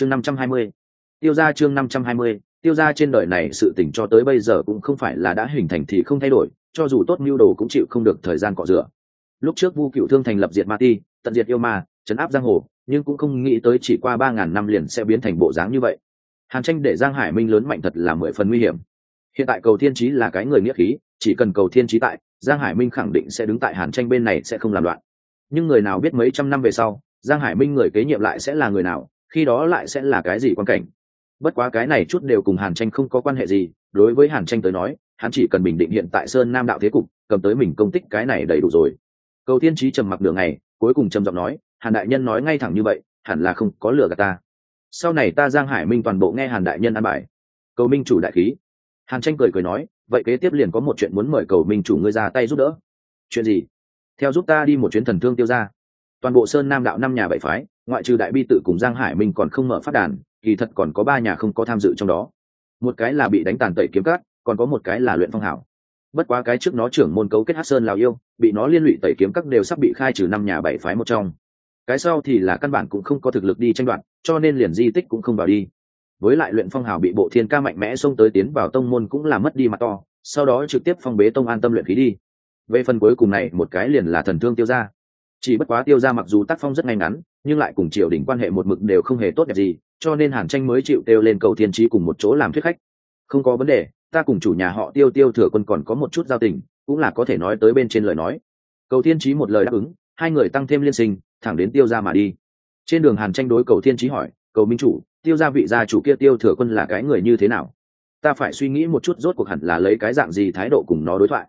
chương năm trăm hai mươi. Tiêu ra chương năm trăm hai mươi. Tiêu ra trên đời này sự tỉnh cho tới bây giờ cũng không phải là đã hình thành thì không thay đổi, cho dù tốt mưu đồ cũng chịu không được thời gian cọ rửa. Lúc trước vu cựu thương thành lập diệt ma ti, tận diệt yêu ma chấn áp giang hồ, nhưng cũng không nghĩ tới chỉ qua ba ngàn năm liền sẽ biến thành bộ dáng như vậy. Hàn tranh để giang hải minh lớn mạnh thật là mười phần nguy hiểm. Hiện tại cầu thiên trí là cái người nghĩa khí, chỉ cần cầu thiên trí tại, giang hải minh khẳng định sẽ đứng tại hàn tranh bên này sẽ không làm loạn. Nhưng người nào biết mấy trăm năm về sau, giang hải minh người kế nhiệm lại sẽ là người nào? Khi đó lại sẽ là cái gì quan cảnh? Bất quá cái này chút đều cùng hàn tranh không có quan hệ gì, đối với hàn tranh tới nói, hắn chỉ cần bình định hiện tại sơn nam đạo thế cục, cầm tới mình công tích cái này đầy đủ rồi. Cầu thiên trí trầm mặc đường này cuối cùng trầm giọng nói, hàn đại nhân nói ngay thẳng như vậy, hẳn là không có lừa gạt ta. Sau này ta giang hải minh toàn bộ nghe hàn đại nhân ăn bài. Cầu minh chủ đại khí. Hàn tranh cười cười nói, vậy kế tiếp liền có một chuyện muốn mời cầu minh chủ ngươi ra tay giúp đỡ. Chuyện gì? Theo giúp ta đi một chuyến thần thương tiêu ra toàn bộ sơn nam đạo năm nhà bảy phái ngoại trừ đại bi tự cùng giang hải minh còn không mở phát đàn, kỳ thật còn có ba nhà không có tham dự trong đó. Một cái là bị đánh tàn tẩy kiếm cát, còn có một cái là luyện phong hảo. Bất quá cái trước nó trưởng môn cấu kết hát sơn lào yêu, bị nó liên lụy tẩy kiếm các đều sắp bị khai trừ năm nhà bảy phái một trong. Cái sau thì là căn bản cũng không có thực lực đi tranh đoạt, cho nên liền di tích cũng không vào đi. Với lại luyện phong hào bị bộ thiên ca mạnh mẽ xông tới tiến vào tông môn cũng là mất đi mặt to, sau đó trực tiếp phong bế tông an tâm luyện khí đi. Về phần cuối cùng này, một cái liền là thần thương tiêu ra chỉ bất quá tiêu ra mặc dù tác phong rất ngay ngắn, nhưng lại cùng triều đình quan hệ một mực đều không hề tốt đẹp gì, cho nên hàn tranh mới chịu tiêu lên cầu thiên trí cùng một chỗ làm thuyết khách. Không có vấn đề, ta cùng chủ nhà họ tiêu tiêu thừa quân còn có một chút giao tình, cũng là có thể nói tới bên trên lời nói. Cầu thiên trí một lời đáp ứng, hai người tăng thêm liên sinh, thẳng đến tiêu ra mà đi. Trên đường hàn tranh đối cầu thiên trí hỏi, cầu minh chủ, tiêu ra vị gia chủ kia tiêu thừa quân là cái người như thế nào? Ta phải suy nghĩ một chút rốt cuộc hẳn là lấy cái dạng gì thái độ cùng nó đối thoại.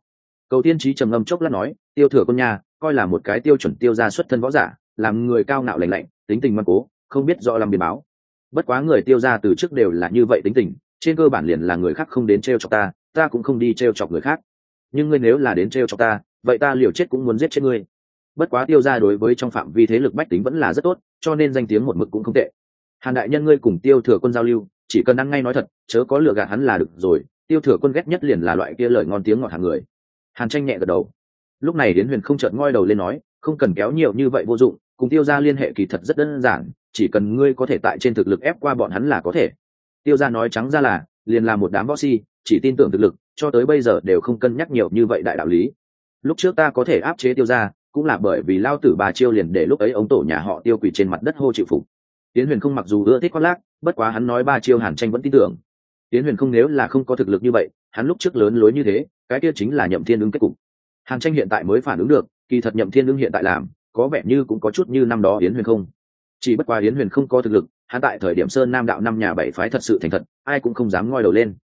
Cầu thiên trí trầm ngâm chốc lát nói, tiêu thừa quân nhà coi là một cái tiêu chuẩn tiêu ra xuất thân võ giả, làm người cao ngạo lành lạnh, tính tình ngoan cố, không biết rõ làm biến báo. Bất quá người tiêu ra từ trước đều là như vậy tính tình, trên cơ bản liền là người khác không đến t r e o chọc ta ta cũng không đi t r e o chọc người khác. Nhưng ngươi nếu là đến t r e o chọc ta, vậy ta liều chết cũng muốn giết chết ngươi. Bất quá tiêu ra đối với trong phạm vi thế lực bách tính vẫn là rất tốt, cho nên danh tiếng một mực cũng không tệ. Hàn đại nhân ngươi cùng tiêu thừa quân giao lưu, chỉ cần ăn ngay nói thật, chớ có lựa gạt hắn là được rồi, tiêu thừa quân ghét nhất liền là loại kia lời ngon tiếng ngọt hàng người. Hàn tranh nhẹ gật đầu lúc này đến huyền không chợt ngoi đầu lên nói, không cần kéo nhiều như vậy vô dụng, cùng tiêu ra liên hệ kỳ thật rất đơn giản, chỉ cần ngươi có thể tại trên thực lực ép qua bọn hắn là có thể. Tiêu ra nói trắng ra là, liền là một đám võ si chỉ tin tưởng thực lực, cho tới bây giờ đều không cân nhắc nhiều như vậy đại đạo lý. Lúc trước ta có thể áp chế tiêu ra cũng là bởi vì lao tử bà chiêu liền để lúc ấy ống tổ nhà họ tiêu quỳ trên mặt đất hô chịu phục. Tiến huyền không mặc dù ưa thích khoác lác, bất quá hắn nói ba chiêu hàn tranh vẫn tin tưởng. Tiến huyền không nếu là không có thực lực như vậy, hắn lúc trước lớn lối như thế, cái kia chính là nhậm thiên ứng kết cục hàn tranh hiện tại mới phản ứng được, kỳ thật nhậm thiên ứng hiện tại làm, có vẻ như cũng có chút như năm đó yến huyền không. Chỉ bất quá yến huyền không có thực lực, hắn tại thời điểm sơn nam đạo năm nhà bảy phái thật sự thành thật, ai cũng không dám ngoi đầu lên.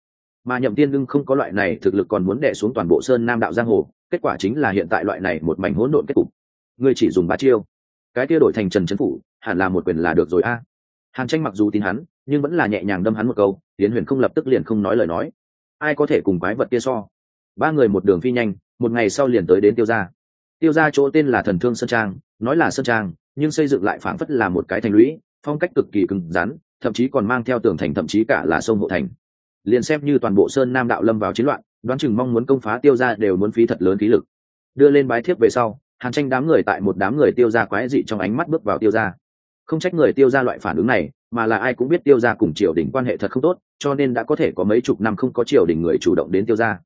Mà nhậm tiên ngưng không có loại này thực lực còn muốn đẻ xuống toàn bộ sơn nam đạo giang hồ, kết quả chính là hiện tại loại này một mảnh hỗn độn kết cục. Ngươi chỉ dùng ba chiêu. Cái kia đổi thành trần trấn phủ, hẳn là một quyền là được rồi a. Hàn tranh mặc dù tin hắn, nhưng vẫn là nhẹ nhàng đâm hắn một câu tiến huyền không lập tức liền không nói lời nói. Ai có thể cùng quái vật kia so? Ba người một đường phi nhanh một ngày sau liền tới đến tiêu gia. Tiêu gia chỗ tên là thần thương sơn trang, nói là sơn trang, nhưng xây dựng lại phảng phất là một cái thành lũy, phong cách cực kỳ cứng rắn, thậm chí còn mang theo tường thành, thậm chí cả là sông hộ thành. Liền xem như toàn bộ sơn nam đạo lâm vào chiến loạn, đoán chừng mong muốn công phá tiêu gia đều muốn phí thật lớn khí lực. Đưa lên bái thiếp về sau, hàn tranh đám người tại một đám người tiêu gia quái dị trong ánh mắt bước vào tiêu gia. Không trách người tiêu gia loại phản ứng này, mà là ai cũng biết tiêu gia cùng triều đình quan hệ thật không tốt, cho nên đã có thể có mấy chục năm không có triều đình người chủ động đến tiêu gia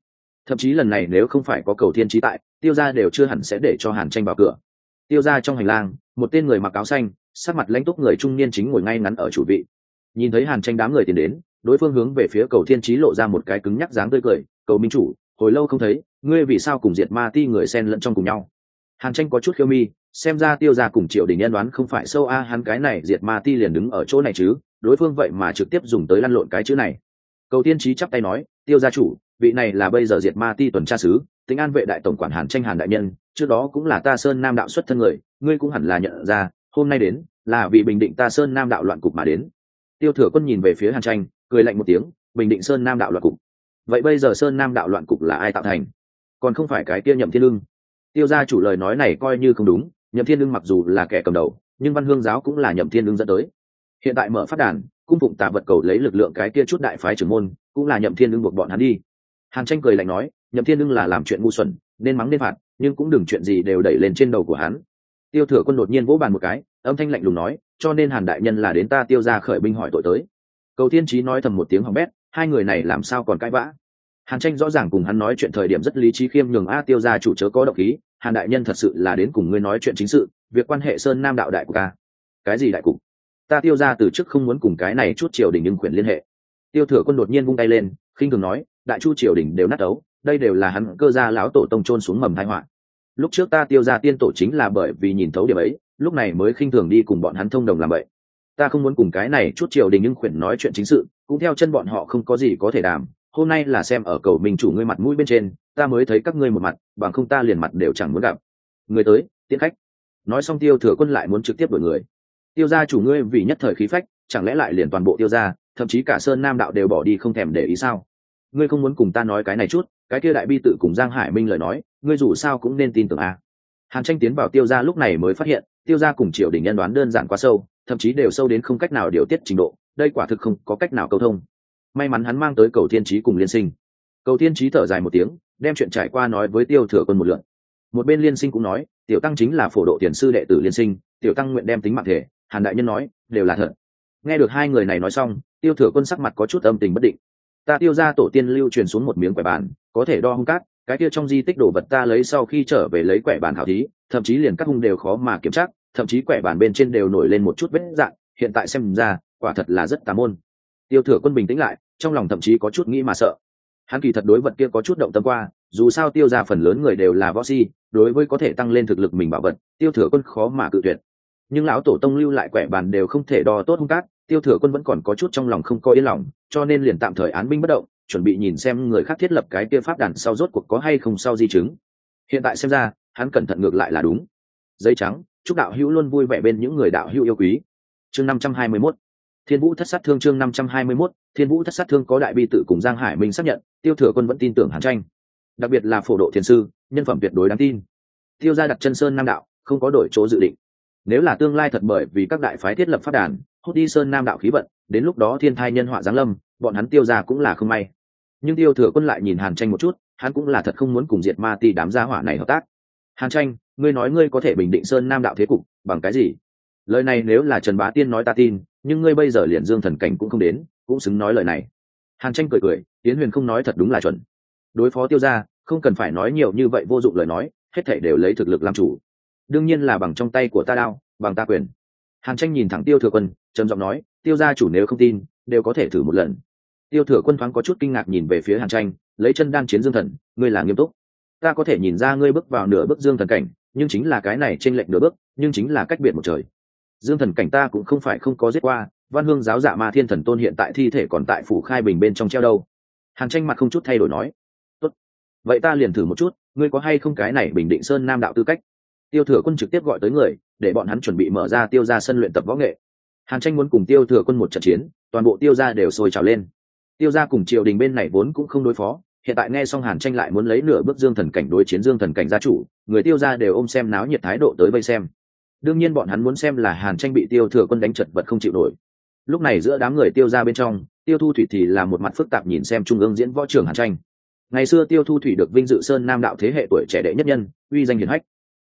thậm chí lần này nếu không phải có cầu thiên trí tại, tiêu gia đều chưa hẳn sẽ để cho hàn tranh vào cửa. Tiêu gia trong hành lang, một tên người mặc áo xanh sát mặt lãnh túc người trung niên chính ngồi ngay ngắn ở chủ vị. Nhìn thấy hàn tranh đám người tiến đến, đối phương hướng về phía cầu thiên trí lộ ra một cái cứng nhắc dáng tươi cười, cầu minh chủ, hồi lâu không thấy, ngươi vì sao cùng diệt ma ti người xen lẫn trong cùng nhau? Hàn tranh có chút khiêu mi, xem ra tiêu gia cùng triệu đình nhân đoán không phải sâu a, hắn cái này diệt ma ti liền đứng ở chỗ này chứ, đối phương vậy mà trực tiếp dùng tới lăn lộn cái chữ này. Cầu tiên trí chắp tay nói, tiêu gia chủ vị này là bây giờ diệt ma ti tuần tra sứ, tính an vệ đại tổng quản hàn tranh hàn đại nhân, trước đó cũng là ta sơn nam đạo xuất thân người, ngươi cũng hẳn là nhận ra, hôm nay đến, là vì bình định ta sơn nam đạo loạn cục mà đến. Tiêu thừa quân nhìn về phía hàn tranh, cười lạnh một tiếng, bình định sơn nam đạo loạn cục. Vậy bây giờ sơn nam đạo loạn cục là ai tạo thành? Còn không phải cái kia nhậm thiên lương. Tiêu gia chủ lời nói này coi như không đúng, nhậm thiên lương mặc dù là kẻ cầm đầu, nhưng văn hương giáo cũng là nhậm thiên lương dẫn tới. Hiện tại mở phát đàn, cung phụng tạ vật cầu lấy lực lượng cái kia chút đại phái trưởng môn, cũng là nhậm thiên lương buộc bọn hắn đi hàn tranh cười lạnh nói, nhậm thiên lưng là làm chuyện ngu xuẩn, nên mắng nên phạt, nhưng cũng đừng chuyện gì đều đẩy lên trên đầu của hắn. Tiêu thừa quân đột nhiên vỗ bàn một cái, âm thanh lạnh lùng nói, cho nên hàn đại nhân là đến ta tiêu ra khởi binh hỏi tội tới. Cầu thiên trí nói thầm một tiếng hỏng bét, hai người này làm sao còn cãi vã? Hàn tranh rõ ràng cùng hắn nói chuyện thời điểm rất lý trí khiêm nhường a tiêu ra chủ chớ có động khí, hàn đại nhân thật sự là đến cùng ngươi nói chuyện chính sự, việc quan hệ sơn nam đạo đại của ta. cái gì đại cục? Ta tiêu ra từ trước không muốn cùng cái này chút triều đình nhưng quyền liên hệ. Tiêu thừa quân đột nhiên vung tay lên, khinh thường nói đại chu triều đình đều nát ấu, đây đều là hắn cơ gia lão tổ tông trôn xuống mầm thái họa. Lúc trước ta tiêu ra tiên tổ chính là bởi vì nhìn thấu điểm ấy, lúc này mới khinh thường đi cùng bọn hắn thông đồng làm vậy. Ta không muốn cùng cái này chút triều đình nhưng khuyển nói chuyện chính sự, cũng theo chân bọn họ không có gì có thể đàm, hôm nay là xem ở cầu mình chủ ngươi mặt mũi bên trên, ta mới thấy các ngươi một mặt, bằng không ta liền mặt đều chẳng muốn gặp. Người tới, tiễn khách. Nói xong tiêu thừa quân lại muốn trực tiếp đổi người. Tiêu gia chủ ngươi vì nhất thời khí phách, chẳng lẽ lại liền toàn bộ tiêu gia, thậm chí cả sơn nam đạo đều bỏ đi không thèm để ý sao? Ngươi không muốn cùng ta nói cái này chút, cái kia đại bi tự cùng giang hải minh lời nói, ngươi dù sao cũng nên tin tưởng a hàn tranh tiến vào tiêu gia lúc này mới phát hiện, tiêu gia cùng triều đình nhân đoán đơn giản quá sâu, thậm chí đều sâu đến không cách nào điều tiết trình độ, đây quả thực không có cách nào câu thông. May mắn hắn mang tới cầu thiên trí cùng liên sinh. Cầu thiên trí thở dài một tiếng, đem chuyện trải qua nói với tiêu thừa quân một lượn một bên liên sinh cũng nói, tiểu tăng chính là phổ độ tiền sư đệ tử liên sinh, tiểu tăng nguyện đem tính mạng thể. Hàn đại nhân nói, đều là thật. Nghe được hai người này nói xong, tiêu thừa quân sắc mặt có chút âm tình bất định ta tiêu ra tổ tiên lưu truyền xuống một miếng quẻ bàn, có thể đo hung cát, cái kia trong di tích đồ vật ta lấy sau khi trở về lấy quẻ bàn hảo thí, thậm chí liền các hung đều khó mà kiểm tra, thậm chí quẻ bàn bên trên đều nổi lên một chút vết dạng, hiện tại xem ra, quả thật là rất tà môn. Tiêu thừa quân bình tĩnh lại, trong lòng thậm chí có chút nghĩ mà sợ. Hắn kỳ thật đối vật kia có chút động tâm qua, dù sao tiêu ra phần lớn người đều là võ si, đối với có thể tăng lên thực lực mình bảo vật, tiêu thừa quân khó mà cự tuyệt. Nhưng lão tổ tông lưu lại quẻ bàn đều không thể đo tốt hung cát tiêu thừa quân vẫn còn có chút trong lòng không có yên lòng, cho nên liền tạm thời án binh bất động, chuẩn bị nhìn xem người khác thiết lập cái kia pháp đàn sau rốt cuộc có hay không sau di chứng. Hiện tại xem ra, hắn cẩn thận ngược lại là đúng. Giấy trắng, chúc đạo hữu luôn vui vẻ bên những người đạo hữu yêu quý. Chương năm trăm hai mươi 521 thiên vũ thất sát thương chương năm trăm hai mươi 521 thiên vũ thất sát thương có đại bi tự cùng giang hải minh xác nhận, tiêu thừa quân vẫn tin tưởng hàn tranh. Đặc biệt là phổ độ thiền sư, nhân phẩm tuyệt đối đáng tin. Tiêu gia đặt chân sơn nam đạo, không có đổi chỗ dự định. Nếu là tương lai thật bởi vì các đại phái thiết lập phát đàn hút đi sơn nam đạo khí vận, đến lúc đó thiên thai nhân họa giáng lâm, bọn hắn tiêu ra cũng là không may. Nhưng tiêu thừa quân lại nhìn hàn tranh một chút, hắn cũng là thật không muốn cùng diệt ma ti đám gia hỏa này hợp tác. Hàn tranh, ngươi nói ngươi có thể bình định sơn nam đạo thế cục, bằng cái gì? Lời này nếu là trần bá tiên nói ta tin, nhưng ngươi bây giờ liền dương thần cảnh cũng không đến, cũng xứng nói lời này. Hàn tranh cười cười tiến huyền không nói thật đúng là chuẩn. Đối phó tiêu ra không cần phải nói nhiều như vậy vô dụng lời nói, hết thể đều lấy thực lực làm chủ. Đương nhiên là bằng trong tay của ta đao, bằng ta quyền. Hàn tranh nhìn thẳng tiêu thừa quân trầm giọng nói, tiêu gia chủ nếu không tin, đều có thể thử một lần. Tiêu thừa quân thoáng có chút kinh ngạc nhìn về phía hàn tranh, lấy chân đan chiến dương thần, ngươi là nghiêm túc. Ta có thể nhìn ra ngươi bước vào nửa bước dương thần cảnh, nhưng chính là cái này trên lệnh nửa bước, nhưng chính là cách biệt một trời. Dương thần cảnh ta cũng không phải không có giết qua, văn hương giáo dạ ma thiên thần tôn hiện tại thi thể còn tại phủ khai bình bên trong treo đâu. Hàn tranh mặt không chút thay đổi nói, Tốt. vậy ta liền thử một chút, ngươi có hay không cái này bình định sơn nam đạo tư cách? Tiêu thừa quân trực tiếp gọi tới người, để bọn hắn chuẩn bị mở ra tiêu ra sân luyện tập võ nghệ hàn tranh muốn cùng tiêu thừa quân một trận chiến, toàn bộ tiêu gia đều sôi trào lên. Tiêu gia cùng triều đình bên này vốn cũng không đối phó, hiện tại nghe xong hàn tranh lại muốn lấy nửa bước dương thần cảnh đối chiến dương thần cảnh gia chủ, người tiêu gia đều ôm xem náo nhiệt thái độ tới vây xem. Đương nhiên bọn hắn muốn xem là hàn tranh bị tiêu thừa quân đánh chật vật không chịu nổi. Lúc này giữa đám người tiêu gia bên trong, tiêu thu thủy thì là một mặt phức tạp nhìn xem trung ương diễn võ trường hàn tranh. Ngày xưa tiêu thu thủy được vinh dự sơn nam đạo thế hệ tuổi trẻ đệ nhất nhân, uy danh hiển hách.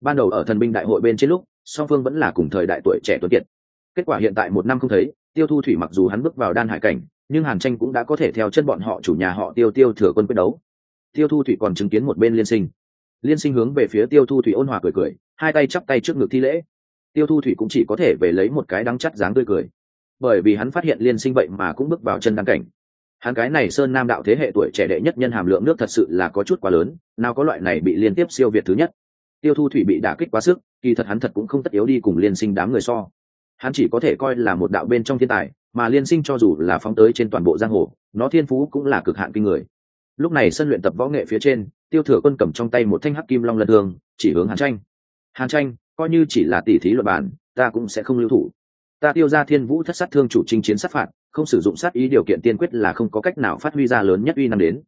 Ban đầu ở thần binh đại hội bên trên lúc, song phương vẫn là cùng thời đại tuổi trẻ tuấn kiệt kết quả hiện tại một năm không thấy, tiêu thu thủy mặc dù hắn bước vào đan hải cảnh, nhưng hàn tranh cũng đã có thể theo chân bọn họ chủ nhà họ tiêu tiêu thừa quân quyết đấu. Tiêu thu thủy còn chứng kiến một bên liên sinh. Liên sinh hướng về phía tiêu thu thủy ôn hòa cười cười, hai tay chắp tay trước ngực thi lễ. Tiêu thu thủy cũng chỉ có thể về lấy một cái đắng chắt dáng tươi cười. Bởi vì hắn phát hiện liên sinh vậy mà cũng bước vào chân đăng cảnh. Hắn cái này sơn nam đạo thế hệ tuổi trẻ đệ nhất nhân hàm lượng nước thật sự là có chút quá lớn, nào có loại này bị liên tiếp siêu việt thứ nhất. Tiêu thu thủy bị đả kích quá sức, kỳ thật hắn thật cũng không tất yếu đi cùng liên sinh đám người so hắn chỉ có thể coi là một đạo bên trong thiên tài, mà liên sinh cho dù là phóng tới trên toàn bộ giang hồ, nó thiên phú cũng là cực hạn kinh người. Lúc này sân luyện tập võ nghệ phía trên, tiêu thừa quân cầm trong tay một thanh hắc kim long lân thương, chỉ hướng hàn tranh. Hàn tranh, coi như chỉ là tỷ thí luật bản, ta cũng sẽ không lưu thủ. Ta tiêu ra thiên vũ thất sát thương chủ trinh chiến sát phạt, không sử dụng sát ý điều kiện tiên quyết là không có cách nào phát huy ra lớn nhất uy năng đến.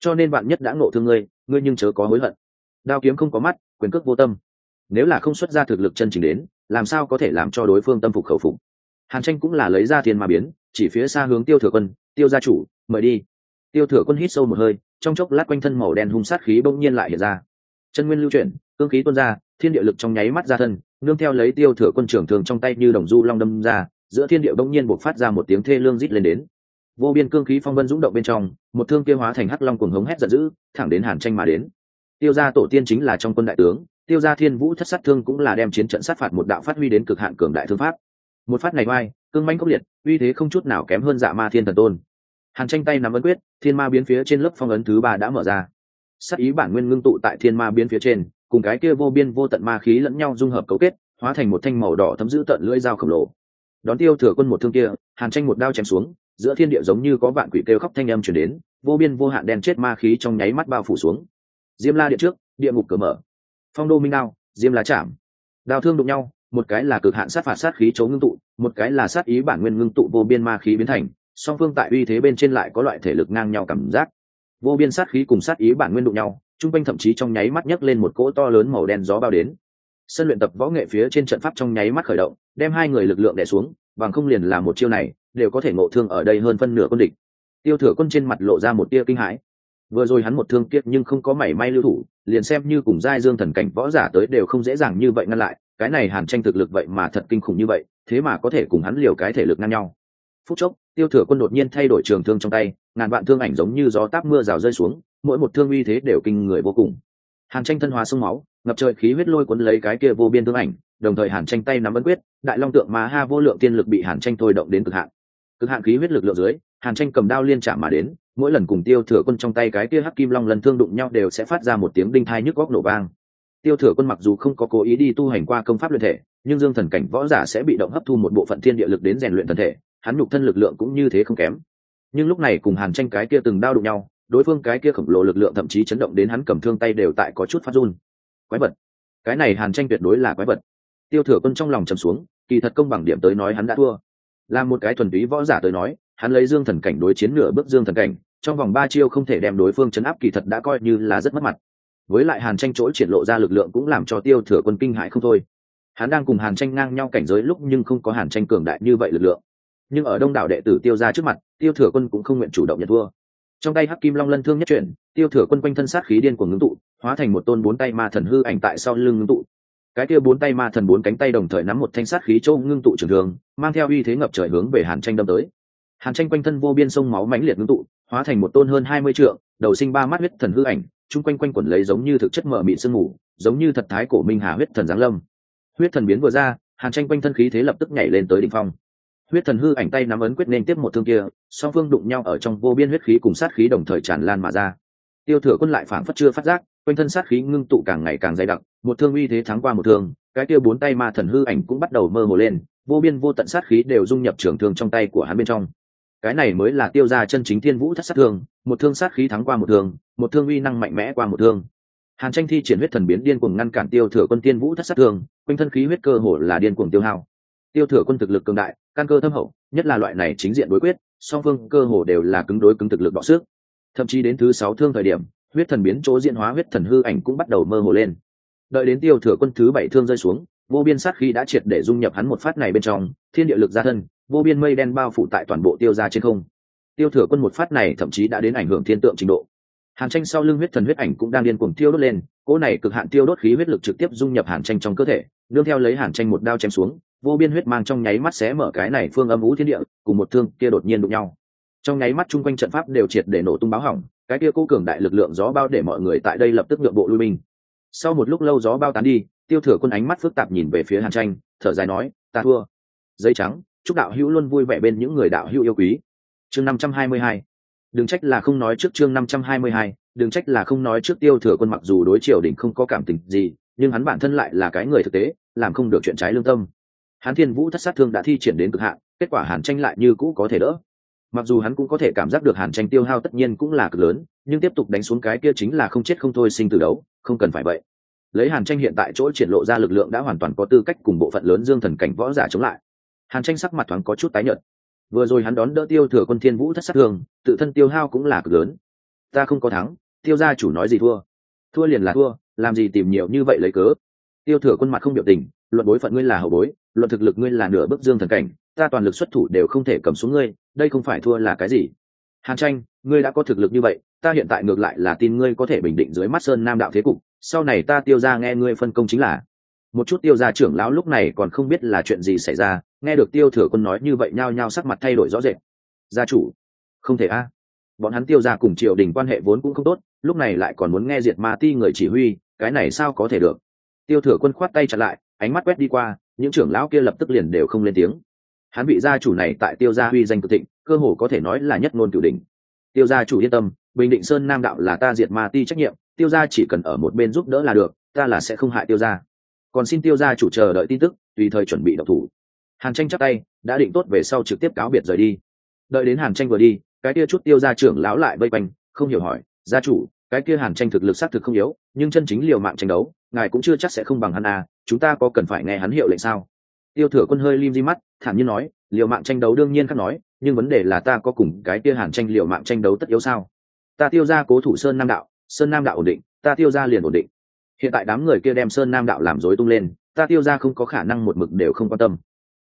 Cho nên bạn nhất đã ngộ thương ngươi ngươi nhưng chớ có hối hận. Đao kiếm không có mắt, quyền cước vô tâm nếu là không xuất ra thực lực chân chính đến, làm sao có thể làm cho đối phương tâm phục khẩu phục? Hàn tranh cũng là lấy ra tiền mà biến, chỉ phía xa hướng tiêu thừa quân, tiêu gia chủ, mời đi. Tiêu thừa quân hít sâu một hơi, trong chốc lát quanh thân màu đen hung sát khí bỗng nhiên lại hiện ra. Chân nguyên lưu chuyển, cương khí tuôn ra, thiên địa lực trong nháy mắt ra thân, nương theo lấy tiêu thừa quân trưởng thường trong tay như đồng du long đâm ra, giữa thiên địa bỗng nhiên buộc phát ra một tiếng thê lương rít lên đến. Vô biên cương khí phong vân dũng động bên trong, một thương kia hóa thành hắc long cuồng hống hét giận dữ, thẳng đến hàn tranh mà đến. Tiêu gia tổ tiên chính là trong quân đại tướng tiêu gia thiên vũ thất sát thương cũng là đem chiến trận sát phạt một đạo phát huy đến cực hạn cường đại thương pháp. Một phát này oai, cương manh khốc liệt uy thế không chút nào kém hơn dạ ma thiên thần tôn. Hàn tranh tay nắm ấn quyết thiên ma biến phía trên lớp phong ấn thứ ba đã mở ra. Sát ý bản nguyên ngưng tụ tại thiên ma biến phía trên cùng cái kia vô biên vô tận ma khí lẫn nhau dung hợp cấu kết hóa thành một thanh màu đỏ thấm giữ tận lưỡi dao khổng lồ. Đón tiêu thừa quân một thương kia hàn tranh một đao chém xuống giữa thiên địa giống như có vạn quỷ kêu khóc thanh âm chuyển đến vô biên vô hạn đen chết ma khí trong nháy mắt bao phủ xuống. Diêm la điện trước địa ngục cửa mở phong đô minh đao, diêm la chạm. Đao thương đụng nhau, một cái là cực hạn sát phạt sát khí chấu ngưng tụ, một cái là sát ý bản nguyên ngưng tụ vô biên ma khí biến thành, song phương tại uy thế bên trên lại có loại thể lực ngang nhau cảm giác. Vô biên sát khí cùng sát ý bản nguyên đụng nhau, trung quanh thậm chí trong nháy mắt nhấc lên một cỗ to lớn màu đen gió bao đến. Sân luyện tập võ nghệ phía trên trận pháp trong nháy mắt khởi động, đem hai người lực lượng đè xuống, bằng không liền là một chiêu này, đều có thể ngộ thương ở đây hơn phân nửa quân địch. Tiêu thừa quân trên mặt lộ ra một tia kinh hãi vừa rồi hắn một thương kiệt nhưng không có mảy may lưu thủ, liền xem như cùng giai dương thần cảnh võ giả tới đều không dễ dàng như vậy ngăn lại, cái này hàn tranh thực lực vậy mà thật kinh khủng như vậy, thế mà có thể cùng hắn liều cái thể lực ngăn nhau. Phút chốc, tiêu thừa quân đột nhiên thay đổi trường thương trong tay, ngàn vạn thương ảnh giống như gió táp mưa rào rơi xuống, mỗi một thương uy thế đều kinh người vô cùng. Hàn tranh thân hóa sông máu, ngập trời khí huyết lôi cuốn lấy cái kia vô biên thương ảnh, đồng thời hàn tranh tay nắm ấn quyết, đại long tượng mà ha vô lượng tiên lực bị hàn tranh thôi động đến cực hạn. Cực hạn khí huyết lực lượng dưới hàn tranh cầm đao liên chạm mà đến, mỗi lần cùng tiêu thừa quân trong tay cái kia hắc kim long lần thương đụng nhau đều sẽ phát ra một tiếng đinh thai nhức góc nổ vang. Tiêu thừa quân mặc dù không có cố ý đi tu hành qua công pháp luyện thể, nhưng dương thần cảnh võ giả sẽ bị động hấp thu một bộ phận thiên địa lực đến rèn luyện thân thể, hắn nhục thân lực lượng cũng như thế không kém. Nhưng lúc này cùng hàn tranh cái kia từng đao đụng nhau, đối phương cái kia khổng lồ lực lượng thậm chí chấn động đến hắn cầm thương tay đều tại có chút phát run. Quái vật! Cái này hàn tranh tuyệt đối là quái vật. Tiêu thừa quân trong lòng trầm xuống, kỳ thật công bằng điểm tới nói hắn đã thua. Là một cái thuần túy võ giả tới nói hắn lấy dương thần cảnh đối chiến nửa bước dương thần cảnh, trong vòng ba chiêu không thể đem đối phương chấn áp kỳ thật đã coi như là rất mất mặt. Với lại hàn tranh chỗ triển lộ ra lực lượng cũng làm cho tiêu thừa quân kinh hại không thôi. Hắn đang cùng hàn tranh ngang nhau cảnh giới lúc nhưng không có hàn tranh cường đại như vậy lực lượng. Nhưng ở đông đảo đệ tử tiêu ra trước mặt, tiêu thừa quân cũng không nguyện chủ động nhận thua. Trong tay hắc kim long lân thương nhất chuyển, tiêu thừa quân quanh thân sát khí điên của ngưng tụ, hóa thành một tôn bốn tay ma thần hư ảnh tại sau lưng ngưng tụ. Cái kia bốn tay ma thần bốn cánh tay đồng thời nắm một thanh sát khí châu ngưng tụ trường thường mang theo uy thế ngập trời hướng về hàn tranh đâm tới hàn tranh quanh thân vô biên sông máu mãnh liệt ngưng tụ, hóa thành một tôn hơn hai mươi trượng, đầu sinh ba mắt huyết thần hư ảnh, chung quanh quanh quẩn lấy giống như thực chất mở mịn sương mù, giống như thật thái cổ minh hà huyết thần giáng lâm. Huyết thần biến vừa ra, hàn tranh quanh thân khí thế lập tức nhảy lên tới đỉnh phong. Huyết thần hư ảnh tay nắm ấn quyết nên tiếp một thương kia, song phương đụng nhau ở trong vô biên huyết khí cùng sát khí đồng thời tràn lan mà ra. Tiêu thừa quân lại phảng phất chưa phát giác, quanh thân sát khí ngưng tụ càng ngày càng dày đặc, một thương uy thế thắng qua một thương, cái kia bốn tay ma thần hư ảnh cũng bắt đầu mơ hồ lên, vô biên vô tận sát khí đều dung nhập trường thương trong tay của hắn bên trong cái này mới là tiêu ra chân chính thiên vũ thất sát thương, một thương sát khí thắng qua một thương một thương uy năng mạnh mẽ qua một thương. Hàn tranh thi triển huyết thần biến điên cuồng ngăn cản tiêu thừa quân tiên vũ thất sát thương, quanh thân khí huyết cơ hồ là điên cuồng tiêu hao. Tiêu thừa quân thực lực cường đại, căn cơ thâm hậu, nhất là loại này chính diện đối quyết, song phương cơ hồ đều là cứng đối cứng thực lực bọ xước. Thậm chí đến thứ sáu thương thời điểm, huyết thần biến chỗ diễn hóa huyết thần hư ảnh cũng bắt đầu mơ hồ lên. Đợi đến tiêu thừa quân thứ bảy thương rơi xuống, vô biên sát khí đã triệt để dung nhập hắn một phát này bên trong, thiên địa lực ra thân vô biên mây đen bao phủ tại toàn bộ tiêu ra trên không. Tiêu thừa quân một phát này thậm chí đã đến ảnh hưởng thiên tượng trình độ. Hàn tranh sau lưng huyết thần huyết ảnh cũng đang điên cuồng tiêu đốt lên, cỗ này cực hạn tiêu đốt khí huyết lực trực tiếp dung nhập hàn tranh trong cơ thể, nương theo lấy hàn tranh một đao chém xuống, vô biên huyết mang trong nháy mắt xé mở cái này phương âm ú thiên địa, cùng một thương kia đột nhiên đụng nhau. Trong nháy mắt chung quanh trận pháp đều triệt để nổ tung báo hỏng, cái kia cố cường đại lực lượng gió bao để mọi người tại đây lập tức nhượng bộ lui mình. sau một lúc lâu gió bao tán đi, tiêu thừa quân ánh mắt phức tạp nhìn về phía hàn tranh, thở dài nói, ta thua. Giấy trắng chúc đạo hữu luôn vui vẻ bên những người đạo hữu yêu quý. Chương năm trăm hai mươi hai. Đừng trách là không nói trước chương năm trăm hai mươi hai, đừng trách là không nói trước tiêu thừa quân mặc dù đối triều đình không có cảm tình gì, nhưng hắn bản thân lại là cái người thực tế, làm không được chuyện trái lương tâm. Hắn thiên vũ thất sát thương đã thi triển đến cực hạn, kết quả hàn tranh lại như cũ có thể đỡ. Mặc dù hắn cũng có thể cảm giác được hàn tranh tiêu hao tất nhiên cũng là cực lớn, nhưng tiếp tục đánh xuống cái kia chính là không chết không thôi sinh từ đấu, không cần phải vậy. Lấy hàn tranh hiện tại chỗ triển lộ ra lực lượng đã hoàn toàn có tư cách cùng bộ phận lớn dương thần cảnh võ giả chống lại hàn tranh sắc mặt thoáng có chút tái nhợt. Vừa rồi hắn đón đỡ tiêu thừa quân thiên vũ thất sát thường tự thân tiêu hao cũng là cực lớn. Ta không có thắng, tiêu gia chủ nói gì thua? Thua liền là thua, làm gì tìm nhiều như vậy lấy cớ? Tiêu thừa quân mặt không biểu tình, luận bối phận ngươi là hậu bối, luận thực lực ngươi là nửa bước dương thần cảnh, ta toàn lực xuất thủ đều không thể cầm xuống ngươi, đây không phải thua là cái gì? Hàn tranh, ngươi đã có thực lực như vậy, ta hiện tại ngược lại là tin ngươi có thể bình định dưới mắt sơn nam đạo thế cục, sau này ta tiêu ra nghe ngươi phân công chính là. Một chút tiêu gia trưởng lão lúc này còn không biết là chuyện gì xảy ra nghe được tiêu thừa quân nói như vậy nhao nhao sắc mặt thay đổi rõ rệt. Gia chủ, không thể a. Bọn hắn tiêu gia cùng triều đình quan hệ vốn cũng không tốt, lúc này lại còn muốn nghe diệt ma ti người chỉ huy, cái này sao có thể được? Tiêu thừa quân khoát tay chặt lại, ánh mắt quét đi qua, những trưởng lão kia lập tức liền đều không lên tiếng. Hắn bị gia chủ này tại tiêu gia uy danh cực thịnh, cơ hồ có thể nói là nhất ngôn cửu đỉnh. Tiêu gia chủ yên tâm, bình định sơn nam đạo là ta diệt ma ti trách nhiệm, tiêu gia chỉ cần ở một bên giúp đỡ là được, ta là sẽ không hại tiêu gia. Còn xin tiêu gia chủ chờ đợi tin tức, tùy thời chuẩn bị độc thủ hàn tranh chắc tay, đã định tốt về sau trực tiếp cáo biệt rời đi. Đợi đến hàn tranh vừa đi, cái kia chút tiêu gia trưởng lão lại vây quanh, không hiểu hỏi, gia chủ, cái kia hàn tranh thực lực xác thực không yếu, nhưng chân chính liều mạng tranh đấu, ngài cũng chưa chắc sẽ không bằng hắn à chúng ta có cần phải nghe hắn hiệu lệnh sao? Tiêu thừa quân hơi lim di mắt, thản nhiên nói, liều mạng tranh đấu đương nhiên khác nói, nhưng vấn đề là ta có cùng cái kia hàn tranh liều mạng tranh đấu tất yếu sao? Ta tiêu ra cố thủ sơn nam đạo, sơn nam đạo ổn định, ta tiêu ra liền ổn định. Hiện tại đám người kia đem sơn nam đạo làm rối tung lên, ta tiêu ra không có khả năng một mực đều không quan tâm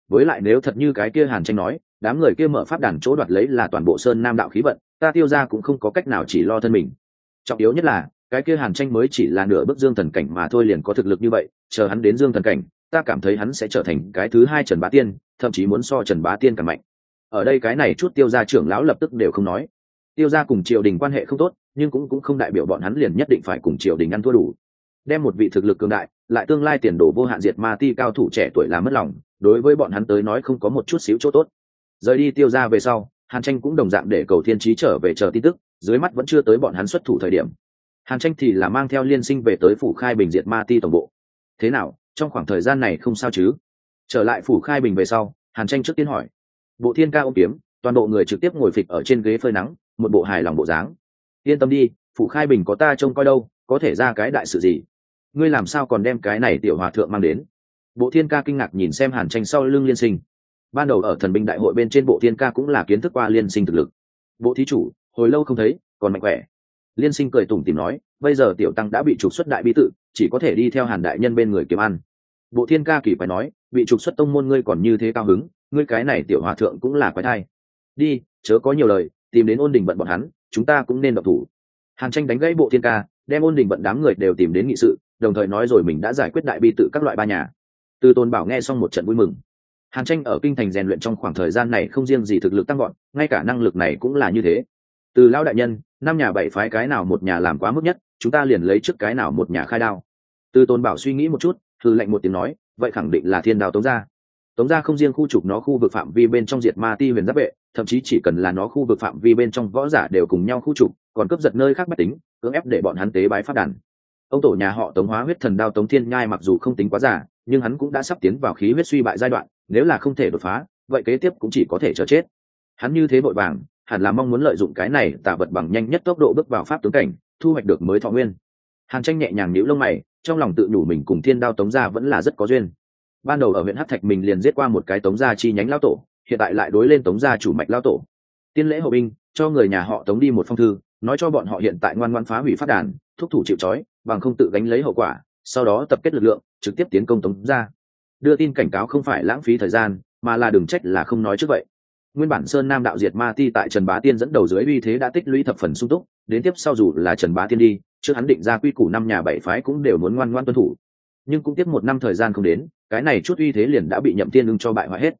với lại nếu thật như cái kia hàn tranh nói, đám người kia mở pháp đàn chỗ đoạt lấy là toàn bộ sơn nam đạo khí vận, ta tiêu ra cũng không có cách nào chỉ lo thân mình. Trọng yếu nhất là, cái kia hàn tranh mới chỉ là nửa bước dương thần cảnh mà thôi liền có thực lực như vậy, chờ hắn đến dương thần cảnh, ta cảm thấy hắn sẽ trở thành cái thứ hai trần bá tiên, thậm chí muốn so trần bá tiên càng mạnh. Ở đây cái này chút tiêu gia trưởng lão lập tức đều không nói. Tiêu gia cùng triều đình quan hệ không tốt, nhưng cũng cũng không đại biểu bọn hắn liền nhất định phải cùng triều đình ăn thua đủ. Đem một vị thực lực cường đại, lại tương lai tiền đồ vô hạn diệt ma ti cao thủ trẻ tuổi làm mất lòng đối với bọn hắn tới nói không có một chút xíu chỗ tốt. Rời đi tiêu ra về sau, hàn tranh cũng đồng dạng để cầu thiên trí trở về chờ tin tức, dưới mắt vẫn chưa tới bọn hắn xuất thủ thời điểm. Hàn tranh thì là mang theo liên sinh về tới phủ khai bình diệt ma ti tổng bộ. Thế nào, trong khoảng thời gian này không sao chứ? Trở lại phủ khai bình về sau, hàn tranh trước tiên hỏi. Bộ thiên ca ôm kiếm, toàn bộ người trực tiếp ngồi phịch ở trên ghế phơi nắng, một bộ hài lòng bộ dáng. Yên tâm đi, phủ khai bình có ta trông coi đâu, có thể ra cái đại sự gì? Ngươi làm sao còn đem cái này tiểu hòa thượng mang đến? Bộ thiên ca kinh ngạc nhìn xem hàn tranh sau lưng liên sinh. Ban đầu ở thần binh đại hội bên trên bộ thiên ca cũng là kiến thức qua liên sinh thực lực. Bộ thí chủ, hồi lâu không thấy, còn mạnh khỏe. Liên sinh cười tủm tìm nói, bây giờ tiểu tăng đã bị trục xuất đại bi tự chỉ có thể đi theo hàn đại nhân bên người kiếm ăn. Bộ thiên ca kỳ phải nói, bị trục xuất tông môn ngươi còn như thế cao hứng, ngươi cái này tiểu hòa thượng cũng là quái thai. Đi, chớ có nhiều lời, tìm đến ôn đình bận bọn hắn, chúng ta cũng nên độc thủ. Hàn tranh đánh gãy bộ thiên ca, đem ôn đình bận đám người đều tìm đến nghị sự, đồng thời nói rồi mình đã giải quyết đại bi tự các loại ba nhà từ tôn bảo nghe xong một trận vui mừng. Hàn tranh ở kinh thành rèn luyện trong khoảng thời gian này không riêng gì thực lực tăng gọn ngay cả năng lực này cũng là như thế. Từ lão đại nhân, năm nhà bảy phái cái nào một nhà làm quá mức nhất, chúng ta liền lấy trước cái nào một nhà khai đao. Từ tôn bảo suy nghĩ một chút thư lệnh một tiếng nói, vậy khẳng định là thiên đao tống gia. Tống gia không riêng khu trục nó khu vực phạm vi bên trong diệt ma ti huyền giáp vệ, thậm chí chỉ cần là nó khu vực phạm vi bên trong võ giả đều cùng nhau khu trục, còn cướp giật nơi khác bất tính, cưỡng ép để bọn hắn tế bái phát đàn ông tổ nhà họ tống hóa huyết thần đao tống thiên nhai mặc dù không tính quá giả, nhưng hắn cũng đã sắp tiến vào khí huyết suy bại giai đoạn, nếu là không thể đột phá, vậy kế tiếp cũng chỉ có thể chờ chết. Hắn như thế vội vàng, hẳn là mong muốn lợi dụng cái này tả vật bằng nhanh nhất tốc độ bước vào pháp tướng cảnh, thu hoạch được mới thọ nguyên. Hàn tranh nhẹ nhàng nhíu lông mày, trong lòng tự nhủ mình cùng thiên đao tống gia vẫn là rất có duyên. Ban đầu ở huyện hát thạch mình liền giết qua một cái tống gia chi nhánh lao tổ, hiện tại lại đối lên tống gia chủ mạch lao tổ. Tiên lễ hậu binh, cho người nhà họ tống đi một phong thư, nói cho bọn họ hiện tại ngoan ngoan phá hủy phát đàn thúc thủ chịu trói, bằng không tự gánh lấy hậu quả, sau đó tập kết lực lượng, trực tiếp tiến công tống ra đưa tin cảnh cáo không phải lãng phí thời gian, mà là đừng trách là không nói trước vậy. Nguyên bản sơn nam đạo diệt ma ti tại trần bá tiên dẫn đầu dưới uy thế đã tích lũy thập phần sung túc, đến tiếp sau dù là trần bá tiên đi, trước hắn định ra quy củ năm nhà bảy phái cũng đều muốn ngoan ngoan tuân thủ. Nhưng cũng tiếp một năm thời gian không đến, cái này chút uy thế liền đã bị nhậm tiên ưng cho bại hoại hết.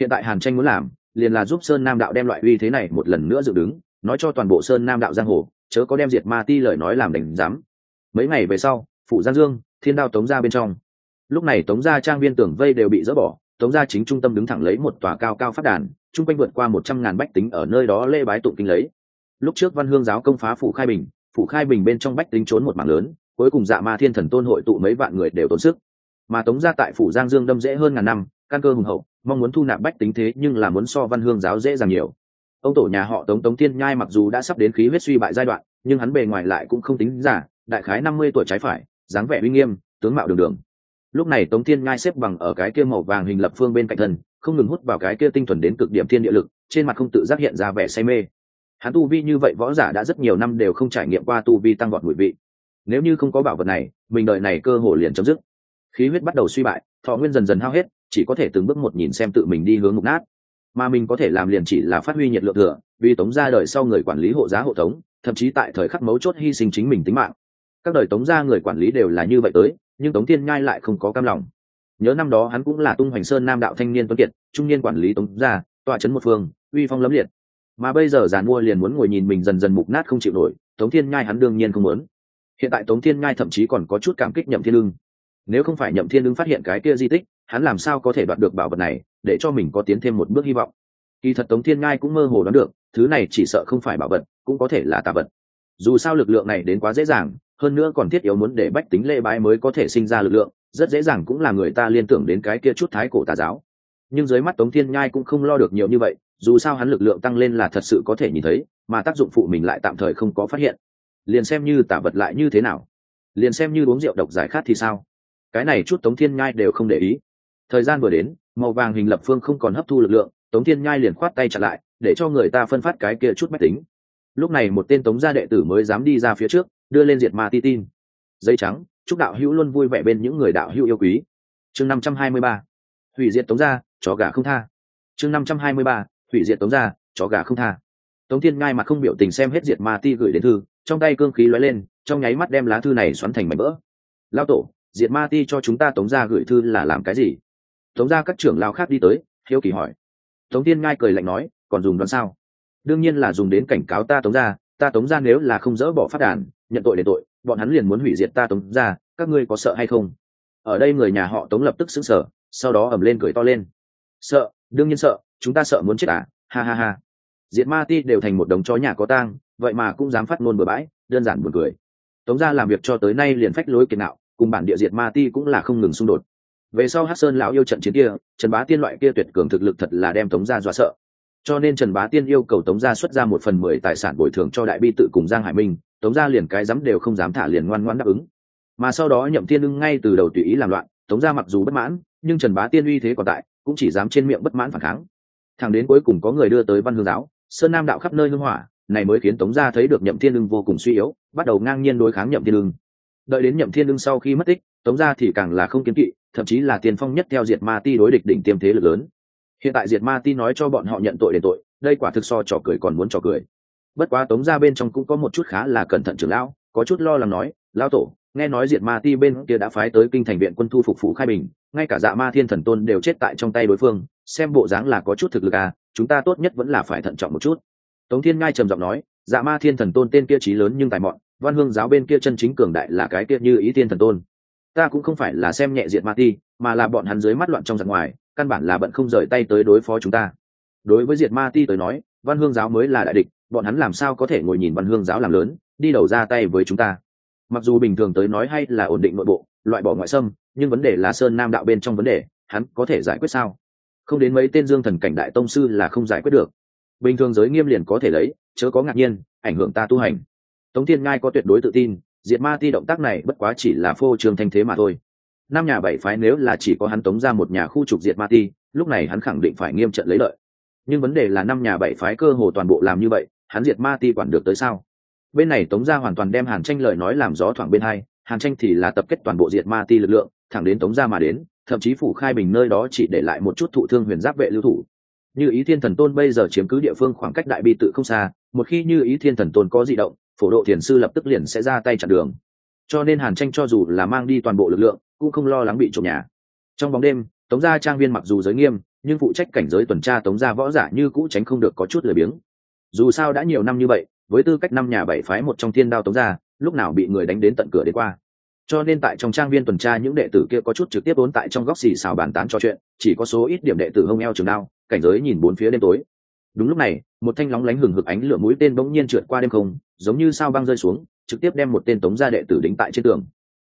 Hiện tại hàn tranh muốn làm, liền là giúp sơn nam đạo đem loại uy thế này một lần nữa dựng đứng, nói cho toàn bộ sơn nam đạo giang hồ chớ có đem diệt ma ti lời nói làm đánh giám. Mấy ngày về sau phụ giang dương, thiên đao tống ra bên trong. Lúc này tống gia trang viên tường vây đều bị dỡ bỏ, tống gia chính trung tâm đứng thẳng lấy một tòa cao cao phát đàn, chung quanh vượt qua một trăm ngàn bách tính ở nơi đó lê bái tụng kinh lấy. Lúc trước văn hương giáo công phá phủ khai bình, phủ khai bình bên trong bách tính trốn một mảng lớn, cuối cùng dạ ma thiên thần tôn hội tụ mấy vạn người đều tốn sức. Mà tống gia tại phủ giang dương đâm dễ hơn ngàn năm, căn cơ hùng hậu, mong muốn thu nạp bách tính thế nhưng là muốn so văn hương giáo dễ dàng nhiều ông tổ nhà họ tống tống thiên nhai mặc dù đã sắp đến khí huyết suy bại giai đoạn, nhưng hắn bề ngoài lại cũng không tính giả, đại khái năm mươi tuổi trái phải, dáng vẻ uy nghiêm, tướng mạo đường đường. Lúc này tống thiên nhai xếp bằng ở cái kia màu vàng hình lập phương bên cạnh thân, không ngừng hút vào cái kia tinh thuần đến cực điểm thiên địa lực, trên mặt không tự giác hiện ra vẻ say mê. Hắn tu vi như vậy võ giả đã rất nhiều năm đều không trải nghiệm qua tu vi tăng vọt mùi vị. Nếu như không có bảo vật này, mình đợi này cơ hồ liền chấm dứt. Khí huyết bắt đầu suy bại, thọ nguyên dần dần hao hết, chỉ có thể từng bước một nhìn xem tự mình đi hướng mục nát mà mình có thể làm liền chỉ là phát huy nhiệt lượng thừa, vì tống ra đời sau người quản lý hộ giá hộ tống, thậm chí tại thời khắc mấu chốt hy sinh chính mình tính mạng. Các đời tống ra người quản lý đều là như vậy tới, nhưng tống thiên nhai lại không có cam lòng. Nhớ năm đó hắn cũng là tung hoành sơn nam đạo thanh niên tuấn kiệt, trung niên quản lý tống gia, tọa trấn một phương, uy phong lấm liệt. Mà bây giờ giàn mua liền muốn ngồi nhìn mình dần dần mục nát không chịu nổi, tống thiên nhai hắn đương nhiên không muốn. Hiện tại tống thiên nhai thậm chí còn có chút cảm kích nhậm thiên lương nếu không phải nhậm thiên lương phát hiện cái kia di tích, hắn làm sao có thể đoạt được bảo vật này? Để cho mình có tiến thêm một bước hy vọng. Kỳ thật tống thiên ngai cũng mơ hồ đoán được, thứ này chỉ sợ không phải bảo vật, cũng có thể là tà vật. Dù sao lực lượng này đến quá dễ dàng, hơn nữa còn thiết yếu muốn để bách tính lễ bái mới có thể sinh ra lực lượng, rất dễ dàng cũng là người ta liên tưởng đến cái kia chút thái cổ tà giáo. Nhưng dưới mắt tống thiên nhai cũng không lo được nhiều như vậy, dù sao hắn lực lượng tăng lên là thật sự có thể nhìn thấy, mà tác dụng phụ mình lại tạm thời không có phát hiện. Liền xem như tả vật lại như thế nào? Liền xem như uống rượu độc giải khát thì sao? Cái này chút tống thiên nhai đều không để ý. Thời gian vừa đến màu vàng hình lập phương không còn hấp thu lực lượng, tống thiên nhai liền khoát tay chặn lại, để cho người ta phân phát cái kia chút mách tính. Lúc này một tên tống gia đệ tử mới dám đi ra phía trước, đưa lên diệt ma ti tin. Dây trắng, chúc đạo hữu luôn vui vẻ bên những người đạo hữu yêu quý. Chương năm trăm hai mươi ba, hủy diệt tống gia, chó gà không tha. Chương năm trăm hai mươi ba, hủy diệt tống gia, chó gà không tha. Tống thiên ngai mặt không biểu tình xem hết diệt ma ti gửi đến thư, trong tay cương khí lóe lên, trong nháy mắt đem lá thư này xoắn thành mảnh vỡ. Lao tổ, diệt ma ti cho chúng ta tống gia gửi thư là làm cái gì? Tống gia các trưởng lao khác đi tới, hiếu kỳ hỏi. Tống thiên ngai cười lạnh nói, còn dùng đoán sao? Đương nhiên là dùng đến cảnh cáo ta tống gia, ta tống gia nếu là không dỡ bỏ phát đàn, nhận tội để tội, bọn hắn liền muốn hủy diệt ta tống gia, các ngươi có sợ hay không? Ở đây người nhà họ tống lập tức xứng sở sau đó ẩm lên cười to lên. Sợ, đương nhiên sợ, chúng ta sợ muốn chết à? Ha ha ha. Diệt ma ti đều thành một đống chó nhà có tang, vậy mà cũng dám phát ngôn bừa bãi, đơn giản buồn cười. Tống gia làm việc cho tới nay liền phách lối kiệt nạo cùng bản địa diệt ma ti cũng là không ngừng xung đột về sau hát sơn lão yêu trận chiến kia, trần bá tiên loại kia tuyệt cường thực lực thật là đem tống gia dọa sợ. Cho nên trần bá tiên yêu cầu tống gia xuất ra một phần mười tài sản bồi thường cho đại bi tự cùng giang hải minh, tống gia liền cái dám đều không dám thả liền ngoan ngoãn đáp ứng. Mà sau đó nhậm tiên ưng ngay từ đầu tùy ý làm loạn, tống gia mặc dù bất mãn, nhưng trần bá tiên uy thế còn tại, cũng chỉ dám trên miệng bất mãn phản kháng. Thẳng đến cuối cùng có người đưa tới văn hương giáo, sơn nam đạo khắp nơi hưng hỏa, này mới khiến tống gia thấy được nhậm thiên ưng vô cùng suy yếu, bắt đầu ngang nhiên đối kháng nhậm thiên ưng. Đợi đến nhậm thiên ưng sau khi mất tích tống gia thì càng là không kiến kỵ, thậm chí là tiền phong nhất theo diệt ma ti đối địch đỉnh tiêm thế lực lớn. Hiện tại diệt ma ti nói cho bọn họ nhận tội đền tội, đây quả thực so trò cười còn muốn trò cười. Bất quá tống gia bên trong cũng có một chút khá là cẩn thận trưởng lão, có chút lo lắng nói, lão tổ, nghe nói diệt ma ti bên kia đã phái tới kinh thành viện quân thu phục phủ khai bình, ngay cả dạ ma thiên thần tôn đều chết tại trong tay đối phương, xem bộ dáng là có chút thực lực à chúng ta tốt nhất vẫn là phải thận trọng một chút. Tống thiên ngai trầm giọng nói dạ ma thiên thần tôn tên kia trí lớn nhưng tài mọn, văn hương giáo bên kia chân chính cường đại là cái kia như ý thiên thần tôn ta cũng không phải là xem nhẹ diệt ma ti, mà là bọn hắn dưới mắt loạn trong giặc ngoài, căn bản là bận không rời tay tới đối phó chúng ta. Đối với diệt ma ti tới nói, văn hương giáo mới là đại địch, bọn hắn làm sao có thể ngồi nhìn văn hương giáo làm lớn, đi đầu ra tay với chúng ta. Mặc dù bình thường tới nói hay là ổn định nội bộ, loại bỏ ngoại xâm, nhưng vấn đề là sơn nam đạo bên trong vấn đề, hắn có thể giải quyết sao? Không đến mấy tên dương thần cảnh đại tông sư là không giải quyết được. Bình thường giới nghiêm liền có thể lấy, chớ có ngạc nhiên, ảnh hưởng ta tu hành. Tống thiên ngai có tuyệt đối tự tin diệt ma ti động tác này bất quá chỉ là phô trương thanh thế mà thôi. Năm nhà bảy phái nếu là chỉ có hắn tống ra một nhà khu trục diệt ma ti, lúc này hắn khẳng định phải nghiêm trận lấy lợi. Nhưng vấn đề là năm nhà bảy phái cơ hồ toàn bộ làm như vậy, hắn diệt ma ti quản được tới sao? Bên này tống gia hoàn toàn đem hàn tranh lời nói làm gió thoảng bên hai, hàn tranh thì là tập kết toàn bộ diệt ma ti lực lượng, thẳng đến tống gia mà đến, thậm chí phủ khai bình nơi đó chỉ để lại một chút thụ thương huyền giáp vệ lưu thủ. Như ý thiên thần tôn bây giờ chiếm cứ địa phương khoảng cách đại bi tự không xa, một khi như ý thiên thần tôn có di động phổ độ thiền sư lập tức liền sẽ ra tay chặn đường. Cho nên hàn tranh cho dù là mang đi toàn bộ lực lượng, cũng không lo lắng bị trộm nhà. Trong bóng đêm, tống gia trang viên mặc dù giới nghiêm, nhưng phụ trách cảnh giới tuần tra tống gia võ giả như cũ tránh không được có chút lười biếng. Dù sao đã nhiều năm như vậy, với tư cách năm nhà bảy phái một trong thiên đao tống gia, lúc nào bị người đánh đến tận cửa đến qua. Cho nên tại trong trang viên tuần tra những đệ tử kia có chút trực tiếp ốn tại trong góc xì xào bàn tán trò chuyện, chỉ có số ít điểm đệ tử hông eo trường đao, cảnh giới nhìn bốn phía đêm tối đúng lúc này, một thanh lóng lánh hừng hực ánh lửa mũi tên bỗng nhiên trượt qua đêm không, giống như sao băng rơi xuống, trực tiếp đem một tên tống gia đệ tử đính tại trên tường.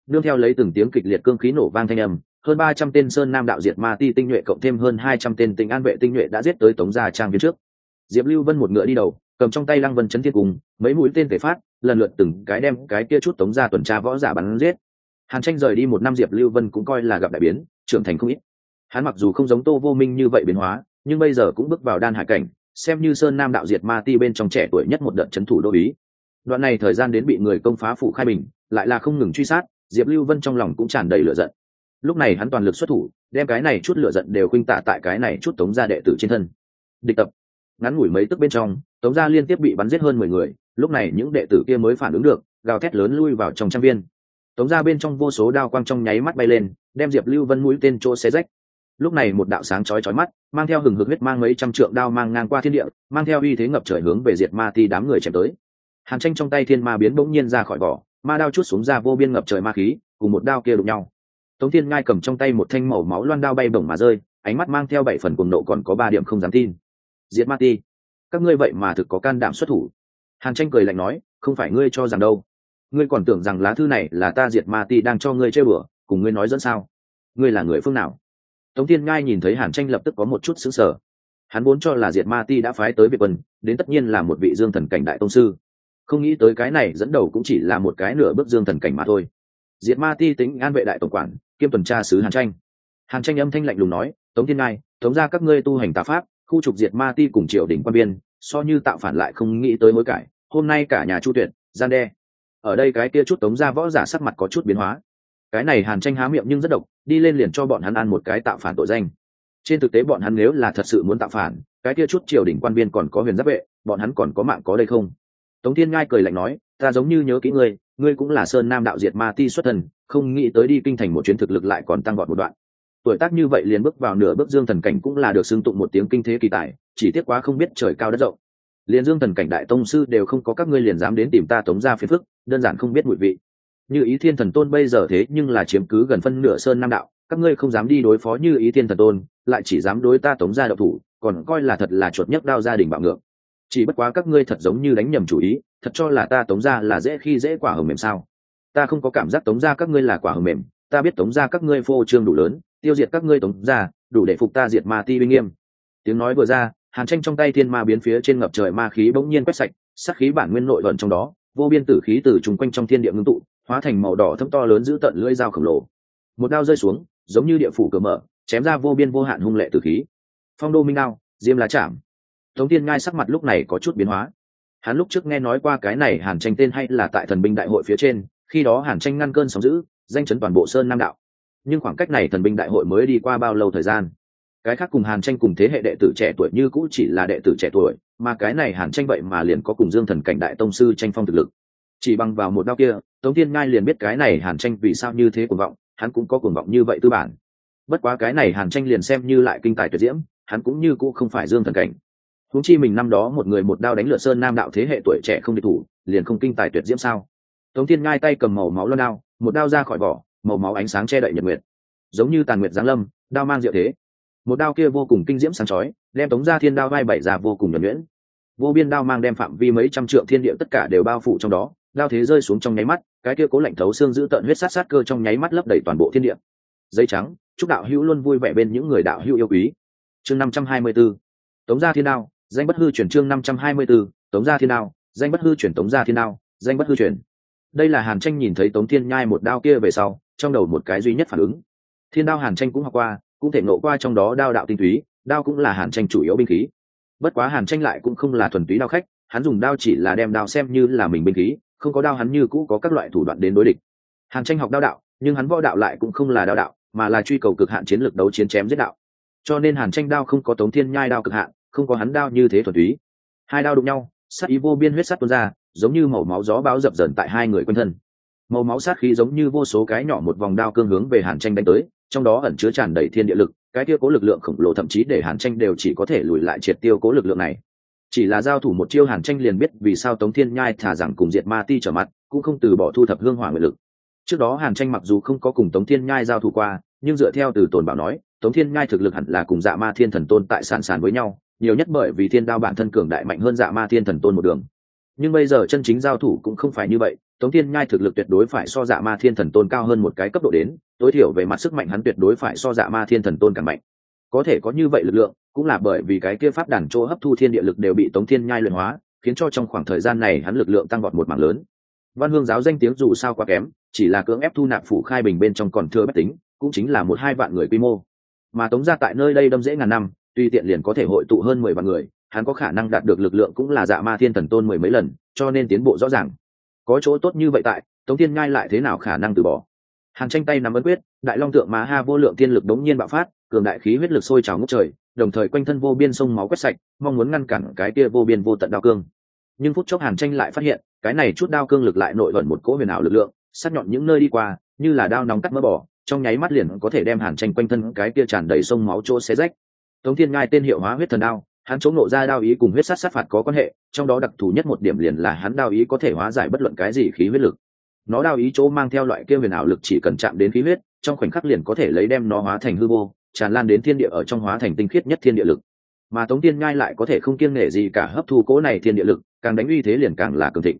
Nương theo lấy từng tiếng kịch liệt cương khí nổ vang thanh âm, hơn ba trăm tên sơn nam đạo diệt ma ti tinh nhuệ cộng thêm hơn hai trăm tên tinh an vệ tinh nhuệ đã giết tới tống gia trang viên trước. Diệp lưu vân một ngựa đi đầu, cầm trong tay lăng vân chấn thiên cùng mấy mũi tên thể phát, lần lượt từng cái đem cái kia chút tống gia tuần tra võ giả bắn giết. Hàn tranh rời đi một năm, diệp lưu vân cũng coi là gặp đại biến, trưởng thành không ít. Hắn mặc dù không giống tô vô minh như vậy biến hóa, nhưng bây giờ cũng bước vào đan hải cảnh xem như sơn nam đạo diệt ma ti bên trong trẻ tuổi nhất một đợt c h ấ n thủ đô ý. Đoạn này thời gian đến bị người công phá phủ khai bình, lại là không ngừng truy sát, diệp lưu vân trong lòng cũng tràn đầy lửa giận. Lúc này hắn toàn lực xuất thủ, đem cái này chút lửa giận đều khuynh tạ tại cái này chút tống gia đệ tử trên thân. Địch tập. Ngắn ngủi mấy tức bên trong, tống gia liên tiếp bị bắn giết hơn mười người, lúc này những đệ tử kia mới phản ứng được, gào thét lớn lui vào trong trang viên. Tống gia bên trong vô số đao quang trong nháy mắt bay lên, đem diệp lưu vân mũi tên chỗ xé rách lúc này một đạo sáng chói chói mắt, mang theo hừng hực huyết mang mấy trăm trượng đao mang ngang qua thiên địa, mang theo uy thế ngập trời hướng về diệt ma ti đám người chém tới. Hàn tranh trong tay thiên ma biến bỗng nhiên ra khỏi vỏ, ma đao chút xuống ra vô biên ngập trời ma khí, cùng một đao kia đụng nhau. Tống thiên ngai cầm trong tay một thanh màu máu loan đao bay bổng mà rơi, ánh mắt mang theo bảy phần cuồng nộ còn có ba điểm không dám tin. Diệt ma ti, các ngươi vậy mà thực có can đảm xuất thủ. Hàn tranh cười lạnh nói, không phải ngươi cho rằng đâu. Ngươi còn tưởng rằng lá thư này là ta diệt ma ti đang cho ngươi chơi bừa, cùng ngươi nói dẫn sao? Ngươi là người phương nào? Tống thiên ngai nhìn thấy hàn tranh lập tức có một chút xứng sở hắn vốn cho là diệt ma ti đã phái tới việt quân, đến tất nhiên là một vị dương thần cảnh đại tông sư. Không nghĩ tới cái này dẫn đầu cũng chỉ là một cái nửa bước dương thần cảnh mà thôi. Diệt ma ti tính an vệ đại tổng quản, kiêm tuần tra sứ hàn tranh. Hàn tranh âm thanh lạnh lùng nói, tống thiên ngai, tống ra các ngươi tu hành tà pháp, khu trục diệt ma ti cùng triều đình quan biên, so như tạo phản lại không nghĩ tới mối cải, hôm nay cả nhà chu tuyệt, gian đe. Ở đây cái kia chút tống ra võ giả sắc mặt có chút biến hóa cái này hàn tranh há miệng nhưng rất độc, đi lên liền cho bọn hắn ăn một cái tạo phản tội danh. Trên thực tế bọn hắn nếu là thật sự muốn tạo phản, cái kia chút triều đình quan viên còn có huyền giáp vệ, bọn hắn còn có mạng có đây không? Tống thiên ngai cười lạnh nói, ta giống như nhớ kỹ ngươi ngươi cũng là sơn nam đạo diệt ma ti xuất thần, không nghĩ tới đi kinh thành một chuyến thực lực lại còn tăng gọn một đoạn. Tuổi tác như vậy liền bước vào nửa bước dương thần cảnh cũng là được xưng tụng một tiếng kinh thế kỳ tài, chỉ tiếc quá không biết trời cao đất rộng. Liền dương thần cảnh đại tông sư đều không có các ngươi liền dám đến tìm ta tống ra phiền phức, đơn giản không biết mùi vị như ý thiên thần tôn bây giờ thế nhưng là chiếm cứ gần phân nửa sơn nam đạo, các ngươi không dám đi đối phó như ý thiên thần tôn, lại chỉ dám đối ta tống ra đậu thủ, còn coi là thật là chuột nhấc đao gia đình bạo ngược. Chỉ bất quá các ngươi thật giống như đánh nhầm chủ ý, thật cho là ta tống ra là dễ khi dễ quả hầm mềm sao? Ta không có cảm giác tống ra các ngươi là quả hầm mềm, ta biết tống ra các ngươi phô trương đủ lớn, tiêu diệt các ngươi tống ra đủ để phục ta diệt ma ti uy nghiêm. Tiếng nói vừa ra, hàn tranh trong tay thiên ma biến phía trên ngập trời ma khí bỗng nhiên quét sạch sắc khí bản nguyên nội vận trong đó, vô biên tử khí từ chung quanh trong thiên địa ngưng tụ hóa thành màu đỏ thâm to lớn giữ tận lưỡi dao khổng lồ. Một đao rơi xuống, giống như địa phủ cửa mở, chém ra vô biên vô hạn hung lệ từ khí. Phong đô minh đao, diêm lá chạm tống tiên ngai sắc mặt lúc này có chút biến hóa. Hắn lúc trước nghe nói qua cái này hàn tranh tên hay là tại thần binh đại hội phía trên, khi đó hàn tranh ngăn cơn sóng giữ danh chấn toàn bộ sơn nam đạo. Nhưng khoảng cách này thần binh đại hội mới đi qua bao lâu thời gian? Cái khác cùng hàn tranh cùng thế hệ đệ tử trẻ tuổi như cũ chỉ là đệ tử trẻ tuổi, mà cái này hàn tranh vậy mà liền có cùng dương thần cảnh đại tông sư tranh phong thực lực. Chỉ bằng vào một đao kia tống thiên ngai liền biết cái này hàn tranh vì sao như thế cuồng vọng, hắn cũng có cuồng vọng như vậy tư bản. Bất quá cái này hàn tranh liền xem như lại kinh tài tuyệt diễm, hắn cũng như cũng không phải dương thần cảnh. Huống chi mình năm đó một người một đao đánh lửa sơn nam đạo thế hệ tuổi trẻ không địch thủ, liền không kinh tài tuyệt diễm sao? Tống thiên ngai tay cầm màu máu loan đao, một đao ra khỏi vỏ, màu máu ánh sáng che đậy nhật nguyệt. Giống như tàn nguyệt giáng lâm, đao mang diệu thế. Một đao kia vô cùng kinh diễm sáng chói, đem tống ra thiên đao vai bảy ra vô cùng nhuẩn nhuyễn. Vô biên đao mang đem phạm vi mấy trăm trượng thiên địa tất cả đều bao phủ trong đó, đao thế rơi xuống trong nháy mắt cái kia cố lạnh thấu xương giữ tận huyết sát sát cơ trong nháy mắt lấp đầy toàn bộ thiên địa. Dây trắng, chúc đạo hữu luôn vui vẻ bên những người đạo hữu yêu quý. Chương năm trăm hai mươi 524 tống gia thiên đao, danh bất hư chuyển chương năm trăm hai mươi 524 tống gia thiên đao, danh bất hư chuyển tống gia thiên đao, danh bất hư chuyển đây là hàn tranh nhìn thấy tống thiên nhai một đao kia về sau, trong đầu một cái duy nhất phản ứng. Thiên đao hàn tranh cũng học qua, cũng thể nộ qua trong đó đao đạo tinh túy, đao cũng là hàn tranh chủ yếu binh khí. Bất quá hàn tranh lại cũng không là thuần túy đao khách, hắn dùng đao chỉ là đem đao xem như là mình binh khí không có đao hắn như cũ có các loại thủ đoạn đến đối địch. Hàn tranh học đao đạo, nhưng hắn võ đạo lại cũng không là đao đạo, mà là truy cầu cực hạn chiến lược đấu chiến chém giết đạo. Cho nên hàn tranh đao không có tống thiên nhai đao cực hạn, không có hắn đao như thế thuần túy. Hai đao đụng nhau, sát ý vô biên huyết sắt tuôn ra, giống như màu máu gió bão dập dần tại hai người quanh thân. Màu máu sát khí giống như vô số cái nhỏ một vòng đao cương hướng về hàn tranh đánh tới, trong đó ẩn chứa tràn đầy thiên địa lực, cái kia cố lực lượng khổng lồ thậm chí để hàn tranh đều chỉ có thể lùi lại triệt tiêu cố lực lượng này chỉ là giao thủ một chiêu hàn tranh liền biết vì sao tống thiên nhai thả rằng cùng diệt ma ti trở mặt, cũng không từ bỏ thu thập hương hỏa nguyện lực. Trước đó hàn tranh mặc dù không có cùng tống thiên nhai giao thủ qua, nhưng dựa theo từ tồn bảo nói, tống thiên nhai thực lực hẳn là cùng dạ ma thiên thần tôn tại sàn sàn với nhau, nhiều nhất bởi vì thiên đao bản thân cường đại mạnh hơn dạ ma thiên thần tôn một đường. Nhưng bây giờ chân chính giao thủ cũng không phải như vậy, tống thiên nhai thực lực tuyệt đối phải so dạ ma thiên thần tôn cao hơn một cái cấp độ đến, tối thiểu về mặt sức mạnh hắn tuyệt đối phải so dạ ma thiên thần tôn càng mạnh. Có thể có như vậy lực lượng cũng là bởi vì cái kia pháp đàn chỗ hấp thu thiên địa lực đều bị tống thiên nhai luyện hóa, khiến cho trong khoảng thời gian này hắn lực lượng tăng vọt một mảng lớn. Văn hương giáo danh tiếng dù sao quá kém, chỉ là cưỡng ép thu nạp phủ khai bình bên trong còn thừa bất tính, cũng chính là một hai vạn người quy mô. Mà tống ra tại nơi đây đâm dễ ngàn năm, tuy tiện liền có thể hội tụ hơn mười vạn người, hắn có khả năng đạt được lực lượng cũng là dạ ma thiên thần tôn mười mấy lần, cho nên tiến bộ rõ ràng. Có chỗ tốt như vậy tại, tống thiên ngai lại thế nào khả năng từ bỏ? Hàn tranh tay nắm ấn quyết, đại long tượng má ha vô lượng tiên lực đống nhiên bạo phát, cường đại khí huyết lực sôi trào ngốc trời đồng thời quanh thân vô biên sông máu quét sạch, mong muốn ngăn cản cái kia vô biên vô tận đao cương. Nhưng phút chốc hàn tranh lại phát hiện, cái này chút đao cương lực lại nội vận một cỗ huyền ảo lực lượng sát nhọn những nơi đi qua, như là đao nóng cắt mỡ bỏ, trong nháy mắt liền có thể đem hàn tranh quanh thân cái kia tràn đầy sông máu chỗ xé rách. Tống thiên ngai tên hiệu hóa huyết thần đao, hắn chống nộ ra đao ý cùng huyết sát sát phạt có quan hệ, trong đó đặc thù nhất một điểm liền là hắn đao ý có thể hóa giải bất luận cái gì khí huyết lực. Nó đao ý chỗ mang theo loại kia huyền ảo lực chỉ cần chạm đến khí huyết, trong khoảnh khắc liền có thể lấy đem nó hóa thành hư vô tràn lan đến thiên địa ở trong hóa thành tinh khiết nhất thiên địa lực. Mà tống tiên ngai lại có thể không kiêng nể gì cả hấp thu cố này thiên địa lực, càng đánh uy thế liền càng là cường thịnh.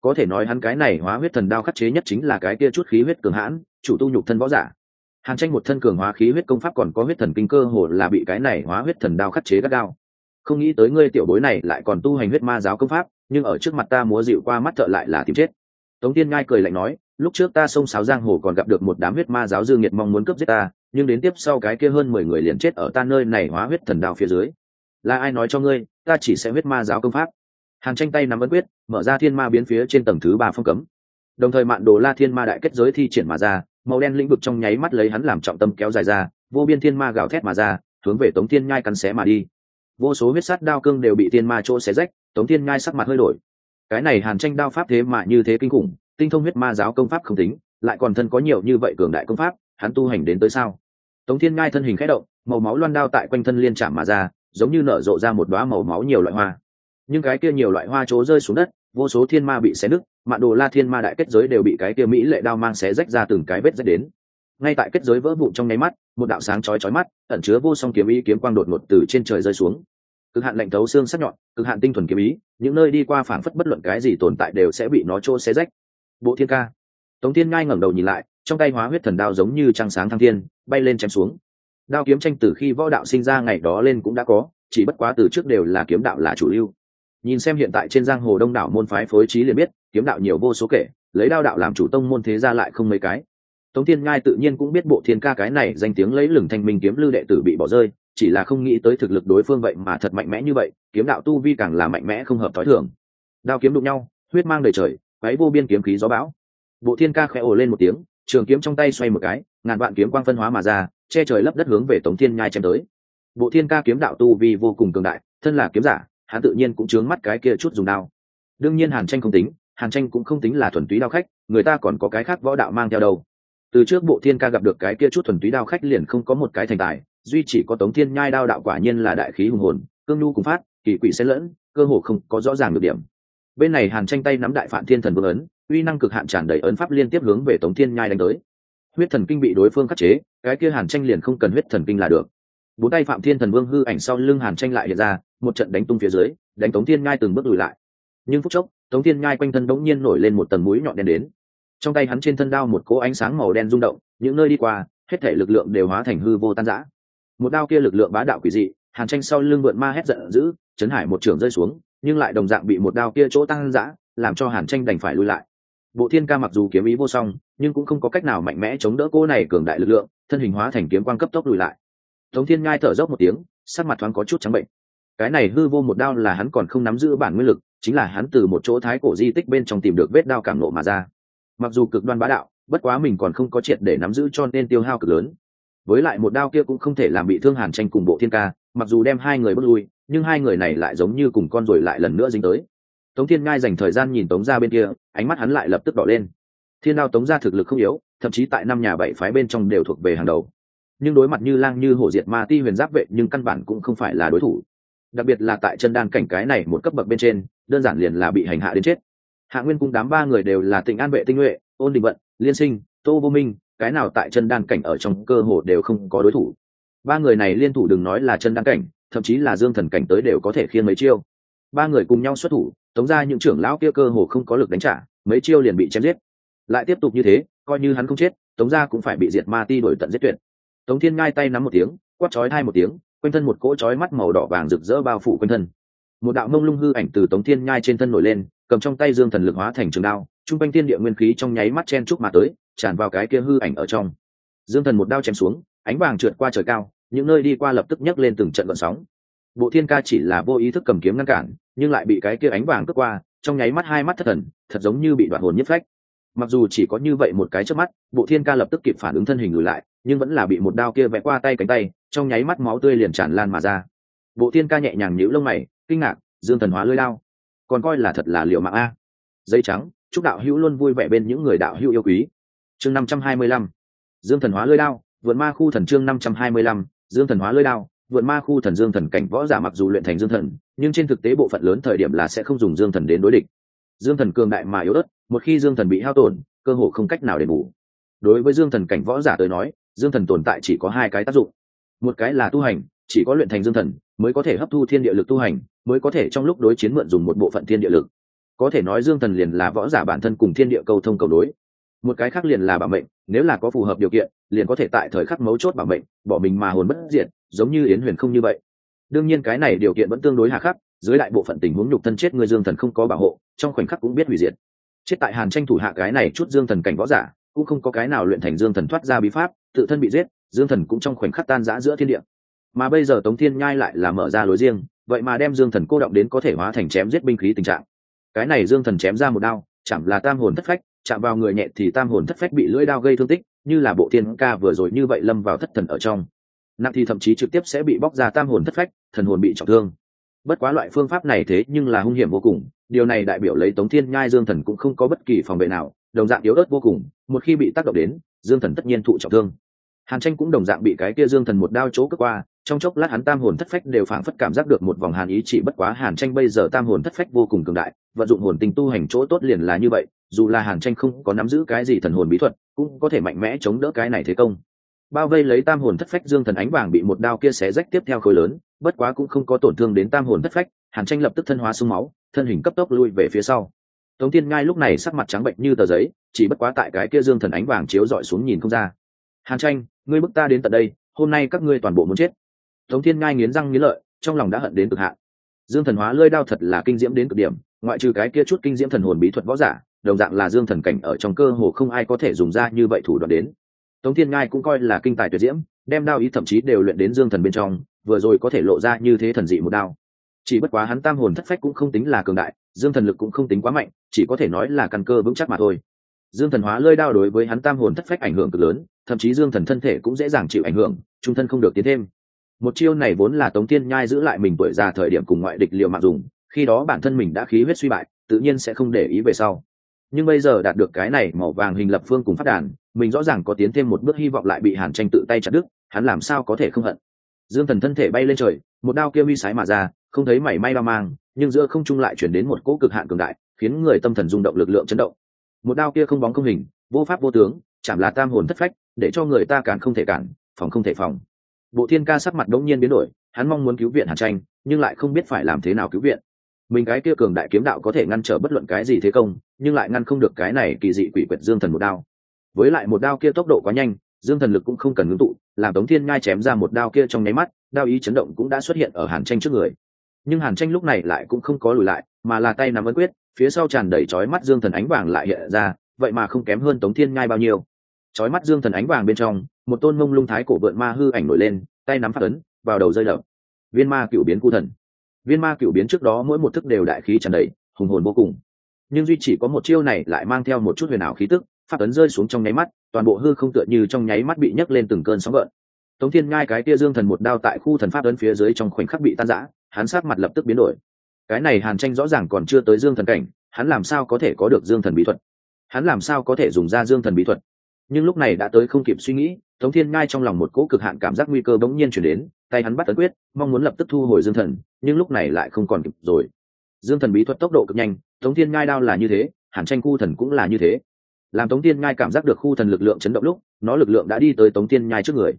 Có thể nói hắn cái này hóa huyết thần đao khắc chế nhất chính là cái kia chút khí huyết cường hãn, chủ tu nhục thân võ giả. Hàn tranh một thân cường hóa khí huyết công pháp còn có huyết thần kinh cơ hồ là bị cái này hóa huyết thần đao khắc chế gắt đao không nghĩ tới ngươi tiểu bối này lại còn tu hành huyết ma giáo công pháp, nhưng ở trước mặt ta múa dịu qua mắt thợ lại là tìm chết. Tống tiên ngai cười lạnh nói, lúc trước ta xông sáo giang hồ còn gặp được một đám huyết ma giáo dương nhiệt mong muốn cướp giết ta nhưng đến tiếp sau cái kia hơn mười người liền chết ở ta nơi này hóa huyết thần đao phía dưới. Là ai nói cho ngươi, ta chỉ sẽ huyết ma giáo công pháp. Hàn tranh tay nắm ấn quyết, mở ra thiên ma biến phía trên tầng thứ ba phong cấm. Đồng thời mạn đồ la thiên ma đại kết giới thi triển mà ra, màu đen lĩnh vực trong nháy mắt lấy hắn làm trọng tâm kéo dài ra, vô biên thiên ma gào thét mà ra, hướng về tống thiên nhai cắn xé mà đi. Vô số huyết sắt đao cương đều bị thiên ma chỗ xé rách, tống thiên nhai sắc mặt hơi đổi. Cái này hàn tranh đao pháp thế mà như thế kinh khủng, tinh thông huyết ma giáo công pháp không tính, lại còn thân có nhiều như vậy cường đại công pháp, hắn tu hành đến tới sao? Tống thiên ngai thân hình khẽ động, màu máu loan đao tại quanh thân liên chạm mà ra, giống như nở rộ ra một đoá màu máu nhiều loại hoa. Nhưng cái kia nhiều loại hoa trố rơi xuống đất, vô số thiên ma bị xé nứt mạn đồ la thiên ma đại kết giới đều bị cái kia mỹ lệ đao mang xé rách ra từng cái vết rách đến. Ngay tại kết giới vỡ vụn trong nháy mắt, một đạo sáng chói chói mắt, ẩn chứa vô song kiếm ý kiếm quang đột ngột từ trên trời rơi xuống. Cực hạn lạnh thấu xương sắc nhọn, cực hạn tinh thuần kiếm ý, những nơi đi qua phảng phất bất luận cái gì tồn tại đều sẽ bị nó trô xé rách. Bộ thiên ca. Tống thiên ngai ngẩng đầu nhìn lại trong tay hóa huyết thần đao giống như trăng sáng thăng thiên, bay lên chém xuống. Đao kiếm tranh từ khi võ đạo sinh ra ngày đó lên cũng đã có, chỉ bất quá từ trước đều là kiếm đạo là chủ lưu. Nhìn xem hiện tại trên giang hồ đông đảo môn phái phối trí liền biết, kiếm đạo nhiều vô số kể, lấy đao đạo làm chủ tông môn thế ra lại không mấy cái. Tống thiên ngai tự nhiên cũng biết bộ thiên ca cái này danh tiếng lấy lừng thanh minh kiếm lưu đệ tử bị bỏ rơi, chỉ là không nghĩ tới thực lực đối phương vậy mà thật mạnh mẽ như vậy, kiếm đạo tu vi càng là mạnh mẽ không hợp thói thường. Đao kiếm đụng nhau, huyết mang đầy trời váy vô biên kiếm khí gió bão. Bộ thiên ca khẽ ồ lên một tiếng trường kiếm trong tay xoay một cái, ngàn vạn kiếm quang phân hóa mà ra, che trời lấp đất hướng về tống thiên nhai chém tới. Bộ thiên ca kiếm đạo tu vi vô cùng cường đại, thân là kiếm giả, hắn tự nhiên cũng chướng mắt cái kia chút dùng đao. Đương nhiên hàn tranh không tính, hàn tranh cũng không tính là thuần túy đao khách, người ta còn có cái khác võ đạo mang theo đâu. Từ trước bộ thiên ca gặp được cái kia chút thuần túy đao khách liền không có một cái thành tài, duy chỉ có tống thiên nhai đao đạo quả nhiên là đại khí hùng hồn, cương nhu cùng phát, kỳ quỷ xen lẫn, cơ hồ không có rõ ràng được điểm. Bên này hàn tranh tay nắm đại phản thiên thần vương ấn uy năng cực hạn tràn đầy ấn pháp liên tiếp hướng về tống thiên nhai đánh tới. Huyết thần kinh bị đối phương khắc chế, cái kia hàn tranh liền không cần huyết thần kinh là được. Bốn tay phạm thiên thần vương hư ảnh sau lưng hàn tranh lại hiện ra, một trận đánh tung phía dưới, đánh tống thiên nhai từng bước lùi lại. Nhưng phút chốc, tống thiên nhai quanh thân đống nhiên nổi lên một tầng mũi nhọn đen đến. Trong tay hắn trên thân đao một cỗ ánh sáng màu đen rung động, những nơi đi qua, hết thể lực lượng đều hóa thành hư vô tan rã. Một đao kia lực lượng bá đạo quỷ dị, hàn tranh sau lưng vượn ma hét giận dữ, chấn hải một trường rơi xuống, nhưng lại đồng dạng bị một đao kia chỗ tăng giã làm cho hàn tranh đành phải lui lại bộ thiên ca mặc dù kiếm ý vô song, nhưng cũng không có cách nào mạnh mẽ chống đỡ cô này cường đại lực lượng, thân hình hóa thành kiếm quang cấp tốc lùi lại. Tống thiên ngai thở dốc một tiếng, sắc mặt thoáng có chút trắng bệnh. Cái này hư vô một đao là hắn còn không nắm giữ bản nguyên lực, chính là hắn từ một chỗ thái cổ di tích bên trong tìm được vết đao cảm nộ mà ra. Mặc dù cực đoan bá đạo, bất quá mình còn không có triệt để nắm giữ cho nên tiêu hao cực lớn. Với lại một đao kia cũng không thể làm bị thương hàn tranh cùng bộ thiên ca, mặc dù đem hai người bước lui, nhưng hai người này lại giống như cùng con rồi lại lần nữa dính tới tống thiên ngai dành thời gian nhìn tống ra bên kia, ánh mắt hắn lại lập tức đỏ lên. Thiên đao tống ra thực lực không yếu, thậm chí tại năm nhà bảy phái bên trong đều thuộc về hàng đầu. Nhưng đối mặt như lang như hổ diệt ma ti huyền giáp vệ nhưng căn bản cũng không phải là đối thủ. Đặc biệt là tại chân đan cảnh cái này một cấp bậc bên trên, đơn giản liền là bị hành hạ đến chết. Hạ nguyên cung đám ba người đều là tỉnh an vệ tinh nhuệ, ôn đình vận, liên sinh, tô vô minh, cái nào tại chân đan cảnh ở trong cơ hồ đều không có đối thủ. Ba người này liên thủ đừng nói là chân đan cảnh, thậm chí là dương thần cảnh tới đều có thể khiên mấy chiêu ba người cùng nhau xuất thủ, tống ra những trưởng lão kia cơ hồ không có lực đánh trả, mấy chiêu liền bị chém giết. Lại tiếp tục như thế, coi như hắn không chết, tống ra cũng phải bị diệt ma ti đổi tận giết tuyệt. Tống thiên ngai tay nắm một tiếng, quát chói hai một tiếng, quanh thân một cỗ chói mắt màu đỏ vàng rực rỡ bao phủ quanh thân. Một đạo mông lung hư ảnh từ tống thiên nhai trên thân nổi lên, cầm trong tay dương thần lực hóa thành trường đao t r u n g quanh thiên địa nguyên khí trong nháy mắt chen trúc mà tới, tràn vào cái kia hư ảnh ở trong. Dương thần một đao chém xuống, ánh vàng trượt qua trời cao, những nơi đi qua lập tức nhấc lên từng trận vận sóng. Bộ thiên ca chỉ là vô ý thức cầm kiếm ngăn cản nhưng lại bị cái kia ánh vàng cướp qua, trong nháy mắt hai mắt thất thần, thật giống như bị đoạn hồn nhất phách. Mặc dù chỉ có như vậy một cái trước mắt, bộ thiên ca lập tức kịp phản ứng thân hình lùi lại, nhưng vẫn là bị một đao kia vẽ qua tay cánh tay, trong nháy mắt máu tươi liền tràn lan mà ra. Bộ thiên ca nhẹ nhàng nhíu lông mày, kinh ngạc, dương thần hóa lưỡi lao còn coi là thật là liệu mạng a. Dây trắng, chúc đạo hữu luôn vui vẻ bên những người đạo hữu yêu quý. Chương năm trăm hai mươi lăm. Dương thần hóa lưỡi lao vượt ma khu thần chương năm trăm hai mươi lăm, dương thần hóa lưỡi lao vượn ma khu thần dương thần cảnh võ giả mặc dù luyện thành dương thần, nhưng trên thực tế bộ phận lớn thời điểm là sẽ không dùng dương thần đến đối địch. Dương thần cường đại mà yếu ớt, một khi dương thần bị hao tổn, cơ hồ không cách nào để bù. Đối với dương thần cảnh võ giả tới nói, dương thần tồn tại chỉ có hai cái tác dụng. Một cái là tu hành, chỉ có luyện thành dương thần, mới có thể hấp thu thiên địa lực tu hành, mới có thể trong lúc đối chiến mượn dùng một bộ phận thiên địa lực. Có thể nói dương thần liền là võ giả bản thân cùng thiên địa cầu thông cầu đối. Một cái khác liền là bảo mệnh, nếu là có phù hợp điều kiện, liền có thể tại thời khắc mấu chốt bảo mệnh, bỏ mình mà hồn bất diệt giống như yến huyền không như vậy. Đương nhiên cái này điều kiện vẫn tương đối hà khắc, dưới đại bộ phận tình huống nhục thân chết người dương thần không có bảo hộ, trong khoảnh khắc cũng biết hủy diệt. Chết tại hàn tranh thủ hạ cái này chút dương thần cảnh võ giả, cũng không có cái nào luyện thành dương thần thoát ra bí pháp, tự thân bị giết, dương thần cũng trong khoảnh khắc tan rã giữa thiên địa. Mà bây giờ tống thiên nhai lại là mở ra lối riêng, vậy mà đem dương thần cô động đến có thể hóa thành chém giết binh khí tình trạng. Cái này dương thần chém ra một đao chẳng là tam hồn thất phách, chạm vào người nhẹ thì tam hồn thất phách bị lưỡi đao gây thương tích, như là bộ thiên ca vừa rồi như vậy lâm vào thất thần ở trong nặng thì thậm chí trực tiếp sẽ bị bóc ra tam hồn thất phách, thần hồn bị trọng thương. Bất quá loại phương pháp này thế nhưng là hung hiểm vô cùng, điều này đại biểu lấy tống thiên nhai dương thần cũng không có bất kỳ phòng vệ nào, đồng dạng yếu ớt vô cùng, một khi bị tác động đến, dương thần tất nhiên thụ trọng thương. Hàn tranh cũng đồng dạng bị cái kia dương thần một đao chỗ cất qua, trong chốc lát hắn tam hồn thất phách đều phảng phất cảm giác được một vòng hàn ý chỉ bất quá hàn tranh bây giờ tam hồn thất phách vô cùng cường đại, vận dụng hồn tình tu hành chỗ tốt liền là như vậy, dù là hàn tranh không có nắm giữ cái gì thần hồn bí thuật, cũng có thể mạnh mẽ chống đỡ cái này thế công bao vây lấy tam hồn thất phách dương thần ánh vàng bị một đao kia xé rách tiếp theo khối lớn, bất quá cũng không có tổn thương đến tam hồn thất phách, hàn tranh lập tức thân hóa sung máu, thân hình cấp tốc lui về phía sau. Tống tiên ngai lúc này sắc mặt trắng bệnh như tờ giấy, chỉ bất quá tại cái kia dương thần ánh vàng chiếu dọi xuống nhìn không ra. Hàn tranh, ngươi bức ta đến tận đây, hôm nay các ngươi toàn bộ muốn chết. Tống thiên ngai nghiến răng nghiến lợi, trong lòng đã hận đến cực hạn. Dương thần hóa lơi đao thật là kinh diễm đến cực điểm, ngoại trừ cái kia chút kinh diễm thần hồn bí thuật võ giả, đồng dạng là dương thần cảnh ở trong cơ hồ không ai có thể dùng ra như vậy thủ đoạn đến tống thiên ngai cũng coi là kinh tài tuyệt diễm, đem đao ý thậm chí đều luyện đến dương thần bên trong, vừa rồi có thể lộ ra như thế thần dị một đao. Chỉ bất quá hắn tam hồn thất phách cũng không tính là cường đại, dương thần lực cũng không tính quá mạnh, chỉ có thể nói là căn cơ vững chắc mà thôi. Dương thần hóa lơi đao đối với hắn tam hồn thất phách ảnh hưởng cực lớn, thậm chí dương thần thân thể cũng dễ dàng chịu ảnh hưởng, trung thân không được tiến thêm. Một chiêu này vốn là tống tiên nhai giữ lại mình tuổi già thời điểm cùng ngoại địch liệu mạng dùng, khi đó bản thân mình đã khí huyết suy bại, tự nhiên sẽ không để ý về sau nhưng bây giờ đạt được cái này màu vàng hình lập phương cùng phát đàn, mình rõ ràng có tiến thêm một bước hy vọng lại bị hàn tranh tự tay chặt đứt, hắn làm sao có thể không hận? Dương thần thân thể bay lên trời, một đao kia huy sái mà ra, không thấy mảy may bao mang, nhưng giữa không trung lại chuyển đến một cỗ cực hạn cường đại, khiến người tâm thần rung động lực lượng chấn động. Một đao kia không bóng không hình, vô pháp vô tướng, chạm là tam hồn thất phách, để cho người ta cản không thể cản, phòng không thể phòng. Bộ thiên ca sắc mặt đống nhiên biến đổi, hắn mong muốn cứu viện hàn tranh, nhưng lại không biết phải làm thế nào cứu viện mình cái kia cường đại kiếm đạo có thể ngăn trở bất luận cái gì thế công, nhưng lại ngăn không được cái này kỳ dị quỷ quyệt dương thần một đao. Với lại một đao kia tốc độ quá nhanh, dương thần lực cũng không cần ngưng tụ, làm tống thiên ngai chém ra một đao kia trong nháy mắt, đao ý chấn động cũng đã xuất hiện ở hàn tranh trước người. Nhưng hàn tranh lúc này lại cũng không có lùi lại, mà là tay nắm ấn quyết, phía sau tràn đầy chói mắt dương thần ánh vàng lại hiện ra, vậy mà không kém hơn tống thiên ngai bao nhiêu. Chói mắt dương thần ánh vàng bên trong, một tôn mông lung thái cổ vượn ma hư ảnh nổi lên, tay nắm phát ấn, vào đầu rơi đập. Viên ma cựu biến cu thần viên ma cựu biến trước đó mỗi một thức đều đại khí tràn đầy, hùng hồn vô cùng. Nhưng duy chỉ có một chiêu này lại mang theo một chút huyền ảo khí tức phát ấn rơi xuống trong nháy mắt, toàn bộ hư không tựa như trong nháy mắt bị nhấc lên từng cơn sóng gợn. Tống thiên ngai cái tia dương thần một đao tại khu thần pháp ấn phía dưới trong khoảnh khắc bị tan rã, hắn sát mặt lập tức biến đổi. Cái này hàn tranh rõ ràng còn chưa tới dương thần cảnh, hắn làm sao có thể có được dương thần bí thuật? Hắn làm sao có thể dùng ra dương thần bí thuật? Nhưng lúc này đã tới không kịp suy nghĩ, tống thiên ngai trong lòng một cỗ cực hạn cảm giác nguy cơ bỗng nhiên chuyển đến tay hắn bắt tấn quyết, mong muốn lập tức thu hồi dương thần, nhưng lúc này lại không còn kịp rồi. Dương thần bí thuật tốc độ cực nhanh, tống thiên ngai đao là như thế hàn tranh khu thần cũng là như thế. Làm tống thiên ngai cảm giác được khu thần lực lượng chấn động lúc, nó lực lượng đã đi tới tống thiên ngai trước người.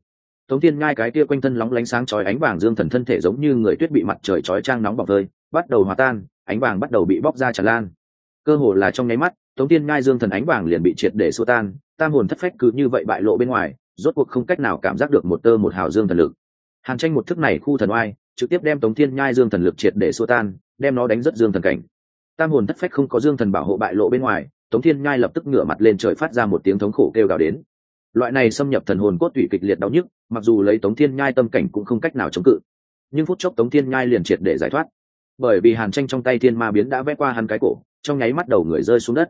Tống thiên ngai cái kia quanh thân lóng lánh sáng chói ánh vàng dương thần thân thể giống như người tuyết bị mặt trời chói trang nóng bỏng rơi, bắt đầu hòa tan, ánh vàng bắt đầu bị bóc ra tràn lan. Cơ hồ là trong nháy mắt, tống thiên ngai dương thần ánh vàng liền bị triệt để xua tan, tam hồn thất phách cứ như vậy bại lộ bên ngoài, rốt cuộc không cách nào cảm giác được một tơ một hào dương thần lực hàn tranh một thức này khu thần oai, trực tiếp đem tống thiên nhai dương thần lực triệt để xua tan, đem nó đánh rất dương thần cảnh. Tam hồn thất phách không có dương thần bảo hộ bại lộ bên ngoài, tống thiên nhai lập tức ngửa mặt lên trời phát ra một tiếng thống khổ kêu gào đến. Loại này xâm nhập thần hồn cốt tủy kịch liệt đau nhức, mặc dù lấy tống thiên nhai tâm cảnh cũng không cách nào chống cự. Nhưng phút chốc tống thiên nhai liền triệt để giải thoát. Bởi vì hàn tranh trong tay thiên ma biến đã vẽ qua hắn cái cổ, trong nháy mắt đầu người rơi xuống đất.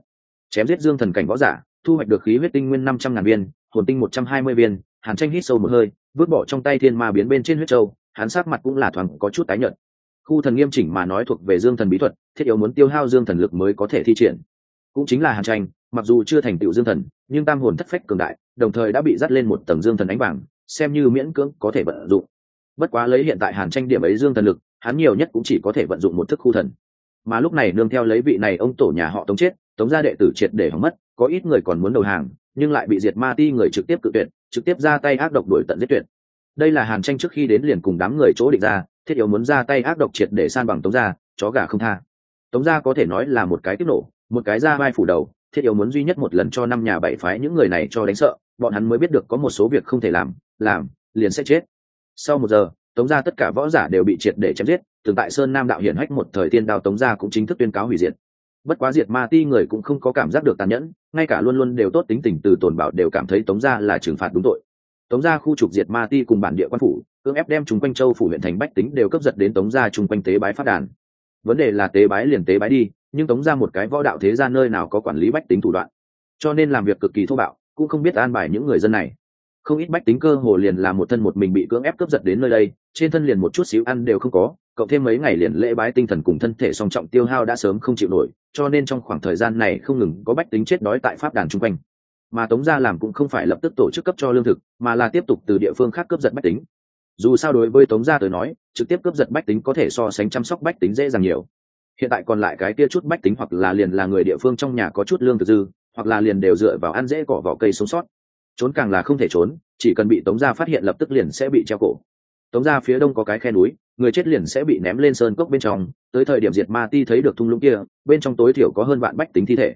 Chém giết dương thần cảnh võ giả, thu hoạch được khí huyết tinh nguyên năm trăm ngàn viên, hồn tinh một trăm hai mươi viên hàn tranh hít sâu một hơi, vứt bỏ trong tay thiên ma biến bên trên huyết châu, hắn sát mặt cũng là thoáng có chút tái nhợt. Khu thần nghiêm chỉnh mà nói thuộc về dương thần bí thuật, thiết yếu muốn tiêu hao dương thần lực mới có thể thi triển. Cũng chính là hàn tranh, mặc dù chưa thành tựu dương thần, nhưng tam hồn thất phách cường đại, đồng thời đã bị dắt lên một tầng dương thần ánh vàng, xem như miễn cưỡng có thể vận dụng. Bất quá lấy hiện tại hàn tranh điểm ấy dương thần lực, hắn nhiều nhất cũng chỉ có thể vận dụng một thức khu thần. Mà lúc này nương theo lấy vị này ông tổ nhà họ tống chết, tống gia đệ tử triệt để hỏng mất, có ít người còn muốn đầu hàng, nhưng lại bị diệt ma ti người trực tiếp cự tuyệt trực tiếp ra tay ác độc đuổi tận giết tuyệt. Đây là hàn tranh trước khi đến liền cùng đám người chỗ định ra, thiết yếu muốn ra tay ác độc triệt để san bằng tống gia, chó gà không tha. Tống gia có thể nói là một cái tiếp nổ, một cái ra vai phủ đầu, thiết yếu muốn duy nhất một lần cho năm nhà bảy phái những người này cho đánh sợ, bọn hắn mới biết được có một số việc không thể làm làm, liền sẽ chết. Sau một giờ, tống gia tất cả võ giả đều bị triệt để chém giết, từng tại sơn nam đạo hiển hách một thời tiên đao tống gia cũng chính thức tuyên cáo hủy diệt. Bất quá diệt ma ti người cũng không có cảm giác được tàn nhẫn ngay cả luôn luôn đều tốt tính tình từ tồn bảo đều cảm thấy tống gia là trừng phạt đúng tội. Tống gia khu trục diệt ma ti cùng bản địa quan phủ, cưỡng ép đem chúng quanh châu phủ huyện thành bách tính đều cấp giật đến tống gia chung quanh tế bái phát đàn. Vấn đề là tế bái liền tế bái đi, nhưng tống ra một cái võ đạo thế ra nơi nào có quản lý bách tính thủ đoạn. Cho nên làm việc cực kỳ thô bạo, cũng không biết an bài những người dân này không ít bách tính cơ hồ liền là một thân một mình bị cưỡng ép cướp giật đến nơi đây, trên thân liền một chút xíu ăn đều không có, cộng thêm mấy ngày liền lễ bái tinh thần cùng thân thể song trọng tiêu hao đã sớm không chịu nổi, cho nên trong khoảng thời gian này không ngừng có bách tính chết đói tại pháp đàn chung quanh. Mà tống gia làm cũng không phải lập tức tổ chức cấp cho lương thực, mà là tiếp tục từ địa phương khác cướp giật bách tính. Dù sao đối với tống gia tới nói, trực tiếp cướp giật bách tính có thể so sánh chăm sóc bách tính dễ dàng nhiều. Hiện tại còn lại cái kia chút bách tính hoặc là liền là người địa phương trong nhà có chút lương thực dư, hoặc là liền đều dựa vào ăn dễ cỏ vỏ cây sống sót trốn càng là không thể trốn, chỉ cần bị tống gia phát hiện lập tức liền sẽ bị treo cổ. Tống gia phía đông có cái khe núi, người chết liền sẽ bị ném lên sơn cốc bên trong. Tới thời điểm diệt ma ti thấy được thung lũng kia, bên trong tối thiểu có hơn vạn bách tính thi thể.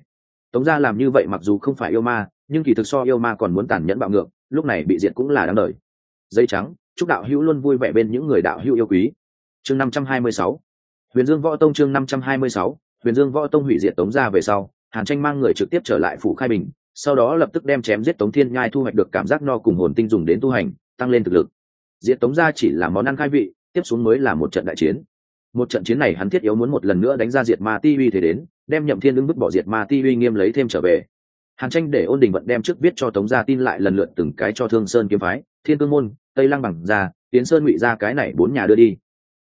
Tống gia làm như vậy mặc dù không phải yêu ma, nhưng kỳ thực so yêu ma còn muốn tàn nhẫn bạo ngược, lúc này bị diệt cũng là đáng đời. Dây trắng, chúc đạo hữu luôn vui vẻ bên những người đạo hữu yêu quý. Chương năm trăm hai mươi sáu. Huyền dương võ tông chương năm trăm hai mươi sáu. Huyền dương võ tông hủy diệt tống gia về sau, hàn tranh mang người trực tiếp trở lại phủ khai bình sau đó lập tức đem chém giết tống thiên nhai thu hoạch được cảm giác no cùng hồn tinh dùng đến tu hành tăng lên thực lực. Diệt tống gia chỉ là món ăn khai vị tiếp xuống mới là một trận đại chiến. Một trận chiến này hắn thiết yếu muốn một lần nữa đánh ra diệt ma ti uy thế đến đem nhậm thiên ứng bức bỏ diệt ma ti uy nghiêm lấy thêm trở về. Hàn tranh để ôn đình vận đem trước viết cho tống gia tin lại lần lượt từng cái cho thương sơn kiếm phái thiên cương môn tây lăng bằng gia, tiến sơn ngụy ra cái này bốn nhà đưa đi.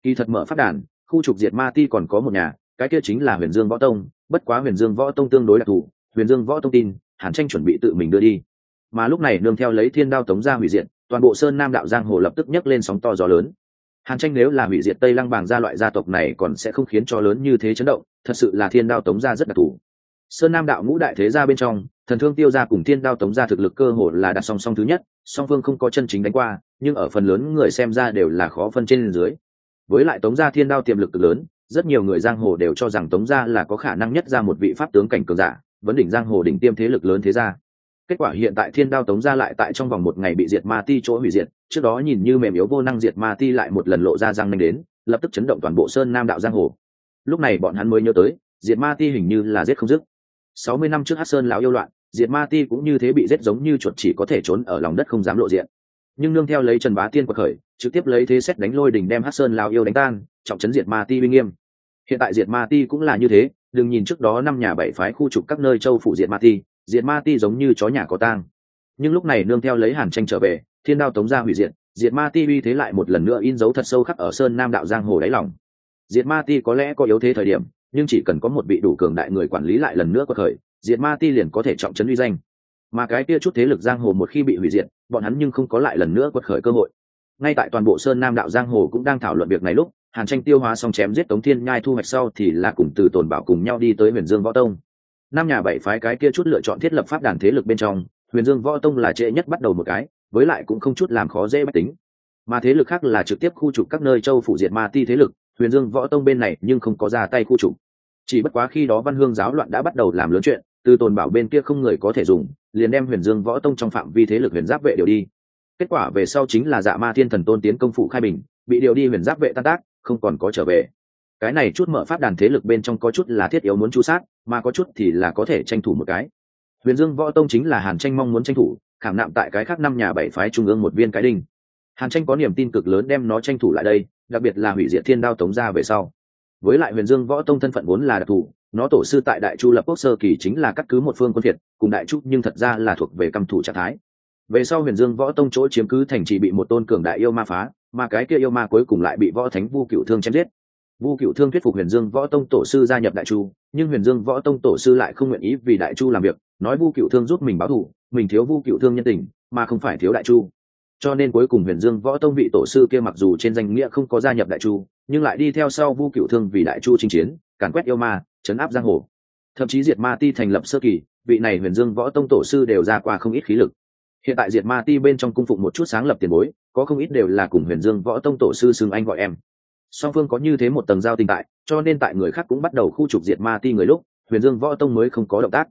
Kỳ thật mở phát đàn khu trục diệt ma ti còn có một nhà cái kia chính là huyền dương võ tông bất quá huyền dương võ tông tương đối đặc thù huyền dương võ tông tin hàn tranh chuẩn bị tự mình đưa đi. Mà lúc này nương theo lấy thiên đao tống ra hủy diệt, toàn bộ sơn nam đạo giang hồ lập tức nhấc lên sóng to gió lớn. Hàn tranh nếu là hủy diệt tây lăng bàng gia loại gia tộc này còn sẽ không khiến cho lớn như thế chấn động, thật sự là thiên đao tống gia rất đặc thù. Sơn nam đạo ngũ đại thế gia bên trong, thần thương tiêu gia cùng thiên đao tống gia thực lực cơ hồ là đặt song song thứ nhất, song phương không có chân chính đánh qua, nhưng ở phần lớn người xem ra đều là khó phân trên dưới. Với lại tống gia thiên đao tiềm lực cực lớn, rất nhiều người giang hồ đều cho rằng tống gia là có khả năng nhất ra một vị pháp tướng cảnh cường giả vấn đỉnh giang hồ đỉnh tiêm thế lực lớn thế gia. Kết quả hiện tại thiên đao tống gia lại tại trong vòng một ngày bị diệt ma ti chỗ hủy diệt, trước đó nhìn như mềm yếu vô năng diệt ma ti lại một lần lộ ra răng nanh đến, lập tức chấn động toàn bộ sơn nam đạo giang hồ. Lúc này bọn hắn mới nhớ tới, diệt ma ti hình như là giết không dứt. Sáu mươi năm trước hát sơn lão yêu loạn, diệt ma ti cũng như thế bị giết giống như chuột chỉ có thể trốn ở lòng đất không dám lộ diện. Nhưng nương theo lấy trần bá tiên quật khởi, trực tiếp lấy thế xét đánh lôi đỉnh đem hát sơn lao yêu đánh tan, trọng chấn diệt ma ti uy nghiêm. Hiện tại diệt ma ti cũng là như thế đừng nhìn trước đó năm nhà bảy phái khu trục các nơi châu phủ diện ma ti diện ma ti giống như chó nhà có tang. Nhưng lúc này nương theo lấy hàn tranh trở về, thiên đao tống ra hủy diệt diệt ma ti uy thế lại một lần nữa in dấu thật sâu khắc ở sơn nam đạo giang hồ đáy lòng. Diệt ma ti có lẽ có yếu thế thời điểm, nhưng chỉ cần có một vị đủ cường đại người quản lý lại lần nữa có khởi diệt ma ti liền có thể trọng trấn uy danh. Mà cái kia chút thế lực giang hồ một khi bị hủy diệt, bọn hắn nhưng không có lại lần nữa quật khởi cơ hội. Ngay tại toàn bộ sơn nam đạo giang hồ cũng đang thảo luận việc này lúc hàn tranh tiêu hóa xong chém giết tống thiên nhai thu hoạch sau thì là cùng từ tồn bảo cùng nhau đi tới huyền dương võ tông. Năm nhà bảy phái cái kia chút lựa chọn thiết lập pháp đàn thế lực bên trong, huyền dương võ tông là trễ nhất bắt đầu một cái, với lại cũng không chút làm khó dễ bách tính. Mà thế lực khác là trực tiếp khu trục các nơi châu phủ diệt ma ti thế lực, huyền dương võ tông bên này nhưng không có ra tay khu trục. Chỉ bất quá khi đó văn hương giáo loạn đã bắt đầu làm lớn chuyện, từ tồn bảo bên kia không người có thể dùng, liền đem huyền dương võ tông trong phạm vi thế lực huyền giáp vệ điều đi. Kết quả về sau chính là dạ ma thiên thần tôn tiến công phụ khai bình, bị điều đi huyền giáp vệ tan tác không còn có trở về. Cái này chút mở pháp đàn thế lực bên trong có chút là thiết yếu muốn chu sát, mà có chút thì là có thể tranh thủ một cái. Huyền dương võ tông chính là hàn tranh mong muốn tranh thủ, khảm nạm tại cái khác năm nhà bảy phái trung ương một viên cái đinh. Hàn tranh có niềm tin cực lớn đem nó tranh thủ lại đây, đặc biệt là hủy diệt thiên đao tống ra về sau. Với lại huyền dương võ tông thân phận vốn là đặc thù, nó tổ sư tại đại chu lập quốc sơ kỳ chính là cắt cứ một phương quân việt cùng đại chu nhưng thật ra là thuộc về căm thủ trạng thái về sau huyền dương võ tông chỗ chiếm cứ thành trì bị một tôn cường đại yêu ma phá, mà cái kia yêu ma cuối cùng lại bị võ thánh vu cựu thương chém giết. Vu cựu thương thuyết phục huyền dương võ tông tổ sư gia nhập đại chu, nhưng huyền dương võ tông tổ sư lại không nguyện ý vì đại chu làm việc, nói vu cựu thương giúp mình báo thù, mình thiếu vu cựu thương nhân tình, mà không phải thiếu đại chu. Cho nên cuối cùng huyền dương võ tông vị tổ sư kia mặc dù trên danh nghĩa không có gia nhập đại chu, nhưng lại đi theo sau vu cựu thương vì đại chu chinh chiến, càn quét yêu ma, chấn áp giang hồ. Thậm chí diệt ma ti thành lập sơ kỳ, vị này huyền dương võ tông tổ sư đều ra qua không ít khí lực hiện tại diệt ma ti bên trong cung phụng một chút sáng lập tiền bối, có không ít đều là cùng huyền dương võ tông tổ sư xưng anh gọi em. Song phương có như thế một tầng giao tình tại, cho nên tại người khác cũng bắt đầu khu trục diệt ma ti người lúc, huyền dương võ tông mới không có động tác.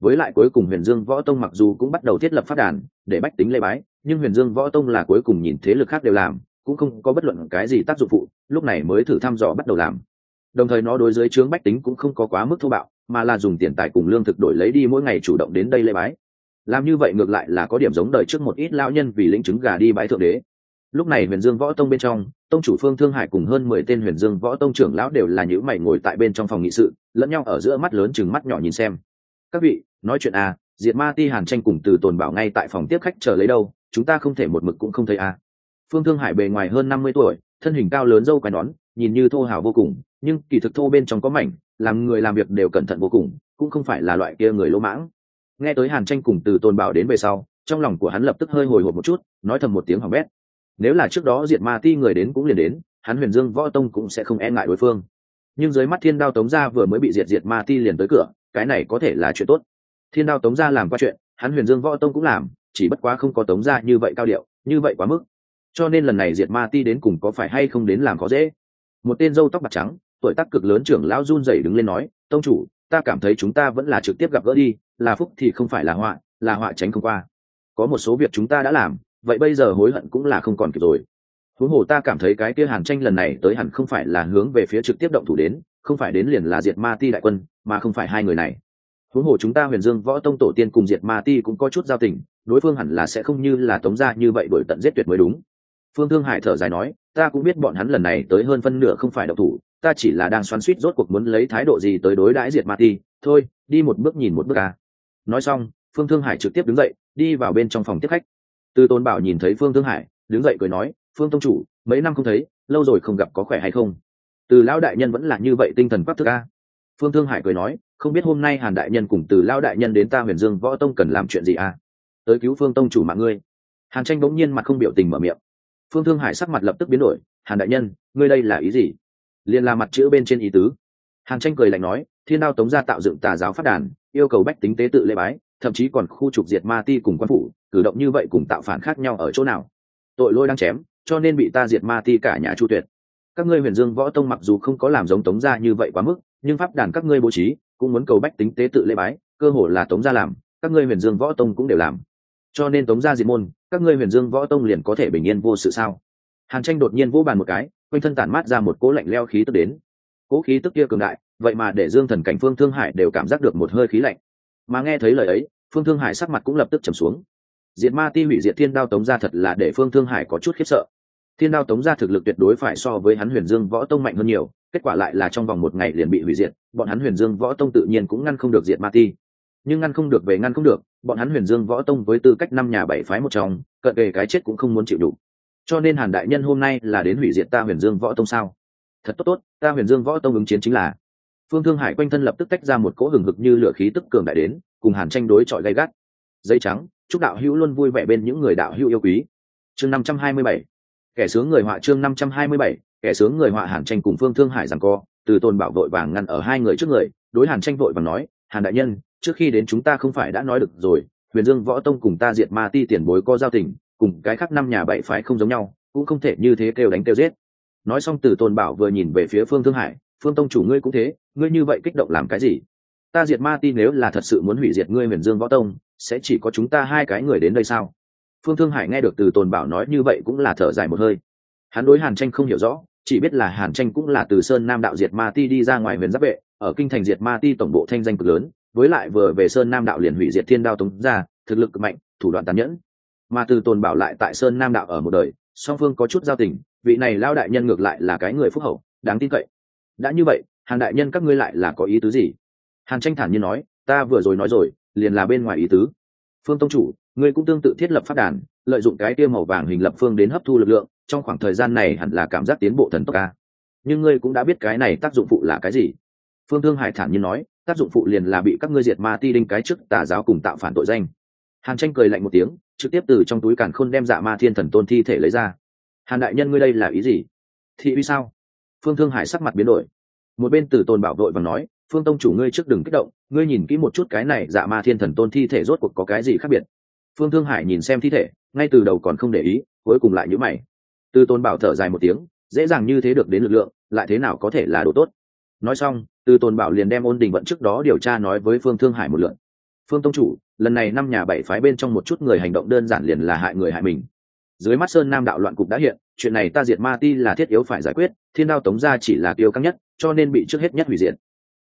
Với lại cuối cùng huyền dương võ tông mặc dù cũng bắt đầu thiết lập phát đàn để bách tính lê bái, nhưng huyền dương võ tông là cuối cùng nhìn thế lực khác đều làm, cũng không có bất luận cái gì tác dụng phụ, lúc này mới thử thăm dò bắt đầu làm. Đồng thời nó đối với chướng bách tính cũng không có quá mức thô bạo, mà là dùng tiền tài cùng lương thực đổi lấy đi mỗi ngày chủ động đến đây lê bái làm như vậy ngược lại là có điểm giống đời trước một ít lão nhân vì lĩnh chứng gà đi bãi thượng đế. Lúc này huyền dương võ tông bên trong, tông chủ phương thương hải cùng hơn mười tên huyền dương võ tông trưởng lão đều là những mày ngồi tại bên trong phòng nghị sự, lẫn nhau ở giữa mắt lớn chừng mắt nhỏ nhìn xem. Các vị, nói chuyện à diệt ma ti hàn tranh cùng từ tồn bảo ngay tại phòng tiếp khách chờ lấy đâu, chúng ta không thể một mực cũng không thấy à. Phương thương hải bề ngoài hơn năm mươi tuổi, thân hình cao lớn dâu quai nón, nhìn như thô hào vô cùng, nhưng kỳ thực thô bên trong có mảnh, làm người làm việc đều cẩn thận vô cùng, cũng không phải là loại kia người lỗ mãng nghe tới hàn tranh cùng từ tôn bảo đến về sau, trong lòng của hắn lập tức hơi hồi hộp một chút, nói thầm một tiếng hỏng bét. Nếu là trước đó diệt ma ti người đến cũng liền đến, hắn huyền dương võ tông cũng sẽ không e ngại đối phương. Nhưng dưới mắt thiên đao tống gia vừa mới bị diệt diệt ma ti liền tới cửa, cái này có thể là chuyện tốt. Thiên đao tống gia làm qua chuyện, hắn huyền dương võ tông cũng làm, chỉ bất quá không có tống gia như vậy cao điệu, như vậy quá mức. Cho nên lần này diệt ma ti đến cùng có phải hay không đến làm khó dễ? Một tên dâu tóc bạc trắng, tuổi tác cực lớn trưởng lão run rẩy đứng lên nói, tông chủ, ta cảm thấy chúng ta vẫn là trực tiếp gặp gỡ đi là phúc thì không phải là họa là họa tránh không qua. Có một số việc chúng ta đã làm, vậy bây giờ hối hận cũng là không còn kịp rồi. Huống hồ ta cảm thấy cái kia hàn tranh lần này tới hẳn không phải là hướng về phía trực tiếp động thủ đến, không phải đến liền là diệt ma ti đại quân, mà không phải hai người này. Huống hồ chúng ta huyền dương võ tông tổ tiên cùng diệt ma ti cũng có chút giao tình, đối phương hẳn là sẽ không như là tống gia như vậy đổi tận giết tuyệt mới đúng. Phương thương hải thở dài nói, ta cũng biết bọn hắn lần này tới hơn phân nửa không phải động thủ, ta chỉ là đang xoắn suýt rốt cuộc muốn lấy thái độ gì tới đối đãi diệt ma ti. Thôi, đi một bước nhìn một bước à nói xong, phương thương hải trực tiếp đứng dậy, đi vào bên trong phòng tiếp khách. Từ tôn bảo nhìn thấy phương thương hải, đứng dậy cười nói, phương tông chủ, mấy năm không thấy, lâu rồi không gặp có khỏe hay không? Từ lão đại nhân vẫn là như vậy tinh thần quắc thức a. Phương thương hải cười nói, không biết hôm nay hàn đại nhân cùng từ lão đại nhân đến ta huyền dương võ tông cần làm chuyện gì a? Tới cứu phương tông chủ mạng ngươi. Hàn tranh bỗng nhiên mặt không biểu tình mở miệng. Phương thương hải sắc mặt lập tức biến đổi, hàn đại nhân, ngươi đây là ý gì? Liền là mặt chữ bên trên ý tứ. Hàn tranh cười lạnh nói, thiên đao tống gia tạo dựng tà giáo phát đàn yêu cầu bách tính tế tự lễ bái, thậm chí còn khu trục diệt ma ti cùng quan phủ, cử động như vậy cùng tạo phản khác nhau ở chỗ nào? Tội lôi đang chém, cho nên bị ta diệt ma ti cả nhà chu tuyệt. Các ngươi huyền dương võ tông mặc dù không có làm giống tống gia như vậy quá mức, nhưng pháp đàn các ngươi bố trí cũng muốn cầu bách tính tế tự lễ bái, cơ hồ là tống gia làm, các ngươi huyền dương võ tông cũng đều làm. Cho nên tống gia diệt môn, các ngươi huyền dương võ tông liền có thể bình yên vô sự sao? Hàn tranh đột nhiên vỗ bàn một cái, quanh thân tản mát ra một cỗ lạnh leo khí tức đến. Cỗ khí tức kia cường đại vậy mà để dương thần cảnh phương thương hải đều cảm giác được một hơi khí lạnh. Mà nghe thấy lời ấy, phương thương hải sắc mặt cũng lập tức trầm xuống. Diệt ma ti hủy diệt thiên đao tống gia thật là để phương thương hải có chút khiếp sợ. Thiên đao tống gia thực lực tuyệt đối phải so với hắn huyền dương võ tông mạnh hơn nhiều, kết quả lại là trong vòng một ngày liền bị hủy diệt, bọn hắn huyền dương võ tông tự nhiên cũng ngăn không được diệt ma ti. Nhưng ngăn không được về ngăn không được, bọn hắn huyền dương võ tông với tư cách năm nhà bảy phái một trong, cận kề cái chết cũng không muốn chịu đủ. Cho nên hàn đại nhân hôm nay là đến hủy diệt ta huyền dương võ tông sao? Thật tốt tốt, ta huyền dương võ tông ứng chiến chính là phương thương hải quanh thân lập tức tách ra một cỗ hừng hực như lửa khí tức cường đại đến, cùng hàn tranh đối chọi gay gắt. Dây trắng, chúc đạo hữu luôn vui vẻ bên những người đạo hữu yêu quý. Chương năm trăm hai mươi bảy, kẻ sướng người họa chương năm trăm hai mươi bảy, kẻ sướng người họa hàn tranh cùng phương thương hải rằng co, từ tôn bảo vội vàng ngăn ở hai người trước người, đối hàn tranh vội vàng nói, hàn đại nhân, trước khi đến chúng ta không phải đã nói được rồi, huyền dương võ tông cùng ta diệt ma ti tiền bối có giao tình, cùng cái khác năm nhà bảy phái không giống nhau, cũng không thể như thế kêu đánh kêu giết. Nói xong từ tôn bảo vừa nhìn về phía phương thương hải, phương tông chủ ngươi cũng thế ngươi như vậy kích động làm cái gì? Ta diệt ma ti nếu là thật sự muốn hủy diệt ngươi huyền dương võ tông, sẽ chỉ có chúng ta hai cái người đến đây sao? Phương thương hải nghe được từ tồn bảo nói như vậy cũng là thở dài một hơi. Hắn đối hàn tranh không hiểu rõ, chỉ biết là hàn tranh cũng là từ sơn nam đạo diệt ma ti đi ra ngoài huyền giáp vệ, ở kinh thành diệt ma ti tổng bộ thanh danh cực lớn, với lại vừa về sơn nam đạo liền hủy diệt thiên đao tống ra, thực lực mạnh, thủ đoạn tàn nhẫn. Mà từ tồn bảo lại tại sơn nam đạo ở một đời, song phương có chút giao tình, vị này lao đại nhân ngược lại là cái người phúc hậu, đáng tin cậy. Đã như vậy hàn đại nhân các ngươi lại là có ý tứ gì? Hàn tranh thản nhiên nói, ta vừa rồi nói rồi, liền là bên ngoài ý tứ. Phương tông chủ, ngươi cũng tương tự thiết lập phát đàn, lợi dụng cái tiêu màu vàng hình lập phương đến hấp thu lực lượng, trong khoảng thời gian này hẳn là cảm giác tiến bộ thần tốc ca nhưng ngươi cũng đã biết cái này tác dụng phụ là cái gì. Phương thương hải thản nhiên nói, tác dụng phụ liền là bị các ngươi diệt ma ti đinh cái trước tà giáo cùng tạo phản tội danh. Hàn tranh cười lạnh một tiếng, trực tiếp từ trong túi càn khôn đem dạ ma thiên thần tôn thi thể lấy ra. Hàn đại nhân ngươi đây là ý gì? Thị uy sao? Phương thương hải sắc mặt biến đổi một bên từ tôn bảo đội và nói, phương tông chủ ngươi trước đừng kích động, ngươi nhìn kỹ một chút cái này dạ ma thiên thần tôn thi thể rốt cuộc có cái gì khác biệt. Phương thương hải nhìn xem thi thể, ngay từ đầu còn không để ý, cuối cùng lại nhữ mày. Từ tôn bảo thở dài một tiếng, dễ dàng như thế được đến lực lượng, lại thế nào có thể là đồ tốt? Nói xong từ tôn bảo liền đem ôn đình vận trước đó điều tra nói với phương thương hải một lượn phương tông chủ, lần này năm nhà bảy phái bên trong một chút người hành động đơn giản liền là hại người hại mình dưới mắt sơn nam đạo loạn cục đã hiện, chuyện này ta diệt ma ti là thiết yếu phải giải quyết, thiên đao tống gia chỉ là tiêu căng nhất, cho nên bị trước hết nhất hủy diệt.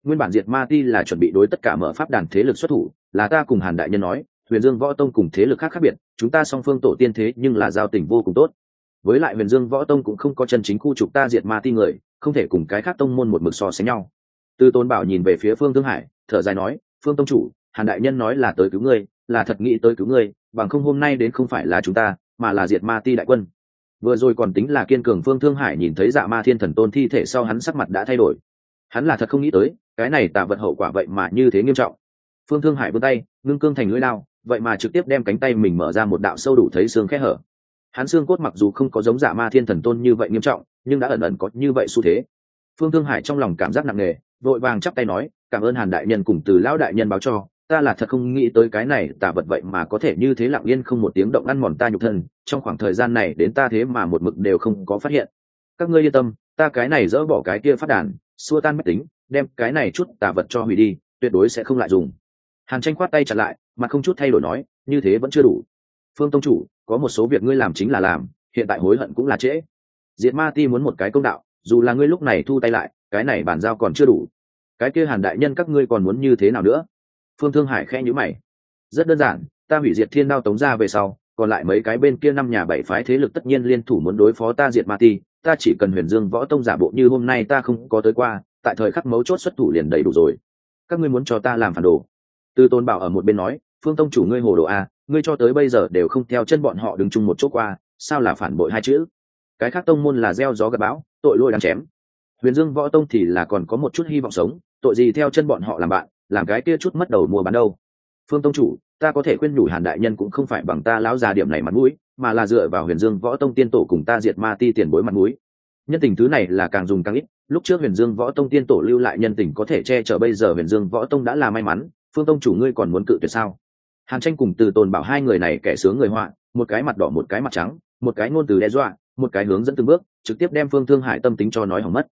Nguyên bản diệt ma ti là chuẩn bị đối tất cả mở pháp đàn thế lực xuất thủ, là ta cùng hàn đại nhân nói, huyền dương võ tông cùng thế lực khác khác biệt, chúng ta song phương tổ tiên thế nhưng là giao tình vô cùng tốt. Với lại huyền dương võ tông cũng không có chân chính khu trục ta diệt ma ti người, không thể cùng cái khác tông môn một mực so sánh nhau. Tư tôn bảo nhìn về phía phương thương hải, thở dài nói, phương tông chủ, hàn đại nhân nói là tới cứu ngươi, là thật nghĩ tới cứu ngươi, bằng không hôm nay đến không phải là chúng ta mà là diệt ma ti đại quân. Vừa rồi còn tính là kiên cường phương thương hải nhìn thấy dạ ma thiên thần tôn thi thể sau hắn sắc mặt đã thay đổi. Hắn là thật không nghĩ tới, cái này tạ vật hậu quả vậy mà như thế nghiêm trọng. Phương thương hải vươn tay, ngưng cương thành lưỡi lao vậy mà trực tiếp đem cánh tay mình mở ra một đạo sâu đủ thấy xương khe hở. Hắn xương cốt mặc dù không có giống dạ ma thiên thần tôn như vậy nghiêm trọng, nhưng đã ẩn ẩn có như vậy xu thế. Phương thương hải trong lòng cảm giác nặng nề, vội vàng chắp tay nói, cảm ơn hàn đại nhân cùng từ lão đại nhân báo cho ta là thật không nghĩ tới cái này tả vật vậy mà có thể như thế lặng yên không một tiếng động ăn mòn ta nhục thân, trong khoảng thời gian này đến ta thế mà một mực đều không có phát hiện. Các ngươi yên tâm, ta cái này dỡ bỏ cái kia phát đàn, xua tan mách tính, đem cái này chút tả vật cho hủy đi, tuyệt đối sẽ không lại dùng. Hàn tranh khoát tay chặt lại, mà không chút thay đổi nói, như thế vẫn chưa đủ. Phương tông chủ, có một số việc ngươi làm chính là làm, hiện tại hối hận cũng là trễ. Diệt ma ti muốn một cái công đạo, dù là ngươi lúc này thu tay lại, cái này bàn giao còn chưa đủ. Cái kia hàn đại nhân các ngươi còn muốn như thế nào nữa? Phương thương hải khẽ nhữ mày. Rất đơn giản, ta hủy diệt thiên đao tống ra về sau, còn lại mấy cái bên kia năm nhà bảy phái thế lực tất nhiên liên thủ muốn đối phó ta diệt ma ti, ta chỉ cần huyền dương võ tông giả bộ như hôm nay ta không có tới qua, tại thời khắc mấu chốt xuất thủ liền đầy đủ rồi. Các ngươi muốn cho ta làm phản đồ? Từ tôn bảo ở một bên nói, phương tông chủ ngươi hồ đồ a, ngươi cho tới bây giờ đều không theo chân bọn họ đứng chung một chỗ qua, sao là phản bội hai chữ? Cái khác tông môn là gieo gió gặp bão, tội lôi đáng chém. Huyền dương võ tông thì là còn có một chút hy vọng sống, tội gì theo chân bọn họ làm bạn làm cái kia chút mất đầu mua bán đâu. Phương tông chủ, ta có thể khuyên nhủ hàn đại nhân cũng không phải bằng ta lão già điểm này mặt mũi, mà là dựa vào huyền dương võ tông tiên tổ cùng ta diệt ma ti tiền bối mặt mũi. Nhân tình thứ này là càng dùng càng ít, lúc trước huyền dương võ tông tiên tổ lưu lại nhân tình có thể che chở bây giờ huyền dương võ tông đã là may mắn, phương tông chủ ngươi còn muốn cự tuyệt sao? Hàn tranh cùng từ tồn bảo hai người này kẻ sướng người họa, một cái mặt đỏ, một cái mặt trắng, một cái ngôn từ đe dọa, một cái hướng dẫn từng bước, trực tiếp đem phương thương hải tâm tính cho nói hỏng mất.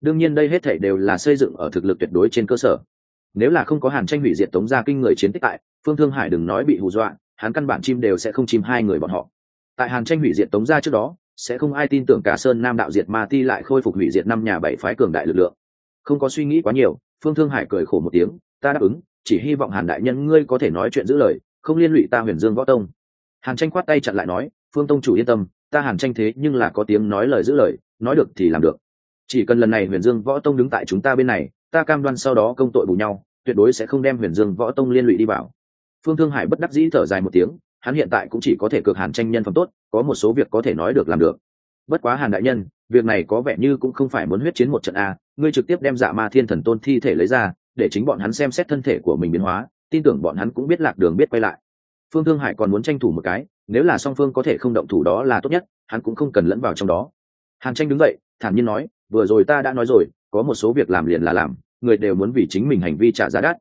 Đương nhiên đây hết thảy đều là xây dựng ở thực lực tuyệt đối trên cơ sở nếu là không có hàn tranh hủy diệt tống gia kinh người chiến tích tại, phương thương hải đừng nói bị hù dọa, hắn căn bản chim đều sẽ không chim hai người bọn họ. Tại hàn tranh hủy diệt tống gia trước đó, sẽ không ai tin tưởng cả sơn nam đạo diệt ma ti lại khôi phục hủy diệt năm nhà bảy phái cường đại lực lượng. Không có suy nghĩ quá nhiều, phương thương hải cười khổ một tiếng, ta đáp ứng, chỉ hy vọng hàn đại nhân ngươi có thể nói chuyện giữ lời, không liên lụy ta huyền dương võ tông. Hàn tranh khoát tay chặn lại nói, phương tông chủ yên tâm, ta hàn tranh thế nhưng là có tiếng nói lời giữ lời, nói được thì làm được. Chỉ cần lần này huyền dương võ tông đứng tại chúng ta bên này ta cam đoan sau đó công tội bù nhau, tuyệt đối sẽ không đem huyền dương võ tông liên lụy đi vào. Phương thương hải bất đắc dĩ thở dài một tiếng, hắn hiện tại cũng chỉ có thể cực hàn tranh nhân phẩm tốt, có một số việc có thể nói được làm được. Bất quá hàn đại nhân, việc này có vẻ như cũng không phải muốn huyết chiến một trận a, ngươi trực tiếp đem dạ ma thiên thần tôn thi thể lấy ra, để chính bọn hắn xem xét thân thể của mình biến hóa, tin tưởng bọn hắn cũng biết lạc đường biết quay lại. Phương thương hải còn muốn tranh thủ một cái, nếu là song phương có thể không động thủ đó là tốt nhất, hắn cũng không cần lẫn vào trong đó. Hàn tranh đứng dậy, thản nhiên nói, vừa rồi ta đã nói rồi có một số việc làm liền là làm, người đều muốn vì chính mình hành vi trả giá đắt.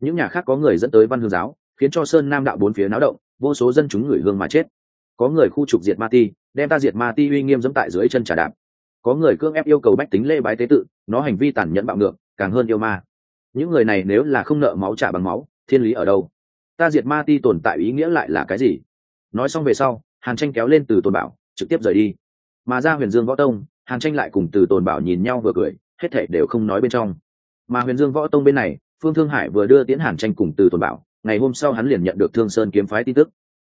Những nhà khác có người dẫn tới văn hương giáo, khiến cho sơn nam đạo bốn phía náo động, vô số dân chúng người hương mà chết. Có người khu trục diệt ma ti, đem ta diệt ma ti uy nghiêm dẫm tại dưới chân trà đạp. Có người cưỡng ép yêu cầu bách tính lê bái tế tự, nó hành vi tàn nhẫn bạo ngược, càng hơn yêu ma. Những người này nếu là không nợ máu trả bằng máu, thiên lý ở đâu? Ta diệt ma ti tồn tại ý nghĩa lại là cái gì? Nói xong về sau, hàn tranh kéo lên từ tồn bảo, trực tiếp rời đi. Mà ra huyền dương võ tông, hàn tranh lại cùng từ tồn bảo nhìn nhau vừa cười hết thể đều không nói bên trong. Mà huyền dương võ tông bên này, phương thương hải vừa đưa tiễn hàn tranh cùng từ tuần bảo, ngày hôm sau hắn liền nhận được thương sơn kiếm phái tin tức.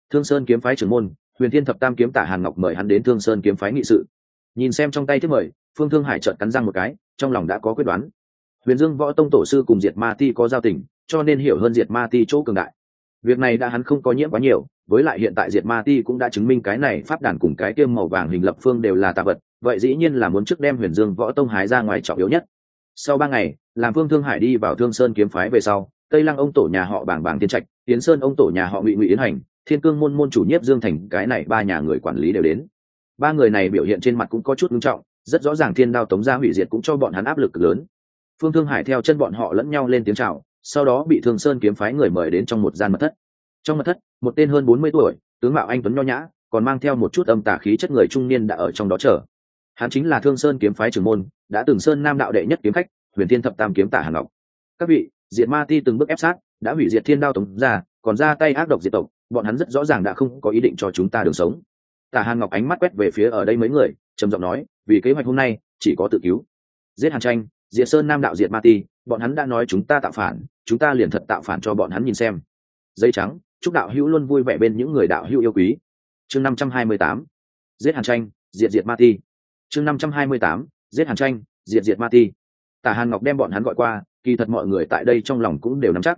Thương sơn kiếm phái trưởng môn, huyền thiên thập tam kiếm tả hàn ngọc mời hắn đến thương sơn kiếm phái nghị sự. Nhìn xem trong tay thiết mời, phương thương hải trợn cắn răng một cái, trong lòng đã có quyết đoán. Huyền dương võ tông tổ sư cùng diệt ma ti có giao tình, cho nên hiểu hơn diệt ma ti chỗ cường đại. Việc này đã hắn không có nhiễm quá nhiều, với lại hiện tại diệt ma ti cũng đã chứng minh cái này pháp đàn cùng cái tiêm màu vàng hình lập phương đều là tạ vật vậy dĩ nhiên là muốn trước đem huyền dương võ tông hái ra ngoài trọng yếu nhất. Sau ba ngày, làm phương thương hải đi vào thương sơn kiếm phái về sau, tây lăng ông tổ nhà họ bảng bảng thiên trạch tiến sơn ông tổ nhà họ ngụy ngụy yến hành, thiên cương môn môn chủ nhiếp dương thành, cái này ba nhà người quản lý đều đến. Ba người này biểu hiện trên mặt cũng có chút nghiêm trọng, rất rõ ràng thiên đao tống gia hủy diệt cũng cho bọn hắn áp lực lớn. Phương thương hải theo chân bọn họ lẫn nhau lên tiếng chào, sau đó bị thương sơn kiếm phái người mời đến trong một gian mật thất. Trong mật thất, một tên hơn bốn mươi tuổi, tướng mạo anh tuấn nho nhã, còn mang theo một chút âm tà khí chất người trung niên đã ở trong đó chờ hắn chính là thương sơn kiếm phái trưởng môn, đã từng sơn nam đạo đệ nhất kiếm khách, huyền thiên thập tam kiếm tả hàn ngọc. Các vị, diệt ma ti từng bước ép sát, đã hủy diệt thiên đao tống ra, còn ra tay ác độc diệt tộc, bọn hắn rất rõ ràng đã không có ý định cho chúng ta đường sống. Tả hàn ngọc ánh mắt quét về phía ở đây mấy người, trầm giọng nói, vì kế hoạch hôm nay, chỉ có tự cứu. Giết hàn tranh, diệt sơn nam đạo diệt ma ti, bọn hắn đã nói chúng ta tạo phản, chúng ta liền thật tạo phản cho bọn hắn nhìn xem. Dây trắng, chúc đạo hữu luôn vui vẻ bên những người đạo hữu yêu quý. Chương năm trăm hai mươi tám. Giết hàn tranh, diệt diệt ma ti chương năm trăm hai mươi tám, giết hàn tranh, diệt diệt ma ti. Tả hàn ngọc đem bọn hắn gọi qua, kỳ thật mọi người tại đây trong lòng cũng đều nắm chắc.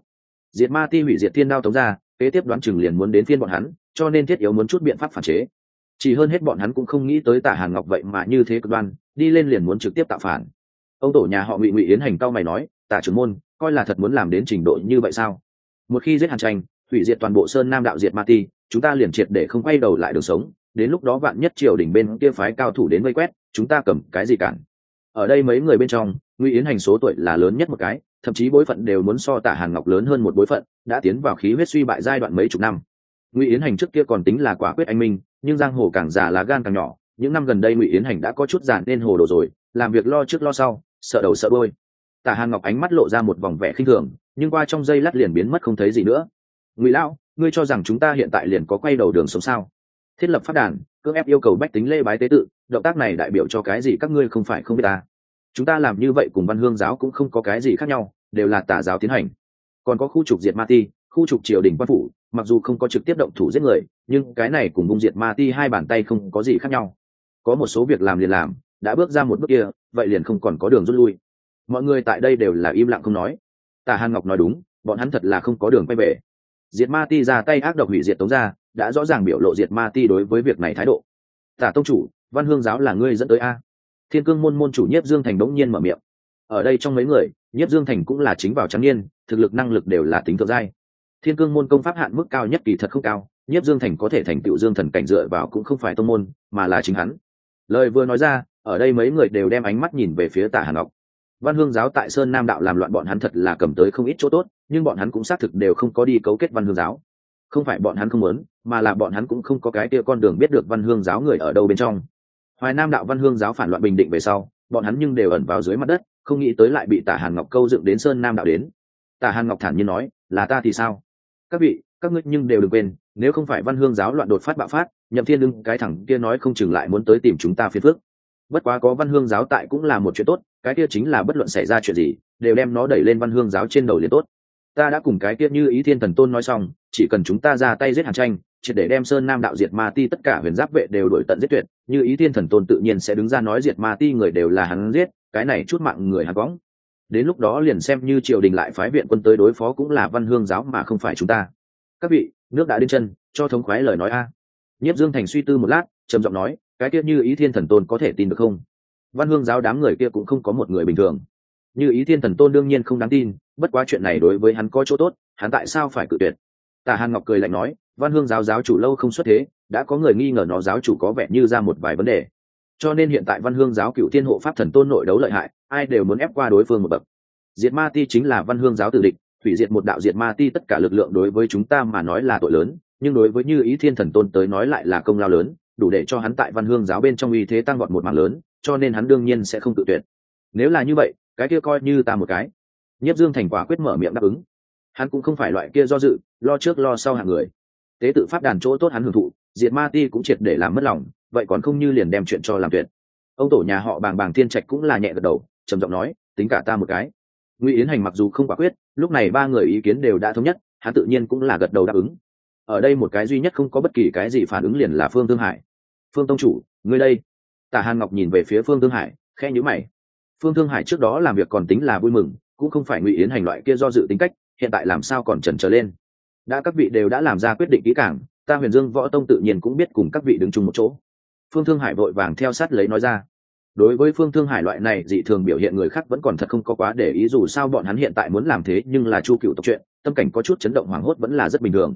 Diệt ma ti hủy diệt thiên đao tống ra, kế tiếp đoán chừng liền muốn đến phiên bọn hắn, cho nên thiết yếu muốn chút biện pháp phản chế. Chỉ hơn hết bọn hắn cũng không nghĩ tới tả hàn ngọc vậy mà như thế cực đoan, đi lên liền muốn trực tiếp tạo phản. Ông tổ nhà họ ngụy ngụy yến hành cao mày nói, tả trưởng môn, coi là thật muốn làm đến trình độ như vậy sao? Một khi giết hàn tranh, hủy diệt toàn bộ sơn nam đạo diệt ma ti, chúng ta liền triệt để không quay đầu lại đường sống, đến lúc đó vạn nhất triều đình bên kia phái cao thủ đến vây quét chúng ta cầm cái gì cản? Ở đây mấy người bên trong, ngụy yến hành số tuổi là lớn nhất một cái, thậm chí bối phận đều muốn so tả hàn ngọc lớn hơn một bối phận, đã tiến vào khí huyết suy bại giai đoạn mấy chục năm. Ngụy yến hành trước kia còn tính là quả quyết anh minh, nhưng giang hồ càng già lá gan càng nhỏ, những năm gần đây ngụy yến hành đã có chút giản nên hồ đồ rồi, làm việc lo trước lo sau, sợ đầu sợ đôi tả hàn ngọc ánh mắt lộ ra một vòng vẻ khinh thường, nhưng qua trong giây lát liền biến mất không thấy gì nữa. Ngụy lão, ngươi cho rằng chúng ta hiện tại liền có quay đầu đường sống sao? Thiết lập phát đàn, cưỡng ép yêu cầu bách tính lê bái tế tự động tác này đại biểu cho cái gì các ngươi không phải không biết ta. Chúng ta làm như vậy cùng văn hương giáo cũng không có cái gì khác nhau, đều là tà giáo tiến hành. Còn có khu trục diệt ma ti, khu trục triều đình quan phủ, mặc dù không có trực tiếp động thủ giết người, nhưng cái này cùng bung diệt ma ti hai bàn tay không có gì khác nhau. Có một số việc làm liền làm, đã bước ra một bước kia, vậy liền không còn có đường rút lui. Mọi người tại đây đều là im lặng không nói. Tà hàn ngọc nói đúng, bọn hắn thật là không có đường quay về. Diệt ma ti ra tay ác độc hủy diệt tống ra đã rõ ràng biểu lộ diệt ma ti đối với việc này thái độ. Tả tông chủ văn hương giáo là ngươi dẫn tới a. Thiên cương môn môn chủ nhiếp dương thành đống nhiên mở miệng. Ở đây trong mấy người, nhiếp dương thành cũng là chính vào trắng niên, thực lực năng lực đều là tính thượng giai. Thiên cương môn công pháp hạn mức cao nhất kỳ thật không cao, nhiếp dương thành có thể thành tựu dương thần cảnh dựa vào cũng không phải tông môn, mà là chính hắn. Lời vừa nói ra, ở đây mấy người đều đem ánh mắt nhìn về phía tả hàn ngọc. Văn hương giáo tại sơn nam đạo làm loạn bọn hắn thật là cầm tới không ít chỗ tốt, nhưng bọn hắn cũng xác thực đều không có đi cấu kết văn hương giáo. Không phải bọn hắn không muốn, mà là bọn hắn cũng không có cái tia con đường biết được văn hương giáo người ở đâu bên trong hoài nam đạo văn hương giáo phản loạn bình định về sau, bọn hắn nhưng đều ẩn vào dưới mặt đất, không nghĩ tới lại bị tả hàn ngọc câu dựng đến sơn nam đạo đến. Tả hàn ngọc thản nhiên nói, là ta thì sao? Các vị, các ngươi nhưng đều đừng quên, nếu không phải văn hương giáo loạn đột phát bạo phát, nhậm thiên đương cái thẳng kia nói không chừng lại muốn tới tìm chúng ta phiền phước bất quá có văn hương giáo tại cũng là một chuyện tốt, cái kia chính là bất luận xảy ra chuyện gì, đều đem nó đẩy lên văn hương giáo trên đầu liền tốt. Ta đã cùng cái kia như ý thiên thần tôn nói xong, chỉ cần chúng ta ra tay giết hàn tranh triệt để đem sơn nam đạo diệt ma ti, tất cả huyền giáp vệ đều đổi tận giết tuyệt, như ý thiên thần tôn tự nhiên sẽ đứng ra nói diệt ma ti người đều là hắn giết, cái này chút mạng người hắn võng. Đến lúc đó liền xem như triều đình lại phái viện quân tới đối phó cũng là văn hương giáo mà không phải chúng ta. Các vị, nước đã đến chân, cho thống khoái lời nói a. Nhiếp dương thành suy tư một lát, trầm giọng nói, cái kia như ý thiên thần tôn có thể tin được không? Văn hương giáo đám người kia cũng không có một người bình thường. Như ý thiên thần tôn đương nhiên không đáng tin, bất quá chuyện này đối với hắn có chỗ tốt, hắn tại sao phải cự tuyệt? Tả hàn ngọc cười lạnh nói văn hương giáo giáo chủ lâu không xuất thế, đã có người nghi ngờ nó giáo chủ có vẻ như ra một vài vấn đề. Cho nên hiện tại văn hương giáo cựu thiên hộ pháp thần tôn nội đấu lợi hại, ai đều muốn ép qua đối phương một bậc. Diệt ma ti chính là văn hương giáo tự địch, hủy diệt một đạo diệt ma ti tất cả lực lượng đối với chúng ta mà nói là tội lớn, nhưng đối với như ý thiên thần tôn tới nói lại là công lao lớn, đủ để cho hắn tại văn hương giáo bên trong uy thế tăng gọn một mạng lớn, cho nên hắn đương nhiên sẽ không tự tuyệt. Nếu là như vậy, cái kia coi như ta một cái. Nhất dương thành quả quyết mở miệng đáp ứng. Hắn cũng không phải loại kia do dự, lo trước lo sau hạng người tế tự pháp đàn chỗ tốt hắn hưởng thụ, diệt ma ti cũng triệt để làm mất lòng, vậy còn không như liền đem chuyện cho làm tuyệt. Ông tổ nhà họ bàng bàng thiên trạch cũng là nhẹ gật đầu, trầm giọng nói, tính cả ta một cái. Ngụy yến hành mặc dù không quả quyết, lúc này ba người ý kiến đều đã thống nhất, hắn tự nhiên cũng là gật đầu đáp ứng. Ở đây một cái duy nhất không có bất kỳ cái gì phản ứng liền là phương thương hải. Phương tông chủ, ngươi đây. Tả hàn ngọc nhìn về phía phương thương hải khe nhữ mày. Phương thương hải trước đó làm việc còn tính là vui mừng, cũng không phải ngụy yến hành loại kia do dự tính cách, hiện tại làm sao còn trần trở lên đã các vị đều đã làm ra quyết định kỹ càng, ta huyền dương võ tông tự nhiên cũng biết cùng các vị đứng chung một chỗ. Phương thương hải vội vàng theo sát lấy nói ra. Đối với phương thương hải loại này, dị thường biểu hiện người khác vẫn còn thật không có quá để ý, dù sao bọn hắn hiện tại muốn làm thế nhưng là chu cựu tộc chuyện, tâm cảnh có chút chấn động hoảng hốt vẫn là rất bình thường.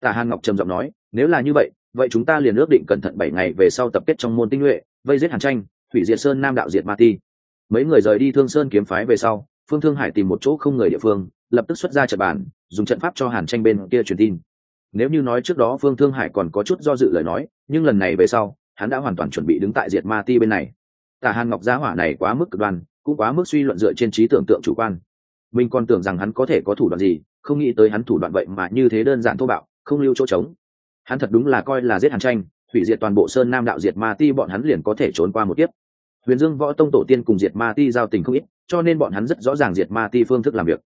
Tả hàn ngọc trầm giọng nói, nếu là như vậy vậy chúng ta liền ước định cẩn thận bảy ngày về sau tập kết trong môn tinh nhuệ, vây giết hàn tranh, thủy diệt sơn, nam đạo diệt ma ti. Mấy người rời đi thương sơn kiếm phái về sau phương thương hải tìm một chỗ không người địa phương, lập tức xuất ra trận bản dùng trận pháp cho hàn tranh bên kia truyền tin. Nếu như nói trước đó phương thương hải còn có chút do dự lời nói, nhưng lần này về sau, hắn đã hoàn toàn chuẩn bị đứng tại diệt ma ti bên này. Tả hàn ngọc giá hỏa này quá mức cực đoan, cũng quá mức suy luận dựa trên trí tưởng tượng chủ quan. Mình còn tưởng rằng hắn có thể có thủ đoạn gì, không nghĩ tới hắn thủ đoạn vậy mà như thế đơn giản thô bạo, không lưu chỗ trống. Hắn thật đúng là coi là giết hàn tranh, hủy diệt toàn bộ sơn nam đạo diệt ma ti bọn hắn liền có thể trốn qua một kiếp. Huyền dương võ tông tổ tiên cùng diệt ma ti giao tình không ít cho nên bọn hắn rất rõ ràng diệt ma ti phương thức làm việc.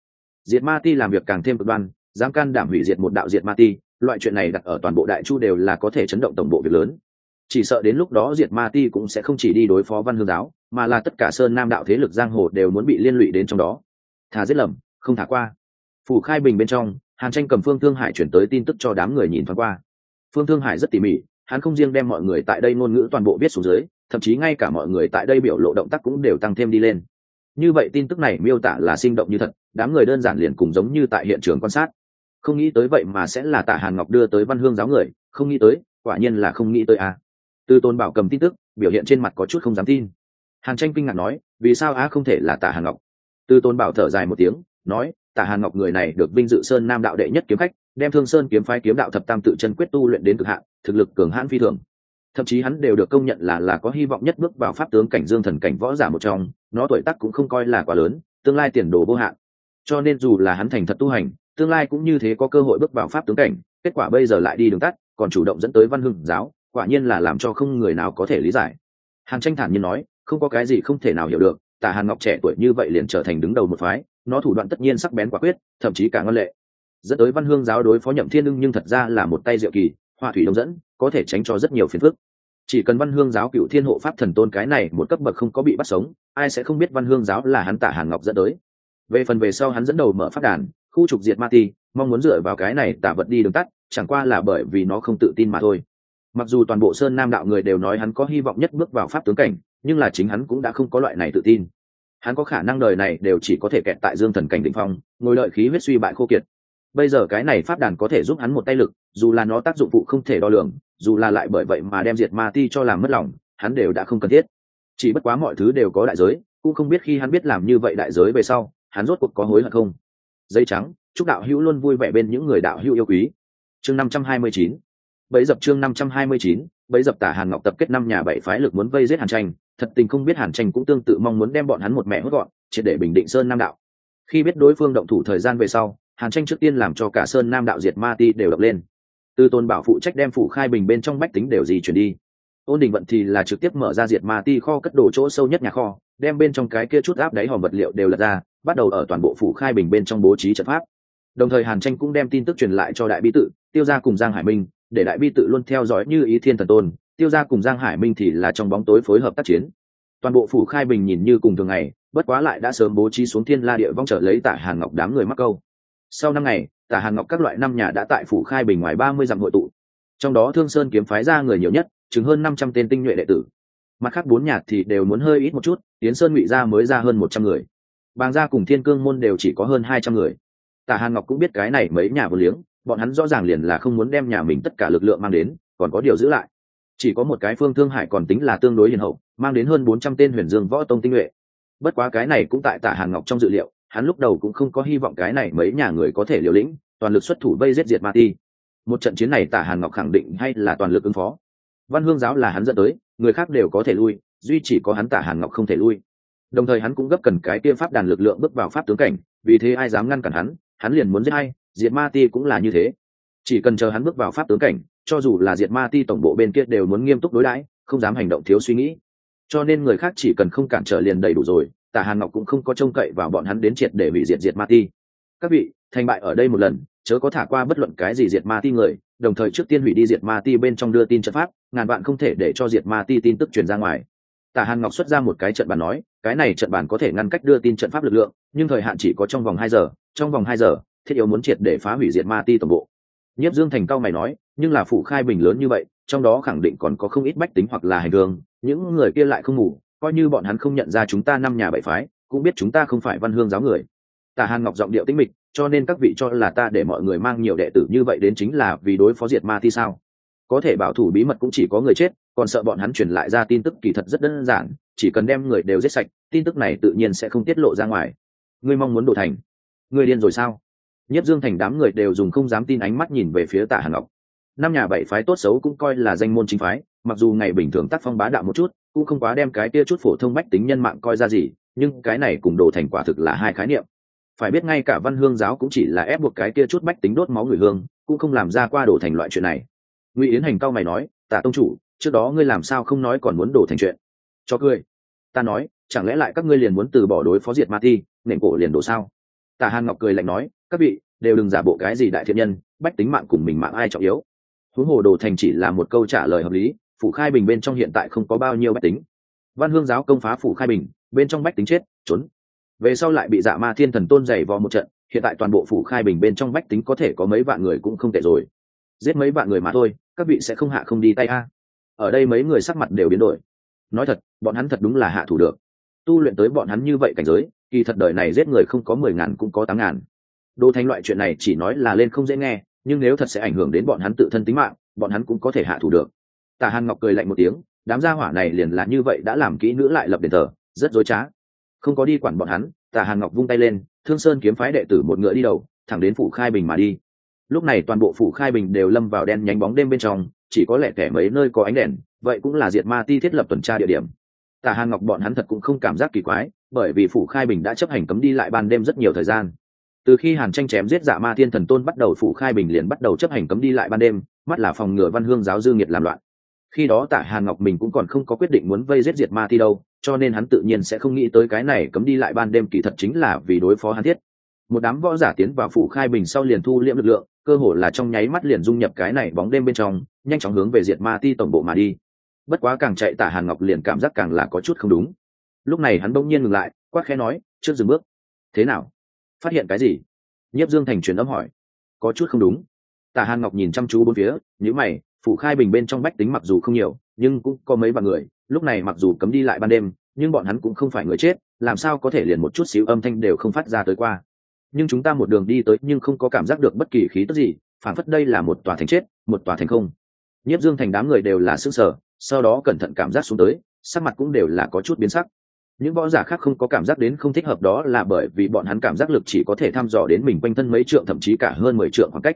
Diệt ma ti làm việc càng thêm cực đoan, dám can đảm hủy diệt một đạo diệt ma ti, loại chuyện này đặt ở toàn bộ đại chu đều là có thể chấn động tổng bộ việc lớn. Chỉ sợ đến lúc đó diệt ma ti cũng sẽ không chỉ đi đối phó văn hương giáo, mà là tất cả sơn nam đạo thế lực giang hồ đều muốn bị liên lụy đến trong đó. Thà giết lầm, không thả qua. Phủ khai bình bên trong, hàn tranh cầm phương thương hải chuyển tới tin tức cho đám người nhìn thoáng qua. Phương thương hải rất tỉ mỉ, hắn không riêng đem mọi người tại đây ngôn ngữ toàn bộ viết xuống dưới, thậm chí ngay cả mọi người tại đây biểu lộ động tác cũng đều tăng thêm đi lên như vậy tin tức này miêu tả là sinh động như thật, đám người đơn giản liền cùng giống như tại hiện trường quan sát. Không nghĩ tới vậy mà sẽ là tạ hàn ngọc đưa tới văn hương giáo người, không nghĩ tới, quả nhiên là không nghĩ tới à. từ tôn bảo cầm tin tức, biểu hiện trên mặt có chút không dám tin. Hàn tranh kinh ngạc nói, vì sao á không thể là tạ hàn ngọc? Từ tôn bảo thở dài một tiếng, nói, tạ hàn ngọc người này được vinh dự sơn nam đạo đệ nhất kiếm khách, đem thương sơn kiếm phái kiếm đạo thập tam tự chân quyết tu luyện đến cực hạn, thực lực cường hãn phi thường. Thậm chí hắn đều được công nhận là là có hy vọng nhất bước vào pháp tướng cảnh dương thần cảnh võ giả một trong nó tuổi tác cũng không coi là quá lớn, tương lai tiền đồ vô hạn. Cho nên dù là hắn thành thật tu hành, tương lai cũng như thế có cơ hội bước vào pháp tướng cảnh, kết quả bây giờ lại đi đường tắt, còn chủ động dẫn tới văn hưng giáo, quả nhiên là làm cho không người nào có thể lý giải. Hàn tranh thản nhiên nói, không có cái gì không thể nào hiểu được tả hàn ngọc trẻ tuổi như vậy liền trở thành đứng đầu một phái, nó thủ đoạn tất nhiên sắc bén quả quyết, thậm chí cả ngân lệ. Dẫn tới văn hương giáo đối phó nhậm thiên ưng nhưng thật ra là một tay diệu kỳ hoa thủy đông dẫn, có thể tránh cho rất nhiều phiền phức chỉ cần văn hương giáo cựu thiên hộ pháp thần tôn cái này một cấp bậc không có bị bắt sống, ai sẽ không biết văn hương giáo là hắn tả hàn ngọc dẫn tới. Về phần về sau hắn dẫn đầu mở phát đàn, khu trục diệt ma ti, mong muốn dựa vào cái này tả vật đi đường tắt, chẳng qua là bởi vì nó không tự tin mà thôi. Mặc dù toàn bộ sơn nam đạo người đều nói hắn có hy vọng nhất bước vào pháp tướng cảnh, nhưng là chính hắn cũng đã không có loại này tự tin. Hắn có khả năng đời này đều chỉ có thể kẹt tại dương thần cảnh định phong, ngồi lợi khí huyết suy bại khô kiệt. Bây giờ cái này pháp đàn có thể giúp hắn một tay lực, dù là nó tác dụng phụ không thể đo lường dù là lại bởi vậy mà đem diệt ma ti cho làm mất lòng, hắn đều đã không cần thiết. Chỉ bất quá mọi thứ đều có đại giới, cũng không biết khi hắn biết làm như vậy đại giới về sau, hắn rốt cuộc có hối hận không? Dây trắng, chúc đạo hữu luôn vui vẻ bên những người đạo hữu yêu quý. Chương năm trăm hai mươi chín. Bấy dập chương năm trăm hai mươi chín, bấy dập tả hàn ngọc tập kết năm nhà bảy phái lực muốn vây giết hàn tranh. Thật tình không biết hàn tranh cũng tương tự mong muốn đem bọn hắn một mẹ hốt gọn, triệt để bình định sơn nam đạo. Khi biết đối phương động thủ thời gian về sau, hàn tranh trước tiên làm cho cả sơn nam đạo diệt ma ti đều đập lên từ tôn bảo phụ trách đem phủ khai bình bên trong bách tính đều gì chuyển đi. Ôn đình vận thì là trực tiếp mở ra diệt ma ti kho cất đồ chỗ sâu nhất nhà kho, đem bên trong cái kia chút áp đáy hòm vật liệu đều lật ra, bắt đầu ở toàn bộ phủ khai bình bên trong bố trí trận pháp. Đồng thời hàn tranh cũng đem tin tức truyền lại cho đại bi tự, tiêu ra cùng giang hải minh, để đại bi tự luôn theo dõi như ý thiên thần tôn, tiêu ra cùng giang hải minh thì là trong bóng tối phối hợp tác chiến. Toàn bộ phủ khai bình nhìn như cùng thường ngày, bất quá lại đã sớm bố trí xuống thiên la địa vong trở lấy tả hàn ngọc đám người mắc câu. Sau năm ngày tả hàn ngọc các loại năm nhà đã tại phủ khai bình ngoài ba mươi dặm hội tụ. Trong đó thương sơn kiếm phái ra người nhiều nhất chứng hơn năm trăm tên tinh nhuệ đệ tử. Mặt khác bốn nhà thì đều muốn hơi ít một chút tiến sơn ngụy gia mới ra hơn một trăm người. Bàng gia cùng thiên cương môn đều chỉ có hơn hai trăm người. Tả hàn ngọc cũng biết cái này mấy nhà vô liếng, bọn hắn rõ ràng liền là không muốn đem nhà mình tất cả lực lượng mang đến, còn có điều giữ lại. Chỉ có một cái phương thương hải còn tính là tương đối hiền hậu, mang đến hơn bốn trăm tên huyền dương võ tông tinh nhuệ. Bất quá cái này cũng tại tả hàn ngọc trong dự liệu hắn lúc đầu cũng không có hy vọng cái này mấy nhà người có thể liều lĩnh, toàn lực xuất thủ vây giết diệt ma ti. Một trận chiến này tả hàn ngọc khẳng định hay là toàn lực ứng phó. Văn hương giáo là hắn dẫn tới, người khác đều có thể lui, duy chỉ có hắn tả hàn ngọc không thể lui. Đồng thời hắn cũng gấp cần cái tiêm pháp đàn lực lượng bước vào pháp tướng cảnh, vì thế ai dám ngăn cản hắn hắn liền muốn giết hay diệt ma ti cũng là như thế. Chỉ cần chờ hắn bước vào pháp tướng cảnh, cho dù là diệt ma ti tổng bộ bên kia đều muốn nghiêm túc đối đãi, không dám hành động thiếu suy nghĩ. Cho nên người khác chỉ cần không cản trở liền đầy đủ rồi tả hàn ngọc cũng không có trông cậy vào bọn hắn đến triệt để hủy diệt diệt ma ti. Các vị thành bại ở đây một lần chớ có thả qua bất luận cái gì diệt ma ti người đồng thời trước tiên hủy đi diệt ma ti bên trong đưa tin trận pháp ngàn bạn không thể để cho diệt ma ti tin tức truyền ra ngoài. Tả hàn ngọc xuất ra một cái trận bàn nói cái này trận bàn có thể ngăn cách đưa tin trận pháp lực lượng nhưng thời hạn chỉ có trong vòng hai giờ trong vòng hai giờ thiết yếu muốn triệt để phá hủy diệt ma ti toàn bộ. Nhất dương thành cao mày nói nhưng là phủ khai bình lớn như vậy trong đó khẳng định còn có không ít bách tính hoặc là hành đường, những người kia lại không ngủ coi như bọn hắn không nhận ra chúng ta năm nhà bảy phái, cũng biết chúng ta không phải văn hương giáo người. Tả hàn ngọc giọng điệu tĩnh mịch, cho nên các vị cho là ta để mọi người mang nhiều đệ tử như vậy đến chính là vì đối phó diệt ma thi sao? Có thể bảo thủ bí mật cũng chỉ có người chết, còn sợ bọn hắn truyền lại ra tin tức kỳ thật rất đơn giản, chỉ cần đem người đều giết sạch, tin tức này tự nhiên sẽ không tiết lộ ra ngoài. Ngươi mong muốn đổ thành? Ngươi điên rồi sao? Nhất dương thành đám người đều dùng không dám tin ánh mắt nhìn về phía tạ hàn ngọc. Năm nhà bảy phái tốt xấu cũng coi là danh môn chính phái, mặc dù ngày bình thường tác phong bá đạo một chút cũng không quá đem cái kia chút phổ thông bách tính nhân mạng coi ra gì, nhưng cái này cùng đồ thành quả thực là hai khái niệm. Phải biết ngay cả văn hương giáo cũng chỉ là ép buộc cái kia chút bách tính đốt máu người hương, cũng không làm ra qua đổ thành loại chuyện này. Ngụy yến hành cao mày nói tạ tông chủ, trước đó ngươi làm sao không nói còn muốn đổ thành chuyện? Cho cười. Ta nói, chẳng lẽ lại các ngươi liền muốn từ bỏ đối phó diệt ma thi, nền cổ liền đổ sao? Tạ hàn ngọc cười lạnh nói, các vị, đều đừng giả bộ cái gì đại thiện nhân, bách tính mạng cùng mình mạng ai trọng yếu. Huống hồ đồ thành chỉ là một câu trả lời hợp lý phủ khai bình bên trong hiện tại không có bao nhiêu bách tính. Văn hương giáo công phá phủ khai bình, bên trong bách tính chết, trốn. Về sau lại bị dạ ma thiên thần tôn dày vò một trận, hiện tại toàn bộ phủ khai bình bên trong bách tính có thể có mấy vạn người cũng không tệ rồi. Giết mấy vạn người mà thôi, các vị sẽ không hạ không đi tay a. Ở đây mấy người sắc mặt đều biến đổi. Nói thật, bọn hắn thật đúng là hạ thủ được. Tu luyện tới bọn hắn như vậy cảnh giới, kỳ thật đời này giết người không có mười ngàn cũng có tám ngàn. Đô Thanh loại chuyện này chỉ nói là lên không dễ nghe, nhưng nếu thật sẽ ảnh hưởng đến bọn hắn tự thân tính mạng, bọn hắn cũng có thể hạ thủ được tả hàn ngọc cười lạnh một tiếng, đám gia hỏa này liền là như vậy đã làm kỹ nữ lại lập đền thờ, rất dối trá. Không có đi quản bọn hắn tả hàn ngọc vung tay lên, thương sơn kiếm phái đệ tử một ngựa đi đầu, thẳng đến phủ khai bình mà đi. Lúc này toàn bộ phủ khai bình đều lâm vào đen nhánh bóng đêm bên trong, chỉ có lẻ tẻ mấy nơi có ánh đèn, vậy cũng là diệt ma ti thiết lập tuần tra địa điểm. Tả hàn ngọc bọn hắn thật cũng không cảm giác kỳ quái, bởi vì phủ khai bình đã chấp hành cấm đi lại ban đêm rất nhiều thời gian. Từ khi hàn tranh chém giết giả ma thiên thần tôn bắt đầu phủ khai bình liền bắt đầu chấp hành cấm đi lại ban đêm, mắt là phòng ngừa văn hương giáo dư nghiệt làm loạn khi đó tạ hàn ngọc mình cũng còn không có quyết định muốn vây giết diệt ma thi đâu, cho nên hắn tự nhiên sẽ không nghĩ tới cái này cấm đi lại ban đêm kỳ thật chính là vì đối phó hắn thiết. Một đám võ giả tiến vào phủ khai bình sau liền thu liễm lực lượng, cơ hồ là trong nháy mắt liền dung nhập cái này bóng đêm bên trong, nhanh chóng hướng về diệt ma ti tổng bộ mà đi. Bất quá càng chạy tả hàn ngọc liền cảm giác càng là có chút không đúng. Lúc này hắn bỗng nhiên ngừng lại, quát khẽ nói, trước dừng bước. Thế nào? Phát hiện cái gì? Nhiếp dương thành truyền âm hỏi. Có chút không đúng. Tả hàn ngọc nhìn chăm chú bốn phía nhữ mày phủ khai bình bên trong bách tính mặc dù không nhiều, nhưng cũng có mấy vạn người. Lúc này mặc dù cấm đi lại ban đêm, nhưng bọn hắn cũng không phải người chết, làm sao có thể liền một chút xíu âm thanh đều không phát ra tới qua. Nhưng chúng ta một đường đi tới nhưng không có cảm giác được bất kỳ khí tức gì phản phất đây là một tòa thành chết, một tòa thành không. Nhiếp dương thành đám người đều là sức sở sau đó cẩn thận cảm giác xuống tới, sắc mặt cũng đều là có chút biến sắc. Những võ giả khác không có cảm giác đến không thích hợp đó là bởi vì bọn hắn cảm giác lực chỉ có thể thăm dò đến mình quanh thân mấy trượng, thậm chí cả hơn mười trượng khoảng cách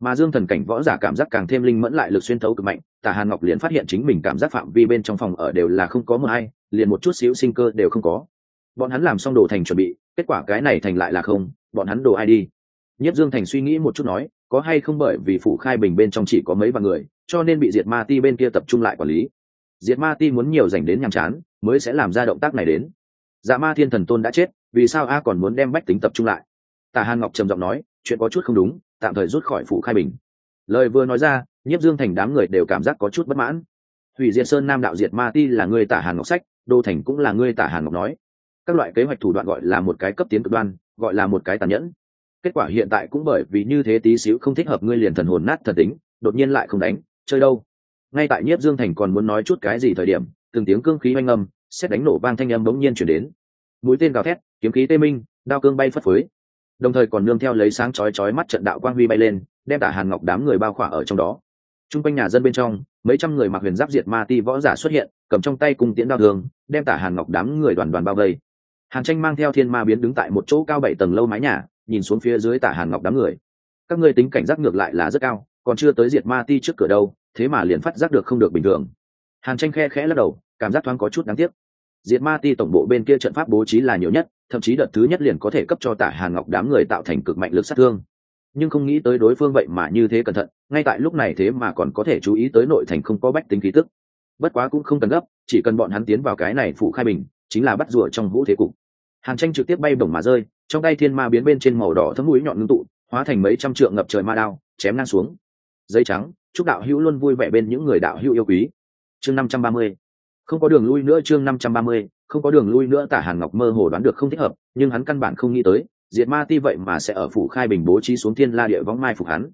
mà dương thần cảnh võ giả cảm giác càng thêm linh mẫn lại lực xuyên thấu cực mạnh tả hàn ngọc liền phát hiện chính mình cảm giác phạm vi bên trong phòng ở đều là không có mờ hay liền một chút xíu sinh cơ đều không có. Bọn hắn làm xong đồ thành chuẩn bị, kết quả cái này thành lại là không, bọn hắn đồ ai đi? Nhất dương thành suy nghĩ một chút nói, có hay không bởi vì phủ khai bình bên trong chỉ có mấy vài người, cho nên bị diệt ma ti bên kia tập trung lại quản lý. Diệt ma ti muốn nhiều dành đến nhàm chán, mới sẽ làm ra động tác này đến. Dạ ma thiên thần tôn đã chết, vì sao a còn muốn đem bách tính tập trung lại? Tả hàn ngọc trầm giọng nói, chuyện có chút không đúng tạm thời rút khỏi phủ khai bình. Lời vừa nói ra, nhiếp dương thành đám người đều cảm giác có chút bất mãn. Hủy diệt sơn nam đạo diệt ma ti là người tả hàn ngọc sách, đô thành cũng là người tả hàn ngọc nói. Các loại kế hoạch thủ đoạn gọi là một cái cấp tiến cực đoan, gọi là một cái tàn nhẫn. Kết quả hiện tại cũng bởi vì như thế tí xíu không thích hợp ngươi liền thần hồn nát thần tính, đột nhiên lại không đánh, chơi đâu. Ngay tại nhiếp dương thành còn muốn nói chút cái gì thời điểm, từng tiếng cương khí oanh âm, xét đánh nổ vang thanh âm bỗng nhiên chuyển đến. Mũi tên gào thét, kiếm khí tê minh, đao cương bay phất phới đồng thời còn nương theo lấy sáng chói chói mắt trận đạo quang huy bay lên, đem tả hàn ngọc đám người bao khỏa ở trong đó. T r u n g quanh nhà dân bên trong, mấy trăm người mặc huyền giáp diệt ma ti võ giả xuất hiện, cầm trong tay cung tiễn đao thường đem tả hàn ngọc đám người đoàn đoàn bao vây. Hàn tranh mang theo thiên ma biến đứng tại một chỗ cao bảy tầng lâu mái nhà, nhìn xuống phía dưới tả hàn ngọc đám người. Các ngươi tính cảnh giác ngược lại là rất cao, còn chưa tới diệt ma ti trước cửa đâu, thế mà liền phát giác được không được bình thường. Hàn tranh khe khẽ lắc đầu, cảm giác thoáng có chút đáng tiếc. Diệt ma ti tổng bộ bên kia trận pháp bố trí là nhiều nhất thậm chí đợt thứ nhất liền có thể cấp cho tả hàn ngọc đám người tạo thành cực mạnh lực sát thương. Nhưng không nghĩ tới đối phương vậy mà như thế cẩn thận, ngay tại lúc này thế mà còn có thể chú ý tới nội thành không có bách tính khí tức. Bất quá cũng không cần gấp, chỉ cần bọn hắn tiến vào cái này phụ khai bình, chính là bắt rùa trong vũ thế cục. Hàn tranh trực tiếp bay bổng mà rơi, trong tay thiên ma biến bên trên màu đỏ thấm mũi nhọn ngưng tụ, hóa thành mấy trăm trượng ngập trời ma đao, chém ngang xuống. Dây trắng, chúc đạo hữu luôn vui vẻ bên những người đạo hữu yêu quý. Chương năm trăm ba mươi. Không có đường lui nữa, chương năm trăm ba mươi không có đường lui nữa tả hàn ngọc mơ hồ đoán được không thích hợp, nhưng hắn căn bản không nghĩ tới, diệt ma ti vậy mà sẽ ở phủ khai bình bố trí xuống thiên la địa võng mai phục hắn.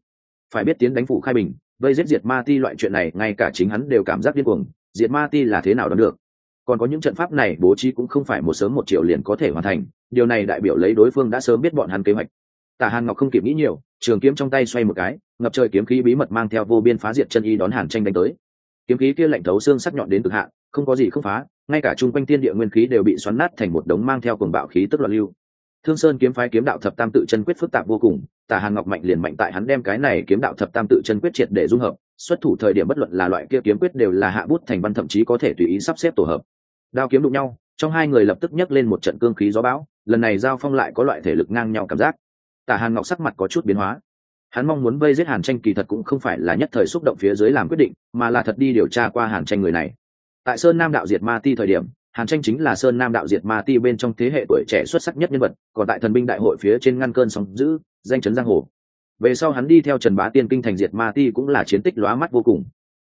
Phải biết tiến đánh phủ khai bình, vây giết diệt ma ti loại chuyện này, ngay cả chính hắn đều cảm giác điên cuồng, diệt ma ti là thế nào đoán được? Còn có những trận pháp này bố trí cũng không phải một sớm một chiều liền có thể hoàn thành, điều này đại biểu lấy đối phương đã sớm biết bọn hắn kế hoạch. Tả hàn ngọc không kịp nghĩ nhiều, trường kiếm trong tay xoay một cái, ngập trời kiếm khí bí mật mang theo vô biên phá diệt chân y đón hàn tranh đánh tới. Kiếm khí kia lạnh thấu xương sắc nhọn đến cực hạn không có gì không phá, ngay cả chung quanh tiên địa nguyên khí đều bị xoắn nát thành một đống mang theo cùng bạo khí tức loạn lưu. Thương sơn kiếm phái kiếm đạo thập tam tự chân quyết phức tạp vô cùng tả hàn ngọc mạnh liền mạnh tại hắn đem cái này kiếm đạo thập tam tự chân quyết triệt để dung hợp, xuất thủ thời điểm bất luận là loại kia kiếm quyết đều là hạ bút thành văn thậm chí có thể tùy ý sắp xếp tổ hợp. Đao kiếm đụng nhau, trong hai người lập tức nhấc lên một trận cương khí gió bão, lần này giao phong lại có loại thể lực ngang nhau cảm giác. Tả hàn ngọc sắc mặt có chút biến hóa. Hắn mong muốn vây giết hàn tranh kỳ thật cũng không phải là nhất thời xúc động phía dưới làm quyết định, mà là thật đi điều tra qua hàn tranh người này tại sơn nam đạo diệt ma ti thời điểm, hàn tranh chính là sơn nam đạo diệt ma ti bên trong thế hệ tuổi trẻ xuất sắc nhất nhân vật, còn tại thần binh đại hội phía trên ngăn cơn sóng giữ danh chấn giang hồ. Về sau hắn đi theo trần bá tiên kinh thành diệt ma ti cũng là chiến tích lóa mắt vô cùng.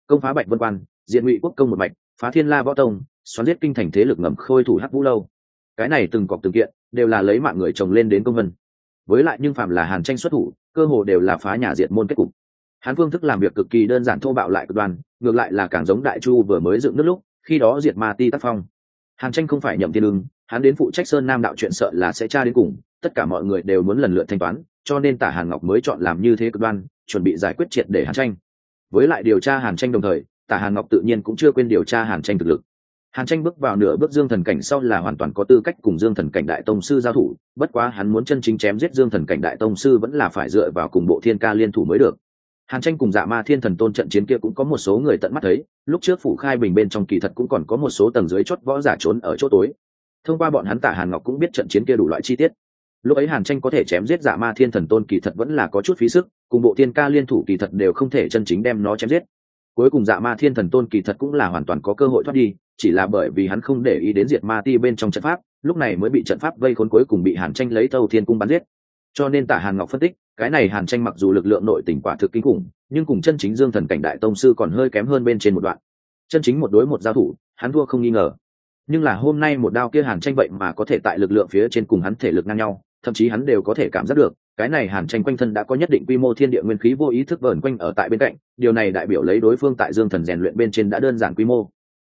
Công phá bạch vân quan, diện ngụy quốc công một mạch, phá thiên la võ tông, xoắn giết kinh thành thế lực ngầm khôi thủ hắc vũ lâu. Cái này từng cọc từng kiện, đều là lấy mạng người chồng lên đến công vân. Với lại nhưng phạm là hàn tranh xuất thủ, cơ hồ đều là phá nhà diệt môn kết cục hắn phương thức làm việc cực kỳ đơn giản thô bạo lại cực đoan, ngược lại là càng giống đại chu vừa mới dựng nước lúc, khi đó diệt ma ti tác phong. Hàn tranh không phải nhậm thiên ưng, hắn đến phụ trách sơn nam đạo chuyện sợ là sẽ tra đến cùng, tất cả mọi người đều muốn lần lượt thanh toán, cho nên tả hàn ngọc mới chọn làm như thế cực đoan, chuẩn bị giải quyết triệt để hàn tranh. Với lại điều tra hàn tranh đồng thời, tả hàn ngọc tự nhiên cũng chưa quên điều tra hàn tranh thực lực. Hàn tranh bước vào nửa bước dương thần cảnh sau là hoàn toàn có tư cách cùng dương thần cảnh đại tông sư giao thủ, bất quá hắn muốn chân chính chém giết dương thần cảnh đại tông sư vẫn là phải dựa vào cùng bộ thiên ca liên thủ mới được hàn tranh cùng dạ ma thiên thần tôn trận chiến kia cũng có một số người tận mắt thấy, lúc trước phủ khai bình bên trong kỳ thật cũng còn có một số tầng dưới chót võ giả trốn ở chỗ tối. Thông qua bọn hắn tả hàn ngọc cũng biết trận chiến kia đủ loại chi tiết. Lúc ấy hàn tranh có thể chém giết dạ ma thiên thần tôn kỳ thật vẫn là có chút phí sức, cùng bộ thiên ca liên thủ kỳ thật đều không thể chân chính đem nó chém giết. Cuối cùng dạ ma thiên thần tôn kỳ thật cũng là hoàn toàn có cơ hội thoát đi, chỉ là bởi vì hắn không để ý đến diệt ma ti bên trong trận pháp, lúc này mới bị trận pháp vây khốn cuối cùng bị hàn tranh lấy thâu thiên cung bắn giết. Cho nên tả hàn ngọc phân tích cái này hàn tranh mặc dù lực lượng nội tỉnh quả thực kinh khủng, nhưng cùng chân chính dương thần cảnh đại tông sư còn hơi kém hơn bên trên một đoạn. Chân chính một đối một giao thủ, hắn thua không nghi ngờ. Nhưng là hôm nay một đao kia hàn tranh vậy mà có thể tại lực lượng phía trên cùng hắn thể lực ngang nhau, thậm chí hắn đều có thể cảm giác được, cái này hàn tranh quanh thân đã có nhất định quy mô thiên địa nguyên khí vô ý thức vờn quanh ở tại bên cạnh, điều này đại biểu lấy đối phương tại dương thần rèn luyện bên trên đã đơn giản quy mô.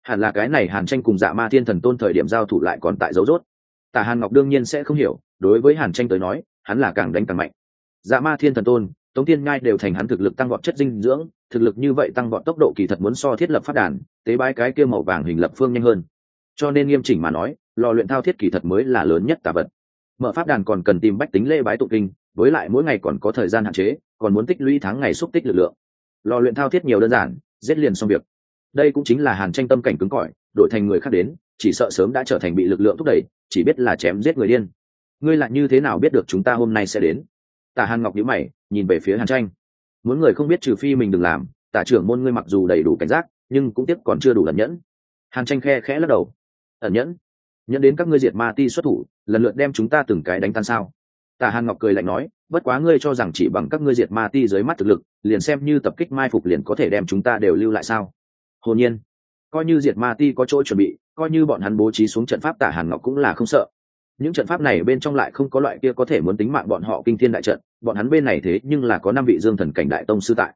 Hẳn là cái này hàn tranh cùng dạ ma thiên thần tôn thời điểm giao thủ lại còn tại dấu rốt. Tả hàn ngọc đương nhiên sẽ không hiểu, đối với hàn tranh tới nói, hắn là càng đánh càng mạnh dạ ma thiên thần tôn, tống tiên ngai đều thành hắn thực lực tăng vọt chất dinh dưỡng, thực lực như vậy tăng vọt tốc độ kỳ thật muốn so thiết lập phát đàn, tế bái cái kia màu vàng hình lập phương nhanh hơn. Cho nên nghiêm chỉnh mà nói, lò luyện thao thiết kỳ thật mới là lớn nhất tà vật. Mở pháp đàn còn cần tìm bách tính lễ bái tụ kinh, với lại mỗi ngày còn có thời gian hạn chế, còn muốn tích lũy tháng ngày xúc tích lực lượng. Lò luyện thao thiết nhiều đơn giản, giết liền xong việc. Đây cũng chính là hàn tranh tâm cảnh cứng cỏi, đổi thành người khác đến, chỉ sợ sớm đã trở thành bị lực lượng thúc đẩy, chỉ biết là chém giết người điên. Ngươi lại như thế nào biết được chúng ta hôm nay sẽ đến? Tả hàn ngọc nhíu mày, nhìn về phía hàn tranh. Muốn người không biết trừ phi mình đừng làm, tả trưởng môn ngươi mặc dù đầy đủ cảnh giác, nhưng cũng tiếp còn chưa đủ ẩn nhẫn. Hàn tranh khe khẽ lắc đầu. Ẩn nhẫn? Nhẫn đến các ngươi diệt ma ti xuất thủ, lần lượt đem chúng ta từng cái đánh tan sao? Tả hàn ngọc cười lạnh nói, bất quá ngươi cho rằng chỉ bằng các ngươi diệt ma ti dưới mắt thực lực, liền xem như tập kích mai phục liền có thể đem chúng ta đều lưu lại sao? Hồn nhiên. Coi như diệt ma ti có chỗ chuẩn bị, coi như bọn hắn bố trí xuống trận pháp tả hàn ngọc cũng là không sợ những trận pháp này bên trong lại không có loại kia có thể muốn tính mạng bọn họ kinh thiên đại trận, bọn hắn bên này thế nhưng là có năm vị dương thần cảnh đại tông sư tại.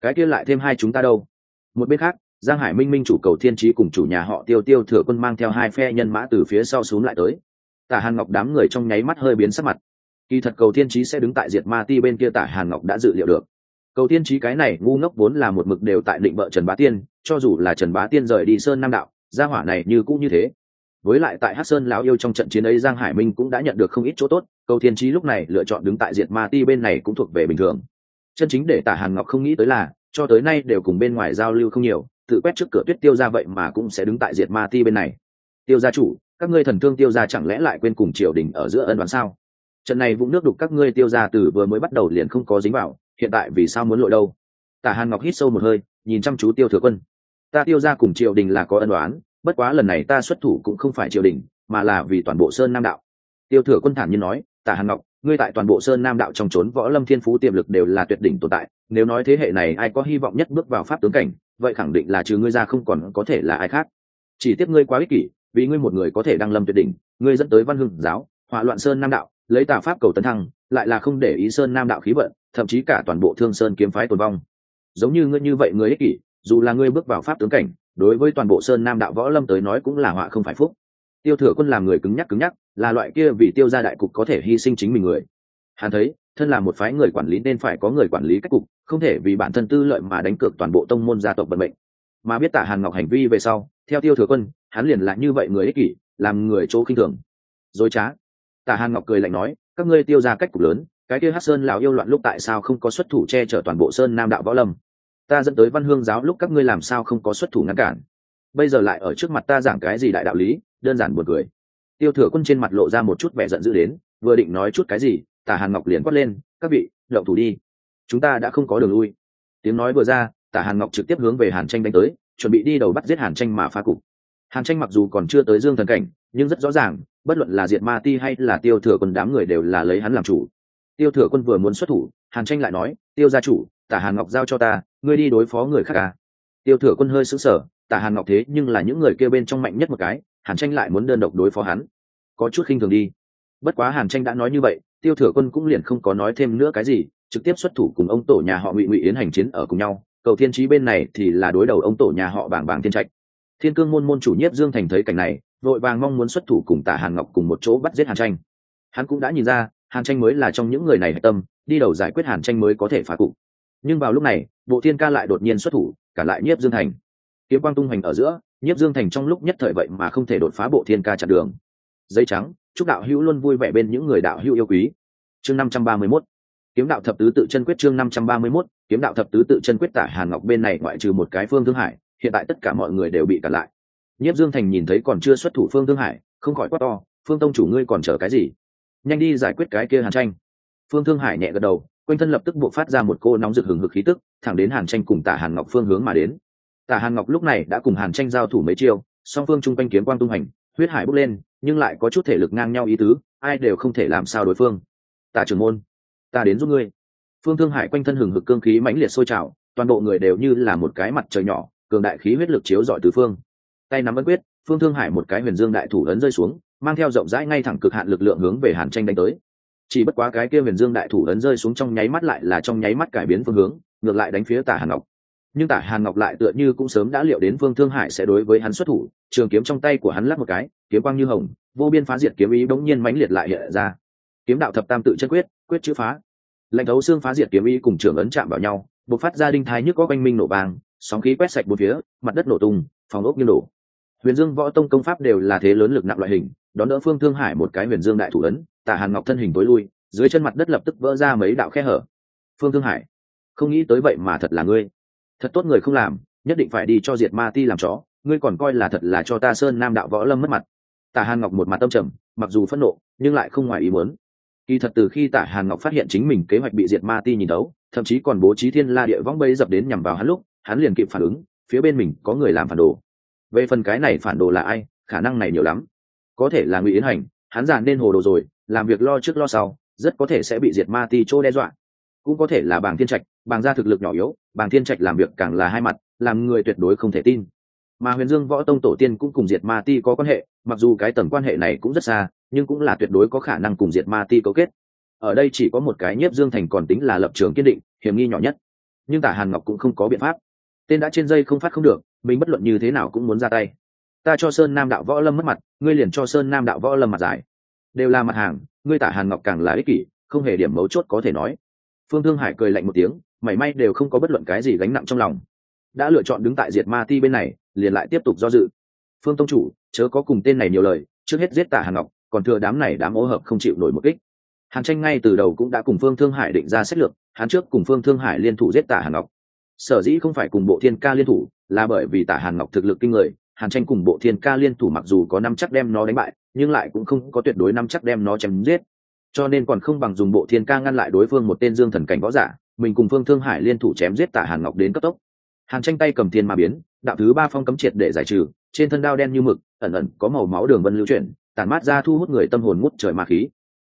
Cái kia lại thêm hai chúng ta đâu? Một bên khác, giang hải minh minh chủ cầu thiên trí cùng chủ nhà họ tiêu tiêu thừa quân mang theo hai phe nhân mã từ phía sau xuống lại tới. Tả hàn ngọc đám người trong nháy mắt hơi biến sắc mặt. Kỳ thật cầu thiên trí sẽ đứng tại diệt ma ti bên kia, tả hàn ngọc đã dự liệu được. Cầu thiên trí cái này ngu ngốc vốn là một mực đều tại định vợ trần bá tiên, cho dù là trần bá tiên rời đi sơn nam đạo, gia hỏa này như cũng như thế với lại tại hát sơn lão yêu trong trận chiến ấy, giang hải minh cũng đã nhận được không ít chỗ tốt, cầu thiên trí lúc này lựa chọn đứng tại diệt ma ti bên này cũng thuộc về bình thường. Chân chính để tả hàn ngọc không nghĩ tới là, cho tới nay đều cùng bên ngoài giao lưu không nhiều, tự quét trước cửa tuyết tiêu ra vậy mà cũng sẽ đứng tại diệt ma ti bên này. Tiêu gia chủ, các ngươi thần thương tiêu ra chẳng lẽ lại quên cùng triều đình ở giữa ân đoán sao? Trận này vũng nước đục các ngươi tiêu ra từ vừa mới bắt đầu liền không có dính vào, hiện tại vì sao muốn lội đâu? Tả hàn ngọc hít sâu một hơi, nhìn chăm chú tiêu thừa quân. Ta tiêu ra cùng triều đình là có ân đoán bất quá lần này ta xuất thủ cũng không phải triều đình, mà là vì toàn bộ sơn nam đạo. Tiêu thừa quân thản nhiên nói tả hàn ngọc, ngươi tại toàn bộ sơn nam đạo trong trốn võ lâm thiên phú tiềm lực đều là tuyệt đỉnh tồn tại, nếu nói thế hệ này ai có hy vọng nhất bước vào pháp tướng cảnh, vậy khẳng định là trừ ngươi ra không còn có thể là ai khác. Chỉ tiếc ngươi quá ích kỷ, vì ngươi một người có thể đăng lâm tuyệt đỉnh, ngươi dẫn tới văn hưng giáo, hỏa loạn sơn nam đạo, lấy tà pháp cầu tấn thăng, lại là không để ý sơn nam đạo khí vận, thậm chí cả toàn bộ thương sơn kiếm phái tồn vong. Giống như ngươi như vậy ngươi ích kỷ, dù là ngươi bước vào pháp tướng cảnh đối với toàn bộ sơn nam đạo võ lâm tới nói cũng là họa không phải phúc. Tiêu thừa quân làm người cứng nhắc cứng nhắc, là loại kia vì tiêu ra đại cục có thể hy sinh chính mình người. Hắn thấy, thân là một phái người quản lý nên phải có người quản lý cách cục, không thể vì bản thân tư lợi mà đánh cược toàn bộ tông môn gia tộc vận mệnh. Mà biết tả hàn ngọc hành vi về sau, theo tiêu thừa quân, hắn liền lại như vậy người ích kỷ, làm người chỗ khinh thường. Dối trá, tả hàn ngọc cười lạnh nói, các ngươi tiêu ra cách cục lớn, cái kia hát sơn lào yêu loạn lúc tại sao không có xuất thủ che chở toàn bộ sơn nam đạo võ lâm? Ta dẫn tới văn hương giáo lúc các ngươi làm sao không có xuất thủ ngăn cản. Bây giờ lại ở trước mặt ta giảng cái gì đại đạo lý, đơn giản buồn cười. Tiêu thừa quân trên mặt lộ ra một chút vẻ giận dữ đến, vừa định nói chút cái gì, tả hàn ngọc liền quát lên, các vị đậu thủ đi. Chúng ta đã không có đường lui. Tiếng nói vừa ra, tả hàn ngọc trực tiếp hướng về hàn tranh đánh tới, chuẩn bị đi đầu bắt giết hàn tranh mà phá cục. Hàn tranh mặc dù còn chưa tới dương thần cảnh, nhưng rất rõ ràng, bất luận là diệt ma ti hay là tiêu thừa quân đám người đều là lấy hắn làm chủ. Tiêu thừa quân vừa muốn xuất thủ, hàn tranh lại nói, tiêu gia chủ tả hàn ngọc giao cho ta, ngươi đi đối phó người khác à. tiêu thừa quân hơi sững sờ, tả hàn ngọc thế nhưng là những người kêu bên trong mạnh nhất một cái, hàn tranh lại muốn đơn độc đối phó hắn. Có chút khinh thường đi. Bất quá hàn tranh đã nói như vậy, tiêu thừa quân cũng liền không có nói thêm nữa cái gì, trực tiếp xuất thủ cùng ông tổ nhà họ ngụy ngụy yến hành chiến ở cùng nhau. Cầu thiên trí bên này thì là đối đầu ông tổ nhà họ bảng bảng thiên trạch. Thiên cương môn môn chủ nhiếp dương thành thấy cảnh này, vội vàng mong muốn xuất thủ cùng tả hàn ngọc cùng một chỗ bắt giết hàn tranh. Hắn cũng đã nhìn ra, hàn tranh mới là trong những người này hạch tâm, đi đầu giải quyết hàn tranh mới có thể phá cụ nhưng vào lúc này, bộ thiên ca lại đột nhiên xuất thủ, cả lại nhiếp dương thành. Kiếm quang tung hoành ở giữa, nhiếp dương thành trong lúc nhất thời vậy mà không thể đột phá bộ thiên ca chặn đường. Giấy trắng, chúc đạo hữu luôn vui vẻ bên những người đạo hữu yêu quý. Chương năm trăm ba mươi mốt. Kiếm đạo thập tứ tự chân quyết chương năm trăm ba mươi mốt. Kiếm đạo thập tứ tự chân quyết tả hàn ngọc bên này ngoại trừ một cái phương thương hải, hiện tại tất cả mọi người đều bị cản lại. Nhiếp dương thành nhìn thấy còn chưa xuất thủ phương thương hải, không khỏi quát to, phương tông chủ ngươi còn chờ cái gì? Nhanh đi giải quyết cái kia hàn tranh. Phương thương hải nhẹ gật đầu quanh thân lập tức buộc phát ra một cô nóng rực hừng hực khí tức, thẳng đến hàn tranh cùng tả hàn ngọc phương hướng mà đến. Tả hàn ngọc lúc này đã cùng hàn tranh giao thủ mấy chiêu, song phương chung quanh kiếm quang tung hành, huyết hải bốc lên, nhưng lại có chút thể lực ngang nhau ý tứ, ai đều không thể làm sao đối phương. Tả trưởng môn, ta đến giúp ngươi. Phương thương hải quanh thân hừng hực cương khí mãnh liệt sôi trào, toàn bộ người đều như là một cái mặt trời nhỏ, cường đại khí huyết lực chiếu dọi tứ phương. Tay nắm ấn quyết, phương thương hải một cái huyền dương đại thủ ấn rơi xuống, mang theo rộng rãi ngay thẳng cực hạn lực lượng hướng về hàn tranh đánh tới chỉ bất quá cái kia huyền dương đại thủ ấn rơi xuống trong nháy mắt lại là trong nháy mắt cải biến phương hướng, ngược lại đánh phía tả hàn ngọc. Nhưng tả hàn ngọc lại tựa như cũng sớm đã liệu đến phương thương hải sẽ đối với hắn xuất thủ, trường kiếm trong tay của hắn lắp một cái, kiếm quang như hồng, vô biên phá diệt kiếm ý bỗng nhiên mãnh liệt lại hiện ra. Kiếm đạo thập tam tự chân quyết quyết chữ phá. Lệnh thấu xương phá diệt kiếm ý cùng trường ấn chạm vào nhau, bộc phát ra đinh thái nhức có quanh minh nổ vàng, sóng khí quét sạch bốn phía, mặt đất nổ tung, phòng ốc như nổ huyền dương võ tông công pháp đều là thế lớn lực nặng loại hình, đón đỡ phương thương hải một cái huyền dương đại thủ ấn tả hàn ngọc thân hình tối lui, dưới chân mặt đất lập tức vỡ ra mấy đạo khe hở. Phương thương hải, không nghĩ tới vậy mà thật là ngươi. Thật tốt người không làm, nhất định phải đi cho diệt ma ti làm chó, ngươi còn coi là thật là cho ta sơn nam đạo võ lâm mất mặt. Tả hàn ngọc một mặt tâm trầm, mặc dù phẫn nộ, nhưng lại không ngoài ý muốn. Kỳ thật từ khi tả hàn ngọc phát hiện chính mình kế hoạch bị diệt ma ti nhìn đấu thậm chí còn bố trí thiên la địa võng bây dập đến nhằm vào hắn lúc, hắn liền kịp phản ứng, phía bên mình có người làm phản đồ về phần cái này phản đồ là ai, khả năng này nhiều lắm. Có thể là ngụy yến hành, hắn giàn nên hồ đồ rồi, làm việc lo trước lo sau, rất có thể sẽ bị diệt ma ti chỗ đe dọa. Cũng có thể là bàng thiên trạch, bàng gia thực lực nhỏ yếu, bàng thiên trạch làm việc càng là hai mặt, làm người tuyệt đối không thể tin. Mà huyền dương võ tông tổ tiên cũng cùng diệt ma ti có quan hệ, mặc dù cái tầng quan hệ này cũng rất xa, nhưng cũng là tuyệt đối có khả năng cùng diệt ma ti cấu kết. Ở đây chỉ có một cái nhiếp dương thành còn tính là lập trường kiên định, hiểm nghi nhỏ nhất. Nhưng tả hàn ngọc cũng không có biện pháp tên đã trên dây không phát không được, mình bất luận như thế nào cũng muốn ra tay. Ta cho sơn nam đạo võ lâm mất mặt, ngươi liền cho sơn nam đạo võ lâm mặt dài. đều là mặt hàng, ngươi tả hàn ngọc càng là ích kỷ, không hề điểm mấu chốt có thể nói. Phương thương hải cười lạnh một tiếng, mảy may đều không có bất luận cái gì gánh nặng trong lòng. Đã lựa chọn đứng tại diệt ma ti bên này, liền lại tiếp tục do dự. Phương tông chủ, chớ có cùng tên này nhiều lời, trước hết giết tả hàn ngọc, còn thừa đám này đám ô hợp không chịu nổi một kích. Hàn tranh ngay từ đầu cũng đã cùng phương thương hải định ra sách lược, hắn trước cùng phương thương hải liên thủ giết tả hàn ngọc sở dĩ không phải cùng bộ thiên ca liên thủ, là bởi vì tả hàn ngọc thực lực kinh người, hàn tranh cùng bộ thiên ca liên thủ mặc dù có năm chắc đem nó đánh bại, nhưng lại cũng không có tuyệt đối năm chắc đem nó chém giết. Cho nên còn không bằng dùng bộ thiên ca ngăn lại đối phương một tên dương thần cảnh võ giả, mình cùng phương thương hải liên thủ chém giết tả hàn ngọc đến cấp tốc. Hàn tranh tay cầm thiên mà biến, đạo thứ ba phong cấm triệt để giải trừ, trên thân đao đen như mực, ẩn ẩn có màu máu đường vân lưu chuyển, tản mát ra thu hút người tâm hồn ngút trời ma khí.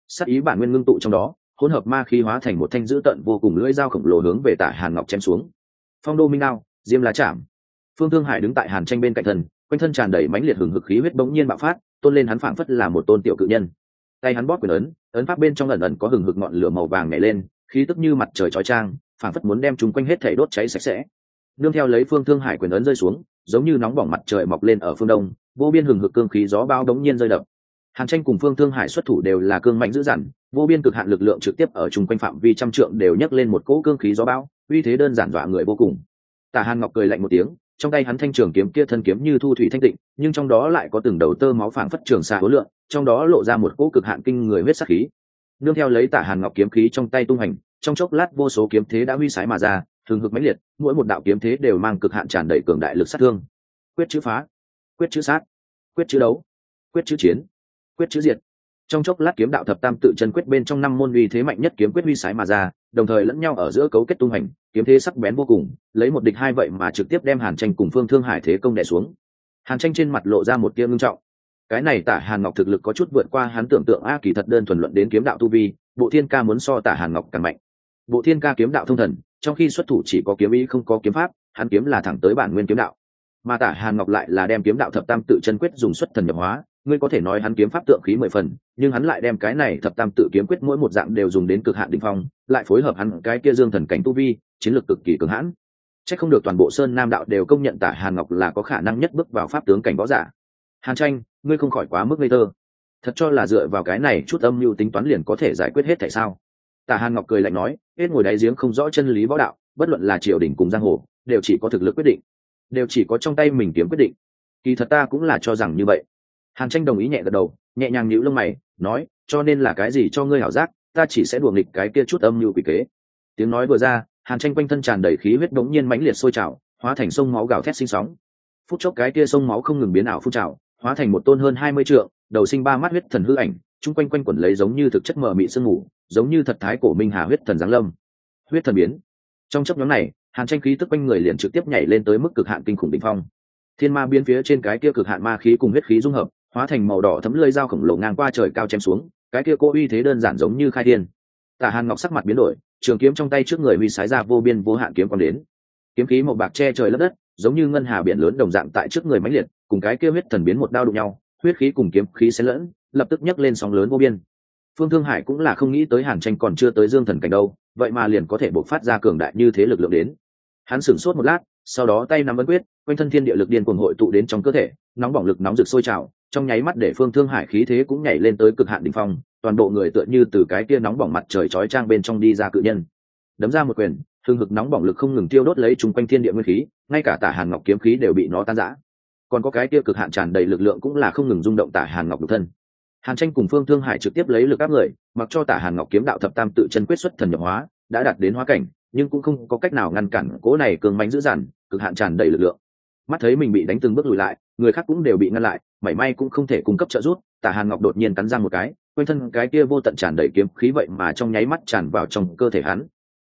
Sắc ý bản nguyên ngưng tụ trong đó, hỗn hợp ma khí hóa thành một thanh dữ tận vô cùng lưỡi dao khổng lồ hướng về tả hàn ngọc chém xuống phong đô minh đao diêm lá chạm phương thương hải đứng tại hàn tranh bên cạnh thần, quanh thân tràn đầy mãnh liệt hừng hực khí huyết bỗng nhiên bạo phát, tôn lên hắn phảng phất là một tôn tiểu cự nhân. Tay hắn bóp quyền ấn ấn pháp bên trong ẩn ẩn có hừng hực ngọn lửa màu vàng nhảy lên, khí tức như mặt trời chói trang, phảng phất muốn đem chúng quanh hết thể đốt cháy sạch sẽ. Nương theo lấy phương thương hải quyền ấn rơi xuống, giống như nóng bỏng mặt trời mọc lên ở phương đông, vô biên hừng hực cương khí gió bao đống nhiên rơi đập. Hàn tranh cùng phương thương hải xuất thủ đều là cương mạnh dữ dằn, vô biên cực hạn lực lượng trực tiếp ở chung quanh phạm vi trăm trượng đều nhấc lên một cỗ cương khí gió bão uy thế đơn giản dọa người vô cùng. Tả hàn ngọc cười lạnh một tiếng, trong tay hắn thanh trường kiếm kia thân kiếm như thu thủy thanh tịnh, nhưng trong đó lại có từng đầu tơ máu phảng phất trường xa hối lượng, trong đó lộ ra một cỗ cực hạn kinh người huyết sắc khí. Nương theo lấy tả hàn ngọc kiếm khí trong tay tung hành, trong chốc lát vô số kiếm thế đã huy sái mà ra, thường hực mãnh liệt, mỗi một đạo kiếm thế đều mang cực hạn tràn đầy cường đại lực sát thương. Quyết chữ phá, quyết chữ sát, quyết chữ đấu, quyết chữ chiến, quyết chữ diệt trong chốc lát kiếm đạo thập tam tự chân quyết bên trong năm môn uy thế mạnh nhất kiếm quyết huy sái mà ra, đồng thời lẫn nhau ở giữa cấu kết tung hành, kiếm thế sắc bén vô cùng, lấy một địch hai vậy mà trực tiếp đem hàn tranh cùng phương thương hải thế công đẻ xuống. Hàn tranh trên mặt lộ ra một tia ngưng trọng. Cái này tả hàn ngọc thực lực có chút vượt qua hắn tưởng tượng a kỳ thật đơn thuần luận đến kiếm đạo tu vi, bộ thiên ca muốn so tả hàn ngọc càng mạnh. Bộ thiên ca kiếm đạo thông thần, trong khi xuất thủ chỉ có kiếm ý không có kiếm pháp, hắn kiếm là thẳng tới bản nguyên kiếm đạo. Mà tả hàn ngọc lại là đem kiếm đạo thập tam tự chân quyết dùng xuất thần nhập hóa ngươi có thể nói hắn kiếm pháp tượng khí mười phần, nhưng hắn lại đem cái này thập tam tự kiếm quyết mỗi một dạng đều dùng đến cực hạn định phong, lại phối hợp hắn cái kia dương thần cảnh tu vi, chiến lược cực kỳ cường hãn. C h ắ c không được toàn bộ sơn nam đạo đều công nhận tả hàn ngọc là có khả năng nhất bước vào pháp tướng cảnh võ giả. Hàn tranh, ngươi không khỏi quá mức ngây tơ thật cho là dựa vào cái này chút âm mưu tính toán liền có thể giải quyết hết tại sao? Tả hàn ngọc cười lạnh nói, hết ngồi đáy giếng không rõ chân lý võ đạo, bất luận là triều đình cùng giang hồ, đều chỉ có thực lực quyết định, đều chỉ có trong tay mình kiếm quyết định. Kỳ thật ta cũng là cho rằng như vậy hàn tranh đồng ý nhẹ gật đầu nhẹ nhàng nhíu lông mày nói cho nên là cái gì cho ngươi hảo giác ta chỉ sẽ đùa nghịch cái kia chút âm như quỷ kế. Tiếng nói vừa ra hàn tranh quanh thân tràn đầy khí huyết bỗng nhiên mãnh liệt sôi trào hóa thành sông máu gào thét sinh sóng. Phút chốc cái kia sông máu không ngừng biến ảo phun trào hóa thành một tôn hơn hai mươi trượng đầu sinh ba mắt huyết thần hư ảnh chung quanh quanh quẩn lấy giống như thực chất mờ mị sương ngủ, giống như thật thái cổ minh hà huyết thần giáng lâm. Huyết thần biến. Trong chấp nhóm này hàn tranh khí tức quanh người liền trực tiếp nhảy lên tới mức cực hạn kinh khủng đ ỉ n h phong. Thiên ma biến phía trên cái kia cực hạn ma khí cùng huyết khí dung hợp hóa thành màu đỏ thấm lưỡi dao khổng lồ ngang qua trời cao chém xuống, cái kia cô uy thế đơn giản giống như khai thiên. Tả hàn ngọc sắc mặt biến đổi, trường kiếm trong tay trước người huy sái ra vô biên vô hạn kiếm còn đến. Kiếm khí màu bạc che trời lấp đất, giống như ngân hà biển lớn đồng dạng tại trước người mãnh liệt, cùng cái kia huyết thần biến một đao đụng nhau, huyết khí cùng kiếm khí xen lẫn, lập tức nhấc lên sóng lớn vô biên. Phương thương hải cũng là không nghĩ tới hàn tranh còn chưa tới dương thần cảnh đâu, vậy mà liền có thể bộc phát ra cường đại như thế lực lượng đến. Hắn sửng sốt một lát, sau đó tay nắm ấn quyết, quanh thân thiên địa lực điên cuồng hội tụ đến trong cơ thể, nóng bỏng lực nóng rực sôi trào trong nháy mắt để phương thương hải khí thế cũng nhảy lên tới cực hạn đỉnh phong, toàn bộ người tựa như từ cái kia nóng bỏng mặt trời chói trang bên trong đi ra cự nhân. Đấm ra một quyền, thương hực nóng bỏng lực không ngừng tiêu đốt lấy chung quanh thiên địa nguyên khí, ngay cả tả hàn ngọc kiếm khí đều bị nó tan rã. Còn có cái kia cực hạn tràn đầy lực lượng cũng là không ngừng rung động tả hàn ngọc độc thân. Hàn tranh cùng phương thương hải trực tiếp lấy lực áp người, mặc cho tả hàn ngọc kiếm đạo thập tam tự chân quyết xuất thần nhập hóa, đã đạt đến hóa cảnh, nhưng cũng không có cách nào ngăn cản cố này cường mánh dữ dằn, cực hạn tràn đầy lực lượng. Mắt thấy mình bị đánh từng bước lùi lại, người khác cũng đều bị ngăn lại mảy may cũng không thể cung cấp trợ giúp tả hàn ngọc đột nhiên cắn ra một cái, quanh thân cái kia vô tận tràn đầy kiếm khí vậy mà trong nháy mắt tràn vào trong cơ thể hắn.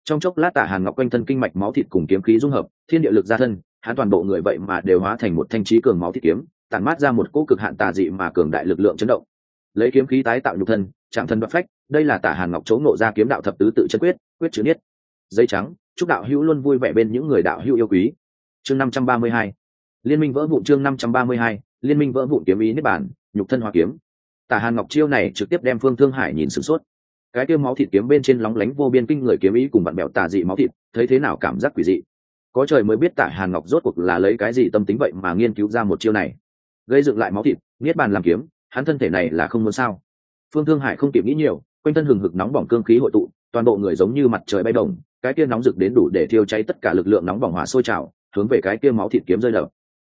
Trong chốc lát tả hàn ngọc quanh thân kinh mạch máu thịt cùng kiếm khí dung hợp, thiên địa lực ra thân, hắn toàn bộ người vậy mà đều hóa thành một thanh trí cường máu thịt kiếm, tản mát ra một cỗ cực hạn tà dị mà cường đại lực lượng chấn động. Lấy kiếm khí tái tạo nhục thân chạm thân bất phách, đây là tả hàn ngọc chỗ nộ ra kiếm đạo thập tứ tự chân quyết quyết chữ niết. Dây trắng, chúc đạo hữu luôn vui vẻ bên những người đạo hữu yêu quý. Chương năm trăm ba mươi hai, liên minh vỡ vụ chương năm trăm ba mươi hai liên minh vỡ vụn kiếm ý niết bản nhục thân hoa kiếm. Tả hàn ngọc chiêu này trực tiếp đem phương thương hải nhìn sửng sốt. Cái kia máu thịt kiếm bên trên lóng lánh vô biên kinh người kiếm ý cùng bạn bèo tà dị máu thịt, thấy thế nào cảm giác quỷ dị. Có trời mới biết tả hàn ngọc rốt cuộc là lấy cái gì tâm tính vậy mà nghiên cứu ra một chiêu này. Gây dựng lại máu thịt, niết bàn làm kiếm, hắn thân thể này là không muốn sao? Phương thương hải không kịp nghĩ nhiều, quanh thân hừng hực nóng bỏng cương khí hội tụ, toàn bộ người giống như mặt trời bay đồng, cái kia nóng rực đến đủ để thiêu cháy tất cả lực lượng nóng bỏng hỏa sôi trào, hướng về cái kia máu thịt kiếm rơi đập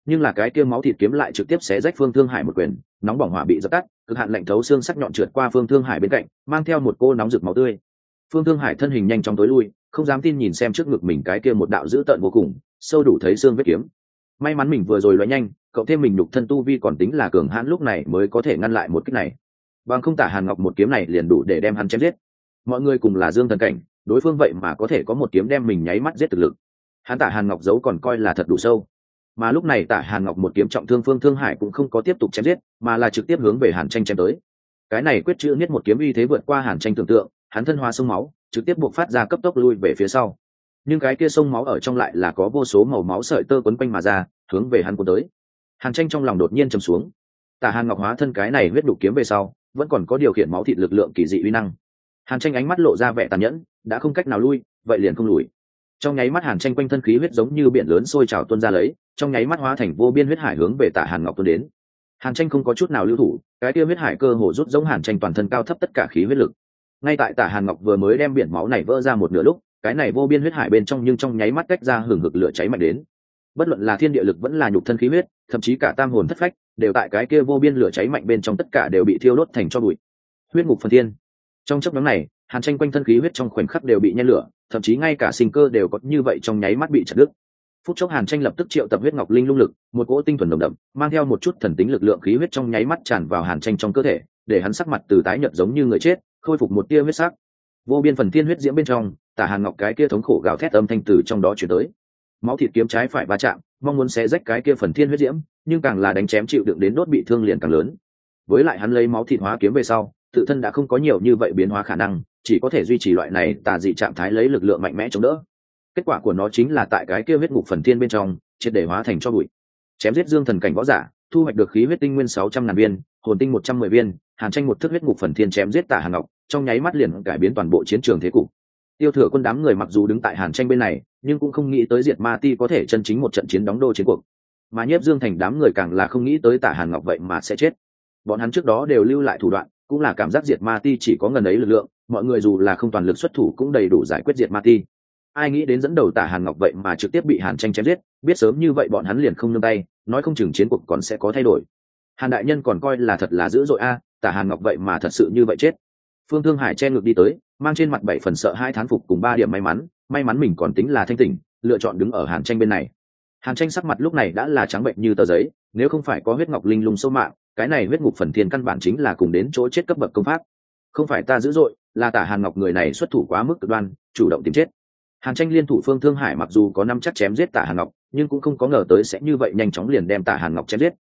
nhưng là cái kia máu thịt kiếm lại trực tiếp xé rách phương thương hải một quyền, nóng bỏng hỏa bị dập tắt, cực hạn lạnh thấu xương sắc nhọn trượt qua phương thương hải bên cạnh, mang theo một cô nóng rực máu tươi. Phương thương hải thân hình nhanh chóng tối lui, không dám tin nhìn xem trước ngực mình cái kia một đạo dữ tợn vô cùng, sâu đủ thấy xương vết kiếm. May mắn mình vừa rồi loại nhanh, cậu thêm mình nhục thân tu vi còn tính là cường hãn lúc này mới có thể ngăn lại một kích này. Bằng không tả hàn ngọc một kiếm này liền đủ để đem hắn chém giết. Mọi người cùng là dương thần cảnh, đối phương vậy mà có thể có một kiếm đem mình nháy mắt giết thực lực. Hắn tả hàn ngọc giấu còn coi là thật đủ sâu mà lúc này tả hàn ngọc một kiếm trọng thương phương thương hải cũng không có tiếp tục chém giết, mà là trực tiếp hướng về hàn tranh chém tới. Cái này quyết chữ nhất một kiếm uy thế vượt qua hàn tranh tưởng tượng, hắn thân hoa sông máu, trực tiếp buộc phát ra cấp tốc lui về phía sau. Nhưng cái kia sông máu ở trong lại là có vô số màu máu sợi tơ quấn quanh mà ra, hướng về hắn cuốn tới. Hàn tranh trong lòng đột nhiên chầm xuống. Tả hàn ngọc hóa thân cái này huyết đục kiếm về sau, vẫn còn có điều khiển máu thịt lực lượng kỳ dị uy năng. Hàn tranh ánh mắt lộ ra vẻ tàn nhẫn, đã không cách nào lui, vậy liền không lùi trong nháy mắt hàn tranh quanh thân khí huyết giống như biển lớn sôi trào tuôn ra lấy, trong nháy mắt hóa thành vô biên huyết hải hướng về tả hàn ngọc tuôn đến. Hàn tranh không có chút nào lưu thủ, cái tiêu huyết hải cơ hồ rút giống hàn tranh toàn thân cao thấp tất cả khí huyết lực. Ngay tại tả hàn ngọc vừa mới đem biển máu này vỡ ra một nửa lúc, cái này vô biên huyết hải bên trong nhưng trong nháy mắt cách ra hừng hực lửa cháy mạnh đến. Bất luận là thiên địa lực vẫn là nhục thân khí huyết, thậm chí cả tam hồn thất phách, đều tại cái kia vô biên lửa cháy mạnh bên trong tất cả đều bị thiêu đốt thành cho bụi. Huyết ngục phần thiên. Trong chấp nhóm này hàn tranh quanh thân khí huyết trong khoảnh khắc đều bị nhen lửa, thậm chí ngay cả sinh cơ đều có như vậy trong nháy mắt bị chặt đứt. Phút chốc hàn tranh lập tức triệu tập huyết ngọc linh lung lực, một cỗ tinh thuần đồng đậm, mang theo một chút thần tính lực lượng khí huyết trong nháy mắt tràn vào hàn tranh trong cơ thể, để hắn sắc mặt từ tái nhợt giống như người chết, khôi phục một tia huyết sắc. Vô biên phần thiên huyết diễm bên trong tả hàn ngọc cái kia thống khổ gào thét âm thanh từ trong đó chuyển tới. Máu thịt kiếm trái phải va chạm, mong muốn xé rách cái kia phần thiên huyết diễm, nhưng càng là đánh chém chịu đựng đến đốt bị thương liền càng lớn. Với lại hắn lấy máu thịt hóa kiếm về sau tự thân đã không có nhiều như vậy biến hóa khả năng, chỉ có thể duy trì loại này tà dị trạng thái lấy lực lượng mạnh mẽ chống đỡ. Kết quả của nó chính là tại cái kia huyết ngục phần thiên bên trong, triệt để hóa thành cho bụi. Chém giết dương thần cảnh võ giả, thu hoạch được khí huyết tinh nguyên sáu trăm ngàn viên, hồn tinh một trăm mười viên, hàn tranh một thức huyết ngục phần thiên chém giết tả hàn ngọc, trong nháy mắt liền cải biến toàn bộ chiến trường thế cục. Tiêu thừa quân đám người mặc dù đứng tại hàn tranh bên này, nhưng cũng không nghĩ tới diệt ma ti có thể chân chính một trận chiến đóng đô chiến cuộc. Mà nhiếp dương thành đám người càng là không nghĩ tới tả hàn ngọc vậy mà sẽ chết. Bọn hắn trước đó đều lưu lại thủ đoạn cũng là cảm giác diệt ma ti chỉ có ngần ấy lực lượng, mọi người dù là không toàn lực xuất thủ cũng đầy đủ giải quyết diệt ma ti. Ai nghĩ đến dẫn đầu tả hàn ngọc vậy mà trực tiếp bị hàn tranh chém giết, biết sớm như vậy bọn hắn liền không nương tay, nói không chừng chiến cuộc còn sẽ có thay đổi. Hàn đại nhân còn coi là thật là dữ dội a, tả hàn ngọc vậy mà thật sự như vậy chết. Phương thương hải che ngược đi tới, mang trên mặt bảy phần sợ hai thán phục cùng ba điểm may mắn may mắn mình còn tính là thanh tỉnh, lựa chọn đứng ở hàn tranh bên này. Hàn tranh sắc mặt lúc này đã là trắng bệnh như tờ giấy, nếu không phải có huyết ngọc linh lung sâu mạng cái này huyết ngục phần thiên căn bản chính là cùng đến chỗ chết cấp bậc công pháp. Không phải ta dữ dội, là tả hàn ngọc người này xuất thủ quá mức cực đoan, chủ động tìm chết. Hàn tranh liên thủ phương thương hải mặc dù có năm chắc chém giết tả hàn ngọc, nhưng cũng không có ngờ tới sẽ như vậy nhanh chóng liền đem tả hàn ngọc chém giết.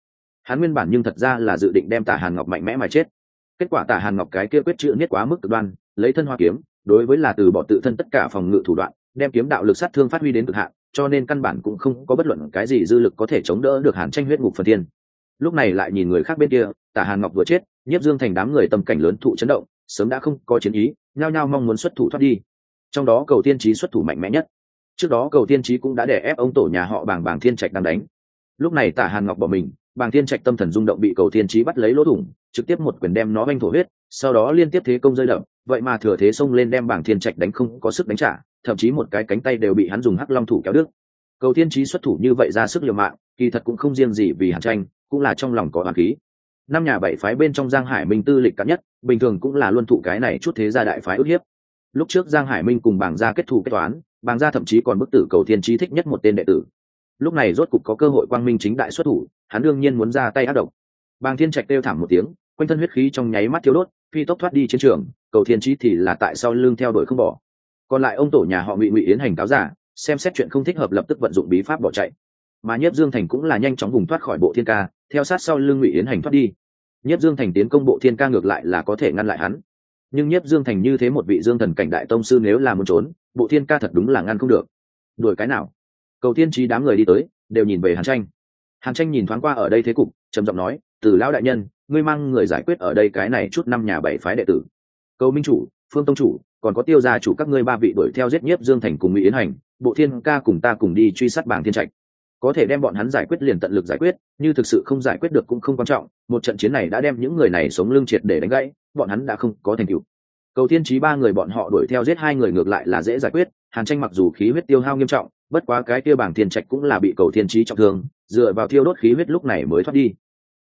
Hắn nguyên bản nhưng thật ra là dự định đem tả hàn ngọc mạnh mẽ mà chết. Kết quả tả hàn ngọc cái kia quyết chữ niết quá mức cực đoan, lấy thân hoa kiếm, đối với là từ bỏ tự thân tất cả phòng ngự thủ đoạn, đem kiếm đạo lực sát thương phát huy đến cực hạn, cho nên căn bản cũng không có bất luận cái gì dư lực có thể chống đỡ được hàn tranh huyết ngục phần thiên lúc này lại nhìn người khác bên kia, tả hàn ngọc vừa chết, nhiếp dương thành đám người tâm cảnh lớn thụ chấn động, sớm đã không có chiến ý, nhao nhao mong muốn xuất thủ thoát đi. Trong đó cầu tiên trí xuất thủ mạnh mẽ nhất. Trước đó cầu tiên trí cũng đã đè ép ông tổ nhà họ bàng bàng thiên trạch đang đánh. Lúc này tả hàn ngọc bỏ mình, bàng thiên trạch tâm thần rung động bị cầu tiên trí bắt lấy lỗ thủng, trực tiếp một quyền đem nó banh thổ huyết, sau đó liên tiếp thế công rơi đậm vậy mà thừa thế xông lên đem bảng thiên trạch đánh không có sức đánh trả, thậm chí một cái cánh tay đều bị hắn dùng hắc long thủ kéo đứt. Cầu tiên trí xuất thủ như vậy ra sức liều mạng, kỳ thật cũng không riêng gì vì hàn tranh cũng là trong lòng có hoàng khí. Năm nhà bảy phái bên trong giang hải minh tư lịch cắn nhất, bình thường cũng là luân thụ cái này chút thế gia đại phái ức hiếp. Lúc trước giang hải minh cùng bảng gia kết thù kết toán, bảng gia thậm chí còn bức tử cầu thiên trí thích nhất một tên đệ tử. Lúc này rốt cục có cơ hội quang minh chính đại xuất thủ, hắn đương nhiên muốn ra tay ác độc. Bàng thiên trạch kêu thảm một tiếng, quanh thân huyết khí trong nháy mắt thiếu đốt, phi tốc thoát đi chiến trường, cầu thiên trí thì là tại sau lưng theo đuổi không bỏ. Còn lại ông tổ nhà họ ngụy ngụy yến hành cáo giả, xem xét chuyện không thích hợp lập tức vận dụng bí pháp bỏ chạy. Mà nhiếp dương thành cũng là nhanh chóng vùng thoát khỏi bộ thiên ca theo sát sau lưng ngụy yến hành thoát đi. Nhất dương thành tiến công bộ thiên ca ngược lại là có thể ngăn lại hắn. Nhưng nhất dương thành như thế một vị dương thần cảnh đại tông sư nếu là muốn trốn, bộ thiên ca thật đúng là ngăn không được. Đuổi cái nào? Cầu tiên trí đám người đi tới, đều nhìn về hàn tranh. Hàn tranh nhìn thoáng qua ở đây thế cục, trầm giọng nói, từ lão đại nhân, ngươi mang người giải quyết ở đây cái này chút năm nhà bảy phái đệ tử. Cầu minh chủ, phương tông chủ, còn có tiêu gia chủ các ngươi ba vị đuổi theo giết nhiếp dương thành cùng mỹ yến hành, bộ thiên ca cùng ta cùng đi truy sát bảng thiên trạch có thể đem bọn hắn giải quyết liền tận lực giải quyết, như thực sự không giải quyết được cũng không quan trọng, một trận chiến này đã đem những người này sống lưng triệt để đánh gãy, bọn hắn đã không có thành tựu. Cầu thiên trí ba người bọn họ đuổi theo giết hai người ngược lại là dễ giải quyết, hàn tranh mặc dù khí huyết tiêu hao nghiêm trọng, bất quá cái kia bảng thiên trạch cũng là bị cầu thiên trí trọng thương, dựa vào thiêu đốt khí huyết lúc này mới thoát đi.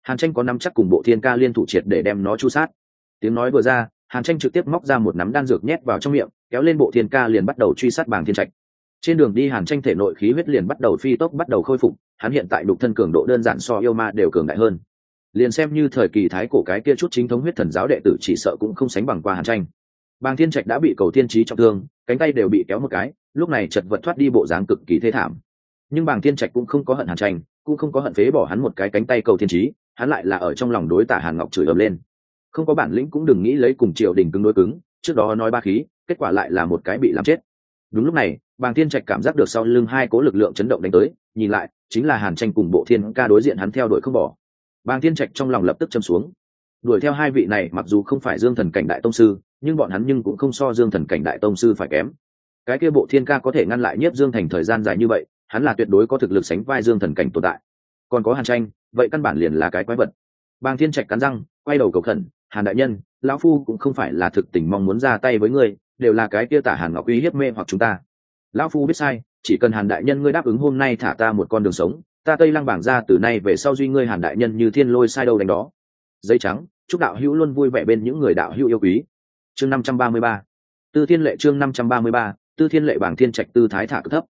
Hàn tranh có nắm chắc cùng bộ thiên ca liên thủ triệt để đem nó chu sát. Tiếng nói vừa ra, hàn tranh trực tiếp móc ra một nắm đan dược nhét vào trong miệng, kéo lên bộ thiên ca liền bắt đầu truy sát bảng thiên trạch trên đường đi hàn tranh thể nội khí huyết liền bắt đầu phi tốc bắt đầu khôi phục, hắn hiện tại đục thân cường độ đơn giản so yêu ma đều cường đại hơn. Liền xem như thời kỳ thái cổ cái kia chút chính thống huyết thần giáo đệ tử chỉ sợ cũng không sánh bằng qua hàn tranh. Bàng thiên trạch đã bị cầu thiên trí trọng thương, cánh tay đều bị kéo một cái, lúc này chật vật thoát đi bộ dáng cực kỳ thế thảm. Nhưng bàng thiên trạch cũng không có hận hàn tranh, cũng không có hận phế bỏ hắn một cái cánh tay cầu thiên trí, hắn lại là ở trong lòng đối tả hàn ngọc chửi ầm lên. Không có bản lĩnh cũng đừng nghĩ lấy cùng triều đình cứng đối cứng, trước đó nói ba khí, kết quả lại là một cái bị làm chết đúng lúc này, bàng thiên trạch cảm giác được sau lưng hai cố lực lượng chấn động đánh tới, nhìn lại, chính là hàn tranh cùng bộ thiên ca đối diện hắn theo đuổi không bỏ. Bàng thiên trạch trong lòng lập tức châm xuống. Đuổi theo hai vị này, mặc dù không phải dương thần cảnh đại tông sư, nhưng bọn hắn nhưng cũng không so dương thần cảnh đại tông sư phải kém. Cái kia bộ thiên ca có thể ngăn lại nhiếp dương thành thời gian dài như vậy, hắn là tuyệt đối có thực lực sánh vai dương thần cảnh tồn tại. Còn có hàn tranh, vậy căn bản liền là cái quái vật. Bàng thiên trạch cắn răng, quay đầu cầu khẩn, hàn đại nhân, lão phu cũng không phải là thực tình mong muốn ra tay với ngươi đều là cái kia tả hàn ngọc uy hiếp mê hoặc chúng ta. Lão phu biết sai, chỉ cần hàn đại nhân ngươi đáp ứng hôm nay thả ta một con đường sống, ta tây lăng bảng ra từ nay về sau duy ngươi hàn đại nhân như thiên lôi sai đâu đánh đó. Giấy trắng, chúc đạo hữu luôn vui vẻ bên những người đạo hữu yêu quý. Chương năm trăm ba mươi ba. Tư thiên lệ chương năm trăm ba mươi ba. Tư thiên lệ bảng thiên trạch tư thái thả thấp.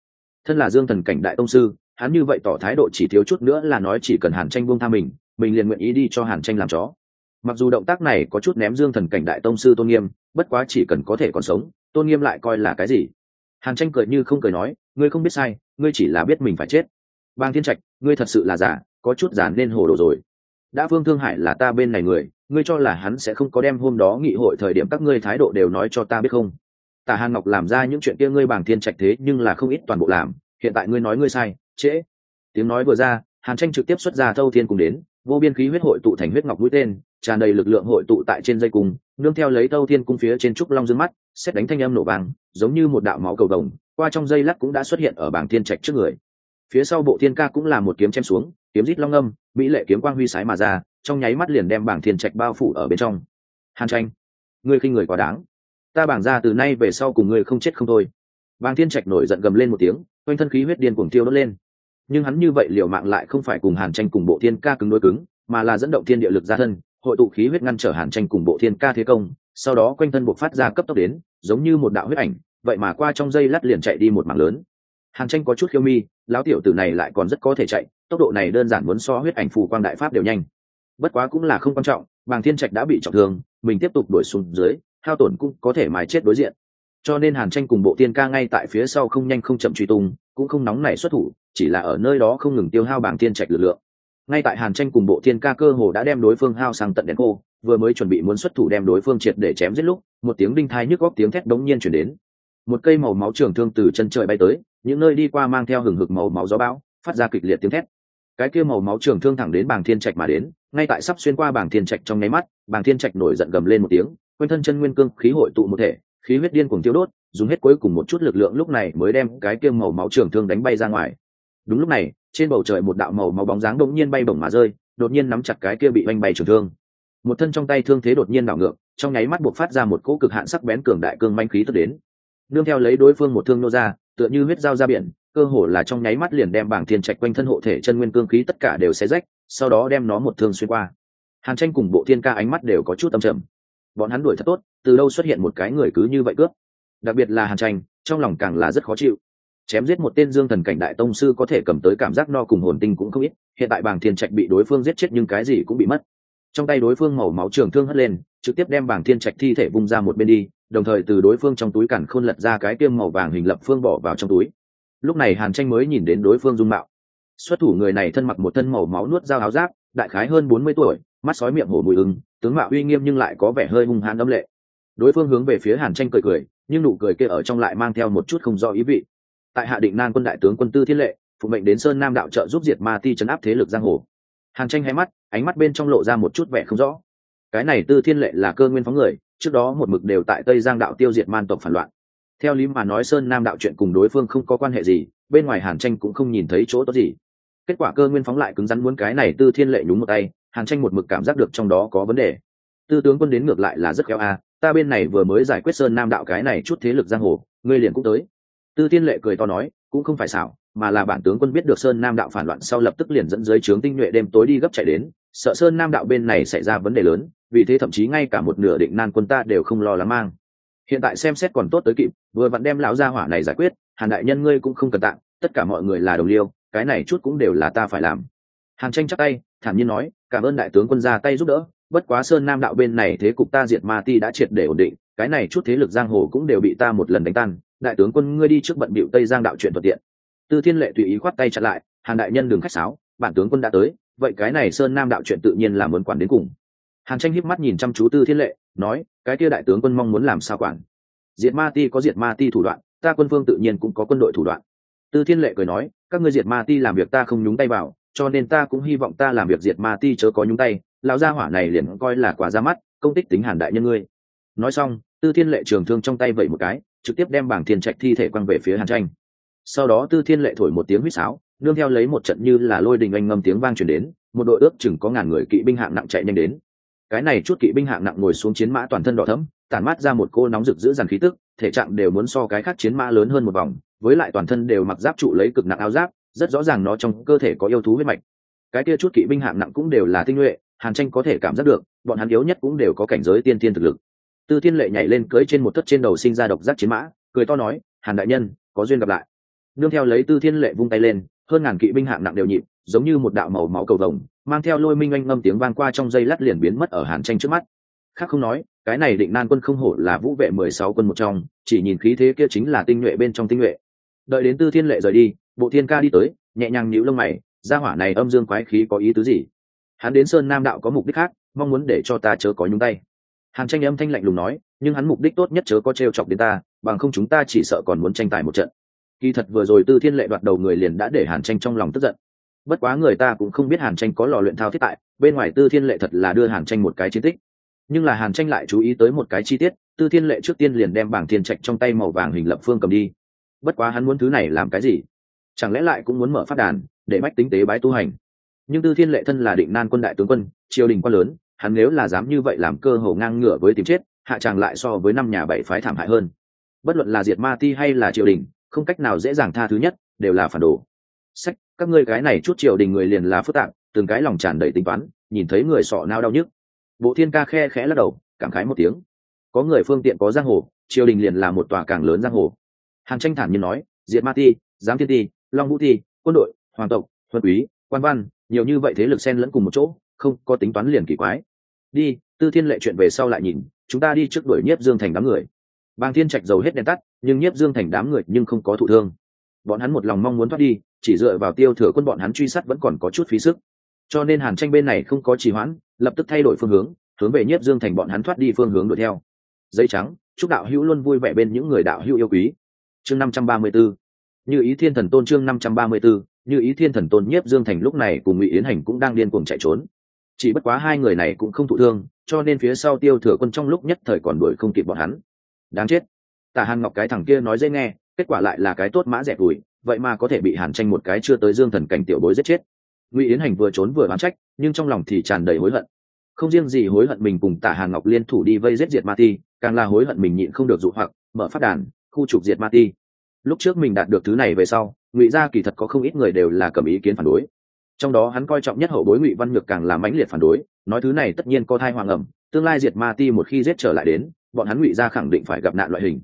Thân là dương thần cảnh đại tông sư, hắn như vậy tỏ thái độ chỉ thiếu chút nữa là nói chỉ cần hàn tranh buông tha mình mình liền nguyện ý đi cho hàn tranh làm chó mặc dù động tác này có chút ném dương thần cảnh đại tông sư tôn nghiêm, bất quá chỉ cần có thể còn sống, tôn nghiêm lại coi là cái gì? Hàn tranh cười như không cười nói, ngươi không biết sai, ngươi chỉ là biết mình phải chết. Bang thiên trạch, ngươi thật sự là giả, có chút giả nên hồ đồ rồi. Đã vương thương hải là ta bên này người, ngươi cho là hắn sẽ không có đem hôm đó nghị hội thời điểm các ngươi thái độ đều nói cho ta biết không? Tả hàn ngọc làm ra những chuyện kia ngươi bàng thiên trạch thế nhưng là không ít toàn bộ làm, hiện tại ngươi nói ngươi sai, trễ. Tiếng nói vừa ra, hàn tranh trực tiếp xuất ra thâu thiên cùng đến, vô biên khí huyết hội tụ thành huyết ngọc mũi tên tràn đầy lực lượng hội tụ tại trên dây cung, nương theo lấy tâu thiên cung phía trên trúc long dương mắt, xét đánh thanh âm nổ vàng giống như một đạo máu cầu đồng, qua trong dây lắc cũng đã xuất hiện ở bảng thiên trạch trước người. Phía sau bộ thiên ca cũng là một kiếm chém xuống, kiếm rít long âm, mỹ lệ kiếm quang huy sái mà ra, trong nháy mắt liền đem bảng thiên trạch bao phủ ở bên trong. Hàn tranh, ngươi khinh người quá đáng. Ta bảng ra từ nay về sau cùng ngươi không chết không thôi. Bảng thiên trạch nổi giận gầm lên một tiếng, quanh thân khí huyết điên cuồng tiêu đốt lên. Nhưng hắn như vậy liều mạng lại không phải cùng hàn tranh cùng bộ thiên ca cứng đối cứng, mà là dẫn động thiên địa lực ra thân hội tụ khí huyết ngăn trở hàn tranh cùng bộ thiên ca thế công, sau đó quanh thân buộc phát ra cấp tốc đến, giống như một đạo huyết ảnh, vậy mà qua trong dây lát liền chạy đi một mảng lớn. Hàn tranh có chút khiêu mi, lão tiểu tử này lại còn rất có thể chạy, tốc độ này đơn giản muốn so huyết ảnh phù quang đại pháp đều nhanh. Bất quá cũng là không quan trọng, bàng thiên trạch đã bị trọng thương, mình tiếp tục đuổi xuống dưới, hao tổn cũng có thể mài chết đối diện. Cho nên hàn tranh cùng bộ tiên ca ngay tại phía sau không nhanh không chậm truy tung, cũng không nóng nảy xuất thủ, chỉ là ở nơi đó không ngừng tiêu hao bảng thiên trạch lực lượng ngay tại hàn tranh cùng bộ Thiên ca cơ hồ đã đem đối phương hao sang tận đèn cô vừa mới chuẩn bị muốn xuất thủ đem đối phương triệt để chém giết lúc, một tiếng đinh thai nhức góc tiếng thét đống nhiên chuyển đến. Một cây màu máu trường thương từ chân trời bay tới, những nơi đi qua mang theo hừng hực màu máu gió bão, phát ra kịch liệt tiếng thét. Cái kia màu máu trường thương thẳng đến bảng thiên trạch mà đến, ngay tại sắp xuyên qua bảng thiên trạch trong nháy mắt, bảng thiên trạch nổi giận gầm lên một tiếng, quanh thân chân nguyên cương khí hội tụ một thể, khí huyết điên cuồng tiêu đốt, dùng hết cuối cùng một chút lực lượng lúc này mới đem cái kia màu máu trường thương đánh bay ra ngoài. Đúng lúc này trên bầu trời một đạo màu màu bóng dáng đột nhiên bay bổng mà rơi, đột nhiên nắm chặt cái kia bị oanh bay trường thương. Một thân trong tay thương thế đột nhiên đảo ngược, trong nháy mắt buộc phát ra một cỗ cực hạn sắc bén cường đại cương manh khí tức đến. Đương theo lấy đối phương một thương nô ra, tựa như huyết dao ra biển, cơ hồ là trong nháy mắt liền đem bảng thiên trạch quanh thân hộ thể chân nguyên cương khí tất cả đều xé rách, sau đó đem nó một thương xuyên qua. Hàn tranh cùng bộ thiên ca ánh mắt đều có chút âm trầm. Bọn hắn đuổi thật tốt, từ đâu xuất hiện một cái người cứ như vậy cướp? Đặc biệt là hàn tranh, trong lòng càng là rất khó chịu chém giết một tên dương thần cảnh đại tông sư có thể cầm tới cảm giác no cùng hồn tinh cũng không ít, hiện tại bảng thiên trạch bị đối phương giết chết nhưng cái gì cũng bị mất. Trong tay đối phương màu máu trường thương hất lên, trực tiếp đem bảng thiên trạch thi thể vung ra một bên đi, đồng thời từ đối phương trong túi cản khôn lật ra cái tiêm màu vàng hình lập phương bỏ vào trong túi. Lúc này hàn tranh mới nhìn đến đối phương dung mạo. Xuất thủ người này thân mặc một thân màu máu nuốt dao áo giáp, đại khái hơn bốn mươi tuổi, mắt sói miệng hổ mùi ứng tướng mạo uy nghiêm nhưng lại có vẻ hơi hung hãn âm lệ. Đối phương hướng về phía hàn tranh cười cười, nhưng nụ cười kia ở trong lại mang theo một chút không do ý vị tại hạ định nan quân đại tướng quân tư thiên lệ, phụ mệnh đến sơn nam đạo trợ giúp diệt ma ti chấn áp thế lực giang hồ. Hàn tranh hay mắt, ánh mắt bên trong lộ ra một chút vẻ không rõ. Cái này tư thiên lệ là cơ nguyên phóng người, trước đó một mực đều tại tây giang đạo tiêu diệt man tộc phản loạn. Theo lý mà nói sơn nam đạo chuyện cùng đối phương không có quan hệ gì, bên ngoài hàn tranh cũng không nhìn thấy chỗ tốt gì. Kết quả cơ nguyên phóng lại cứng rắn muốn cái này tư thiên lệ nhúng một tay, hàn tranh một mực cảm giác được trong đó có vấn đề. Tư tướng quân đến ngược lại là rất khéo a, ta bên này vừa mới giải quyết sơn nam đạo cái này chút thế lực giang hồ, ngươi liền cũng tới tư Tiên lệ cười to nói cũng không phải xảo mà là bản tướng quân biết được sơn nam đạo phản loạn sau lập tức liền dẫn dưới trướng tinh nhuệ đêm tối đi gấp chạy đến sợ sơn nam đạo bên này xảy ra vấn đề lớn vì thế thậm chí ngay cả một nửa định nan quân ta đều không lo lắng mang. Hiện tại xem xét còn tốt tới kịp vừa vặn đem lão gia hỏa này giải quyết hàn đại nhân ngươi cũng không cần tạm, tất cả mọi người là đồng liêu cái này chút cũng đều là ta phải làm. Hàn tranh chắc tay thản nhiên nói cảm ơn đại tướng quân ra tay giúp đỡ bất quá sơn nam đạo bên này thế cục ta diệt ma ti đã triệt để ổn định cái này chút thế lực giang hồ cũng đều bị ta một lần đánh tan đại tướng quân ngươi đi trước bận bịu tây giang đạo chuyện thuận tiện. Tư thiên lệ tùy ý khoát tay chặn lại, hàn đại nhân đừng khách sáo, bản tướng quân đã tới, vậy cái này sơn nam đạo chuyện tự nhiên là muốn quản đến cùng. Hàn tranh híp mắt nhìn chăm chú tư thiên lệ, nói, cái kia đại tướng quân mong muốn làm sao quản? Diệt ma ti có diệt ma ti thủ đoạn, ta quân phương tự nhiên cũng có quân đội thủ đoạn. Tư thiên lệ cười nói, các ngươi diệt ma ti làm việc ta không nhúng tay vào, cho nên ta cũng hy vọng ta làm việc diệt ma ti chớ có nhúng tay, lão gia hỏa này liền coi là quả ra mắt, công tích tính hàn đại nhân ngươi. Nói xong, tư thiên lệ trường thương trong tay vậy một cái trực tiếp đem bảng thiên trạch thi thể quăng về phía hàn tranh. Sau đó tư thiên lệ thổi một tiếng huýt sáo, nương theo lấy một trận như là lôi đình anh ngâm tiếng vang truyền đến, một đội ước chừng có ngàn người kỵ binh hạng nặng chạy nhanh đến. Cái này chút kỵ binh hạng nặng ngồi xuống chiến mã toàn thân đỏ thẫm, tản mát ra một cô nóng rực giữ dằn khí tức, thể trạng đều muốn so cái khác chiến mã lớn hơn một vòng, với lại toàn thân đều mặc giáp trụ lấy cực nặng áo giáp, rất rõ ràng nó trong cơ thể có yêu thú huyết mạch. Cái kia chút kỵ binh hạng nặng cũng đều là tinh nhuệ, hàn tranh có thể cảm giác được, bọn hắn yếu nhất cũng đều có cảnh giới tiên tiên thực lực tư thiên lệ nhảy lên cưỡi trên một thất trên đầu sinh ra độc giác chiến mã, cười to nói, hàn đại nhân, có duyên gặp lại. Nương theo lấy tư thiên lệ vung tay lên, hơn ngàn kỵ binh hạng nặng đều nhịp, giống như một đạo màu máu cầu vồng, mang theo lôi minh anh ngâm tiếng vang qua trong dây lát liền biến mất ở hàn tranh trước mắt. Khác không nói, cái này định nan quân không hổ là vũ vệ mười sáu quân một trong, chỉ nhìn khí thế kia chính là tinh nhuệ bên trong tinh nhuệ. Đợi đến tư thiên lệ rời đi, bộ thiên ca đi tới, nhẹ nhàng nhíu lông mày ra hỏa này âm dương quái khí có ý tứ gì? Hắn đến sơn nam đạo có mục đích khác, mong muốn để cho ta chớ có nhúng tay hàn tranh âm thanh lạnh lùng nói, nhưng hắn mục đích tốt nhất chớ có t r e o chọc đến ta, bằng không chúng ta chỉ sợ còn muốn tranh tài một trận. Kỳ thật vừa rồi tư thiên lệ đoạt đầu người liền đã để hàn tranh trong lòng tức giận. Bất quá người ta cũng không biết hàn tranh có lò luyện thao thiết tại, bên ngoài tư thiên lệ thật là đưa hàn tranh một cái chiến tích. Nhưng là hàn tranh lại chú ý tới một cái chi tiết, tư thiên lệ trước tiên liền đem bảng thiên trạch trong tay màu vàng hình lập phương cầm đi. Bất quá hắn muốn thứ này làm cái gì? Chẳng lẽ lại cũng muốn mở phát đàn, để bách tính tế bái tu hành? Nhưng tư thiên lệ thân là định nan quân đại tướng quân, triều đình quá lớn hắn nếu là dám như vậy làm cơ hồ ngang ngửa với tìm chết, hạ tràng lại so với năm nhà bảy phái thảm hại hơn. Bất luận là diệt ma ti hay là triều đình, không cách nào dễ dàng tha thứ nhất, đều là phản đồ. Sách, các ngươi cái này chút triều đình người liền là phức tạp, từng cái lòng tràn đầy tính toán, nhìn thấy người sọ nao đau nhức. Bộ thiên ca khe khẽ lắc đầu, cảm khái một tiếng. Có người phương tiện có giang hồ, triều đình liền là một tòa càng lớn giang hồ. Hàn tranh thản nhiên nói, diệt ma ti, giám thiên ti, long vũ ti, quân đội, hoàng tộc thuần quý, quan văn, nhiều như vậy thế lực xen lẫn cùng một chỗ không có tính toán liền kỳ quái. Đi, tư thiên lệ chuyện về sau lại nhìn, chúng ta đi trước đuổi nhiếp dương thành đám người. Bàng thiên trạch dầu hết đèn tắt, nhưng nhiếp dương thành đám người nhưng không có thụ thương. Bọn hắn một lòng mong muốn thoát đi, chỉ dựa vào tiêu thừa quân bọn hắn truy sát vẫn còn có chút phí sức. Cho nên hàn tranh bên này không có trì hoãn, lập tức thay đổi phương hướng hướng về nhiếp dương thành bọn hắn thoát đi phương hướng đuổi theo. Giấy trắng, chúc đạo hữu luôn vui vẻ bên những người đạo hữu yêu quý. Chương năm trăm ba mươi 534 như ý thiên thần tôn chương năm trăm ba mươi 534 như ý thiên thần tôn nhiếp dương thành lúc này cùng ngụy yến hành cũng đang điên cuồng chạy trốn chỉ bất quá hai người này cũng không thụ thương, cho nên phía sau tiêu thừa quân trong lúc nhất thời còn đuổi không kịp bọn hắn. Đáng chết. Tả hàn ngọc cái thằng kia nói dễ nghe, kết quả lại là cái tốt mã dẹp đùi vậy mà có thể bị hàn tranh một cái chưa tới dương thần cảnh tiểu bối giết chết. Ngụy yến hành vừa trốn vừa bán trách, nhưng trong lòng thì tràn đầy hối hận. Không riêng gì hối hận mình cùng tả hàn ngọc liên thủ đi vây giết diệt ma ti, càng là hối hận mình nhịn không được dụ hoặc, mở phát đàn, khu trục diệt ma ti. Lúc trước mình đạt được thứ này về sau, ngụy gia kỳ thật có không ít người đều là cầm ý kiến phản đối trong đó hắn coi trọng nhất hậu bối ngụy văn nhược càng là mãnh liệt phản đối, nói thứ này tất nhiên có thai hoàng ẩm, tương lai diệt ma ti một khi giết trở lại đến, bọn hắn ngụy gia khẳng định phải gặp nạn loại hình.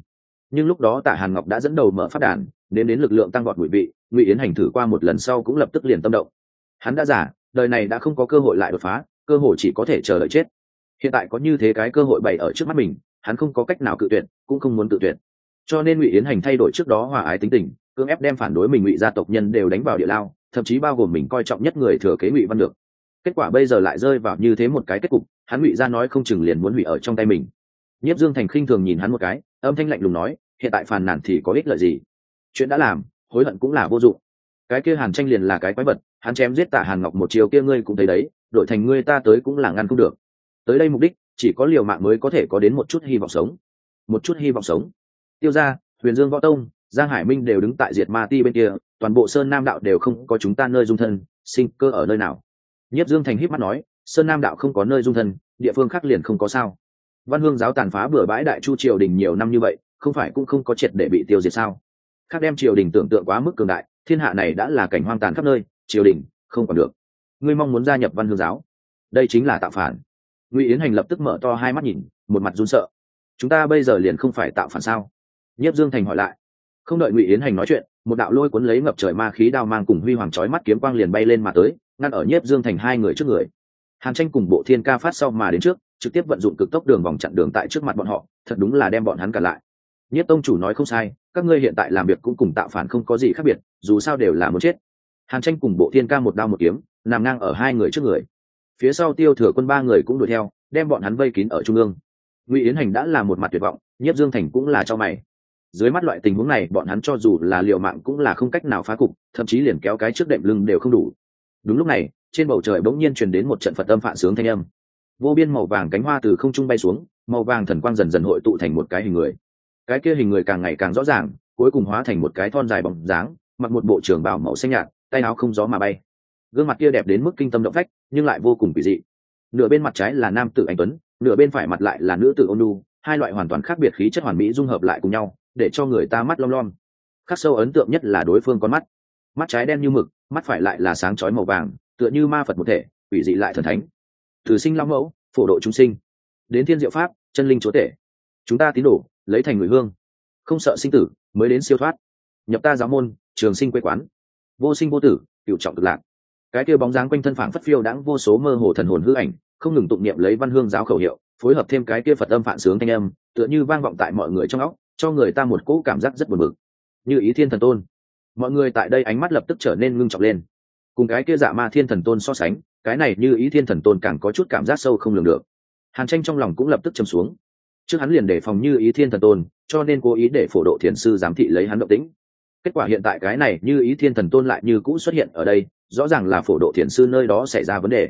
Nhưng lúc đó tạ hàn ngọc đã dẫn đầu mở phát đàn nên đến lực lượng tăng vọt ngụy vị, ngụy yến hành thử qua một lần sau cũng lập tức liền tâm động. Hắn đã giả đời này đã không có cơ hội lại đột phá, cơ hội chỉ có thể chờ đợi chết. Hiện tại có như thế cái cơ hội bày ở trước mắt mình, hắn không có cách nào cự tuyệt, cũng không muốn cự tuyệt. Cho nên ngụy yến hành thay đổi trước đó hòa ái tính tình, cưỡng ép đem phản đối mình ngụy gia tộc nhân đều đánh vào địa lao thậm chí bao gồm mình coi trọng nhất người thừa kế ngụy văn được. Kết quả bây giờ lại rơi vào như thế một cái kết cục, hắn ngụy gia nói không chừng liền muốn hủy ở trong tay mình. Nhiếp dương thành khinh thường nhìn hắn một cái, âm thanh lạnh lùng nói, hiện tại phàn nàn thì có ích lợi gì? Chuyện đã làm, hối hận cũng là vô dụng. Cái kia hàn tranh liền là cái quái vật, hắn chém giết tả hàn ngọc một chiều kia ngươi cũng thấy đấy, đổi thành ngươi ta tới cũng là ngăn không được. Tới đây mục đích, chỉ có liều mạng mới có thể có đến một chút hy vọng sống. Một chút hy vọng sống. Tiêu gia, huyền dương võ tông, giang hải minh đều đứng tại diệt ma ti bên kia toàn bộ sơn nam đạo đều không có chúng ta nơi dung thân, sinh cơ ở nơi nào? Nhất dương thành híp mắt nói, sơn nam đạo không có nơi dung thân, địa phương khác liền không có sao. Văn hương giáo tàn phá bừa bãi đại chu triều đình nhiều năm như vậy, không phải cũng không có triệt để bị tiêu diệt sao? Khác đem triều đình tưởng tượng quá mức cường đại, thiên hạ này đã là cảnh hoang tàn khắp nơi, triều đình không còn được. Ngươi mong muốn gia nhập văn hương giáo? Đây chính là tạo phản. Ngụy yến hành lập tức mở to hai mắt nhìn, một mặt run sợ. Chúng ta bây giờ liền không phải tạo phản sao? Nhiếp dương thành hỏi lại không đợi ngụy yến hành nói chuyện, một đạo lôi cuốn lấy ngập trời ma khí đao mang cùng huy hoàng chói mắt kiếm quang liền bay lên mà tới, ngăn ở nhiếp dương thành hai người trước người. Hàn tranh cùng bộ thiên ca phát sau mà đến trước, trực tiếp vận dụng cực tốc đường vòng chặn đường tại trước mặt bọn họ, thật đúng là đem bọn hắn cả lại. Nhất tông chủ nói không sai, các ngươi hiện tại làm việc cũng cùng tạo phản không có gì khác biệt, dù sao đều là muốn chết. Hàn tranh cùng bộ thiên ca một đao một kiếm, nằm ngang ở hai người trước người. Phía sau tiêu thừa quân ba người cũng đuổi theo, đem bọn hắn vây kín ở trung ương. Ngụy yến hành đã là một mặt tuyệt vọng, nhiếp dương thành cũng là cho mày dưới mắt loại tình huống này, bọn hắn cho dù là liều mạng cũng là không cách nào phá cục, thậm chí liền kéo cái trước đệm lưng đều không đủ. Đúng lúc này, trên bầu trời bỗng nhiên truyền đến một trận phật âm phạn sướng thanh âm. Vô biên màu vàng cánh hoa từ không trung bay xuống, màu vàng thần quang dần dần hội tụ thành một cái hình người. Cái kia hình người càng ngày càng rõ ràng, cuối cùng hóa thành một cái thon dài bóng dáng, mặc một bộ trường bào màu xanh nhạt, tay áo không gió mà bay. Gương mặt kia đẹp đến mức kinh tâm động phách, nhưng lại vô cùng kỳ dị. Nửa bên mặt trái là nam tử anh tuấn, nửa bên phải mặt lại là nữ tử ôn nu hai loại hoàn toàn khác biệt khí chất hoàn mỹ dung hợp lại cùng nhau để cho người ta mắt lom lom. Khắc sâu ấn tượng nhất là đối phương con mắt. Mắt trái đen như mực, mắt phải lại là sáng chói màu vàng, tựa như ma phật một thể ủy dị lại thần thánh. Thử sinh long mẫu, phổ độ chúng sinh. Đến thiên diệu pháp, chân linh chúa tể. Chúng ta tín đồ, lấy thành người hương. Không sợ sinh tử, mới đến siêu thoát. Nhập ta giáo môn, trường sinh quê quán. Vô sinh vô tử cựu trọng cực lạc. Cái kia bóng dáng quanh thân phảng phất phiêu đãng vô số mơ hồ thần hồn hư ảnh, không ngừng tụng niệm lấy văn hương giáo khẩu hiệu, phối hợp thêm cái kia phật âm phản sướng thanh âm, tựa như vang vọng tại mọi người trong óc cho người ta một cỗ cảm giác rất buồn bực. Như ý thiên thần tôn. Mọi người tại đây ánh mắt lập tức trở nên ngưng trọng lên. Cùng cái kia dạ ma thiên thần tôn so sánh, cái này như ý thiên thần tôn càng có chút cảm giác sâu không lường được. Hàn tranh trong lòng cũng lập tức châm xuống. Trước hắn liền đề phòng như ý thiên thần tôn, cho nên cố ý để phổ độ thiền sư giám thị lấy hắn động tĩnh. Kết quả hiện tại cái này như ý thiên thần tôn lại như cũ xuất hiện ở đây, rõ ràng là phổ độ thiền sư nơi đó xảy ra vấn đề.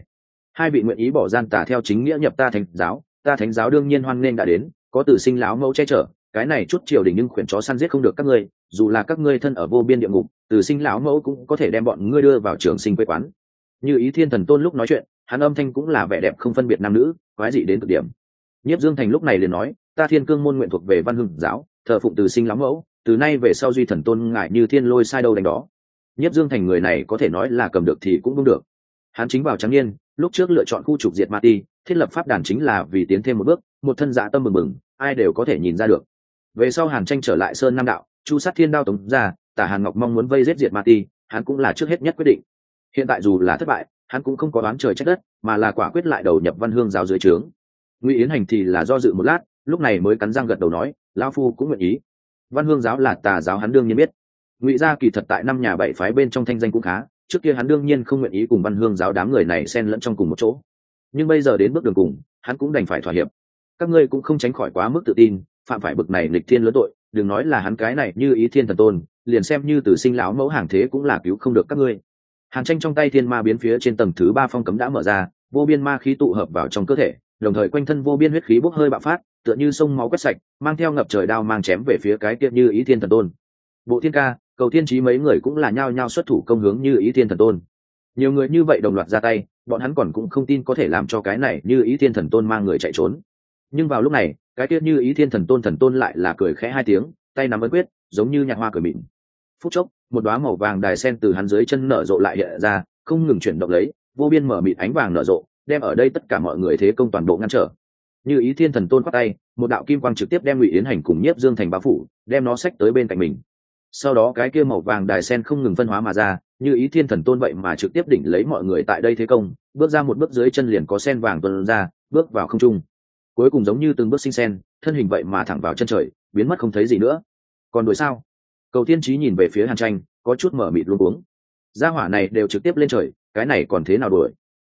Hai vị nguyện ý bỏ gian tà theo chính nghĩa nhập ta thánh giáo, ta thánh giáo đương nhiên hoan nghênh đã đến, có tử sinh lão mẫu che chở cái này chút triều đình nhưng khuyển chó săn giết không được các ngươi, dù là các ngươi thân ở vô biên địa ngục tử sinh lão mẫu cũng có thể đem bọn ngươi đưa vào trường sinh quê quán. Như ý thiên thần tôn lúc nói chuyện, hắn âm thanh cũng là vẻ đẹp không phân biệt nam nữ, quái dị đến cực điểm. Nhiếp dương thành lúc này liền nói, ta thiên cương môn nguyện thuộc về văn hưng giáo, thờ phụng từ sinh lão mẫu, từ nay về sau duy thần tôn ngại như thiên lôi sai đâu đánh đó. Nhiếp dương thành người này có thể nói là cầm được thì cũng không được. Hắn chính vào trắng niên, lúc trước lựa chọn khu trục diệt ma ti, thiết lập pháp đàn chính là vì tiến thêm một bước, một thân dạ tâm mừng mừng, ai đều có thể nhìn ra được về sau hàn tranh trở lại sơn nam đạo, chu sát thiên đao tống ra, tả hàn ngọc mong muốn vây giết diệt ma ti, hắn cũng là trước hết nhất quyết định. Hiện tại dù là thất bại, hắn cũng không có đoán trời trách đất, mà là quả quyết lại đầu nhập văn hương giáo dưới trướng. Ngụy yến hành thì là do dự một lát, lúc này mới cắn răng gật đầu nói lao phu cũng nguyện ý. Văn hương giáo là tà giáo hắn đương nhiên biết. Ngụy gia kỳ thật tại năm nhà bảy phái bên trong thanh danh cũng khá, trước kia hắn đương nhiên không nguyện ý cùng văn hương giáo đám người này xen lẫn trong cùng một chỗ. Nhưng bây giờ đến bước đường cùng, hắn cũng đành phải thỏa hiệp. Các ngươi cũng không tránh khỏi quá mức tự tin phạm phải bực này lịch thiên lớn tội, đừng nói là hắn cái này như ý thiên thần tôn, liền xem như từ sinh lão mẫu hàng thế cũng là cứu không được các ngươi. Hàn tranh trong tay thiên ma biến phía trên tầng thứ ba phong cấm đã mở ra, vô biên ma khí tụ hợp vào trong cơ thể, đồng thời quanh thân vô biên huyết khí bốc hơi bạo phát, tựa như sông máu quét sạch, mang theo ngập trời đao mang chém về phía cái tiệm như ý thiên thần tôn. Bộ thiên ca, cầu thiên trí mấy người cũng là nhao nhao xuất thủ công hướng như ý thiên thần tôn. Nhiều người như vậy đồng loạt ra tay, bọn hắn còn cũng không tin có thể làm cho cái này như ý thiên thần tôn mang người chạy trốn. Nhưng vào lúc này cái tiết như ý thiên thần tôn thần tôn lại là cười khẽ hai tiếng, tay nắm ấn quyết, giống như nhạc hoa cười mịn. Phút chốc, một đoá màu vàng đài sen từ hắn dưới chân nở rộ lại hiện ra, không ngừng chuyển động lấy, vô biên mở mịt ánh vàng nở rộ, đem ở đây tất cả mọi người thế công toàn bộ ngăn trở. Như ý thiên thần tôn khoác tay, một đạo kim quang trực tiếp đem ngụy yến hành cùng nhiếp dương thành bá phủ, đem nó xách tới bên cạnh mình. Sau đó cái kia màu vàng đài sen không ngừng phân hóa mà ra, như ý thiên thần tôn vậy mà trực tiếp đỉnh lấy mọi người tại đây thế công, bước ra một bước dưới chân liền có sen vàng tuần ra, bước vào không trung cuối cùng giống như từng bước sinh sen, thân hình vậy mà thẳng vào chân trời, biến mất không thấy gì nữa. Còn đuổi sao? Cầu tiên trí nhìn về phía hàn tranh, có chút mở mịt luôn uống gia hỏa này đều trực tiếp lên trời, cái này còn thế nào đuổi?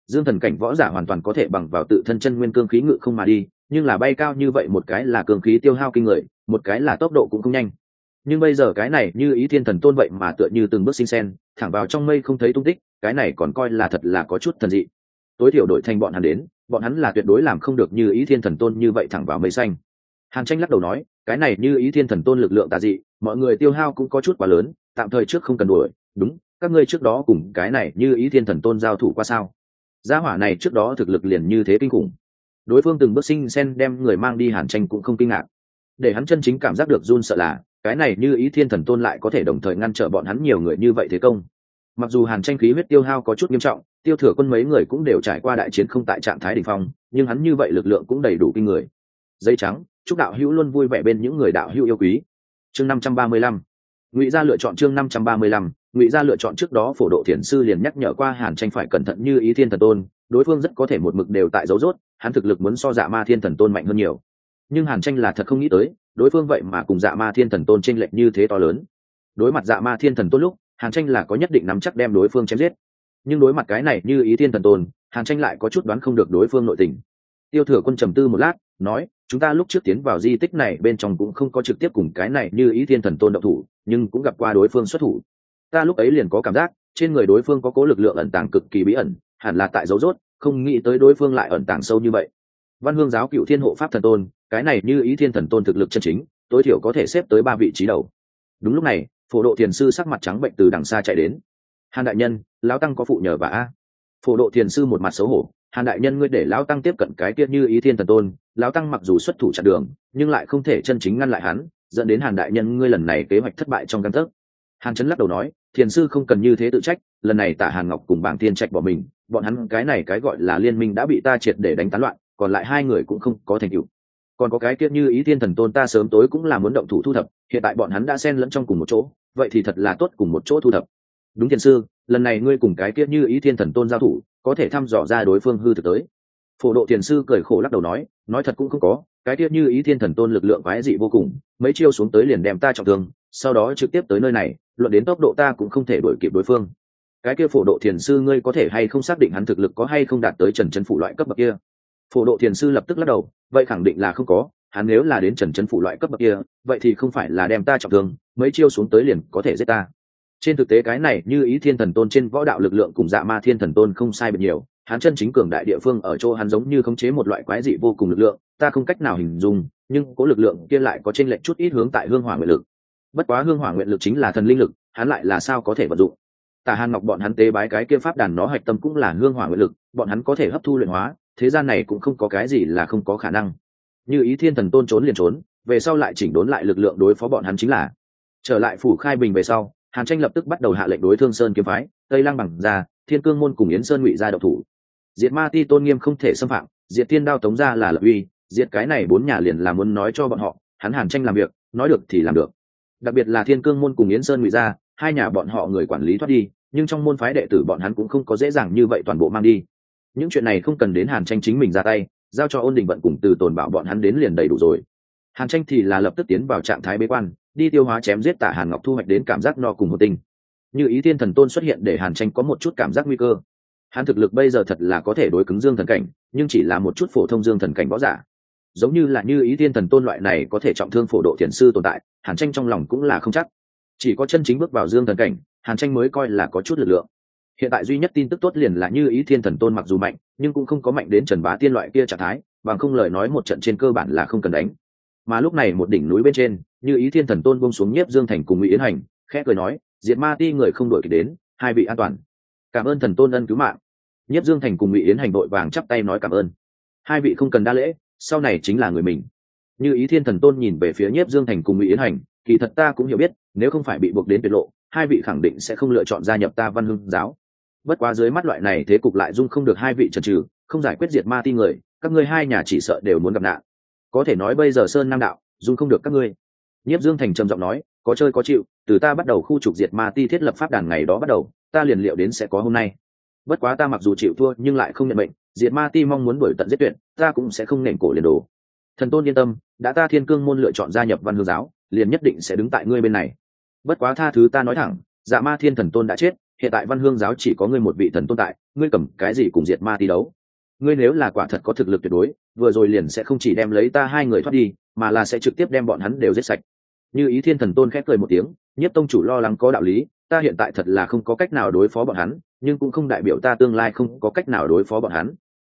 Dương thần cảnh võ giả hoàn toàn có thể bằng vào tự thân chân nguyên cương khí ngự không mà đi, nhưng là bay cao như vậy một cái là cương khí tiêu hao kinh người, một cái là tốc độ cũng không nhanh. Nhưng bây giờ cái này như ý thiên thần tôn vậy mà tựa như từng bước sinh sen, thẳng vào trong mây không thấy tung tích, cái này còn coi là thật là có chút thần dị. Tối thiểu đội thành bọn hắn đến bọn hắn là tuyệt đối làm không được như ý thiên thần tôn như vậy thẳng vào mây xanh. Hàn tranh lắc đầu nói, cái này như ý thiên thần tôn lực lượng tà dị, mọi người tiêu hao cũng có chút quá lớn, tạm thời trước không cần đuổi. Đúng, các ngươi trước đó cùng cái này như ý thiên thần tôn giao thủ qua sao? Gia hỏa này trước đó thực lực liền như thế kinh khủng. Đối phương từng bước sinh sen đem người mang đi hàn tranh cũng không kinh ngạc. Để hắn chân chính cảm giác được run sợ là, cái này như ý thiên thần tôn lại có thể đồng thời ngăn trở bọn hắn nhiều người như vậy thế công. Mặc dù hàn tranh khí huyết tiêu hao có chút nghiêm trọng tiêu thừa quân mấy người cũng đều trải qua đại chiến không tại trạng thái đ ỉ n h phong, nhưng hắn như vậy lực lượng cũng đầy đủ kinh người. Dây trắng, chúc đạo hữu luôn vui vẻ bên những người đạo hữu yêu quý. Chương năm trăm ba mươi lăm. Ngụy gia lựa chọn chương năm trăm ba mươi lăm. Ngụy gia lựa chọn trước đó phổ độ thiền sư liền nhắc nhở qua hàn tranh phải cẩn thận như ý thiên thần tôn, đối phương rất có thể một mực đều tại dấu rốt, hắn thực lực muốn so dạ ma thiên thần tôn mạnh hơn nhiều. Nhưng hàn tranh là thật không nghĩ tới, đối phương vậy mà cùng dạ ma thiên thần tôn tranh lệch như thế to lớn. Đối mặt dạ ma thiên thần tôn lúc, hàn tranh là có nhất định nắm chắc đem đối phương chém giết nhưng đối mặt cái này như ý thiên thần tôn hàn tranh lại có chút đoán không được đối phương nội tình. Tiêu thừa quân trầm tư một lát, nói, chúng ta lúc trước tiến vào di tích này bên trong cũng không có trực tiếp cùng cái này như ý thiên thần tôn độc thủ, nhưng cũng gặp qua đối phương xuất thủ. Ta lúc ấy liền có cảm giác, trên người đối phương có cố lực lượng ẩn tàng cực kỳ bí ẩn, hẳn là tại dấu rốt, không nghĩ tới đối phương lại ẩn tàng sâu như vậy. Văn hương giáo cựu thiên hộ pháp thần tôn, cái này như ý thiên thần tôn thực lực chân chính, tối thiểu có thể xếp tới ba vị trí đầu. Đúng lúc này, phổ độ thiền sư sắc mặt trắng bệnh từ đằng xa chạy đến hàn đại nhân, lão tăng có phụ nhờ và a phổ độ thiền sư một mặt xấu hổ. Hàn đại nhân ngươi để lão tăng tiếp cận cái kia như ý thiên thần tôn, lão tăng mặc dù xuất thủ chặn đường, nhưng lại không thể chân chính ngăn lại hắn, dẫn đến hàn đại nhân ngươi lần này kế hoạch thất bại trong căn thức. Hàn trấn lắc đầu nói, thiền sư không cần như thế tự trách, lần này tả hàn ngọc cùng bảng thiên trạch bỏ mình, bọn hắn cái này cái gọi là liên minh đã bị ta triệt để đánh tán loạn, còn lại hai người cũng không có thành tựu. Còn có cái kia như ý thiên thần tôn ta sớm tối cũng là muốn động thủ thu thập, hiện tại bọn hắn đã xen lẫn trong cùng một chỗ, vậy thì thật là tốt cùng một chỗ thu thập đúng thiền sư, lần này ngươi cùng cái kia như ý thiên thần tôn giao thủ, có thể thăm dò ra đối phương hư thực tới. Phổ độ thiền sư cười khổ lắc đầu nói nói thật cũng không có, cái kia như ý thiên thần tôn lực lượng quái dị vô cùng, mấy chiêu xuống tới liền đem ta trọng thương, sau đó trực tiếp tới nơi này, luận đến tốc độ ta cũng không thể đuổi kịp đối phương. Cái kia phổ độ thiền sư ngươi có thể hay không xác định hắn thực lực có hay không đạt tới trần trấn phủ loại cấp bậc kia? Phổ độ thiền sư lập tức lắc đầu, vậy khẳng định là không có, hắn nếu là đến trần trấn phủ loại cấp bậc kia, vậy thì không phải là đem ta trọng thương, mấy chiêu xuống tới liền có thể giết ta trên thực tế cái này như ý thiên thần tôn trên võ đạo lực lượng cùng dạ ma thiên thần tôn không sai biệt nhiều, hắn chân chính cường đại địa phương ở chỗ hắn giống như khống chế một loại quái dị vô cùng lực lượng, ta không cách nào hình dung, nhưng có lực lượng kia lại có trên lệnh chút ít hướng tại hương hỏa nguyện lực. Bất quá hương hỏa nguyện lực chính là thần linh lực, hắn lại là sao có thể vận dụng? Tả hàn ngọc bọn hắn tế bái cái kia pháp đàn nó hạch tâm cũng là hương hỏa nguyện lực, bọn hắn có thể hấp thu luyện hóa, thế gian này cũng không có cái gì là không có khả năng. Như ý thiên thần tôn trốn liền trốn, về sau lại chỉnh đốn lại lực lượng đối phó bọn hắn chính là. Trở lại phủ khai bình về sau hàn tranh lập tức bắt đầu hạ lệnh đối thương sơn kiếm phái tây lang bằng ra thiên cương môn cùng yến sơn ngụy gia độc thủ. Diệt ma ti tôn nghiêm không thể xâm phạm diệt tiên đao tống gia là lập uy diệt cái này bốn nhà liền là muốn nói cho bọn họ hắn hàn tranh làm việc nói được thì làm được. Đặc biệt là thiên cương môn cùng yến sơn ngụy gia, hai nhà bọn họ người quản lý thoát đi nhưng trong môn phái đệ tử bọn hắn cũng không có dễ dàng như vậy toàn bộ mang đi. Những chuyện này không cần đến hàn tranh chính mình ra tay giao cho ôn đình vận cùng từ tồn bảo bọn hắn đến liền đầy đủ rồi. Hàn tranh thì là lập tức tiến vào trạng thái bế quan đi tiêu hóa chém giết tả hàn ngọc thu hoạch đến cảm giác no cùng một tinh. Như ý thiên thần tôn xuất hiện để hàn tranh có một chút cảm giác nguy cơ. Hắn thực lực bây giờ thật là có thể đối cứng dương thần cảnh, nhưng chỉ là một chút phổ thông dương thần cảnh võ giả. Giống như là như ý thiên thần tôn loại này có thể trọng thương phổ độ thiền sư tồn tại, hàn tranh trong lòng cũng là không chắc. Chỉ có chân chính bước vào dương thần cảnh, hàn tranh mới coi là có chút lực lượng. Hiện tại duy nhất tin tức tốt liền là như ý thiên thần tôn mặc dù mạnh, nhưng cũng không có mạnh đến trần bá tiên loại kia trạng thái, bằng không lời nói một trận trên cơ bản là không cần đánh. Mà lúc này một đỉnh núi bên trên như ý thiên thần tôn bông xuống nhiếp dương thành cùng mỹ yến hành, khẽ cười nói, diệt ma ti người không đổi kịp đến, hai vị an toàn. Cảm ơn thần tôn ân cứu mạng. Nhiếp dương thành cùng ngụy yến hành đội vàng chắp tay nói cảm ơn. Hai vị không cần đa lễ, sau này chính là người mình. Như ý thiên thần tôn nhìn về phía nhiếp dương thành cùng ngụy yến hành, kỳ thật ta cũng hiểu biết, nếu không phải bị buộc đến tuyệt lộ, hai vị khẳng định sẽ không lựa chọn gia nhập ta văn hưng giáo. Bất quá dưới mắt loại này thế cục lại dung không được hai vị trần trừ, không giải quyết diệt ma ti người, các ngươi hai nhà chỉ sợ đều muốn gặp nạn. Có thể nói bây giờ sơn nam đạo, dung không được các ngươi nhiếp dương thành trầm giọng nói, có chơi có chịu, từ ta bắt đầu khu trục diệt ma ti thiết lập pháp đàn ngày đó bắt đầu, ta liền liệu đến sẽ có hôm nay. Bất quá ta mặc dù chịu thua nhưng lại không nhận mệnh, diệt ma ti mong muốn đuổi tận giết tuyệt, ta cũng sẽ không nền cổ liền đồ. Thần tôn yên tâm, đã ta thiên cương môn lựa chọn gia nhập văn hương giáo, liền nhất định sẽ đứng tại ngươi bên này. Bất quá tha thứ ta nói thẳng dạ ma thiên thần tôn đã chết, hiện tại văn hương giáo chỉ có ngươi một vị thần tôn tại, ngươi cầm cái gì cùng diệt ma ti đấu? Ngươi nếu là quả thật có thực lực tuyệt đối, vừa rồi liền sẽ không chỉ đem lấy ta hai người thoát đi, mà là sẽ trực tiếp đem bọn hắn đều giết sạch như ý thiên thần tôn khép cười một tiếng, nhất tông chủ lo lắng có đạo lý, ta hiện tại thật là không có cách nào đối phó bọn hắn, nhưng cũng không đại biểu ta tương lai không có cách nào đối phó bọn hắn.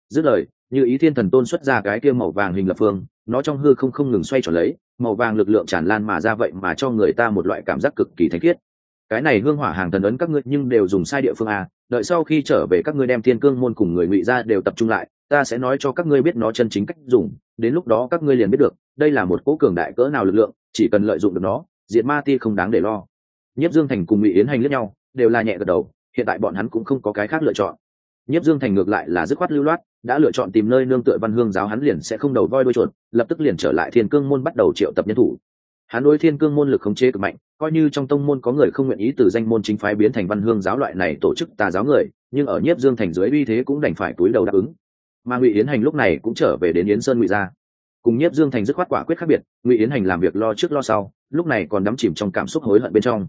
Dứt lời, như ý thiên thần tôn xuất ra cái kia màu vàng hình lập phương, nó trong hư không không ngừng xoay trở lấy, màu vàng lực lượng tràn lan mà ra vậy mà cho người ta một loại cảm giác cực kỳ thanh khiết. Cái này hương hỏa hàng thần ấn các ngươi nhưng đều dùng sai địa phương à đợi sau khi trở về các ngươi đem thiên cương môn cùng người ngụy ra đều tập trung lại, ta sẽ nói cho các ngươi biết nó chân chính cách dùng, đến lúc đó các ngươi liền biết được, đây là một cố cường đại cỡ nào lực lượng chỉ cần lợi dụng được nó, diệt ma ti không đáng để lo. Nhất dương thành cùng ngụy yến hành lẫn nhau, đều là nhẹ gật đầu, hiện tại bọn hắn cũng không có cái khác lựa chọn. Nhất dương thành ngược lại là dứt khoát lưu loát, đã lựa chọn tìm nơi nương tựa văn hương giáo hắn liền sẽ không đầu voi đuôi chuột, lập tức liền trở lại thiên cương môn bắt đầu triệu tập nhân thủ. Hắn đối thiên cương môn lực khống chế cực mạnh, coi như trong tông môn có người không nguyện ý từ danh môn chính phái biến thành văn hương giáo loại này tổ chức tà giáo người, nhưng ở nhiếp dương thành dưới uy thế cũng đành phải túi đầu đáp ứng. Mà ngụy yến hành lúc này cũng trở về đến yến sơn ngụy gia cùng nhiếp dương thành dứt khoát quả quyết khác biệt, ngụy yến hành làm việc lo trước lo sau, lúc này còn đắm chìm trong cảm xúc hối hận bên trong.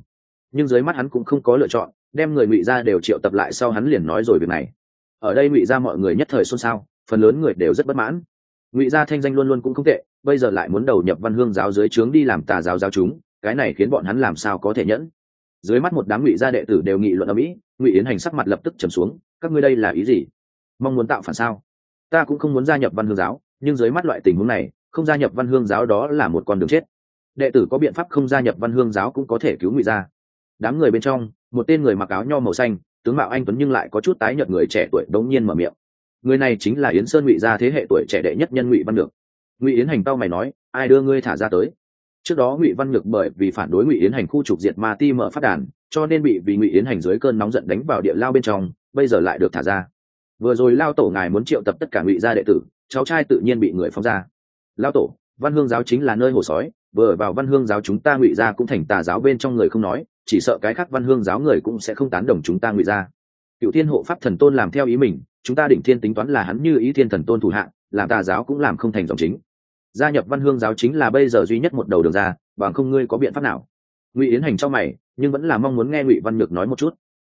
Nhưng dưới mắt hắn cũng không có lựa chọn, đem người ngụy ra đều triệu tập lại sau hắn liền nói rồi việc này. Ở đây ngụy ra mọi người nhất thời xôn xao, phần lớn người đều rất bất mãn. Ngụy gia thanh danh luôn luôn cũng không tệ, bây giờ lại muốn đầu nhập văn hương giáo dưới trướng đi làm tà giáo giáo chúng, cái này khiến bọn hắn làm sao có thể nhẫn? Dưới mắt một đám ngụy gia đệ tử đều nghị luận ở mỹ, ngụy yến hành sắc mặt lập tức trầm xuống, các ngươi đây là ý gì? Mong muốn tạo phản sao? Ta cũng không muốn gia nhập văn hương giáo nhưng dưới mắt loại tình huống này, không gia nhập văn hương giáo đó là một con đường chết. Đệ tử có biện pháp không gia nhập văn hương giáo cũng có thể cứu ngụy gia. Đám người bên trong, một tên người mặc áo nho màu xanh, tướng mạo anh tuấn nhưng lại có chút tái nhợt người trẻ tuổi đống nhiên mở miệng. Người này chính là yến sơn ngụy gia thế hệ tuổi trẻ đệ nhất nhân ngụy văn được ngụy yến hành tao mày nói, ai đưa ngươi thả ra tới? Trước đó ngụy văn lực bởi vì phản đối ngụy yến hành khu trục diệt ma ti mở phát đàn, cho nên bị vì ngụy yến hành dưới cơn nóng giận đánh vào địa lao bên trong, bây giờ lại được thả ra. Vừa rồi lao tổ ngài muốn triệu tập tất cả ngụy gia đệ tử cháu trai tự nhiên bị người phóng ra. Lao tổ, văn hương giáo chính là nơi hồ sói, vừa vào văn hương giáo chúng ta ngụy gia cũng thành tà giáo bên trong người không nói, chỉ sợ cái khác văn hương giáo người cũng sẽ không tán đồng chúng ta ngụy gia cựu thiên hộ pháp thần tôn làm theo ý mình, chúng ta định thiên tính toán là hắn như ý thiên thần tôn thủ hạng làm tà giáo cũng làm không thành dòng chính. Gia nhập văn hương giáo chính là bây giờ duy nhất một đầu đường ra, bằng không ngươi có biện pháp nào? Ngụy yến hành cho mày, nhưng vẫn là mong muốn nghe ngụy văn nhược nói một chút.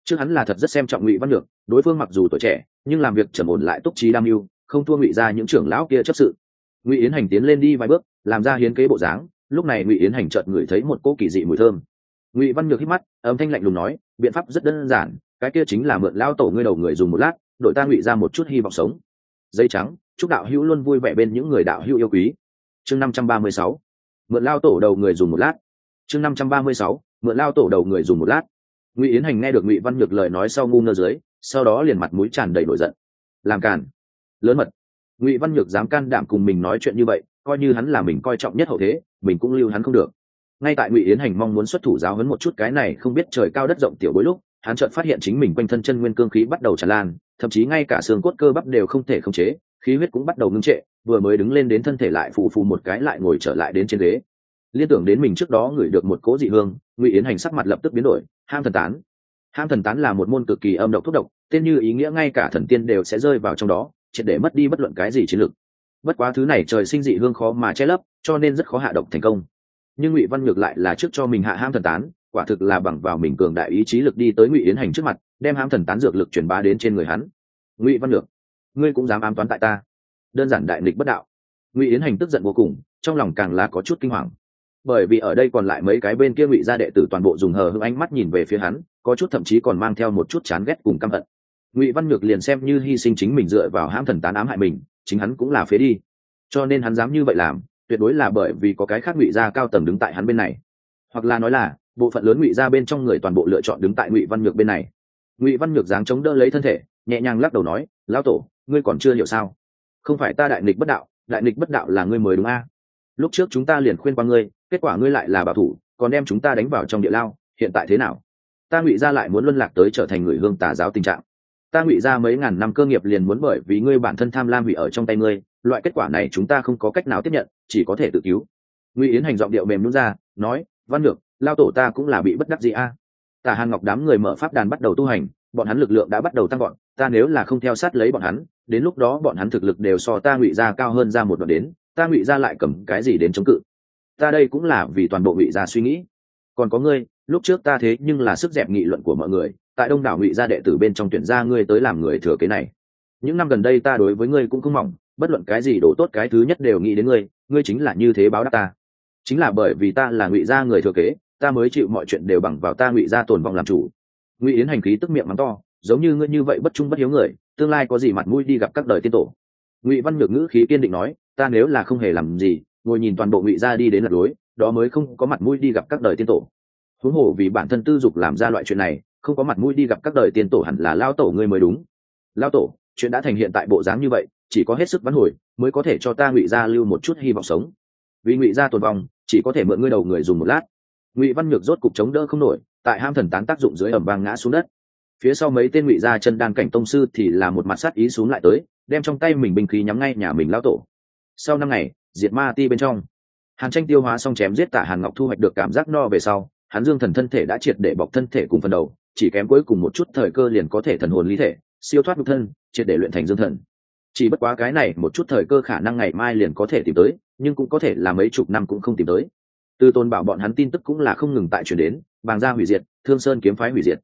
Trước hắn là thật rất xem trọng ngụy văn nhược, đối phương mặc dù tuổi trẻ, nhưng làm việc trầm ổn lại túc trí đam mưu không thua ngụy ra những trưởng lão kia chấp sự. Ngụy yến hành tiến lên đi vài bước, làm ra hiến kế bộ dáng, lúc này ngụy yến hành chợt ngửi thấy một cỗ kỳ dị mùi thơm. Ngụy văn nhược hít mắt, âm thanh lạnh lùng nói, biện pháp rất đơn giản, cái kia chính là mượn lao tổ ngươi đầu người dùng một lát đội ta ngụy ra một chút hy vọng sống. Dây trắng, chúc đạo hữu luôn vui vẻ bên những người đạo hữu yêu quý. Chương năm trăm ba mươi sáu, mượn lao tổ đầu người dùng một lát. Chương năm trăm ba mươi sáu, mượn lao tổ đầu người dùng một lát. Ngụy yến hành nghe được ngụy văn nhược lời nói sau ngu ngơ dưới, sau đó liền mặt mũi tràn đầy nổi giận. Làm càn lớn mật. Ngụy văn nhược dám can đảm cùng mình nói chuyện như vậy, coi như hắn là mình coi trọng nhất hậu thế, mình cũng lưu hắn không được. Ngay tại ngụy yến hành mong muốn xuất thủ giáo hấn một chút cái này không biết trời cao đất rộng tiểu bối lúc, hắn chợt phát hiện chính mình quanh thân chân nguyên cương khí bắt đầu tràn lan, thậm chí ngay cả xương cốt cơ bắp đều không thể khống chế, khí huyết cũng bắt đầu ngưng trệ, vừa mới đứng lên đến thân thể lại phù phù một cái lại ngồi trở lại đến trên ghế. Liên tưởng đến mình trước đó ngửi được một cố dị hương, ngụy yến hành sắc mặt lập tức biến đổi, ham thần tán. Ham thần tán là một môn cực kỳ âm độc thuốc độc, tên như ý nghĩa ngay cả thần tiên đều sẽ rơi vào trong đó triệt để mất đi bất luận cái gì chiến lược. Bất quá thứ này trời sinh dị hương khó mà che lấp, cho nên rất khó hạ độc thành công. Nhưng ngụy văn ngược lại là trước cho mình hạ ham thần tán, quả thực là bằng vào mình cường đại ý chí lực đi tới ngụy yến hành trước mặt, đem ham thần tán dược lực truyền bá đến trên người hắn. Ngụy văn ngược, ngươi cũng dám ám toán tại ta. Đơn giản đại nghịch bất đạo. Ngụy yến hành tức giận vô cùng, trong lòng càng là có chút kinh hoàng. Bởi vì ở đây còn lại mấy cái bên kia ngụy gia đệ tử toàn bộ dùng hờ hững ánh mắt nhìn về phía hắn, có chút thậm chí còn mang theo một chút chán ghét cùng căm hận ngụy văn nhược liền xem như hy sinh chính mình dựa vào hãm thần tán ám hại mình chính hắn cũng là phế đi cho nên hắn dám như vậy làm tuyệt đối là bởi vì có cái khác ngụy gia cao tầng đứng tại hắn bên này hoặc là nói là bộ phận lớn ngụy gia bên trong người toàn bộ lựa chọn đứng tại ngụy văn nhược bên này ngụy văn nhược dáng chống đỡ lấy thân thể nhẹ nhàng lắc đầu nói lão tổ ngươi còn chưa hiểu sao không phải ta đại nghịch bất đạo đại nghịch bất đạo là ngươi mới đúng a lúc trước chúng ta liền khuyên qua ngươi kết quả ngươi lại là bảo thủ còn đem chúng ta đánh vào trong địa lao hiện tại thế nào ta ngụy ra lại muốn luân lạc tới trở thành người hương tà giáo tình trạng ta ngụy ra mấy ngàn năm cơ nghiệp liền muốn bởi vì ngươi bản thân tham lam hủy ở trong tay ngươi, loại kết quả này chúng ta không có cách nào tiếp nhận, chỉ có thể tự cứu. Ngụy yến hành giọng điệu mềm nhún ra, nói, văn ngược lao tổ ta cũng là bị bất đắc gì a. À? tả hàn ngọc đám người mở pháp đàn bắt đầu tu hành, bọn hắn lực lượng đã bắt đầu tăng gọn ta nếu là không theo sát lấy bọn hắn, đến lúc đó bọn hắn thực lực đều so ta ngụy ra cao hơn ra một đoạn đến, ta ngụy ra lại cầm cái gì đến chống cự? Ta đây cũng là vì toàn bộ ngụy gia suy nghĩ. Còn có ngươi, lúc trước ta thế nhưng là sức dẹp nghị luận của mọi người tại đông đảo ngụy gia đệ tử bên trong tuyển gia ngươi tới làm người thừa kế này. Những năm gần đây ta đối với ngươi cũng không mỏng, bất luận cái gì đổ tốt cái thứ nhất đều nghĩ đến ngươi ngươi chính là như thế báo đáp ta. Chính là bởi vì ta là ngụy gia người thừa kế, ta mới chịu mọi chuyện đều bằng vào ta ngụy gia tồn vọng làm chủ. Ngụy yến hành khí tức miệng mắng to, giống như ngươi như vậy bất trung bất hiếu người, tương lai có gì mặt mũi đi gặp các đời tiên tổ. Ngụy văn nhược ngữ khí kiên định nói, ta nếu là không hề làm gì, ngồi nhìn toàn bộ ngụy gia đi đến lật lối đó mới không có mặt mũi đi gặp các đời tiên tổ. Huống hồ vì bản thân tư dục làm ra loại chuyện này không có mặt mũi đi gặp các đời tiền tổ hẳn là lao tổ ngươi mới đúng. Lao tổ, chuyện đã thành hiện tại bộ dáng như vậy, chỉ có hết sức vắn hồi mới có thể cho ta ngụy gia lưu một chút hy vọng sống. Vì ngụy gia tồn vong, chỉ có thể mượn ngươi đầu người dùng một lát. Ngụy văn nhược rốt cục chống đỡ không nổi, tại ham thần tán tác dụng dưới ẩm vang ngã xuống đất. Phía sau mấy tên ngụy gia chân đan cảnh tông sư thì là một mặt sát ý xuống lại tới, đem trong tay mình binh khí nhắm ngay nhà mình lao tổ. Sau năm ngày, diệt ma ti bên trong, hàn tranh tiêu hóa xong chém giết tả hàn ngọc thu hoạch được cảm giác no về sau, hắn dương thần thân thể đã triệt để bọc thân thể cùng phần đầu chỉ kém cuối cùng một chút thời cơ liền có thể thần hồn lý thể, siêu thoát nhục thân, triệt để luyện thành dương thần. Chỉ bất quá cái này một chút thời cơ khả năng ngày mai liền có thể tìm tới, nhưng cũng có thể là mấy chục năm cũng không tìm tới. Từ tôn bảo bọn hắn tin tức cũng là không ngừng tại chuyển đến, bàng gia hủy diệt, thương sơn kiếm phái hủy diệt.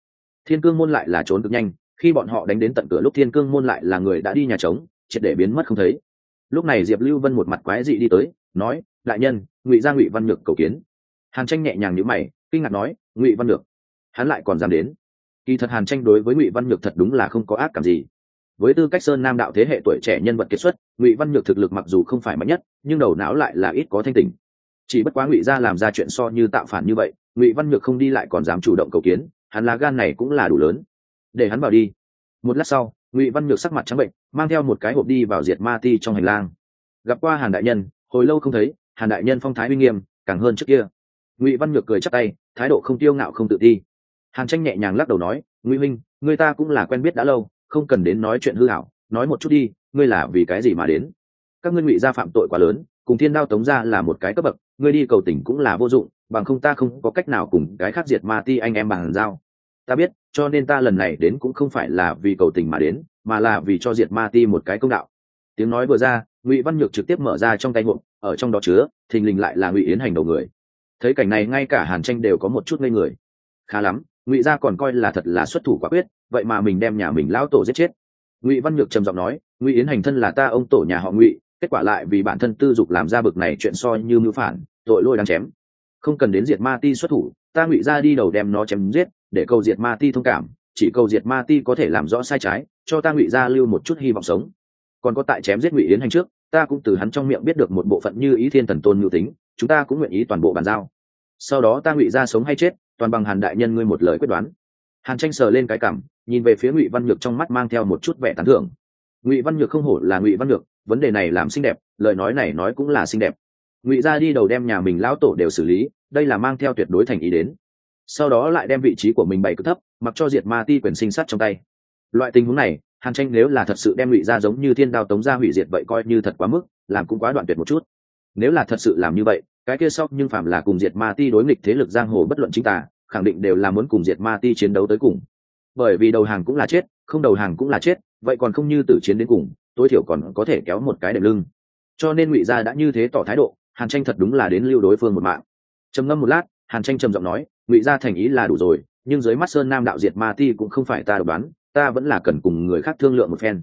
Thiên cương môn lại là trốn cực nhanh, khi bọn họ đánh đến tận cửa lúc thiên cương môn lại là người đã đi nhà trống, triệt để biến mất không thấy. Lúc này diệp lưu vân một mặt quái dị đi tới, nói, đại nhân, ngụy gia ngụy văn nhược cầu kiến. Hàn tranh nhẹ nhàng nhữ mày, kinh ngạc nói, ngụy văn nhược, hắn lại còn dám đến? Kỳ thật hàn tranh đối với ngụy văn nhược thật đúng là không có ác cảm gì. Với tư cách sơn nam đạo thế hệ tuổi trẻ nhân vật kiệt xuất, ngụy văn nhược thực lực mặc dù không phải mạnh nhất, nhưng đầu não lại là ít có thanh tình chỉ bất quá ngụy gia làm ra chuyện so như tạo phản như vậy, ngụy văn nhược không đi lại còn dám chủ động cầu kiến, hắn lá gan này cũng là đủ lớn. Để hắn vào đi. Một lát sau, ngụy văn nhược sắc mặt trắng bệnh, mang theo một cái hộp đi vào diệt ma ti trong hành lang. Gặp qua hàn đại nhân, hồi lâu không thấy, hàn đại nhân phong thái uy nghiêm, càng hơn trước kia. Ngụy văn nhược cười chắc tay, thái độ không tiêu ngạo không tự ti hàn tranh nhẹ nhàng lắc đầu nói, ngụy minh người ta cũng là quen biết đã lâu, không cần đến nói chuyện hư hảo, nói một chút đi, ngươi là vì cái gì mà đến? Các ngươi ngụy gia phạm tội quá lớn, cùng thiên đao tống ra là một cái cấp bậc, ngươi đi cầu tỉnh cũng là vô dụng, bằng không ta không có cách nào cùng cái khác diệt ma ti anh em bằng giao. Ta biết, cho nên ta lần này đến cũng không phải là vì cầu tình mà đến, mà là vì cho diệt ma ti một cái công đạo. Tiếng nói vừa ra, ngụy văn nhược trực tiếp mở ra trong tay ngụm ở trong đó chứa, thình lình lại là ngụy yến hành đầu người. Thấy cảnh này ngay cả hàn tranh đều có một chút ngây người. Khá lắm ngụy gia còn coi là thật là xuất thủ quả quyết, vậy mà mình đem nhà mình lão tổ giết chết. Ngụy văn nhược trầm giọng nói, ngụy yến hành thân là ta ông tổ nhà họ ngụy, kết quả lại vì bản thân tư dục làm ra bực này chuyện so như mưu phản, tội lôi đang chém. Không cần đến diệt ma ti xuất thủ, ta ngụy ra đi đầu đem nó chém giết, để cầu diệt ma ti thông cảm, chỉ cầu diệt ma ti có thể làm rõ sai trái, cho ta ngụy ra lưu một chút hy vọng sống. Còn có tại chém giết ngụy yến hành trước, ta cũng từ hắn trong miệng biết được một bộ phận như ý thiên thần tôn ngưu tính, chúng ta cũng nguyện ý toàn bộ bàn giao. Sau đó ta ngụy ra sống hay chết toàn bằng hàn đại nhân ngươi một lời quyết đoán. Hàn tranh sờ lên cái cảm, nhìn về phía ngụy văn nhược trong mắt mang theo một chút vẻ tán thưởng. Ngụy văn nhược không hổ là ngụy văn nhược, vấn đề này làm xinh đẹp, lời nói này nói cũng là xinh đẹp. Ngụy ra đi đầu đem nhà mình lão tổ đều xử lý, đây là mang theo tuyệt đối thành ý đến. Sau đó lại đem vị trí của mình bày cứ thấp, mặc cho diệt ma ti quyền sinh sát trong tay. Loại tình huống này, hàn tranh nếu là thật sự đem ngụy ra giống như thiên đao tống ra hủy diệt vậy coi như thật quá mức, làm cũng quá đoạn tuyệt một chút. Nếu là thật sự làm như vậy cái kia sau nhưng phạm là cùng diệt ma ti đối nghịch thế lực giang hồ bất luận chính tả khẳng định đều là muốn cùng diệt ma ti chiến đấu tới cùng. Bởi vì đầu hàng cũng là chết, không đầu hàng cũng là chết, vậy còn không như tử chiến đến cùng, tối thiểu còn có thể kéo một cái đệm lưng. Cho nên ngụy gia đã như thế tỏ thái độ, hàn tranh thật đúng là đến lưu đối phương một mạng. Trầm ngâm một lát, hàn tranh trầm giọng nói, ngụy gia thành ý là đủ rồi, nhưng dưới mắt sơn nam đạo diệt ma ti cũng không phải ta độc đoán, ta vẫn là cần cùng người khác thương lượng một phen.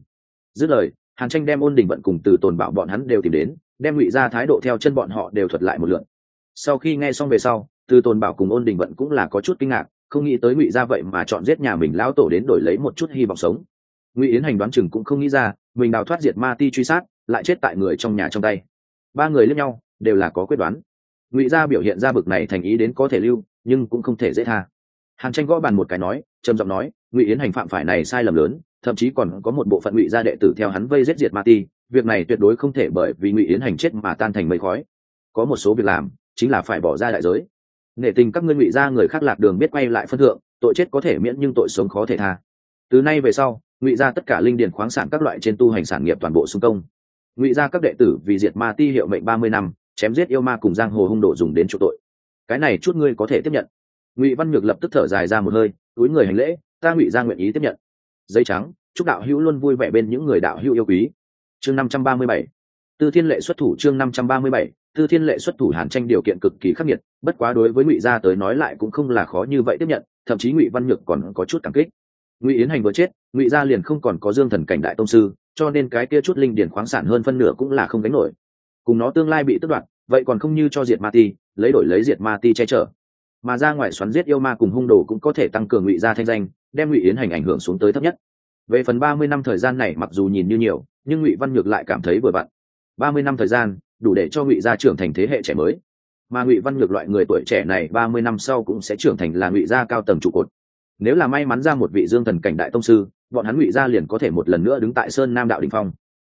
Dứt lời, hàn tranh đem ôn đình vận cùng từ tồn bảo bọn hắn đều tìm đến đem ngụy gia thái độ theo chân bọn họ đều thuật lại một lượn. Sau khi nghe xong về sau, từ tồn bảo cùng ôn đình vận cũng là có chút kinh ngạc, không nghĩ tới ngụy gia vậy mà chọn giết nhà mình lão tổ đến đổi lấy một chút hy vọng sống. Ngụy yến hành đoán chừng cũng không nghĩ ra, mình đào thoát diệt ma ti truy sát, lại chết tại người trong nhà trong tay. Ba người lẫn nhau, đều là có quyết đoán. Ngụy gia biểu hiện ra bực này thành ý đến có thể lưu, nhưng cũng không thể dễ tha. Hàn tranh gõ bàn một cái nói, trầm giọng nói, ngụy yến hành phạm phải này sai lầm lớn, thậm chí còn có một bộ phận ngụy gia đệ tử theo hắn vây giết diệt ma ti việc này tuyệt đối không thể bởi vì ngụy yến hành chết mà tan thành mây khói. Có một số việc làm chính là phải bỏ ra đại giới. Nể tình các ngươi ngụy gia người khác lạc đường biết quay lại phân thượng, tội chết có thể miễn nhưng tội sống khó thể tha. Từ nay về sau, ngụy ra tất cả linh điền khoáng sản các loại trên tu hành sản nghiệp toàn bộ xung công. Ngụy ra các đệ tử vì diệt ma ti hiệu mệnh ba mươi năm, chém giết yêu ma cùng giang hồ hung đồ dùng đến chỗ tội. Cái này chút ngươi có thể tiếp nhận. Ngụy văn nhược lập tức thở dài ra một hơi, túi người hành lễ, ta ngụy ra nguyện ý tiếp nhận. Giấy trắng, chúc đạo hữu luôn vui vẻ bên những người đạo hữu yêu quý chương năm trăm ba mươi bảy. Tư thiên lệ xuất thủ chương năm trăm ba mươi bảy. Tư thiên lệ xuất thủ hàn tranh điều kiện cực kỳ khắc nghiệt, bất quá đối với ngụy gia tới nói lại cũng không là khó như vậy tiếp nhận, thậm chí ngụy văn nhược còn có chút cảm kích. Ngụy yến hành vừa chết, ngụy gia liền không còn có dương thần cảnh đại tông sư, cho nên cái kia chút linh điển khoáng sản hơn phân nửa cũng là không gánh nổi. Cùng nó tương lai bị tước đoạt, vậy còn không như cho diệt ma ti, lấy đổi lấy diệt ma ti che chở. Mà ra ngoài xoắn giết yêu ma cùng hung đồ cũng có thể tăng cường ngụy gia thanh danh, đem ngụy yến hành ảnh hưởng xuống tới thấp nhất về phần ba mươi năm thời gian này mặc dù nhìn như nhiều, nhưng ngụy văn nhược lại cảm thấy vừa vặn. Ba mươi năm thời gian, đủ để cho ngụy gia trưởng thành thế hệ trẻ mới. Mà ngụy văn nhược loại người tuổi trẻ này ba mươi năm sau cũng sẽ trưởng thành là ngụy gia cao tầng trụ cột. Nếu là may mắn ra một vị dương thần cảnh đại tông sư, bọn hắn ngụy gia liền có thể một lần nữa đứng tại sơn nam đạo đình phong.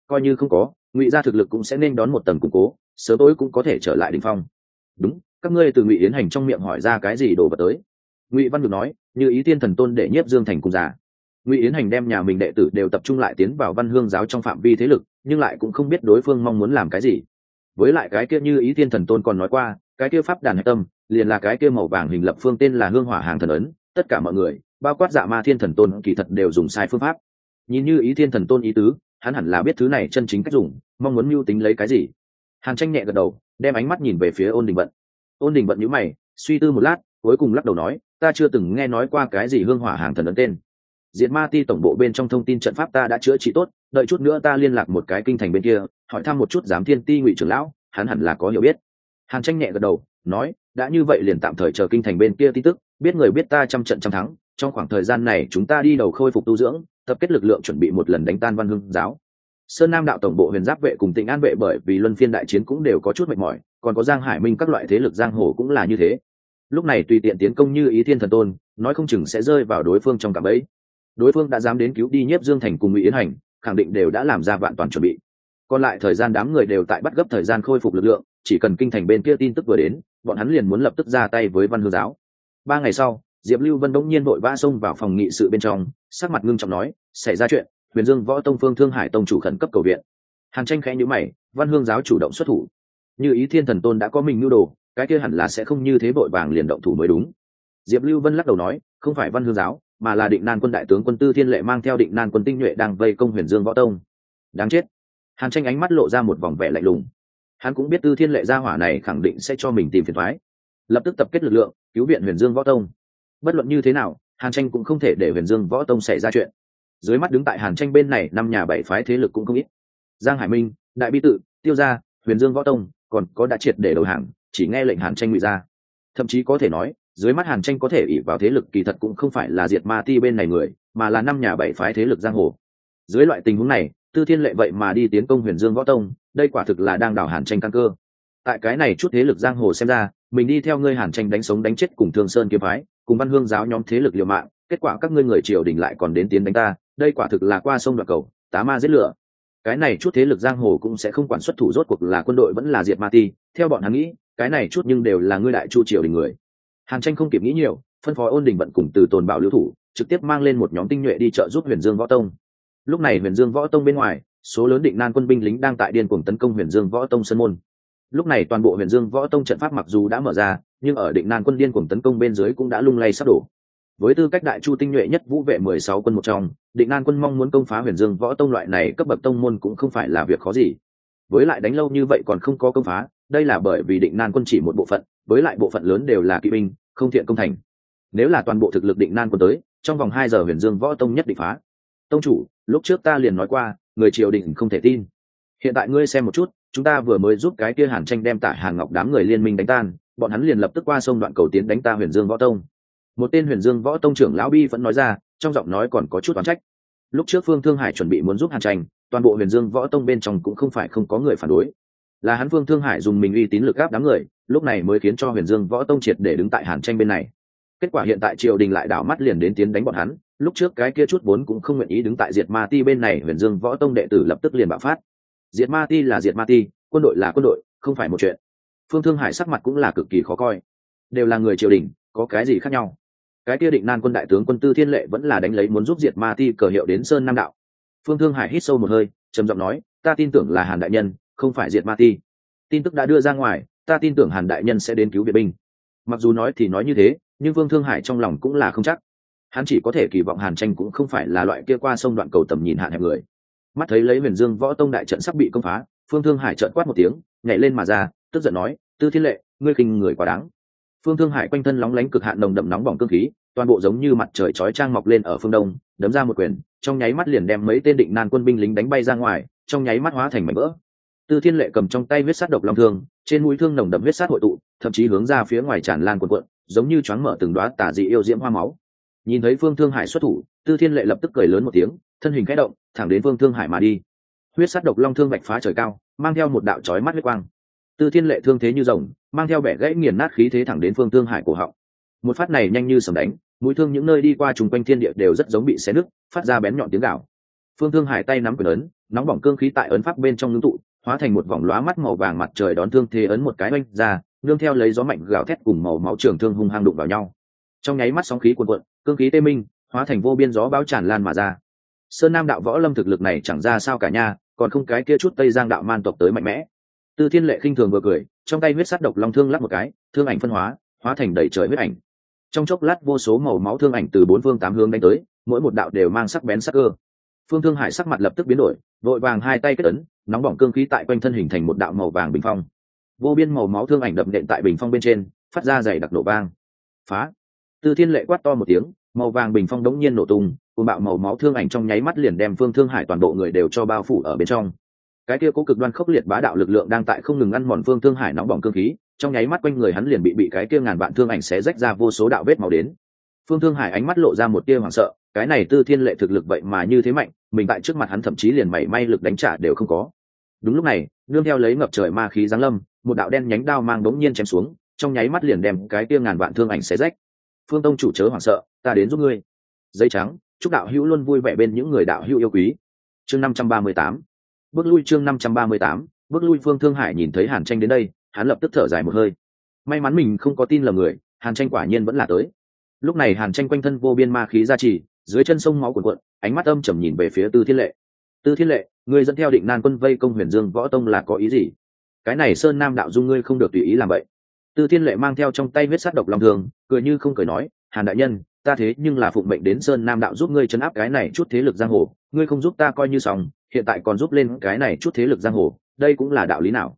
Coi như không có, ngụy gia thực lực cũng sẽ nên đón một tầng củng cố, sớm tối cũng có thể trở lại đình phong. Đúng, các ngươi từ ngụy yến hành trong miệng hỏi ra cái gì đồ vật tới? Ngụy văn nhược nói, như ý tiên thần tôn đệ nhiếp dương thành cùng già ngụy yến hành đem nhà mình đệ tử đều tập trung lại tiến vào văn hương giáo trong phạm vi thế lực, nhưng lại cũng không biết đối phương mong muốn làm cái gì. Với lại cái kia như ý thiên thần tôn còn nói qua, cái kia pháp đàn hạch tâm, liền là cái kia màu vàng hình lập phương tên là hương hỏa hàng thần ấn, tất cả mọi người, bao quát dạ ma thiên thần tôn kỳ thật đều dùng sai phương pháp. Nhìn như ý thiên thần tôn ý tứ, hắn hẳn là biết thứ này chân chính cách dùng, mong muốn mưu tính lấy cái gì. Hàn tranh nhẹ gật đầu, đem ánh mắt nhìn về phía ôn đình vận ôn đình vận nhữ mày, suy tư một lát, cuối cùng lắc đầu nói, ta chưa từng nghe nói qua cái gì hương hỏa hàng thần ấn tên diệt ma ti tổng bộ bên trong thông tin trận pháp ta đã chữa trị tốt, đợi chút nữa ta liên lạc một cái kinh thành bên kia, hỏi thăm một chút giám thiên ti ngụy trưởng lão, hắn hẳn là có hiểu biết. Hàn tranh nhẹ gật đầu, nói, đã như vậy liền tạm thời chờ kinh thành bên kia tin tức, biết người biết ta trăm trận trăm thắng, trong khoảng thời gian này chúng ta đi đầu khôi phục tu dưỡng, tập kết lực lượng chuẩn bị một lần đánh tan văn hưng giáo. Sơn nam đạo tổng bộ huyền giáp vệ cùng tỉnh an vệ bởi vì luân phiên đại chiến cũng đều có chút mệt mỏi, còn có giang hải minh các loại thế lực giang hồ cũng là như thế. Lúc này tùy tiện tiến công như ý thiên thần tôn, nói không chừng sẽ rơi vào đối phương trong cạm ấy đối phương đã dám đến cứu đi nhiếp dương thành cùng ngụy yến hành, khẳng định đều đã làm ra vạn toàn chuẩn bị. Còn lại thời gian đám người đều tại bắt gấp thời gian khôi phục lực lượng, chỉ cần kinh thành bên kia tin tức vừa đến, bọn hắn liền muốn lập tức ra tay với văn hương giáo. Ba ngày sau, diệp lưu vân đống nhiên vội vã xông vào phòng nghị sự bên trong, sắc mặt ngưng trọng nói, xảy ra chuyện, huyền dương võ tông phương thương hải tông chủ khẩn cấp cầu viện. Hàn tranh khẽ nhữ mày, văn hương giáo chủ động xuất thủ. Như ý thiên thần tôn đã có mình nhu đồ, cái kia hẳn là sẽ không như thế vội vàng liền động thủ mới đúng. Diệp lưu vân lắc đầu nói, không phải văn hương giáo mà là định nan quân đại tướng quân tư thiên lệ mang theo định nan quân tinh nhuệ đang vây công huyền dương võ tông. Đáng chết. Hàn tranh ánh mắt lộ ra một vòng vẻ lạnh lùng. Hắn cũng biết tư thiên lệ gia hỏa này khẳng định sẽ cho mình tìm phiền thoái lập tức tập kết lực lượng, cứu viện huyền dương võ tông. Bất luận như thế nào, hàn tranh cũng không thể để huyền dương võ tông xảy ra chuyện. Dưới mắt đứng tại hàn tranh bên này, năm nhà bảy phái thế lực cũng không ít. Giang hải minh, đại bi tự, tiêu gia, huyền dương võ tông còn có đã triệt để đầu hàng, chỉ nghe lệnh hàn tranh ngụy ra. Thậm chí có thể nói dưới mắt hàn tranh có thể ỉ vào thế lực kỳ thật cũng không phải là diệt ma ti bên này người, mà là năm nhà bảy phái thế lực giang hồ. Dưới loại tình huống này, tư thiên lệ vậy mà đi tiến công huyền dương võ tông, đây quả thực là đang đảo hàn tranh căn cơ. Tại cái này chút thế lực giang hồ xem ra, mình đi theo ngươi hàn tranh đánh sống đánh chết cùng thương sơn kiếm phái, cùng văn hương giáo nhóm thế lực liều mạng, kết quả các ngươi người triều đình lại còn đến tiến đánh ta, đây quả thực là qua sông đoạn cầu, tá ma giết lửa. Cái này chút thế lực giang hồ cũng sẽ không quản xuất thủ, rốt cuộc là quân đội vẫn là diệt ma ti, theo bọn hắn nghĩ, cái này chút nhưng đều là ngươi đại chu triều đình người hàn tranh không kịp nghĩ nhiều, phân phó ôn đình vận cùng từ tồn bảo lưu thủ, trực tiếp mang lên một nhóm tinh nhuệ đi trợ giúp huyền dương võ tông. Lúc này huyền dương võ tông bên ngoài, số lớn định nan quân binh lính đang tại điên cuồng tấn công huyền dương võ tông sân môn. Lúc này toàn bộ huyền dương võ tông trận pháp mặc dù đã mở ra, nhưng ở định nan quân điên cuồng tấn công bên dưới cũng đã lung lay sắp đổ. Với tư cách đại chu tinh nhuệ nhất vũ vệ mười sáu quân một trong, định nan quân mong muốn công phá huyền dương võ tông loại này cấp bậc tông môn cũng không phải là việc khó gì. Với lại đánh lâu như vậy còn không có công phá đây là bởi vì định nan quân chỉ một bộ phận, với lại bộ phận lớn đều là kỵ binh, không thiện công thành. Nếu là toàn bộ thực lực định nan quân tới, trong vòng hai giờ huyền dương võ tông nhất định phá. Tông chủ, lúc trước ta liền nói qua, người triều đình không thể tin. Hiện tại ngươi xem một chút, chúng ta vừa mới giúp cái kia hàn tranh đem tả hàn ngọc đám người liên minh đánh tan, bọn hắn liền lập tức qua sông đoạn cầu tiến đánh ta huyền dương võ tông. Một tên huyền dương võ tông trưởng lão bi vẫn nói ra, trong giọng nói còn có chút oán trách. Lúc trước phương thương hải chuẩn bị muốn giúp hàn tranh, toàn bộ huyền dương võ tông bên trong cũng không phải không có người phản đối là hắn phương thương hải dùng mình uy tín lực gáp đám người, lúc này mới khiến cho huyền dương võ tông triệt để đứng tại hàn tranh bên này. Kết quả hiện tại triều đình lại đảo mắt liền đến tiến đánh bọn hắn, lúc trước cái kia chút vốn cũng không nguyện ý đứng tại diệt ma ti bên này, huyền dương võ tông đệ tử lập tức liền bạo phát. Diệt ma ti là diệt ma ti, quân đội là quân đội, không phải một chuyện. Phương thương hải sắc mặt cũng là cực kỳ khó coi. Đều là người triều đình, có cái gì khác nhau? Cái kia định nan quân đại tướng quân tư thiên lệ vẫn là đánh lấy muốn giúp diệt ma ti cờ hiệu đến sơn nam đạo. Phương thương hải hít sâu một hơi, trầm giọng nói, ta tin tưởng là hàn đại nhân không phải diệt ma ti. Tin tức đã đưa ra ngoài, ta tin tưởng hàn đại nhân sẽ đến cứu viện binh. Mặc dù nói thì nói như thế, nhưng vương thương hải trong lòng cũng là không chắc. Hắn chỉ có thể kỳ vọng hàn tranh cũng không phải là loại kia qua sông đoạn cầu tầm nhìn hạn hẹp người. Mắt thấy lấy huyền dương võ tông đại trận sắp bị công phá, phương thương hải trợn quát một tiếng, nhảy lên mà ra, tức giận nói, tư thiên lệ, ngươi khinh người quá đáng. Phương thương hải quanh thân lóng lánh cực hạn nồng đậm nóng bỏng cơ khí, toàn bộ giống như mặt trời chói trang mọc lên ở phương đông, đấm ra một quyền, trong nháy mắt liền đem mấy tên định nan quân binh lính đánh bay ra ngoài, trong nháy mắt hóa thành mảnh vỡ tư thiên lệ cầm trong tay huyết sát độc long thương trên mũi thương nồng đậm huyết sát hội tụ thậm chí hướng ra phía ngoài tràn lan cuồn cuộn, giống như choáng mở từng đoá tả dị yêu diễm hoa máu. Nhìn thấy phương thương hải xuất thủ tư thiên lệ lập tức cười lớn một tiếng thân hình khẽ động thẳng đến phương thương hải mà đi. Huyết sát độc long thương vạch phá trời cao mang theo một đạo trói mắt huyết quang. Tư thiên lệ thương thế như rồng mang theo bẻ gãy nghiền nát khí thế thẳng đến phương thương hải cổ họng. Một phát này nhanh như sầm đánh mũi thương những nơi đi qua chung quanh thiên địa đều rất giống bị xé nứt phát ra bén nhọn tiếng gạo phương thương hải tay nắm quyền ấn nóng bỏng cương khí tại ấn pháp bên trong ngưng tụ hóa thành một vòng lóa mắt màu vàng mặt trời đón thương thế ấn một cái oanh ra, nương theo lấy gió mạnh gào thét cùng màu máu trường thương hung hăng đụng vào nhau. Trong nháy mắt sóng khí cuồn cuộn, cương khí tê minh, hóa thành vô biên gió bão tràn lan mà ra. Sơn nam đạo võ lâm thực lực này chẳng ra sao cả nha, còn không cái kia chút tây giang đạo man tộc tới mạnh mẽ. Tư thiên lệ khinh thường vừa cười, trong tay huyết sát độc long thương lắp một cái, thương ảnh phân hóa hóa thành đầy trời huyết ảnh. Trong chốc lát vô số màu máu thương ảnh từ bốn phương tám hướng đánh tới, mỗi một đạo đều mang sắc bén sắc cơ. Phương thương hải sắc mặt lập tức biến đổi, vội vàng hai tay kết ấn nóng bỏng cương khí tại quanh thân hình thành một đạo màu vàng bình phong. Vô biên màu máu thương ảnh đậm nện tại bình phong bên trên, phát ra dày đặc nổ vang. Phá! Tư thiên lệ quát to một tiếng, màu vàng bình phong đống nhiên nổ tung cùng bạo màu máu thương ảnh trong nháy mắt liền đem phương thương hải toàn bộ người đều cho bao phủ ở bên trong. Cái kia cố cực đoan khốc liệt bá đạo lực lượng đang tại không ngừng ăn mòn phương thương hải nóng bỏng cương khí, trong nháy mắt quanh người hắn liền bị bị cái kia ngàn vạn thương ảnh xé rách ra vô số đạo vết màu đến. Phương thương hải ánh mắt lộ ra một tia hoảng sợ, cái này tư thiên lệ thực lực vậy mà như thế mạnh mình tại trước mặt hắn thậm chí liền mảy may lực đánh trả đều không có. Đúng lúc này, nương theo lấy ngập trời ma khí giáng lâm, một đạo đen nhánh đao mang đống nhiên chém xuống, trong nháy mắt liền đem cái kia ngàn vạn thương ảnh xé rách. Phương tông chủ chớ hoảng sợ, ta đến giúp ngươi. Giấy trắng, chúc đạo hữu luôn vui vẻ bên những người đạo hữu yêu quý. Chương năm trăm ba mươi tám. Bước lui chương năm trăm ba mươi tám. Bước lui phương thương hải nhìn thấy hàn tranh đến đây, hắn lập tức thở dài một hơi. May mắn mình không có tin lầm người, hàn tranh quả nhiên vẫn là tới. Lúc này hàn tranh quanh thân vô biên ma khí ra trì dưới chân sông máu cuồn cuộn, ánh mắt âm trầm nhìn về phía tư thiên lệ. Tư thiên lệ người dẫn theo định nan quân vây công huyền dương võ tông là có ý gì? Cái này sơn nam đạo dung ngươi không được tùy ý làm vậy. Tư thiên lệ mang theo trong tay huyết sát độc lòng thường cười như không cười nói, hàn đại nhân, ta thế nhưng là phụng mệnh đến sơn nam đạo giúp ngươi chấn áp cái này chút thế lực giang hồ. Ngươi không giúp ta coi như xong, hiện tại còn giúp lên cái này chút thế lực giang hồ. Đây cũng là đạo lý nào?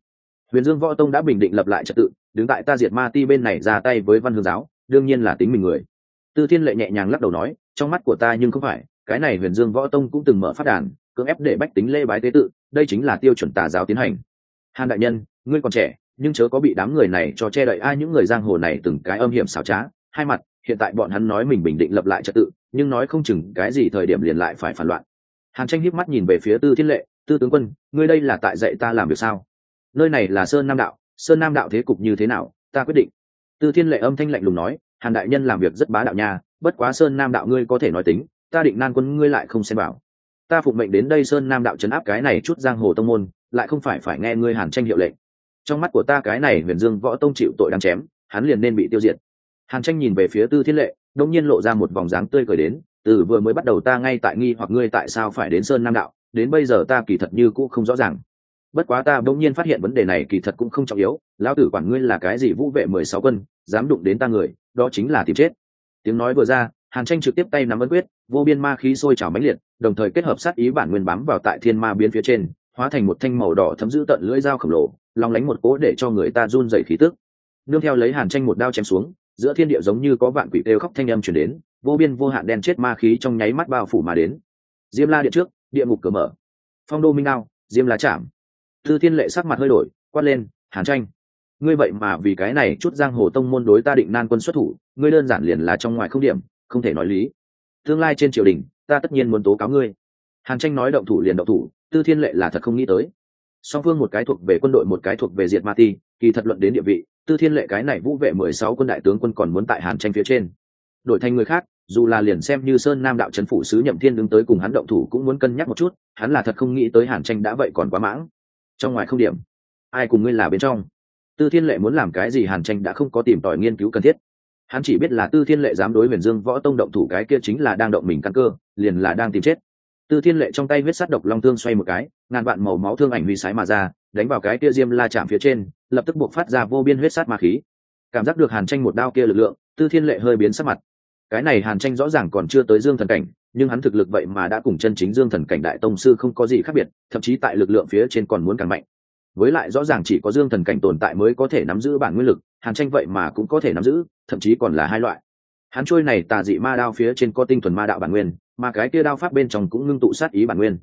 Huyền dương võ tông đã bình định lập lại trật tự, đứng tại ta diệt ma ti bên này ra tay với văn hương giáo, đương nhiên là tính mình người. Tư thiên lệ nhẹ nhàng lắc đầu nói trong mắt của ta nhưng không phải, cái này huyền dương võ tông cũng từng mở phát đàn, cưỡng ép để bách tính lê bái tế tự, đây chính là tiêu chuẩn tà giáo tiến hành. Hàn đại nhân, ngươi còn trẻ, nhưng chớ có bị đám người này cho che đậy. Ai, những người giang hồ này từng cái âm hiểm xảo trá, hai mặt, hiện tại bọn hắn nói mình bình định lập lại trật tự, nhưng nói không chừng cái gì thời điểm liền lại phải phản loạn. Hàn tranh híp mắt nhìn về phía tư thiên lệ, tư tướng quân, ngươi đây là tại dạy ta làm việc sao? Nơi này là sơn nam đạo, sơn nam đạo thế cục như thế nào? Ta quyết định. Tư thiên lệ âm thanh lạnh lùng nói, hàn đại nhân làm việc rất bá đạo nha bất quá sơn nam đạo ngươi có thể nói tính, ta định nan quân ngươi lại không xem bảo ta phục mệnh đến đây sơn nam đạo chấn áp cái này chút giang hồ tông môn, lại không phải phải nghe ngươi hàn tranh hiệu lệnh. Trong mắt của ta cái này huyền dương võ tông chịu tội đang chém, hắn liền nên bị tiêu diệt. Hàn tranh nhìn về phía tư thiên lệ đông nhiên lộ ra một vòng dáng tươi cười đến, từ vừa mới bắt đầu ta ngay tại nghi hoặc ngươi tại sao phải đến sơn nam đạo, đến bây giờ ta kỳ thật như cũ không rõ ràng. Bất quá ta bỗng nhiên phát hiện vấn đề này kỳ thật cũng không trọng yếu, lão tử quản ngươi là cái gì vũ vệ mười sáu quân, dám đụng đến ta người, đó chính là tìm chết tiếng nói vừa ra hàn tranh trực tiếp tay nắm ấn quyết vô biên ma khí sôi trào mãnh liệt đồng thời kết hợp sát ý bản nguyên bám vào tại thiên ma biến phía trên hóa thành một thanh màu đỏ thấm giữ tận lưỡi dao khổng lồ lòng lánh một cố để cho người ta run dày khí tức. Nương theo lấy hàn tranh một đao chém xuống giữa thiên địa giống như có vạn quỷ kêu khóc thanh âm chuyển đến vô biên vô hạn đen chết ma khí trong nháy mắt bao phủ mà đến. Diêm la điện trước địa ngục cửa mở. Phong đô minh Ao, diêm la chạm. Thư thiên lệ sắc mặt hơi đổi quát lên hàn tranh ngươi vậy mà vì cái này chút giang hồ tông môn đối ta định nan quân xuất thủ, ngươi đơn giản liền là trong ngoài không điểm, không thể nói lý. Tương lai trên triều đình, ta tất nhiên muốn tố cáo ngươi. Hàn tranh nói động thủ liền động thủ, tư thiên lệ là thật không nghĩ tới. Song phương một cái thuộc về quân đội, một cái thuộc về diệt ma ti, kỳ thật luận đến địa vị, tư thiên lệ cái này vũ vệ mười sáu quân đại tướng quân còn muốn tại hàn tranh phía trên. Đổi thành người khác, dù là liền xem như sơn nam đạo trấn phủ sứ nhậm thiên đứng tới cùng hắn động thủ cũng muốn cân nhắc một chút, hắn là thật không nghĩ tới hàn tranh đã vậy còn quá mãng. Trong ngoài không điểm, ai cùng ngươi là bên trong? Tư thiên lệ muốn làm cái gì hàn tranh đã không có tìm tòi nghiên cứu cần thiết. Hắn chỉ biết là tư thiên lệ dám đối huyền dương võ tông động thủ cái kia chính là đang động mình căn cơ, liền là đang tìm chết. Tư thiên lệ trong tay huyết sát độc long thương xoay một cái, ngàn vạn màu máu thương ảnh huy sái mà ra, đánh vào cái kia diêm la chạm phía trên, lập tức buộc phát ra vô biên huyết sát ma khí. Cảm giác được hàn tranh một đao kia lực lượng, tư thiên lệ hơi biến sắc mặt. Cái này hàn tranh rõ ràng còn chưa tới dương thần cảnh, nhưng hắn thực lực vậy mà đã cùng chân chính dương thần cảnh đại tông sư không có gì khác biệt, thậm chí tại lực lượng phía trên còn muốn càng mạnh với lại rõ ràng chỉ có dương thần cảnh tồn tại mới có thể nắm giữ bản nguyên lực, hàn tranh vậy mà cũng có thể nắm giữ, thậm chí còn là hai loại. Hắn trôi này tà dị ma đao phía trên có tinh thuần ma đạo bản nguyên, mà cái kia đao pháp bên trong cũng ngưng tụ sát ý bản nguyên.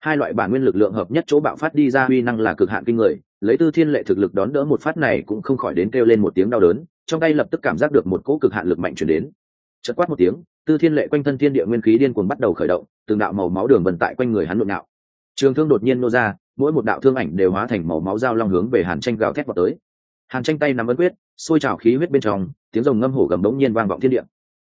Hai loại bản nguyên lực lượng hợp nhất chỗ bạo phát đi ra uy năng là cực hạn kinh người, lấy tư thiên lệ thực lực đón đỡ một phát này cũng không khỏi đến kêu lên một tiếng đau đớn, trong tay lập tức cảm giác được một cỗ cực hạn lực mạnh chuyển đến. Chật quát một tiếng, tư thiên lệ quanh thân thiên địa nguyên khí điên cuồng bắt đầu khởi động, từng đạo màu máu đường vận tại quanh người hắn nội nạo trường thương đột nhiên nô ra, mỗi một đạo thương ảnh đều hóa thành màu máu dao long hướng về hàn tranh gào thét vào tới. Hàn tranh tay nắm ấn quyết, xôi trào khí huyết bên trong, tiếng rồng ngâm hổ gầm đống nhiên vang vọng thiên địa.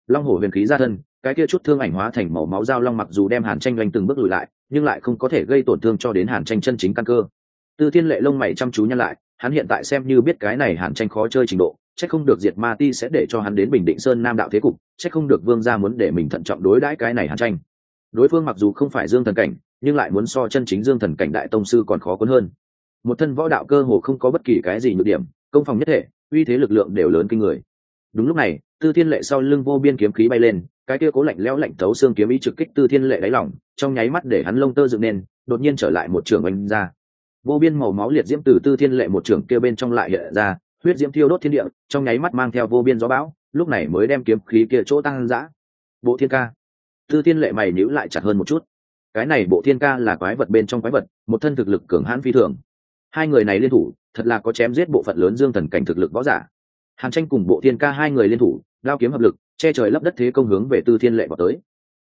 Long hổ huyền khí ra thân, cái kia chút thương ảnh hóa thành màu máu dao long mặc dù đem hàn tranh lanh từng bước lùi lại, nhưng lại không có thể gây tổn thương cho đến hàn tranh chân chính căn cơ. Từ thiên lệ lông mày chăm chú nhăn lại, hắn hiện tại xem như biết cái này hàn tranh khó chơi trình độ, chắc không được diệt ma ti sẽ để cho hắn đến bình định sơn nam đạo thế cục, chắc không được vương gia muốn để mình thận trọng đối đãi cái này hàn tranh. Đối phương mặc dù không phải dương thần cảnh nhưng lại muốn so chân chính dương thần cảnh đại tông sư còn khó cuốn hơn. Một thân võ đạo cơ hồ không có bất kỳ cái gì nhược điểm, công phòng nhất thể, uy thế lực lượng đều lớn kinh người. Đúng lúc này, tư thiên lệ sau lưng vô biên kiếm khí bay lên, cái kia cố lạnh lẽo lạnh thấu xương kiếm ý trực kích tư thiên lệ đáy lỏng trong nháy mắt để hắn lông tơ dựng nên đột nhiên trở lại một trường oanh ra. Vô biên màu máu liệt diễm từ tư thiên lệ một trường kia bên trong lại hiện ra, huyết diễm thiêu đốt thiên địa, trong nháy mắt mang theo vô biên gió bão, lúc này mới đem kiếm khí kia chỗ tăng dã. Bộ thiên ca. Tư thiên lệ mày nhíu lại chặt hơn một chút cái này bộ thiên ca là quái vật bên trong quái vật, một thân thực lực cường hãn phi thường. Hai người này liên thủ, thật là có chém giết bộ phận lớn dương thần cảnh thực lực võ giả. Hàn tranh cùng bộ thiên ca hai người liên thủ, đao kiếm hợp lực, che trời lấp đất thế công hướng về tư thiên lệ vào tới.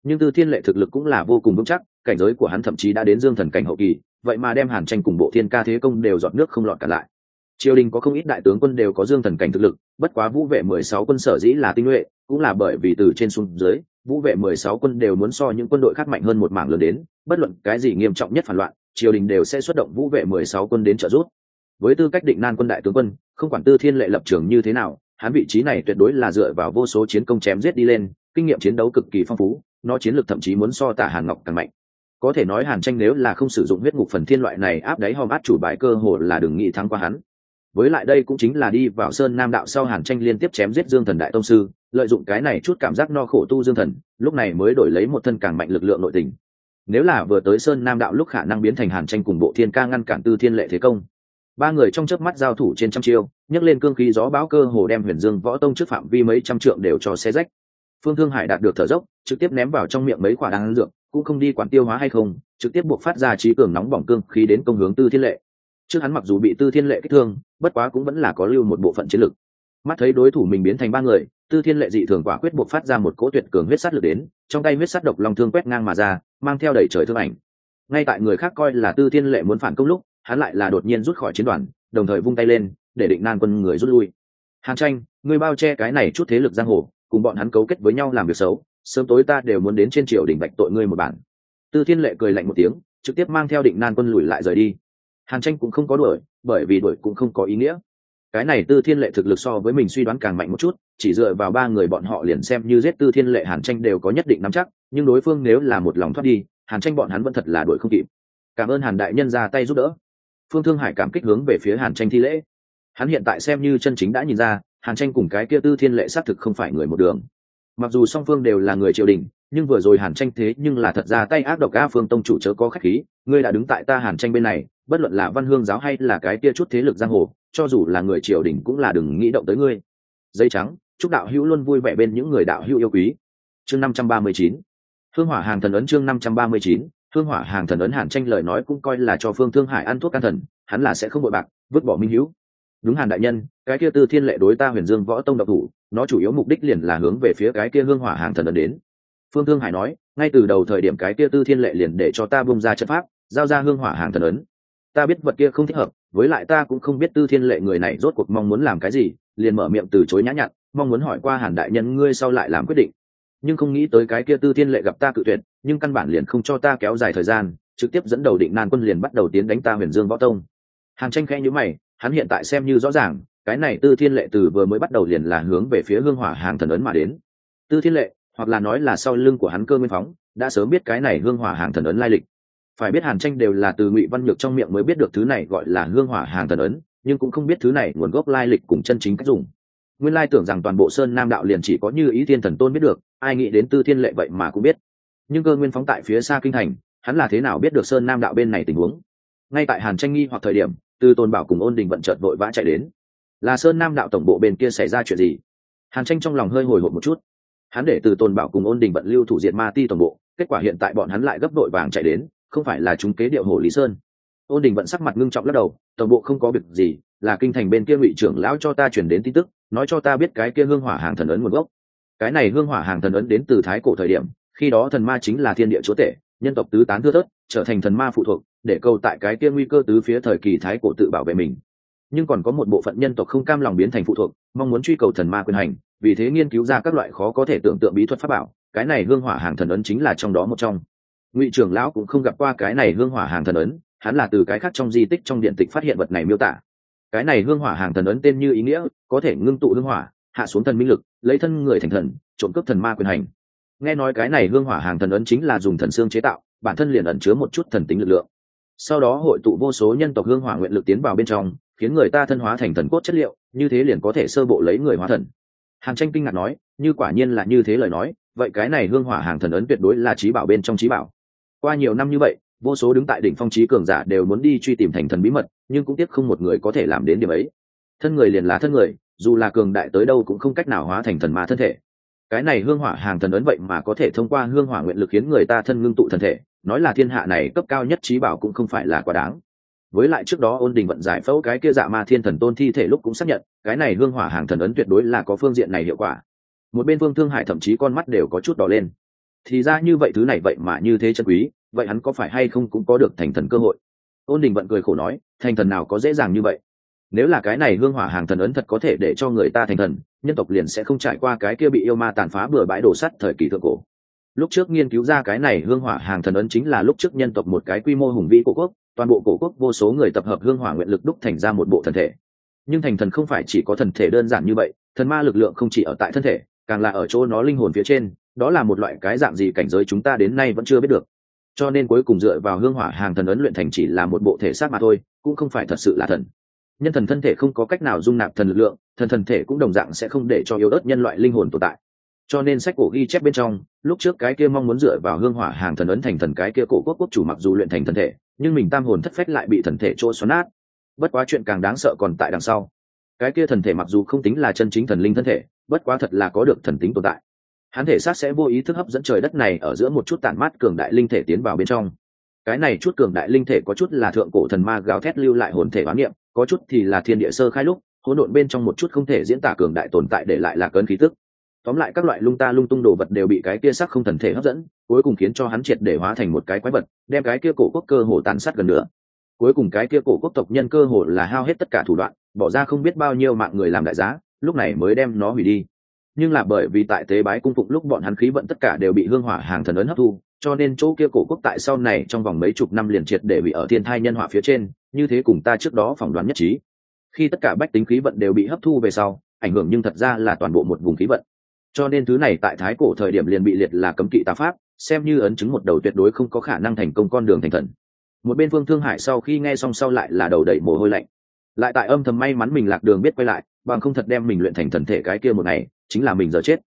Nhưng tư thiên lệ thực lực cũng là vô cùng vững chắc, cảnh giới của hắn thậm chí đã đến dương thần cảnh hậu kỳ, vậy mà đem hàn tranh cùng bộ thiên ca thế công đều dọn nước không lọt cả lại. Triều đình có không ít đại tướng quân đều có dương thần cảnh thực lực, bất quá vũ vệ mười sáu quân sở dĩ là tinh nhuệ, cũng là bởi vì từ trên xuống dưới vũ vệ mười sáu quân đều muốn so những quân đội khác mạnh hơn một mảng lớn đến, bất luận cái gì nghiêm trọng nhất phản loạn, triều đình đều sẽ xuất động vũ vệ mười sáu quân đến trợ giúp. Với tư cách định nan quân đại tướng quân, không quản tư thiên lệ lập trường như thế nào, hắn vị trí này tuyệt đối là dựa vào vô số chiến công chém giết đi lên, kinh nghiệm chiến đấu cực kỳ phong phú, nó chiến lược thậm chí muốn so tả hàn ngọc càng mạnh. Có thể nói hàn tranh nếu là không sử dụng huyết ngục phần thiên loại này áp đáy hòm át chủ bài cơ hồ là đừng nghĩ thắng qua hắn với lại đây cũng chính là đi vào sơn nam đạo sau hàn tranh liên tiếp chém giết dương thần đại tông sư, lợi dụng cái này chút cảm giác no khổ tu dương thần, lúc này mới đổi lấy một thân càng mạnh lực lượng nội tình. Nếu là vừa tới sơn nam đạo lúc khả năng biến thành hàn tranh cùng bộ thiên ca ngăn cản tư thiên lệ thế công. Ba người trong chớp mắt giao thủ trên trăm chiêu, nhấc lên cương khí gió bão cơ hồ đem huyền dương võ tông trước phạm vi mấy trăm trượng đều cho xe rách. Phương thương hải đạt được thở dốc, trực tiếp ném vào trong miệng mấy quả đan dược, cũng không đi quản tiêu hóa hay không, trực tiếp buộc phát ra trí cường nóng bỏng cương khí đến công hướng tư thiên lệ trước hắn mặc dù bị tư thiên lệ kích thương, bất quá cũng vẫn là có lưu một bộ phận chiến lực. Mắt thấy đối thủ mình biến thành ba người, tư thiên lệ dị thường quả quyết buộc phát ra một cỗ tuyệt cường huyết sát lực đến, trong tay huyết sát độc long thương quét ngang mà ra, mang theo đầy trời thương ảnh. Ngay tại người khác coi là tư thiên lệ muốn phản công lúc, hắn lại là đột nhiên rút khỏi chiến đoàn, đồng thời vung tay lên, để định nan quân người rút lui. Hàn tranh người bao che cái này chút thế lực giang hồ, cùng bọn hắn cấu kết với nhau làm việc xấu, sớm tối ta đều muốn đến trên triều đỉnh bạch tội ngươi một bản. Tư thiên lệ cười lạnh một tiếng, trực tiếp mang theo định nan quân lùi lại rời đi hàn tranh cũng không có đuổi, bởi vì đuổi cũng không có ý nghĩa. Cái này tư thiên lệ thực lực so với mình suy đoán càng mạnh một chút, chỉ dựa vào ba người bọn họ liền xem như giết tư thiên lệ, hàn tranh đều có nhất định nắm chắc, nhưng đối phương nếu là một lòng thoát đi, hàn tranh bọn hắn vẫn thật là đuổi không kịp. Cảm ơn hàn đại nhân ra tay giúp đỡ. Phương thương hải cảm kích hướng về phía hàn tranh thi lễ. Hắn hiện tại xem như chân chính đã nhìn ra, hàn tranh cùng cái kia tư thiên lệ xác thực không phải người một đường. Mặc dù song phương đều là người triều đình, nhưng vừa rồi hàn tranh thế nhưng là thật ra tay ác độc a phương tông chủ chớ có khách khí, ngươi đã đứng tại ta hàn tranh bên này bất luận là văn hương giáo hay là cái kia chút thế lực giang hồ, cho dù là người triều đình cũng là đừng nghĩ động tới ngươi. Dây trắng, chúc đạo hữu luôn vui vẻ bên những người đạo hữu yêu quý. Chương năm trăm ba mươi chín. Hương hỏa hàng thần ấn chương năm trăm ba mươi chín. Hương hỏa hàng thần ấn hàn tranh lời nói cũng coi là cho phương thương hải ăn thuốc can thần, hắn là sẽ không bội bạc, vứt bỏ minh hữu. Đúng hàn đại nhân, cái kia tư thiên lệ đối ta huyền dương võ tông độc thủ, nó chủ yếu mục đích liền là hướng về phía cái kia hương hỏa hàng thần ấn đến. Phương thương hải nói, ngay từ đầu thời điểm cái kia tư thiên lệ liền để cho ta bung ra trận pháp, giao ra hương hỏa hàng thần ấn ta biết vật kia không thích hợp, với lại ta cũng không biết tư thiên lệ người này rốt cuộc mong muốn làm cái gì, liền mở miệng từ chối nhã nhặn, mong muốn hỏi qua hàn đại nhân ngươi sau lại làm quyết định. Nhưng không nghĩ tới cái kia tư thiên lệ gặp ta cự tuyệt, nhưng căn bản liền không cho ta kéo dài thời gian, trực tiếp dẫn đầu định nan quân liền bắt đầu tiến đánh ta huyền dương võ tông. Hàn tranh khẽ nhữ mày, hắn hiện tại xem như rõ ràng, cái này tư thiên lệ từ vừa mới bắt đầu liền là hướng về phía hương hỏa hàng thần ấn mà đến. Tư thiên lệ, hoặc là nói là sau lưng của hắn cơ nguyên phóng, đã sớm biết cái này hương hỏa hàng thần ấn lai lịch phải biết hàn tranh đều là từ ngụy văn nhược trong miệng mới biết được thứ này gọi là hương hỏa hàng thần ấn, nhưng cũng không biết thứ này nguồn gốc lai lịch cùng chân chính cách dùng. Nguyên lai tưởng rằng toàn bộ sơn nam đạo liền chỉ có như ý thiên thần tôn biết được, ai nghĩ đến tư thiên lệ vậy mà cũng biết. Nhưng cơ nguyên phóng tại phía xa kinh thành, hắn là thế nào biết được sơn nam đạo bên này tình huống? Ngay tại hàn tranh nghi hoặc thời điểm từ tôn bảo cùng ôn đình vận trợt vội vã chạy đến. Là sơn nam đạo tổng bộ bên kia xảy ra chuyện gì? Hàn tranh trong lòng hơi hồi hộp một chút. Hắn để từ tôn bảo cùng ôn đình vận lưu thủ diện ma ti tổng bộ, kết quả hiện tại bọn hắn lại gấp đội vàng chạy đến không phải là chúng kế điệu hồ lý sơn. Ôn đình vận sắc mặt ngưng trọng lắc đầu, tổng bộ không có việc gì, là kinh thành bên kia ngụy trưởng lão cho ta chuyển đến tin tức, nói cho ta biết cái kia hương hỏa hàng thần ấn nguồn gốc. Cái này hương hỏa hàng thần ấn đến từ thái cổ thời điểm, khi đó thần ma chính là thiên địa chúa tể, nhân tộc tứ tán thưa thớt, trở thành thần ma phụ thuộc, để câu tại cái kia nguy cơ tứ phía thời kỳ thái cổ tự bảo vệ mình. Nhưng còn có một bộ phận nhân tộc không cam lòng biến thành phụ thuộc, mong muốn truy cầu thần ma quyền hành, vì thế nghiên cứu ra các loại khó có thể tưởng tượng bí thuật pháp bảo, cái này hương hỏa hàng thần ấn chính là trong đó một trong ngụy trưởng lão cũng không gặp qua cái này hương hỏa hàng thần ấn, hắn là từ cái khác trong di tích trong điện tịch phát hiện vật này miêu tả. Cái này hương hỏa hàng thần ấn tên như ý nghĩa, có thể ngưng tụ hương hỏa, hạ xuống thần minh lực, lấy thân người thành thần, trộm cướp thần ma quyền hành. Nghe nói cái này hương hỏa hàng thần ấn chính là dùng thần xương chế tạo, bản thân liền ẩn chứa một chút thần tính lực lượng. Sau đó hội tụ vô số nhân tộc hương hỏa nguyện lực tiến vào bên trong, khiến người ta thân hóa thành thần cốt chất liệu, như thế liền có thể sơ bộ lấy người hóa thần. Hàn tranh kinh ngạc nói, như quả nhiên là như thế lời nói, vậy cái này hương hỏa hàng thần ấn tuyệt đối là trí bảo bên trong trí bảo qua nhiều năm như vậy, vô số đứng tại đỉnh phong trí cường giả đều muốn đi truy tìm thành thần bí mật, nhưng cũng tiếc không một người có thể làm đến điểm ấy. Thân người liền là thân người, dù là cường đại tới đâu cũng không cách nào hóa thành thần ma thân thể. Cái này hương hỏa hàng thần ấn vậy mà có thể thông qua hương hỏa nguyện lực khiến người ta thân ngưng tụ thân thể, nói là thiên hạ này cấp cao nhất trí bảo cũng không phải là quá đáng. Với lại trước đó ôn đình vận giải phẫu cái kia dạ ma thiên thần tôn thi thể lúc cũng xác nhận, cái này hương hỏa hàng thần ấn tuyệt đối là có phương diện này hiệu quả. Một bên vương thương hải thậm chí con mắt đều có chút đỏ lên. Thì ra như vậy thứ này vậy mà như thế chân quý vậy hắn có phải hay không cũng có được thành thần cơ hội? Ôn đình vận cười khổ nói, thành thần nào có dễ dàng như vậy? Nếu là cái này hương hỏa hàng thần ấn thật có thể để cho người ta thành thần, nhân tộc liền sẽ không trải qua cái kia bị yêu ma tàn phá bừa bãi đổ sắt thời kỳ thượng cổ. Lúc trước nghiên cứu ra cái này hương hỏa hàng thần ấn chính là lúc trước nhân tộc một cái quy mô hùng vĩ cổ quốc, toàn bộ cổ quốc vô số người tập hợp hương hỏa nguyện lực đúc thành ra một bộ thần thể. Nhưng thành thần không phải chỉ có thần thể đơn giản như vậy, thần ma lực lượng không chỉ ở tại thân thể, càng là ở chỗ nó linh hồn phía trên, đó là một loại cái dạng gì cảnh giới chúng ta đến nay vẫn chưa biết được cho nên cuối cùng dựa vào hương hỏa hàng thần ấn luyện thành chỉ là một bộ thể xác mà thôi, cũng không phải thật sự là thần. Nhân thần thân thể không có cách nào dung nạp thần lực lượng, thần thần thể cũng đồng dạng sẽ không để cho yếu ớt nhân loại linh hồn tồn tại. Cho nên sách cổ ghi chép bên trong, lúc trước cái kia mong muốn dựa vào hương hỏa hàng thần ấn thành thần cái kia cổ quốc quốc chủ mặc dù luyện thành thần thể, nhưng mình tam hồn thất phách lại bị thần thể trôi xoắn nát. Bất quá chuyện càng đáng sợ còn tại đằng sau. Cái kia thần thể mặc dù không tính là chân chính thần linh thân thể, bất quá thật là có được thần tính tồn tại hắn thể xác sẽ vô ý thức hấp dẫn trời đất này ở giữa một chút tản mát cường đại linh thể tiến vào bên trong. Cái này chút cường đại linh thể có chút là thượng cổ thần ma gào thét lưu lại hồn thể bán niệm, có chút thì là thiên địa sơ khai lúc, hỗn độn bên trong một chút không thể diễn tả cường đại tồn tại để lại là cơn khí tức. Tóm lại các loại lung ta lung tung đồ vật đều bị cái kia sắc không thần thể hấp dẫn, cuối cùng khiến cho hắn triệt để hóa thành một cái quái vật, đem cái kia cổ quốc cơ hồ tàn sát gần nữa cuối cùng cái kia cổ quốc tộc nhân cơ hồ là hao hết tất cả thủ đoạn, bỏ ra không biết bao nhiêu mạng người làm đại giá, lúc này mới đem nó hủy đi nhưng là bởi vì tại tế bái cung phục lúc bọn hắn khí vận tất cả đều bị hương hỏa hàng thần ấn hấp thu, cho nên chỗ kia cổ quốc tại sau này trong vòng mấy chục năm liền triệt để bị ở thiên thai nhân hỏa phía trên, như thế cùng ta trước đó phỏng đoán nhất trí. Khi tất cả bách tính khí vận đều bị hấp thu về sau, ảnh hưởng nhưng thật ra là toàn bộ một vùng khí vận. Cho nên thứ này tại thái cổ thời điểm liền bị liệt là cấm kỵ tà pháp, xem như ấn chứng một đầu tuyệt đối không có khả năng thành công con đường thành thần. Một bên phương thương hải sau khi nghe xong sau lại là đầu đẩy mồ hôi lạnh. Lại tại âm thầm may mắn mình lạc đường biết quay lại, bằng không thật đem mình luyện thành thần thể cái kia một ngày chính là mình giờ chết.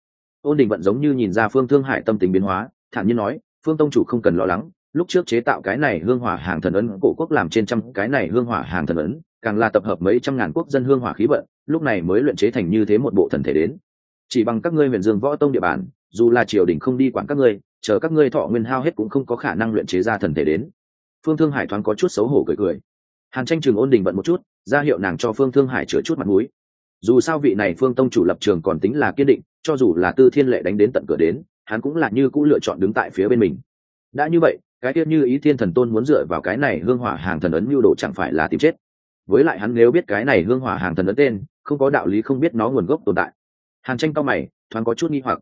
Ôn đình vận giống như nhìn ra phương thương hải tâm tình biến hóa, thản nhiên nói, phương tông chủ không cần lo lắng, lúc trước chế tạo cái này hương hỏa hàng thần ấn, cổ quốc làm trên trăm cái này hương hỏa hàng thần ấn, càng là tập hợp mấy trăm ngàn quốc dân hương hỏa khí vận, lúc này mới luyện chế thành như thế một bộ thần thể đến. Chỉ bằng các ngươi huyền dương võ tông địa bàn, dù là triều đình không đi quản các ngươi, chờ các ngươi thọ nguyên hao hết cũng không có khả năng luyện chế ra thần thể đến. Phương thương hải thoáng có chút xấu hổ cười cười. Hàn tranh trường ôn đình bận một chút, ra hiệu nàng cho phương thương hải chứa chút mặt mũi dù sao vị này phương tông chủ lập trường còn tính là kiên định, cho dù là tư thiên lệ đánh đến tận cửa đến, hắn cũng là như cũng lựa chọn đứng tại phía bên mình. Đã như vậy, cái tiết như ý thiên thần tôn muốn dựa vào cái này hương hỏa hàng thần ấn mưu đồ chẳng phải là tìm chết. Với lại hắn nếu biết cái này hương hỏa hàng thần ấn tên, không có đạo lý không biết nó nguồn gốc tồn tại. Hàn tranh cao mày, thoáng có chút nghi hoặc.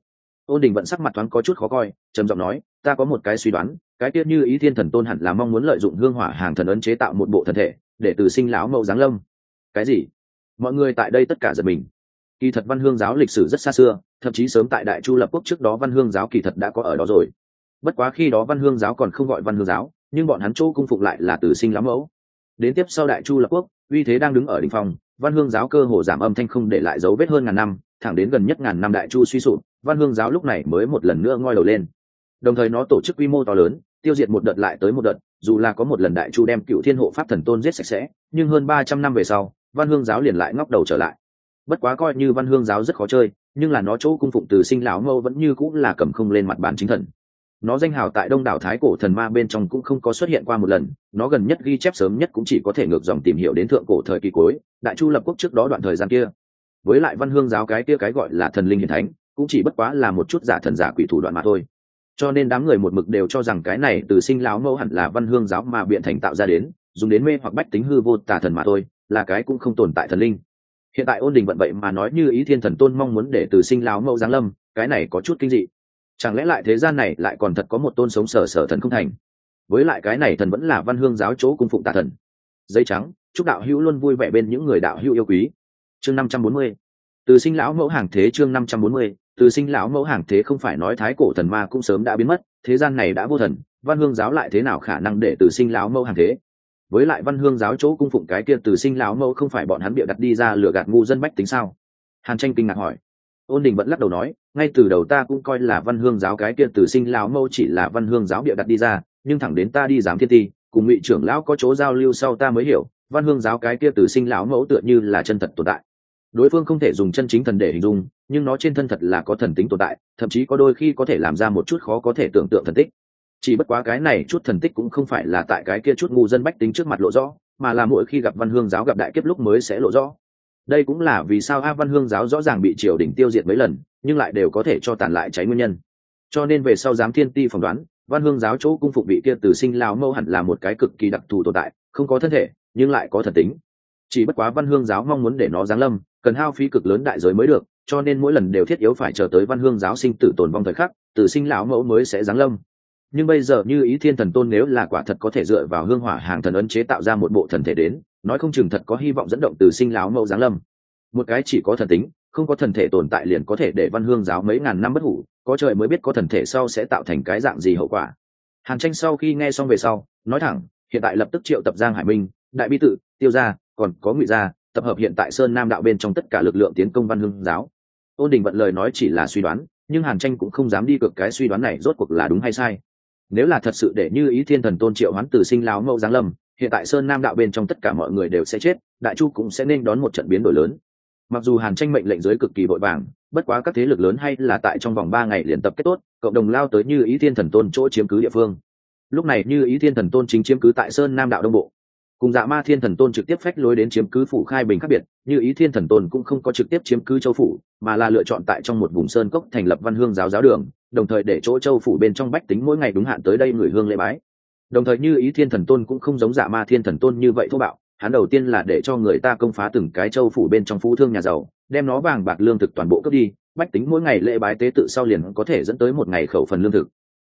Ôn đình vẫn sắc mặt thoáng có chút khó coi, trầm giọng nói, ta có một cái suy đoán, cái tiết như ý thiên thần tôn hẳn là mong muốn lợi dụng hương hỏa hàng thần ấn chế tạo một bộ thần thể, để từ sinh lão mẫu giáng lâm. Cái gì? Mọi người tại đây tất cả giật mình. Kỳ thật văn hương giáo lịch sử rất xa xưa, thậm chí sớm tại đại chu lập quốc trước đó văn hương giáo kỳ thật đã có ở đó rồi. Bất quá khi đó văn hương giáo còn không gọi văn hương giáo, nhưng bọn hắn chỗ cung phục lại là từ sinh lắm mẫu. Đến tiếp sau đại chu lập quốc, uy thế đang đứng ở đỉnh phòng văn hương giáo cơ hồ giảm âm thanh không để lại dấu vết hơn ngàn năm, thẳng đến gần nhất ngàn năm đại chu suy sụp, văn hương giáo lúc này mới một lần nữa ngoi đầu lên. Đồng thời nó tổ chức quy mô to lớn, tiêu diệt một đợt lại tới một đợt, dù là có một lần đại chu đem cựu thiên hộ pháp thần tôn giết sạch sẽ, nhưng hơn ba trăm năm về sau văn hương giáo liền lại ngóc đầu trở lại. Bất quá coi như văn hương giáo rất khó chơi, nhưng là nó chỗ cung phụng từ sinh lão mâu vẫn như cũng là cầm không lên mặt bàn chính thần. Nó danh hào tại đông đảo thái cổ thần ma bên trong cũng không có xuất hiện qua một lần, nó gần nhất ghi chép sớm nhất cũng chỉ có thể ngược dòng tìm hiểu đến thượng cổ thời kỳ cuối, đại chu lập quốc trước đó đoạn thời gian kia. Với lại văn hương giáo cái kia cái gọi là thần linh hiền thánh, cũng chỉ bất quá là một chút giả thần giả quỷ thủ đoạn mà thôi. Cho nên đám người một mực đều cho rằng cái này từ sinh lão mẫu hẳn là văn hương giáo mà biện thành tạo ra đến, dùng đến mê hoặc bách tính hư vô tà thần mà thôi là cái cũng không tồn tại thần linh. Hiện tại ôn đình vận vậy mà nói như ý thiên thần tôn mong muốn để từ sinh lão mẫu giáng lâm, cái này có chút kinh dị. Chẳng lẽ lại thế gian này lại còn thật có một tôn sống sở sở thần không thành? Với lại cái này thần vẫn là văn hương giáo chỗ cung phụng tà thần. Dây trắng, chúc đạo hữu luôn vui vẻ bên những người đạo hữu yêu quý. Chương năm trăm bốn mươi. Từ sinh lão mẫu hàng thế chương năm trăm bốn mươi. Từ sinh lão mẫu hàng thế không phải nói thái cổ thần ma cũng sớm đã biến mất, thế gian này đã vô thần, văn hương giáo lại thế nào khả năng để từ sinh lão mẫu hàng thế? Với lại văn hương giáo chỗ cung phụng cái kia từ sinh lão mẫu không phải bọn hắn bịa đặt đi ra lừa gạt ngu dân bách tính sao? Hàn tranh kinh ngạc hỏi. Ôn đình vẫn lắc đầu nói, ngay từ đầu ta cũng coi là văn hương giáo cái kia từ sinh lão mẫu chỉ là văn hương giáo bịa đặt đi ra, nhưng thẳng đến ta đi giám thiên ti cùng ngụy trưởng lão có chỗ giao lưu sau ta mới hiểu, văn hương giáo cái kia từ sinh lão mẫu tựa như là chân thật tồn tại. Đối phương không thể dùng chân chính thần để hình dung, nhưng nó trên thân thật là có thần tính tồn tại, thậm chí có đôi khi có thể làm ra một chút khó có thể tưởng tượng thần tích chỉ bất quá cái này chút thần tích cũng không phải là tại cái kia chút ngu dân bách tính trước mặt lộ rõ, mà là mỗi khi gặp văn hương giáo gặp đại kiếp lúc mới sẽ lộ rõ. Đây cũng là vì sao a văn hương giáo rõ ràng bị triều đình tiêu diệt mấy lần, nhưng lại đều có thể cho tàn lại cháy nguyên nhân. Cho nên về sau giám thiên ti phỏng đoán, văn hương giáo chỗ cung phục vị kia từ sinh lão mâu hẳn là một cái cực kỳ đặc thù tồn tại, không có thân thể, nhưng lại có thần tính. Chỉ bất quá văn hương giáo mong muốn để nó giáng lâm, cần hao phí cực lớn đại giới mới được, cho nên mỗi lần đều thiết yếu phải chờ tới văn hương giáo sinh tử tồn vong thời khắc, từ sinh lão mẫu mới sẽ giáng lâm nhưng bây giờ như ý thiên thần tôn nếu là quả thật có thể dựa vào hương hỏa hàng thần ấn chế tạo ra một bộ thần thể đến, nói không chừng thật có hy vọng dẫn động từ sinh lão mẫu giáng lâm. Một cái chỉ có thần tính, không có thần thể tồn tại liền có thể để văn hương giáo mấy ngàn năm bất hủ, có trời mới biết có thần thể sau sẽ tạo thành cái dạng gì hậu quả. Hàn tranh sau khi nghe xong về sau, nói thẳng, hiện tại lập tức triệu tập giang hải minh, đại bi tự tiêu gia, còn có ngụy gia, tập hợp hiện tại sơn nam đạo bên trong tất cả lực lượng tiến công văn hương giáo. Ôn đình vận lời nói chỉ là suy đoán, nhưng hàn tranh cũng không dám đi cược cái suy đoán này rốt cuộc là đúng hay sai nếu là thật sự để như ý thiên thần tôn triệu hoán từ sinh láo mẫu giáng lâm, hiện tại sơn nam đạo bên trong tất cả mọi người đều sẽ chết, đại chu cũng sẽ nên đón một trận biến đổi lớn. Mặc dù hàn tranh mệnh lệnh giới cực kỳ vội vàng, bất quá các thế lực lớn hay là tại trong vòng ba ngày liền tập kết tốt, cộng đồng lao tới như ý thiên thần tôn chỗ chiếm cứ địa phương. Lúc này như ý thiên thần tôn chính chiếm cứ tại sơn nam đạo đông bộ. Cùng dạ ma thiên thần tôn trực tiếp phách lối đến chiếm cứ phủ khai bình khác biệt, như ý thiên thần tôn cũng không có trực tiếp chiếm cứ châu phủ, mà là lựa chọn tại trong một vùng sơn cốc thành lập văn hương giáo giáo đường đồng thời để chỗ châu phủ bên trong bách tính mỗi ngày đúng hạn tới đây người hương lễ bái. Đồng thời như ý thiên thần tôn cũng không giống giả ma thiên thần tôn như vậy thô bạo, hắn đầu tiên là để cho người ta công phá từng cái châu phủ bên trong phú thương nhà giàu, đem nó vàng bạc lương thực toàn bộ cướp đi, bách tính mỗi ngày lễ bái tế tự sau liền có thể dẫn tới một ngày khẩu phần lương thực.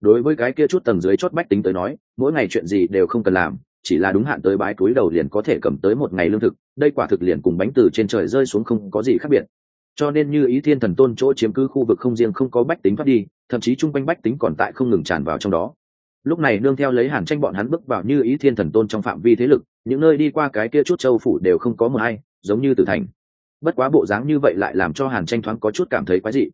Đối với cái kia chút tầng dưới chót bách tính tới nói, mỗi ngày chuyện gì đều không cần làm, chỉ là đúng hạn tới bái túi đầu liền có thể cầm tới một ngày lương thực, đây quả thực liền cùng bánh từ trên trời rơi xuống không có gì khác biệt cho nên như ý thiên thần tôn chỗ chiếm cứ khu vực không riêng không có bách tính thoát đi, thậm chí chung quanh bách tính còn tại không ngừng tràn vào trong đó. Lúc này nương theo lấy hàn tranh bọn hắn bước vào như ý thiên thần tôn trong phạm vi thế lực, những nơi đi qua cái kia chút châu phủ đều không có mờ hay giống như tử thành. Bất quá bộ dáng như vậy lại làm cho hàn tranh thoáng có chút cảm thấy quái dị.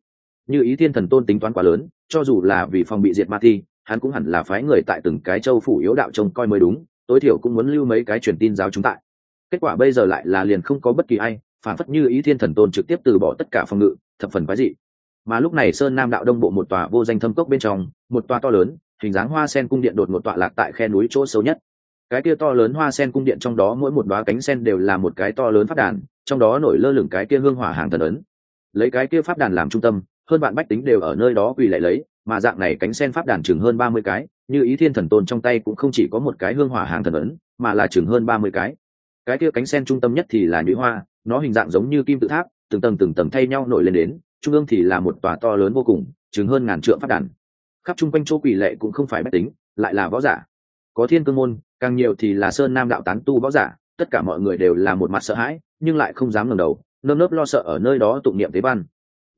Như ý thiên thần tôn tính toán quá lớn, cho dù là vì phòng bị diệt ma thi, hắn cũng hẳn là phái người tại từng cái châu phủ yếu đạo trông coi mới đúng, tối thiểu cũng muốn lưu mấy cái truyền tin giáo chúng tại. Kết quả bây giờ lại là liền không có bất kỳ ai phản phất như ý thiên thần tôn trực tiếp từ bỏ tất cả phòng ngự, thập phần quái dị. Mà lúc này sơn nam đạo đông bộ một tòa vô danh thâm cốc bên trong, một tòa to lớn, hình dáng hoa sen cung điện đột một tọa lạc tại khe núi chỗ sâu nhất. Cái kia to lớn hoa sen cung điện trong đó mỗi một đoá cánh sen đều là một cái to lớn phát đàn, trong đó nổi lơ lửng cái kia hương hỏa hàng thần ấn. Lấy cái kia pháp đàn làm trung tâm, hơn bạn bách tính đều ở nơi đó quỳ lại lấy, mà dạng này cánh sen pháp đàn chừng hơn ba mươi cái, như ý thiên thần tôn trong tay cũng không chỉ có một cái hương hỏa hàng thần ấn, mà là chừng hơn ba mươi cái. Cái kia cánh sen trung tâm nhất thì là nhũy hoa nó hình dạng giống như kim tự tháp, từng tầng từng tầng thay nhau nổi lên đến, trung ương thì là một tòa to lớn vô cùng chứng hơn ngàn trượng phát đàn. Khắp chung quanh chỗ quỷ lệ cũng không phải bách tính, lại là võ giả. Có thiên cương môn, càng nhiều thì là sơn nam đạo tán tu võ giả, tất cả mọi người đều là một mặt sợ hãi, nhưng lại không dám ngẩng đầu, nơm nớp lo sợ ở nơi đó tụng niệm tế ban.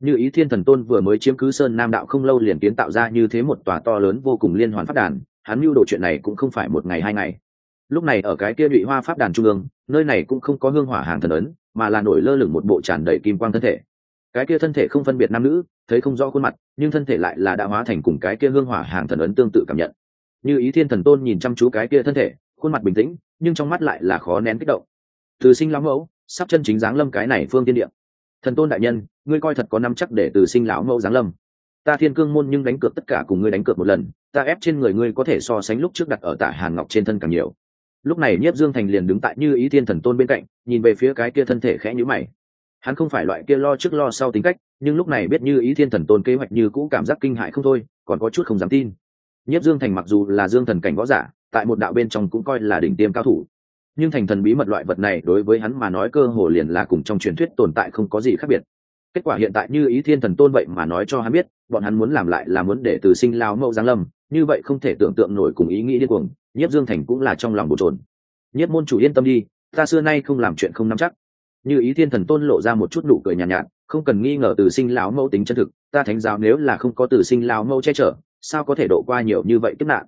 như ý thiên thần tôn vừa mới chiếm cứ sơn nam đạo không lâu liền kiến tạo ra như thế một tòa to lớn vô cùng liên hoàn phát đàn, hắn mưu đồ chuyện này cũng không phải một ngày hai ngày. Lúc này ở cái kia nhụy hoa pháp đàn trung ương, nơi này cũng không có hương hỏa hàng thần ấn mà là nổi lơ lửng một bộ tràn đầy kim quang thân thể. Cái kia thân thể không phân biệt nam nữ, thấy không rõ khuôn mặt, nhưng thân thể lại là đã hóa thành cùng cái kia hương hỏa hàng thần ấn tương tự cảm nhận. Như ý thiên thần tôn nhìn chăm chú cái kia thân thể, khuôn mặt bình tĩnh, nhưng trong mắt lại là khó nén kích động. Từ sinh lão mẫu, sắp chân chính giáng lâm cái này phương tiên điệm thần tôn đại nhân, ngươi coi thật có năm chắc để từ sinh lão mẫu giáng lâm. Ta thiên cương môn nhưng đánh cược tất cả cùng ngươi đánh cược một lần, ta ép trên người ngươi có thể so sánh lúc trước đặt ở tại hàn ngọc trên thân càng nhiều lúc này nhiếp dương thành liền đứng tại như ý thiên thần tôn bên cạnh, nhìn về phía cái kia thân thể khẽ nhữ mày. Hắn không phải loại kia lo trước lo sau tính cách, nhưng lúc này biết như ý thiên thần tôn kế hoạch như cũ cảm giác kinh hại không thôi, còn có chút không dám tin. Nhiếp dương thành mặc dù là dương thần cảnh võ giả, tại một đạo bên trong cũng coi là đỉnh tiêm cao thủ. Nhưng thành thần bí mật loại vật này đối với hắn mà nói cơ hồ liền là cùng trong truyền thuyết tồn tại không có gì khác biệt. Kết quả hiện tại như ý thiên thần tôn vậy mà nói cho hắn biết, bọn hắn muốn làm lại là muốn để từ sinh lao mẫu giáng lâm, như vậy không thể tưởng tượng nổi cùng ý nghĩ điên cuồng nhiếp dương thành cũng là trong lòng bồn trồn nhiếp môn chủ yên tâm đi ta xưa nay không làm chuyện không nắm chắc. Như ý thiên thần tôn lộ ra một chút nụ cười nhàn nhạt, nhạt không cần nghi ngờ từ sinh lão mẫu tính chân thực ta thánh giáo nếu là không có từ sinh lão mẫu che chở sao có thể độ qua nhiều như vậy kiếp nạn?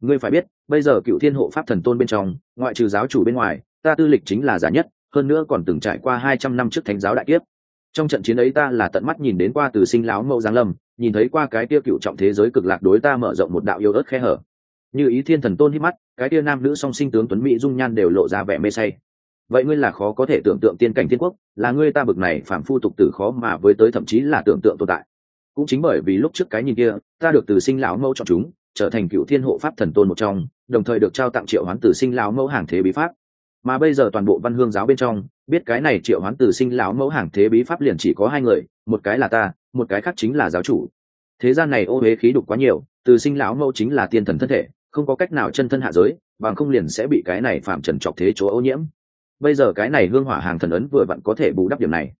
Ngươi phải biết bây giờ cựu thiên hộ pháp thần tôn bên trong ngoại trừ giáo chủ bên ngoài ta tư lịch chính là giả nhất hơn nữa còn từng trải qua hai trăm năm trước thánh giáo đại kiếp. Trong trận chiến ấy ta là tận mắt nhìn đến qua từ sinh lão mẫu giáng lâm nhìn thấy qua cái tiêu cựu trọng thế giới cực lạc đối ta mở rộng một đạo yêu ớt khe hở như ý thiên thần tôn hít mắt, cái kia nam nữ song sinh tướng tuấn mỹ dung nhan đều lộ ra vẻ mê say. Vậy ngươi là khó có thể tưởng tượng tiên cảnh thiên quốc, là ngươi ta bực này phạm phu tục tử khó mà với tới thậm chí là tưởng tượng tồn tại. Cũng chính bởi vì lúc trước cái nhìn kia, ta được từ sinh lão mẫu chọn chúng, trở thành cựu thiên hộ pháp thần tôn một trong, đồng thời được trao tặng triệu hoán từ sinh lão mẫu hàng thế bí pháp. Mà bây giờ toàn bộ văn hương giáo bên trong, biết cái này triệu hoán từ sinh lão mẫu hàng thế bí pháp liền chỉ có hai người, một cái là ta, một cái khác chính là giáo chủ. Thế gian này ô huế khí đục quá nhiều, từ sinh lão mẫu chính là tiên thần thân thể không có cách nào chân thân hạ giới, bằng không liền sẽ bị cái này phạm trần trọc thế chỗ ô nhiễm. Bây giờ cái này hương hỏa hàng thần ấn vừa vặn có thể bù đắp điểm này.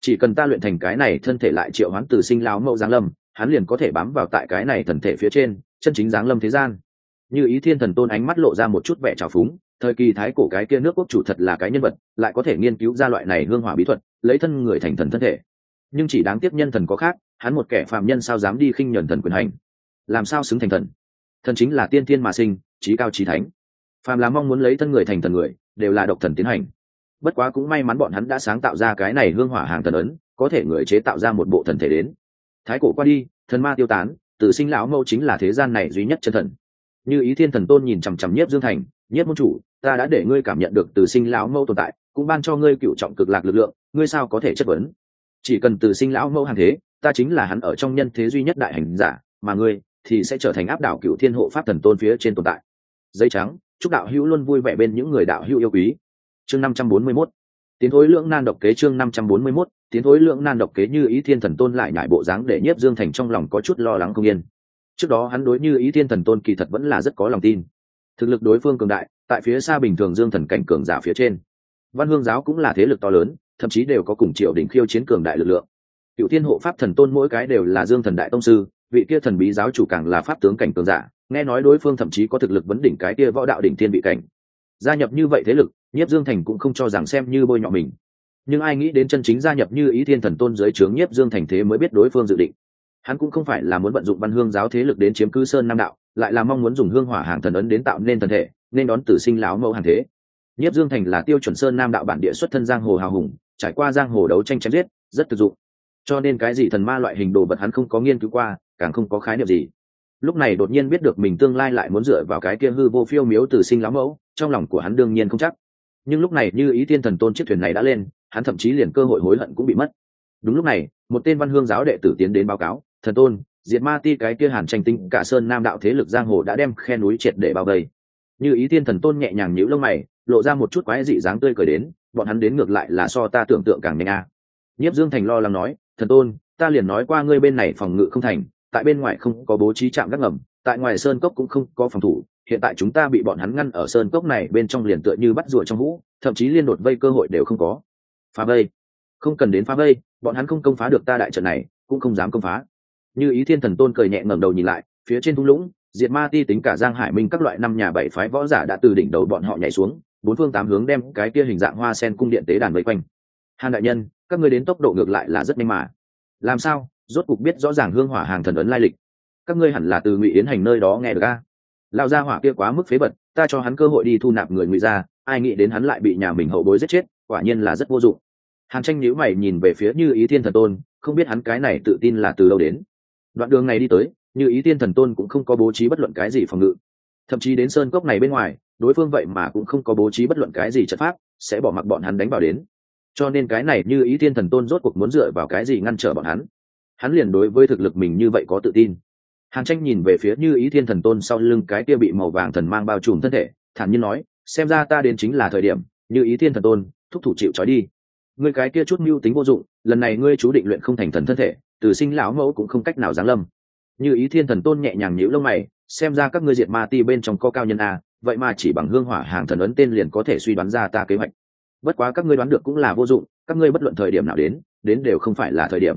Chỉ cần ta luyện thành cái này thân thể lại triệu hoán từ sinh lão mẫu giáng lâm, hắn liền có thể bám vào tại cái này thần thể phía trên, chân chính giáng lâm thế gian. Như ý thiên thần tôn ánh mắt lộ ra một chút vẻ trào phúng, thời kỳ thái cổ cái kia nước quốc chủ thật là cái nhân vật, lại có thể nghiên cứu ra loại này hương hỏa bí thuật, lấy thân người thành thần thân thể. Nhưng chỉ đáng tiếc nhân thần có khác, hắn một kẻ phạm nhân sao dám đi khinh nhuần thần quyền hành? Làm sao xứng thành thần? Thần chính là tiên tiên mà sinh trí cao trí thánh. Phàm là mong muốn lấy thân người thành thần người, đều là độc thần tiến hành. Bất quá cũng may mắn bọn hắn đã sáng tạo ra cái này hương hỏa hàng thần ấn, có thể người chế tạo ra một bộ thần thể đến. Thái cổ qua đi, thần ma tiêu tán tự sinh lão mâu chính là thế gian này duy nhất chân thần. Như ý thiên thần tôn nhìn chằm chằm nhiếp dương thành, nhiếp môn chủ, ta đã để ngươi cảm nhận được từ sinh lão mâu tồn tại, cũng ban cho ngươi cựu trọng cực lạc lực lượng, ngươi sao có thể chất vấn? Chỉ cần từ sinh lão mâu hàng thế, ta chính là hắn ở trong nhân thế duy nhất đại hành giả, mà ngươi thì sẽ trở thành áp đảo cựu thiên hộ pháp thần tôn phía trên tồn tại. Dây trắng, chúc đạo hữu luôn vui vẻ bên những người đạo hữu yêu quý. Chương năm trăm bốn mươi 541 tiến thối lưỡng nan độc kế chương năm trăm bốn mươi 541 tiến thối lưỡng nan độc kế như ý thiên thần tôn lại nhại bộ dáng để nhiếp dương thành trong lòng có chút lo lắng không yên. Trước đó hắn đối như ý thiên thần tôn kỳ thật vẫn là rất có lòng tin. Thực lực đối phương cường đại, tại phía xa bình thường dương thần cảnh cường giả phía trên. Văn hương giáo cũng là thế lực to lớn, thậm chí đều có cùng triệu đỉnh khiêu chiến cường đại lực lượng. Cựu thiên hộ pháp thần tôn mỗi cái đều là dương thần đại tông sư vị kia thần bí giáo chủ càng là pháp tướng cảnh cường giả, nghe nói đối phương thậm chí có thực lực vấn đỉnh cái kia võ đạo đỉnh thiên vị cảnh. Gia nhập như vậy thế lực, nhiếp dương thành cũng không cho rằng xem như bôi nhọ mình. Nhưng ai nghĩ đến chân chính gia nhập như ý thiên thần tôn dưới trướng nhiếp dương thành thế mới biết đối phương dự định. Hắn cũng không phải là muốn vận dụng văn hương giáo thế lực đến chiếm cứ sơn nam đạo, lại là mong muốn dùng hương hỏa hàng thần ấn đến tạo nên thần thể, nên đón tử sinh láo mẫu hàng thế. Nhiếp dương thành là tiêu chuẩn sơn nam đạo bản địa xuất thân giang hồ hào hùng, trải qua giang hồ đấu tranh chém giết, rất thực dụng. Cho nên cái gì thần ma loại hình đồ vật hắn không có nghiên cứu qua càng không có khái niệm gì. Lúc này đột nhiên biết được mình tương lai lại muốn dựa vào cái kia hư vô phiêu miếu từ sinh lão mẫu, trong lòng của hắn đương nhiên không chắc. Nhưng lúc này như ý tiên thần tôn chiếc thuyền này đã lên, hắn thậm chí liền cơ hội hối hận cũng bị mất. Đúng lúc này, một tên văn hương giáo đệ tử tiến đến báo cáo, thần tôn, diệt ma ti cái kia hàn tranh tinh cả sơn nam đạo thế lực giang hồ đã đem khe núi triệt để bao vây. Như ý tiên thần tôn nhẹ nhàng nhíu lông mày, lộ ra một chút quái dị dáng tươi cười đến, bọn hắn đến ngược lại là so ta tưởng tượng càng nhanh a. Nhiếp dương thành lo lắng nói, thần tôn, ta liền nói qua ngươi bên này phòng ngự không thành tại bên ngoài không có bố trí trạm gác ngầm, tại ngoài sơn cốc cũng không có phòng thủ, hiện tại chúng ta bị bọn hắn ngăn ở sơn cốc này bên trong liền tựa như bắt rùa trong hũ, thậm chí liên đột vây cơ hội đều không có. Phá vây. Không cần đến phá vây, bọn hắn không công phá được ta đại trận này, cũng không dám công phá. Như ý thiên thần tôn cười nhẹ ngẩng đầu nhìn lại, phía trên thung lũng, diệt ma ti tính cả giang hải minh các loại năm nhà bảy phái võ giả đã từ đỉnh đầu bọn họ nhảy xuống, bốn phương tám hướng đem cái kia hình dạng hoa sen cung điện tế đàn vây quanh. Hàn đại nhân, các ngươi đến tốc độ ngược lại là rất nhanh mà. Làm sao? Rốt cục biết rõ ràng hương hỏa hàng thần ấn lai lịch. Các ngươi hẳn là từ ngụy yến hành nơi đó nghe được a. Lao ra hỏa kia quá mức phế vật, ta cho hắn cơ hội đi thu nạp người ngụy ra ai nghĩ đến hắn lại bị nhà mình hậu bối giết chết, quả nhiên là rất vô dụng. Hàn tranh nhíu mày nhìn về phía như ý thiên thần tôn, không biết hắn cái này tự tin là từ đâu đến. Đoạn đường này đi tới, như ý thiên thần tôn cũng không có bố trí bất luận cái gì phòng ngự. Thậm chí đến sơn cốc này bên ngoài, đối phương vậy mà cũng không có bố trí bất luận cái gì trận pháp, sẽ bỏ mặc bọn hắn đánh vào đến. Cho nên cái này như ý thiên thần tôn rốt cuộc muốn dựa vào cái gì ngăn trở bọn hắn? Hắn liền đối với thực lực mình như vậy có tự tin. Hàn tranh nhìn về phía như ý thiên thần tôn sau lưng cái kia bị màu vàng thần mang bao trùm thân thể, thản nhiên nói, xem ra ta đến chính là thời điểm, như ý thiên thần tôn, thúc thủ chịu trói đi. Ngươi cái kia chút mưu tính vô dụng, lần này ngươi chú định luyện không thành thần thân thể, từ sinh lão mẫu cũng không cách nào giáng lâm. Như ý thiên thần tôn nhẹ nhàng nhíu lông mày, xem ra các ngươi diệt ma ti bên trong có cao nhân a, vậy mà chỉ bằng hương hỏa hàng thần ấn tên liền có thể suy đoán ra ta kế hoạch. Bất quá các ngươi đoán được cũng là vô dụng, các ngươi bất luận thời điểm nào đến đến đều không phải là thời điểm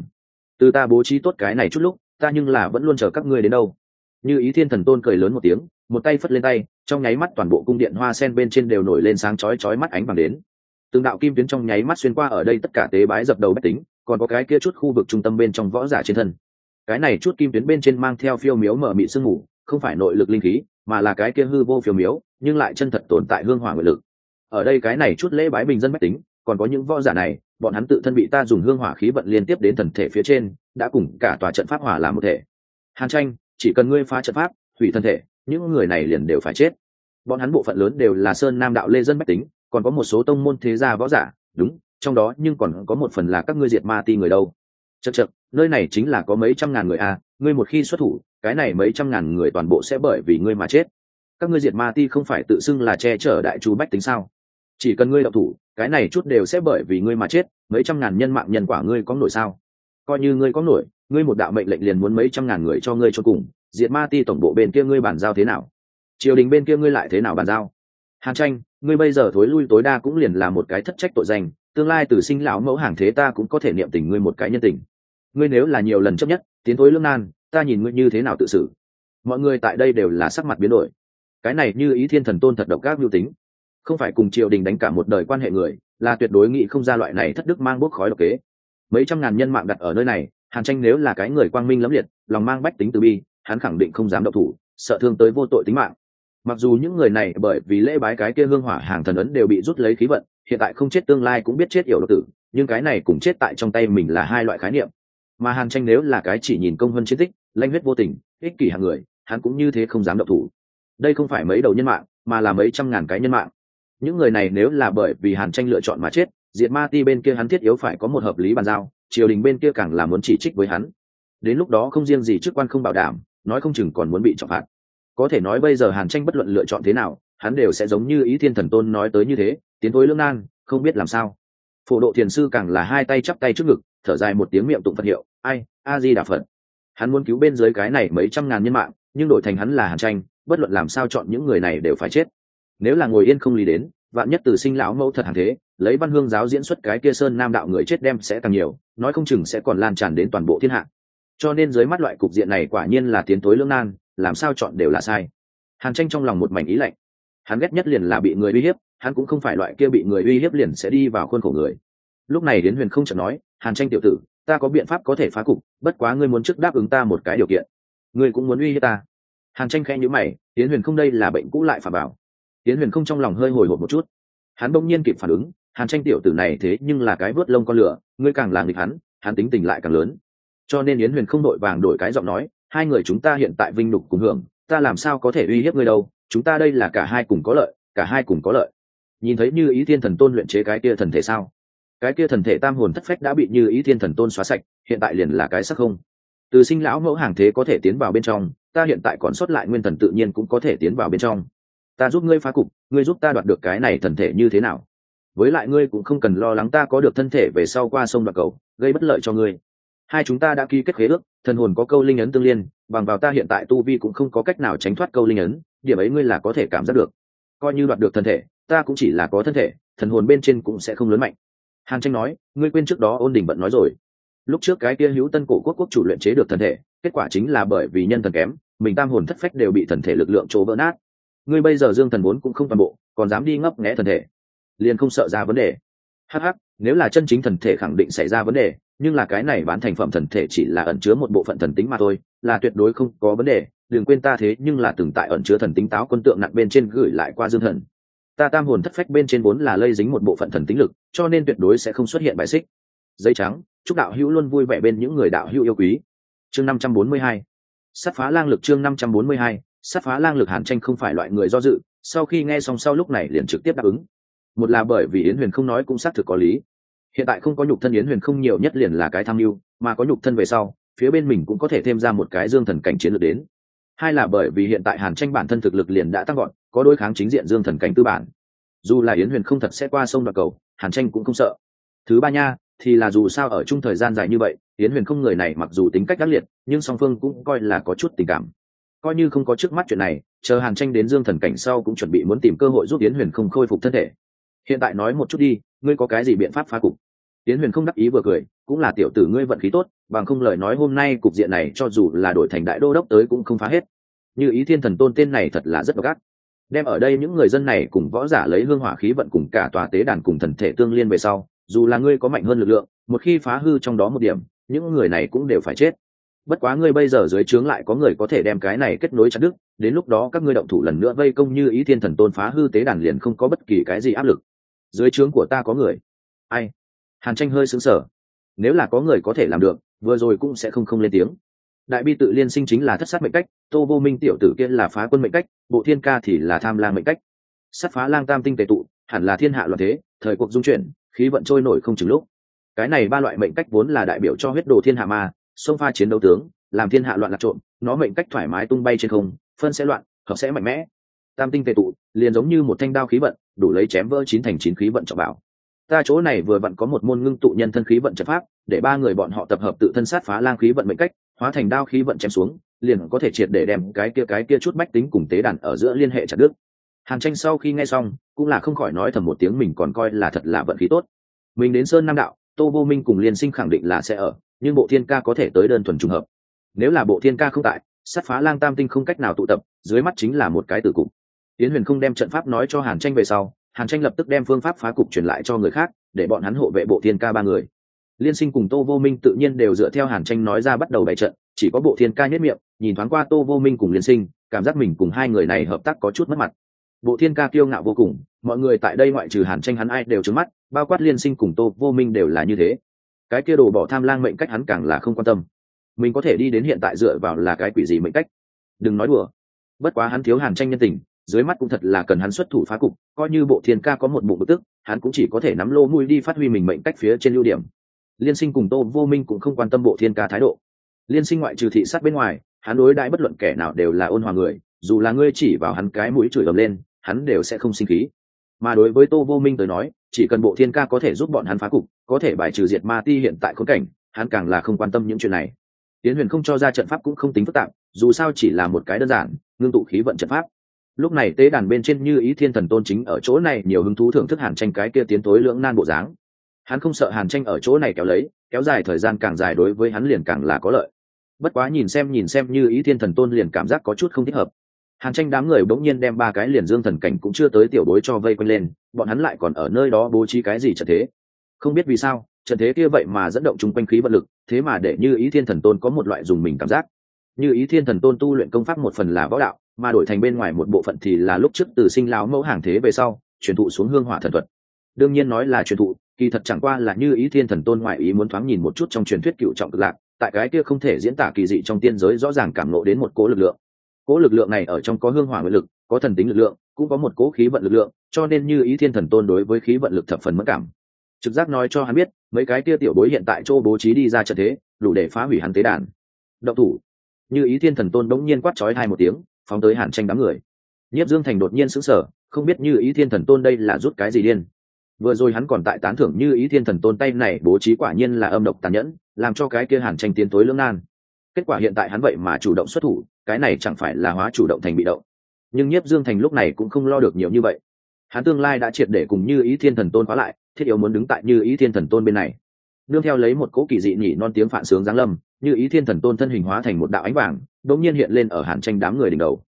từ ta bố trí tốt cái này chút lúc, ta nhưng là vẫn luôn chờ các ngươi đến đâu. Như ý thiên thần tôn cười lớn một tiếng, một tay phất lên tay, trong nháy mắt toàn bộ cung điện hoa sen bên trên đều nổi lên sáng chói chói mắt ánh vàng đến. Từng đạo kim tuyến trong nháy mắt xuyên qua ở đây tất cả tế bái dập đầu bách tính, còn có cái kia chút khu vực trung tâm bên trong võ giả trên thân. Cái này chút kim tuyến bên trên mang theo phiêu miếu mở mị sương mù, không phải nội lực linh khí, mà là cái kia hư vô phiêu miếu, nhưng lại chân thật tồn tại hương hỏa nguyện lực. Ở đây cái này chút lễ bái bình dân bách tính, còn có những võ giả này bọn hắn tự thân bị ta dùng hương hỏa khí vận liên tiếp đến thần thể phía trên đã cùng cả tòa trận pháp hỏa làm một thể. Hàn tranh chỉ cần ngươi phá trận pháp hủy thân thể những người này liền đều phải chết. Bọn hắn bộ phận lớn đều là sơn nam đạo lê dân bách tính còn có một số tông môn thế gia võ giả đúng trong đó nhưng còn có một phần là các ngươi diệt ma ti người đâu. Chật chật nơi này chính là có mấy trăm ngàn người a à, ngươi một khi xuất thủ cái này mấy trăm ngàn người toàn bộ sẽ bởi vì ngươi mà chết. Các ngươi diệt ma ti không phải tự xưng là che chở đại chú bách tính sao? Chỉ cần ngươi đậu thủ, cái này chút đều sẽ bởi vì ngươi mà chết, mấy trăm ngàn nhân mạng nhân quả ngươi có nổi sao? Coi như ngươi có nổi, ngươi một đạo mệnh lệnh liền muốn mấy trăm ngàn người cho ngươi cho cùng, diệt ma ti tổng bộ bên kia ngươi bàn giao thế nào? Triều đình bên kia ngươi lại thế nào bàn giao? Hàn tranh, ngươi bây giờ thối lui tối đa cũng liền là một cái thất trách tội danh, tương lai từ sinh lão mẫu hàng thế ta cũng có thể niệm tình ngươi một cái nhân tình. Ngươi nếu là nhiều lần chấp nhất, tiến thối lương nan, ta nhìn ngươi như thế nào tự xử. Mọi người tại đây đều là sắc mặt biến đổi. Cái này như ý thiên thần tôn thật độc các mưu tính không phải cùng triều đình đánh cả một đời quan hệ người, là tuyệt đối nghĩ không ra loại này thất đức mang bốc khói độc kế. Mấy trăm ngàn nhân mạng đặt ở nơi này, hàn tranh nếu là cái người quang minh lẫm liệt, lòng mang bách tính từ bi, hắn khẳng định không dám độc thủ, sợ thương tới vô tội tính mạng. Mặc dù những người này bởi vì lễ bái cái kia hương hỏa hàng thần ấn đều bị rút lấy khí vận, hiện tại không chết tương lai cũng biết chết yểu độc tử, nhưng cái này cũng chết tại trong tay mình là hai loại khái niệm. Mà hàn tranh nếu là cái chỉ nhìn công hơn chiến tích, lanh huyết vô tình, ích kỷ hàng người, hắn cũng như thế không dám độc thủ. Đây không phải mấy đầu nhân mạng, mà là mấy trăm ngàn cái nhân mạng những người này nếu là bởi vì hàn tranh lựa chọn mà chết diệt ma ti bên kia hắn thiết yếu phải có một hợp lý bàn giao, triều đình bên kia càng là muốn chỉ trích với hắn. Đến lúc đó không riêng gì chức quan không bảo đảm, nói không chừng còn muốn bị trọng phạt. Có thể nói bây giờ hàn tranh bất luận lựa chọn thế nào, hắn đều sẽ giống như ý thiên thần tôn nói tới như thế, tiến thối lương nan, không biết làm sao. Phổ độ thiền sư càng là hai tay chắp tay trước ngực, thở dài một tiếng miệng tụng phật hiệu, ai, a di đà phật. Hắn muốn cứu bên dưới cái này mấy trăm ngàn nhân mạng, nhưng đổi thành hắn là hàn tranh, bất luận làm sao chọn những người này đều phải chết nếu là ngồi yên không lý đến, vạn nhất từ sinh lão mẫu thật hàng thế, lấy văn hương giáo diễn xuất cái kia sơn nam đạo người chết đem sẽ càng nhiều, nói không chừng sẽ còn lan tràn đến toàn bộ thiên hạ. Cho nên dưới mắt loại cục diện này quả nhiên là tiến tối lương nan, làm sao chọn đều là sai. Hàn tranh trong lòng một mảnh ý lạnh. Hắn ghét nhất liền là bị người uy hiếp, hắn cũng không phải loại kia bị người uy hiếp liền sẽ đi vào khuôn khổ người. Lúc này đến huyền không chợt nói, hàn tranh tiểu tử, ta có biện pháp có thể phá cục, bất quá ngươi muốn trước đáp ứng ta một cái điều kiện. Ngươi cũng muốn uy hiếp ta. Hàn tranh khẽ nhữ mày tiến huyền không đây là bệnh cũ lại phà bảo tiến huyền không trong lòng hơi hồi hộp một chút. Hắn bỗng nhiên kịp phản ứng, hàn tranh tiểu tử này thế nhưng là cái vớt lông con lửa, ngươi càng là nghịch hắn hắn tính tình lại càng lớn. Cho nên yến huyền không đội vàng đổi cái giọng nói, hai người chúng ta hiện tại vinh nhục cùng hưởng, ta làm sao có thể uy hiếp ngươi đâu, chúng ta đây là cả hai cùng có lợi, cả hai cùng có lợi. Nhìn thấy như ý thiên thần tôn luyện chế cái kia thần thể sao? Cái kia thần thể tam hồn thất phách đã bị như ý thiên thần tôn xóa sạch, hiện tại liền là cái sắc không. Từ sinh lão mẫu hàng thế có thể tiến vào bên trong, ta hiện tại còn sót lại nguyên thần tự nhiên cũng có thể tiến vào bên trong ta giúp ngươi phá cục, ngươi giúp ta đoạt được cái này thần thể như thế nào? Với lại ngươi cũng không cần lo lắng ta có được thân thể về sau qua sông đoạt cầu, gây bất lợi cho ngươi. Hai chúng ta đã ký kết khế ước, thần hồn có câu linh ấn tương liên, bằng vào ta hiện tại tu vi cũng không có cách nào tránh thoát câu linh ấn, điểm ấy ngươi là có thể cảm giác được. Coi như đoạt được thân thể, ta cũng chỉ là có thân thể, thần hồn bên trên cũng sẽ không lớn mạnh. Hàn tranh nói, ngươi quên trước đó ôn đình bận nói rồi. Lúc trước cái kia hữu tân cổ quốc quốc chủ luyện chế được thần thể, kết quả chính là bởi vì nhân thần kém, mình tam hồn thất phách đều bị thần thể lực lượng chỗ vỡ nát ngươi bây giờ dương thần vốn cũng không toàn bộ, còn dám đi ngấp nghẽ thần thể, liền không sợ ra vấn đề. Hh nếu là chân chính thần thể khẳng định xảy ra vấn đề, nhưng là cái này bán thành phẩm thần thể chỉ là ẩn chứa một bộ phận thần tính mà thôi, là tuyệt đối không có vấn đề, đừng quên ta thế nhưng là từng tại ẩn chứa thần tính táo quân tượng nặng bên trên gửi lại qua dương thần. Ta tam hồn thất phách bên trên vốn là lây dính một bộ phận thần tính lực, cho nên tuyệt đối sẽ không xuất hiện bài xích. Dây trắng, chúc đạo hữu luôn vui vẻ bên những người đạo hữu yêu quý. Chương năm trăm bốn mươi hai. Sát phá lang lực chương năm trăm bốn mươi hai sát phá lang lực hàn tranh không phải loại người do dự, sau khi nghe xong sau lúc này liền trực tiếp đáp ứng. Một là bởi vì yến huyền không nói cũng xác thực có lý. Hiện tại không có nhục thân yến huyền không nhiều nhất liền là cái tham mưu, mà có nhục thân về sau, phía bên mình cũng có thể thêm ra một cái dương thần cảnh chiến lược đến. Hai là bởi vì hiện tại hàn tranh bản thân thực lực liền đã tăng gọn có đối kháng chính diện dương thần cảnh tư bản. Dù là yến huyền không thật sẽ qua sông đoạt cầu, hàn tranh cũng không sợ. Thứ ba nha, thì là dù sao ở chung thời gian dài như vậy, yến huyền không người này mặc dù tính cách đắc liệt, nhưng song phương cũng coi là có chút tình cảm coi như không có trước mắt chuyện này, chờ hàn tranh đến dương thần cảnh sau cũng chuẩn bị muốn tìm cơ hội giúp yến huyền không khôi phục thân thể. Hiện tại nói một chút đi, ngươi có cái gì biện pháp phá cục? Yến huyền không đắc ý vừa cười, cũng là tiểu tử ngươi vận khí tốt, bằng không lời nói hôm nay cục diện này cho dù là đổi thành đại đô đốc tới cũng không phá hết. Như ý thiên thần tôn tên này thật là rất độc ác. Đem ở đây những người dân này cùng võ giả lấy hương hỏa khí vận cùng cả tòa tế đàn cùng thần thể tương liên về sau, dù là ngươi có mạnh hơn lực lượng, một khi phá hư trong đó một điểm, những người này cũng đều phải chết bất quá ngươi bây giờ dưới trướng lại có người có thể đem cái này kết nối chặt đức đến lúc đó các ngươi động thủ lần nữa vây công như ý thiên thần tôn phá hư tế đàn liền không có bất kỳ cái gì áp lực. Dưới trướng của ta có người. Ai? Hàn tranh hơi xứng sở nếu là có người có thể làm được, vừa rồi cũng sẽ không không lên tiếng. Đại bi tự liên sinh chính là thất sát mệnh cách, tô vô minh tiểu tử kia là phá quân mệnh cách, bộ thiên ca thì là tham lang mệnh cách. Sát phá lang tam tinh tệ tụ, hẳn là thiên hạ loạn thế, thời cuộc dung chuyển, khí vận trôi nổi không chừng lúc. Cái này ba loại mệnh cách vốn là đại biểu cho huyết đồ thiên hạ ma sông pha chiến đấu tướng, làm thiên hạ loạn lạc trộm, nó mệnh cách thoải mái tung bay trên không, phân sẽ loạn, hợp sẽ mạnh mẽ. Tam tinh tệ tụ, liền giống như một thanh đao khí vận, đủ lấy chém vỡ chín thành chín khí vận trọng bảo. Ta chỗ này vừa vặn có một môn ngưng tụ nhân thân khí vận trận pháp, để ba người bọn họ tập hợp tự thân sát phá lang khí vận mệnh cách, hóa thành đao khí vận chém xuống, liền có thể triệt để đem cái kia cái kia chút bách tính cùng tế đàn ở giữa liên hệ chặt đứt. Hàn tranh sau khi nghe xong, cũng là không khỏi nói thầm một tiếng mình còn coi là thật là vận khí tốt. Mình đến sơn nam đạo, tô vô minh cùng liên sinh khẳng định là sẽ ở nhưng bộ thiên ca có thể tới đơn thuần trùng hợp. Nếu là bộ thiên ca không tại, sát phá lang tam tinh không cách nào tụ tập, dưới mắt chính là một cái tử cục. Tiến huyền không đem trận pháp nói cho hàn tranh về sau, hàn tranh lập tức đem phương pháp phá cục truyền lại cho người khác, để bọn hắn hộ vệ bộ thiên ca ba người. Liên sinh cùng tô vô minh tự nhiên đều dựa theo hàn tranh nói ra bắt đầu bày trận, chỉ có bộ thiên ca nhất miệng, nhìn thoáng qua tô vô minh cùng liên sinh, cảm giác mình cùng hai người này hợp tác có chút mất mặt. Bộ thiên ca kiêu ngạo vô cùng, mọi người tại đây ngoại trừ hàn tranh hắn ai đều trứng mắt, bao quát liên sinh cùng tô vô minh đều là như thế cái kia đồ bỏ tham lang mệnh cách hắn càng là không quan tâm. Mình có thể đi đến hiện tại dựa vào là cái quỷ gì mệnh cách? Đừng nói đùa. Bất quá hắn thiếu hàn tranh nhân tình, dưới mắt cũng thật là cần hắn xuất thủ phá cục, coi như bộ thiên ca có một bụng bực tức, hắn cũng chỉ có thể nắm lô mùi đi phát huy mình mệnh cách phía trên ưu điểm. Liên sinh cùng tô vô minh cũng không quan tâm bộ thiên ca thái độ. Liên sinh ngoại trừ thị sát bên ngoài, hắn đối đãi bất luận kẻ nào đều là ôn hòa người, dù là ngươi chỉ vào hắn cái mũi chửi ầm lên, hắn đều sẽ không sinh khí. Mà đối với tô vô minh tới nói chỉ cần bộ thiên ca có thể giúp bọn hắn phá cục, có thể bài trừ diệt ma ti hiện tại khốn cảnh, hắn càng là không quan tâm những chuyện này. Tiến huyền không cho ra trận pháp cũng không tính phức tạp, dù sao chỉ là một cái đơn giản, ngưng tụ khí vận trận pháp. Lúc này tế đàn bên trên như ý thiên thần tôn chính ở chỗ này, nhiều hứng thú thưởng thức hàn tranh cái kia tiến tối lưỡng nan bộ dáng. Hắn không sợ hàn tranh ở chỗ này kéo lấy, kéo dài thời gian càng dài đối với hắn liền càng là có lợi. Bất quá nhìn xem nhìn xem như ý thiên thần tôn liền cảm giác có chút không thích hợp hàn tranh đám người bỗng nhiên đem ba cái liền dương thần cảnh cũng chưa tới tiểu bối cho vây quanh lên, bọn hắn lại còn ở nơi đó bố trí cái gì trận thế? Không biết vì sao, trận thế kia vậy mà dẫn động chung quanh khí vận lực, thế mà để như ý thiên thần tôn có một loại dùng mình cảm giác. Như ý thiên thần tôn tu luyện công pháp một phần là võ đạo, mà đổi thành bên ngoài một bộ phận thì là lúc trước từ sinh lão mẫu hàng thế về sau, truyền thụ xuống hương hỏa thần thuật. Đương nhiên nói là truyền thụ, kỳ thật chẳng qua là như ý thiên thần tôn ngoại ý muốn thoáng nhìn một chút trong truyền thuyết cựu trọng cực lạc, tại cái kia không thể diễn tả kỳ dị trong tiên giới rõ ràng cảm nộ đến một cố lực lượng cố lực lượng này ở trong có hương hỏa nguyện lực, có thần tính lực lượng, cũng có một cố khí vận lực lượng, cho nên như ý thiên thần tôn đối với khí vận lực thập phần mất cảm. Trực giác nói cho hắn biết, mấy cái kia tiểu bối hiện tại chỗ bố trí đi ra trận thế, đủ để phá hủy hắn tế đàn. Động thủ. Như ý thiên thần tôn bỗng nhiên quát trói hai một tiếng, phóng tới hàn tranh đám người. Nhiếp dương thành đột nhiên sững sờ, không biết như ý thiên thần tôn đây là rút cái gì điên. Vừa rồi hắn còn tại tán thưởng như ý thiên thần tôn tay này bố trí quả nhiên là âm độc tàn nhẫn, làm cho cái kia hàn tranh tiến tối lưỡng nan kết quả hiện tại hắn vậy mà chủ động xuất thủ, cái này chẳng phải là hóa chủ động thành bị động. Nhưng nhiếp dương thành lúc này cũng không lo được nhiều như vậy. Hắn tương lai đã triệt để cùng như ý thiên thần tôn khóa lại, thiết yếu muốn đứng tại như ý thiên thần tôn bên này. Nương theo lấy một cỗ kỳ dị nhỉ non tiếng phản sướng giáng lâm, như ý thiên thần tôn thân hình hóa thành một đạo ánh vàng, đột nhiên hiện lên ở hàn tranh đám người đỉnh đầu.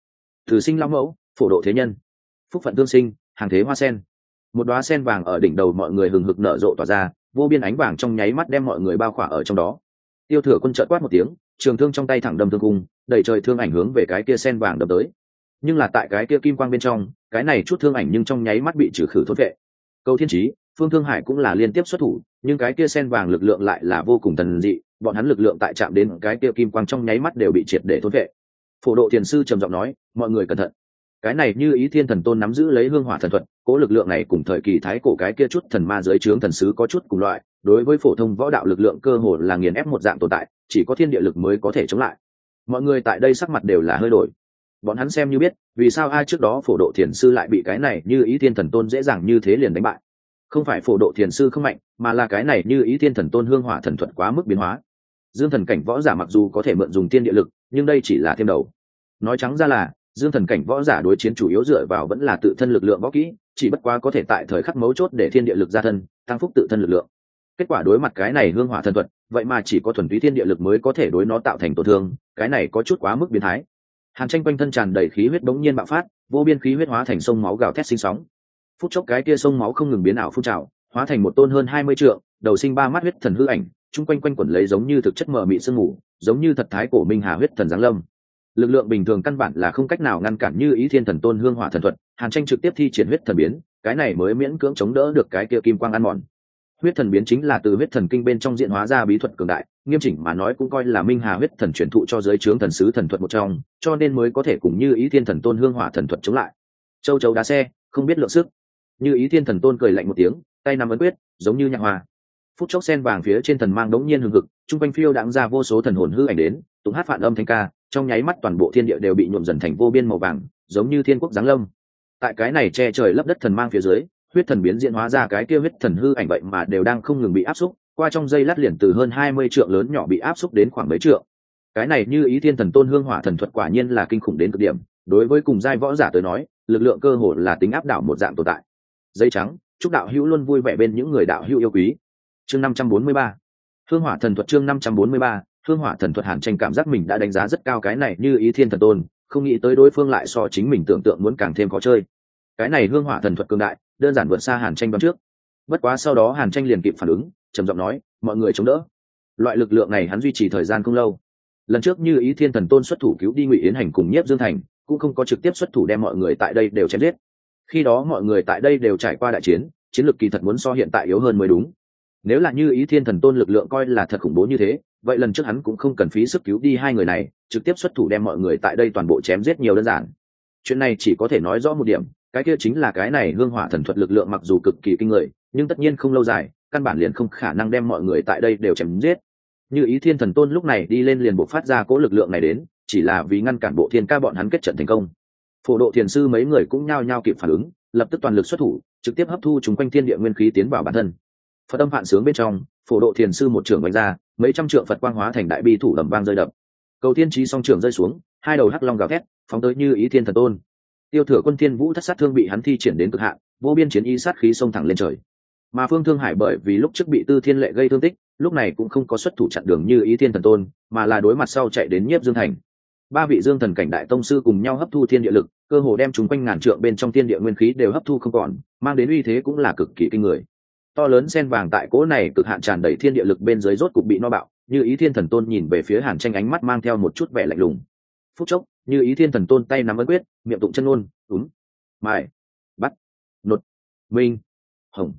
Thử sinh long mẫu, phổ độ thế nhân, phúc phận tương sinh, hàng thế hoa sen. Một đoá sen vàng ở đỉnh đầu mọi người hừng hực nở rộ tỏa ra, vô biên ánh vàng trong nháy mắt đem mọi người bao khỏa ở trong đó. Tiêu thừa quân trợt quát một tiếng trường thương trong tay thẳng đâm thương cung đẩy trời thương ảnh hướng về cái kia sen vàng đâm tới. Nhưng là tại cái kia kim quang bên trong, cái này chút thương ảnh nhưng trong nháy mắt bị trừ khử thốt vệ. Câu thiên trí phương thương hải cũng là liên tiếp xuất thủ, nhưng cái kia sen vàng lực lượng lại là vô cùng thần dị, bọn hắn lực lượng tại chạm đến cái kia kim quang trong nháy mắt đều bị triệt để thốt vệ. Phổ độ thiền sư trầm giọng nói, mọi người cẩn thận. Cái này như ý thiên thần tôn nắm giữ lấy hương hỏa thần thuật, cố lực lượng này cùng thời kỳ thái cổ cái kia chút thần ma dưới trướng thần sứ có chút cùng loại đối với phổ thông võ đạo lực lượng cơ hồ là nghiền ép một dạng tồn tại, chỉ có thiên địa lực mới có thể chống lại. Mọi người tại đây sắc mặt đều là hơi đổi. Bọn hắn xem như biết, vì sao ai trước đó phổ độ thiền sư lại bị cái này như ý thiên thần tôn dễ dàng như thế liền đánh bại. Không phải phổ độ thiền sư không mạnh, mà là cái này như ý thiên thần tôn hương hỏa thần thuật quá mức biến hóa. Dương thần cảnh võ giả mặc dù có thể mượn dùng tiên địa lực, nhưng đây chỉ là thêm đầu. Nói trắng ra là, dương thần cảnh võ giả đối chiến chủ yếu dựa vào vẫn là tự thân lực lượng võ kỹ, chỉ bất quá có thể tại thời khắc mấu chốt để thiên địa lực ra thân, tăng phúc tự thân lực lượng kết quả đối mặt cái này hương hỏa thần thuật, vậy mà chỉ có thuần túy thiên địa lực mới có thể đối nó tạo thành tổn thương, cái này có chút quá mức biến thái. Hàn tranh quanh thân tràn đầy khí huyết bỗng nhiên bạo phát, vô biên khí huyết hóa thành sông máu gào thét sinh sóng. Phút chốc cái kia sông máu không ngừng biến ảo phun trào, hóa thành một tôn hơn hai mươi trượng, đầu sinh ba mắt huyết thần hư ảnh, chung quanh quanh quẩn lấy giống như thực chất mờ mị sương mù, giống như thật thái cổ minh hà huyết thần giáng lâm. Lực lượng bình thường căn bản là không cách nào ngăn cản như ý thiên thần tôn hương hỏa thần thuật, hàn tranh trực tiếp thi triển huyết thần biến, cái này mới miễn cưỡng chống đỡ được cái kia kim quang ăn mòn huyết thần biến chính là từ huyết thần kinh bên trong diện hóa ra bí thuật cường đại, nghiêm chỉnh mà nói cũng coi là minh hà huyết thần truyền thụ cho giới trướng thần sứ thần thuật một trong, cho nên mới có thể cùng như ý thiên thần tôn hương hỏa thần thuật chống lại. Châu chấu đá xe, không biết lượng sức. Như ý thiên thần tôn cười lạnh một tiếng, tay nằm ấn quyết, giống như nhạc hoa phút chốc sen vàng phía trên thần mang đống nhiên hừng hực, chung quanh phiêu đãng ra vô số thần hồn hư ảnh đến, tụng hát phản âm thanh ca, trong nháy mắt toàn bộ thiên địa đều bị nhuộm dần thành vô biên màu vàng, giống như thiên quốc giáng lông. tại cái này che trời lấp đất thần mang phía dưới huyết thần biến diễn hóa ra cái kia huyết thần hư ảnh vậy mà đều đang không ngừng bị áp xúc, qua trong dây lát liền từ hơn hai mươi trượng lớn nhỏ bị áp xúc đến khoảng mấy trượng. Cái này như ý thiên thần tôn hương hỏa thần thuật quả nhiên là kinh khủng đến cực điểm, đối với cùng giai võ giả tới nói, lực lượng cơ hồ là tính áp đảo một dạng tồn tại. Dây trắng, chúc đạo hữu luôn vui vẻ bên những người đạo hữu yêu quý. Chương năm trăm bốn mươi ba. Hương hỏa thần thuật chương năm trăm bốn mươi ba. Hương hỏa thần thuật hàn tranh cảm giác mình đã đánh giá rất cao cái này như ý thiên thần tôn, không nghĩ tới đối phương lại so chính mình tưởng tượng muốn càng thêm khó chơi. Cái này hương hỏa thần thuật cường đại đơn giản vượt xa hàn tranh đoán trước. Bất quá sau đó hàn tranh liền kịp phản ứng, trầm giọng nói, mọi người chống đỡ. Loại lực lượng này hắn duy trì thời gian không lâu. Lần trước như ý thiên thần tôn xuất thủ cứu đi ngụy yến hành cùng nhiếp dương thành, cũng không có trực tiếp xuất thủ đem mọi người tại đây đều chém giết. Khi đó mọi người tại đây đều trải qua đại chiến chiến lược kỳ thật muốn so hiện tại yếu hơn mới đúng. Nếu là như ý thiên thần tôn lực lượng coi là thật khủng bố như thế, vậy lần trước hắn cũng không cần phí sức cứu đi hai người này, trực tiếp xuất thủ đem mọi người tại đây toàn bộ chém giết nhiều đơn giản. Chuyện này chỉ có thể nói rõ một điểm cái kia chính là cái này hương hỏa thần thuật lực lượng mặc dù cực kỳ kinh người, nhưng tất nhiên không lâu dài, căn bản liền không khả năng đem mọi người tại đây đều chém giết. Như ý thiên thần tôn lúc này đi lên liền buộc phát ra cỗ lực lượng này đến, chỉ là vì ngăn cản bộ thiên ca bọn hắn kết trận thành công. Phổ độ thiền sư mấy người cũng nhao nhao kịp phản ứng, lập tức toàn lực xuất thủ, trực tiếp hấp thu chúng quanh thiên địa nguyên khí tiến vào bản thân. Phật âm phản sướng bên trong, phổ độ thiền sư một trưởng đánh ra, mấy trăm trượng phật quang hóa thành đại bi thủ ẩm vang rơi đập. Cầu thiên trí song trưởng rơi xuống, hai đầu hắc long gào thét, phóng tới như ý thiên thần tôn tiêu thừa quân thiên vũ thất sát thương bị hắn thi triển đến cực hạn, vô biên chiến y sát khí xông thẳng lên trời. Mà phương thương hải bởi vì lúc trước bị tư thiên lệ gây thương tích, lúc này cũng không có xuất thủ chặn đường như ý thiên thần tôn, mà là đối mặt sau chạy đến nhiếp dương thành. Ba vị dương thần cảnh đại tông sư cùng nhau hấp thu thiên địa lực, cơ hồ đem chúng quanh ngàn trượng bên trong thiên địa nguyên khí đều hấp thu không còn, mang đến uy thế cũng là cực kỳ kinh người. To lớn sen vàng tại cỗ này cực hạn tràn đầy thiên địa lực bên dưới rốt cục bị no bạo, như ý thiên thần tôn nhìn về phía hàn tranh ánh mắt mang theo một chút vẻ lạnh lùng. Phút chốc như ý thiên thần tôn tay nắm ấn quyết, miệng tụng chân ngôn, túm, mài, bắt, nột, minh, hồng.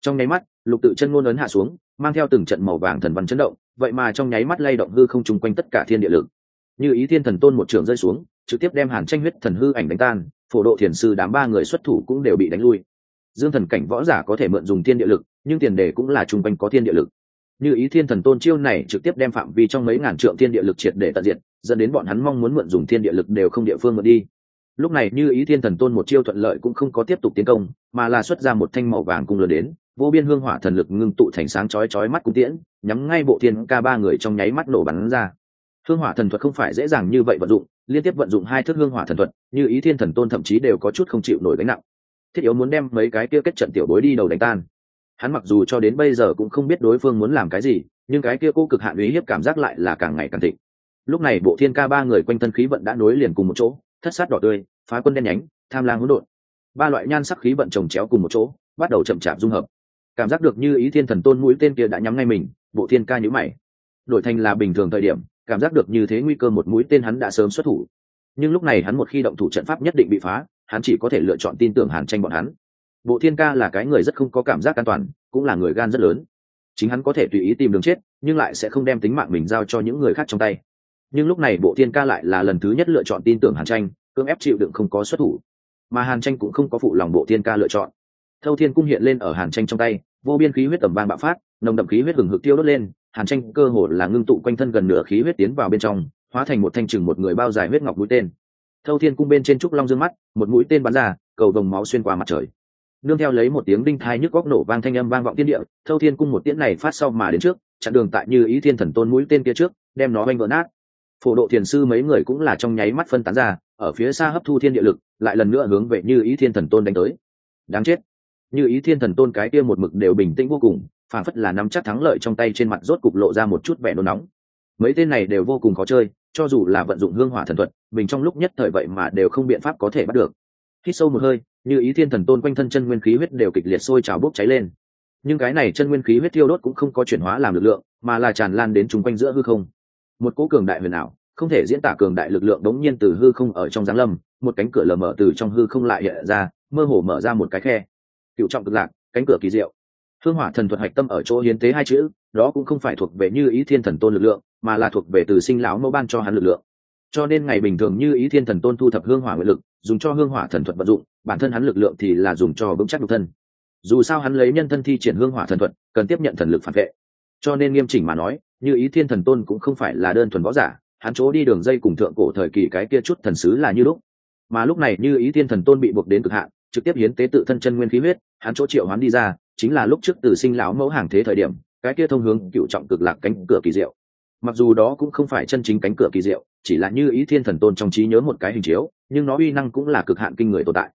Trong nháy mắt, lục tự chân ngôn ấn hạ xuống, mang theo từng trận màu vàng thần văn chấn động, vậy mà trong nháy mắt lay động hư không chung quanh tất cả thiên địa lực. Như ý thiên thần tôn một trường rơi xuống, trực tiếp đem hàn tranh huyết thần hư ảnh đánh tan, phổ độ thiền sư đám ba người xuất thủ cũng đều bị đánh lui. Dương thần cảnh võ giả có thể mượn dùng thiên địa lực, nhưng tiền đề cũng là chung quanh có thiên địa lực. Như ý thiên thần tôn chiêu này trực tiếp đem phạm vi trong mấy ngàn trượng thiên địa lực triệt để tận diệt dẫn đến bọn hắn mong muốn mượn dùng thiên địa lực đều không địa phương mượn đi. Lúc này như ý thiên thần tôn một chiêu thuận lợi cũng không có tiếp tục tiến công, mà là xuất ra một thanh màu vàng cung lớn đến, vô biên hương hỏa thần lực ngưng tụ thành sáng chói chói mắt cung tiễn, nhắm ngay bộ thiên ca ba người trong nháy mắt nổ bắn ra. Hương hỏa thần thuật không phải dễ dàng như vậy vận dụng, liên tiếp vận dụng hai thước hương hỏa thần thuật, như ý thiên thần tôn thậm chí đều có chút không chịu nổi gánh nặng. Thiết yếu muốn đem mấy cái kia kết trận tiểu bối đi đầu đánh tan. Hắn mặc dù cho đến bây giờ cũng không biết đối phương muốn làm cái gì, nhưng cái kia cô cực hạn uy hiếp cảm giác lại là càng ngày càng thịnh lúc này bộ thiên ca ba người quanh thân khí vận đã nối liền cùng một chỗ, thất sát đỏ tươi, phá quân đen nhánh, tham lang hỗn độn. Ba loại nhan sắc khí vận trồng chéo cùng một chỗ, bắt đầu chậm chạp dung hợp. Cảm giác được như ý thiên thần tôn mũi tên kia đã nhắm ngay mình, bộ thiên ca nhữ mày. Đổi thành là bình thường thời điểm, cảm giác được như thế nguy cơ một mũi tên hắn đã sớm xuất thủ. Nhưng lúc này hắn một khi động thủ trận pháp nhất định bị phá, hắn chỉ có thể lựa chọn tin tưởng hàn tranh bọn hắn. Bộ thiên ca là cái người rất không có cảm giác an toàn, cũng là người gan rất lớn. Chính hắn có thể tùy ý tìm đường chết, nhưng lại sẽ không đem tính mạng mình giao cho những người khác trong tay nhưng lúc này bộ thiên ca lại là lần thứ nhất lựa chọn tin tưởng hàn tranh, cưỡng ép chịu đựng không có xuất thủ. Mà hàn tranh cũng không có phụ lòng bộ thiên ca lựa chọn. Thâu thiên cung hiện lên ở hàn tranh trong tay, vô biên khí huyết tầm vang bạo phát, nồng đậm khí huyết hừng hực tiêu đốt lên, hàn tranh cơ hồ là ngưng tụ quanh thân gần nửa khí huyết tiến vào bên trong, hóa thành một thanh trừng một người bao dài huyết ngọc mũi tên. Thâu thiên cung bên trên trúc long dương mắt, một mũi tên bắn ra, cầu vồng máu xuyên qua mặt trời. Nương theo lấy một tiếng đinh thai nhức góc nổ vang thanh âm vang vọng tiên địa, thâu thiên cung một tiễn này phát sau mà đến trước, chặn đường tại như ý thiên thần tôn mũi tên kia trước, đem nó oanh vỡ nát phổ độ thiền sư mấy người cũng là trong nháy mắt phân tán ra, ở phía xa hấp thu thiên địa lực, lại lần nữa hướng về như ý thiên thần tôn đánh tới. Đáng chết. Như ý thiên thần tôn cái kia một mực đều bình tĩnh vô cùng phản phất là nắm chắc thắng lợi trong tay trên mặt rốt cục lộ ra một chút vẻ nôn nóng. Mấy tên này đều vô cùng khó chơi, cho dù là vận dụng hương hỏa thần thuật mình trong lúc nhất thời vậy mà đều không biện pháp có thể bắt được. Khi sâu một hơi, như ý thiên thần tôn quanh thân chân nguyên khí huyết đều kịch liệt sôi trào bốc cháy lên. Nhưng cái này chân nguyên khí huyết tiêu đốt cũng không có chuyển hóa làm lực lượng, mà là tràn lan đến chung quanh giữa hư không một cố cường đại huyền ảo, không thể diễn tả cường đại lực lượng đống nhiên từ hư không ở trong giáng lâm, một cánh cửa lờ mở từ trong hư không lại hiện ra, mơ hồ mở ra một cái khe. Cựu trọng cực lạc, cánh cửa kỳ diệu. Hương hỏa thần thuật hạch tâm ở chỗ hiến tế hai chữ, đó cũng không phải thuộc về như ý thiên thần tôn lực lượng, mà là thuộc về từ sinh lão mẫu ban cho hắn lực lượng. Cho nên ngày bình thường như ý thiên thần tôn thu thập hương hỏa nguyện lực, dùng cho hương hỏa thần thuật vận dụng, bản thân hắn lực lượng thì là dùng cho vững chắc độc thân. Dù sao hắn lấy nhân thân thi triển hương hỏa thần thuật, cần tiếp nhận thần lực phản vệ. Cho nên nghiêm chỉnh mà nói như ý thiên thần tôn cũng không phải là đơn thuần võ giả, hắn chỗ đi đường dây cùng thượng cổ thời kỳ cái kia chút thần sứ là như lúc. Mà lúc này như ý thiên thần tôn bị buộc đến cực hạn, trực tiếp hiến tế tự thân chân nguyên khí huyết, hắn chỗ triệu hắn đi ra, chính là lúc trước từ sinh lão mẫu hàng thế thời điểm, cái kia thông hướng cựu trọng cực lạc cánh cửa kỳ diệu. Mặc dù đó cũng không phải chân chính cánh cửa kỳ diệu, chỉ là như ý thiên thần tôn trong trí nhớ một cái hình chiếu, nhưng nó uy năng cũng là cực hạn kinh người tồn tại.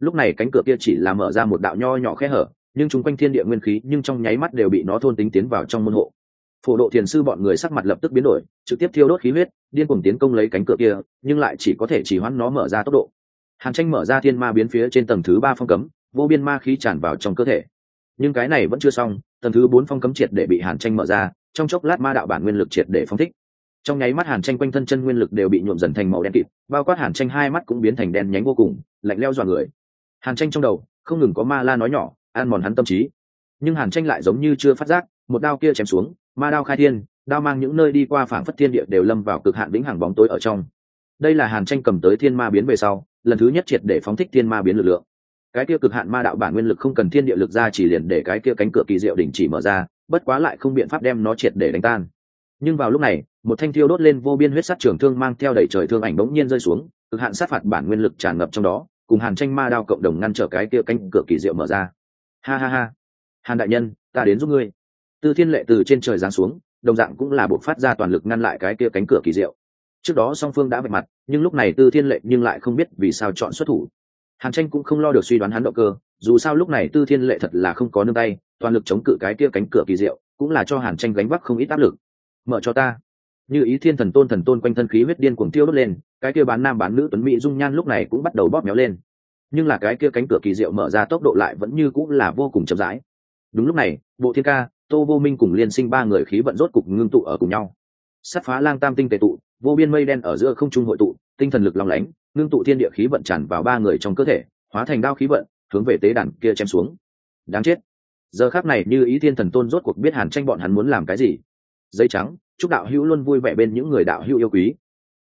Lúc này cánh cửa kia chỉ là mở ra một đạo nho nhỏ khe hở, nhưng chung quanh thiên địa nguyên khí nhưng trong nháy mắt đều bị nó thôn tính tiến vào trong môn hộ phổ độ thiền sư bọn người sắc mặt lập tức biến đổi, trực tiếp thiêu đốt khí huyết, điên cuồng tiến công lấy cánh cửa kia, nhưng lại chỉ có thể chỉ hoãn nó mở ra tốc độ. Hàn tranh mở ra thiên ma biến phía trên tầng thứ ba phong cấm, vô biên ma khí tràn vào trong cơ thể. Nhưng cái này vẫn chưa xong, tầng thứ bốn phong cấm triệt để bị hàn tranh mở ra, trong chốc lát ma đạo bản nguyên lực triệt để phong thích. Trong nháy mắt hàn tranh quanh thân chân nguyên lực đều bị nhuộm dần thành màu đen kịt, bao quát hàn tranh hai mắt cũng biến thành đen nhánh vô cùng, lạnh leo dọa người. Hàn tranh trong đầu, không ngừng có ma la nói nhỏ, an mòn hắn tâm trí. Nhưng hàn tranh lại giống như chưa phát giác, một đao kia chém xuống ma đao khai thiên, đao mang những nơi đi qua phảng phất thiên địa đều lâm vào cực hạn vĩnh hằng bóng tối ở trong. Đây là hàn tranh cầm tới thiên ma biến về sau, lần thứ nhất triệt để phóng thích thiên ma biến lực lượng. Cái kia cực hạn ma đạo bản nguyên lực không cần thiên địa lực ra chỉ liền để cái kia cánh cửa kỳ diệu đỉnh chỉ mở ra, bất quá lại không biện pháp đem nó triệt để đánh tan. Nhưng vào lúc này, một thanh thiêu đốt lên vô biên huyết sát trường thương mang theo đẩy trời thương ảnh bỗng nhiên rơi xuống, cực hạn sát phạt bản nguyên lực tràn ngập trong đó, cùng hàn tranh ma đao cộng đồng ngăn trở cái kia cánh cửa kỳ diệu mở ra. Ha ha ha. Hàn đại nhân, ta đến giúp ngươi tư thiên lệ từ trên trời giáng xuống, đồng dạng cũng là buộc phát ra toàn lực ngăn lại cái kia cánh cửa kỳ diệu. Trước đó song phương đã vạch mặt, nhưng lúc này tư thiên lệ nhưng lại không biết vì sao chọn xuất thủ. Hàn tranh cũng không lo được suy đoán hắn động cơ, dù sao lúc này tư thiên lệ thật là không có nương tay, toàn lực chống cự cái kia cánh cửa kỳ diệu, cũng là cho hàn tranh gánh vác không ít áp lực. Mở cho ta. Như ý thiên thần tôn thần tôn quanh thân khí huyết điên cuồng tiêu đốt lên, cái kia bán nam bán nữ tuấn mỹ dung nhan lúc này cũng bắt đầu bóp méo lên. Nhưng là cái kia cánh cửa kỳ diệu mở ra tốc độ lại vẫn như cũng là vô cùng chậm rãi. Đúng lúc này, bộ thiên ca tô vô minh cùng liên sinh ba người khí vận rốt cục ngưng tụ ở cùng nhau. Sát phá lang tam tinh tệ tụ, vô biên mây đen ở giữa không trung hội tụ, tinh thần lực lòng lánh, ngưng tụ thiên địa khí vận tràn vào ba người trong cơ thể, hóa thành đao khí vận, hướng về tế đàn kia chém xuống. Đáng chết. Giờ khác này như ý thiên thần tôn rốt cuộc biết hàn tranh bọn hắn muốn làm cái gì. Dây trắng, chúc đạo hữu luôn vui vẻ bên những người đạo hữu yêu quý.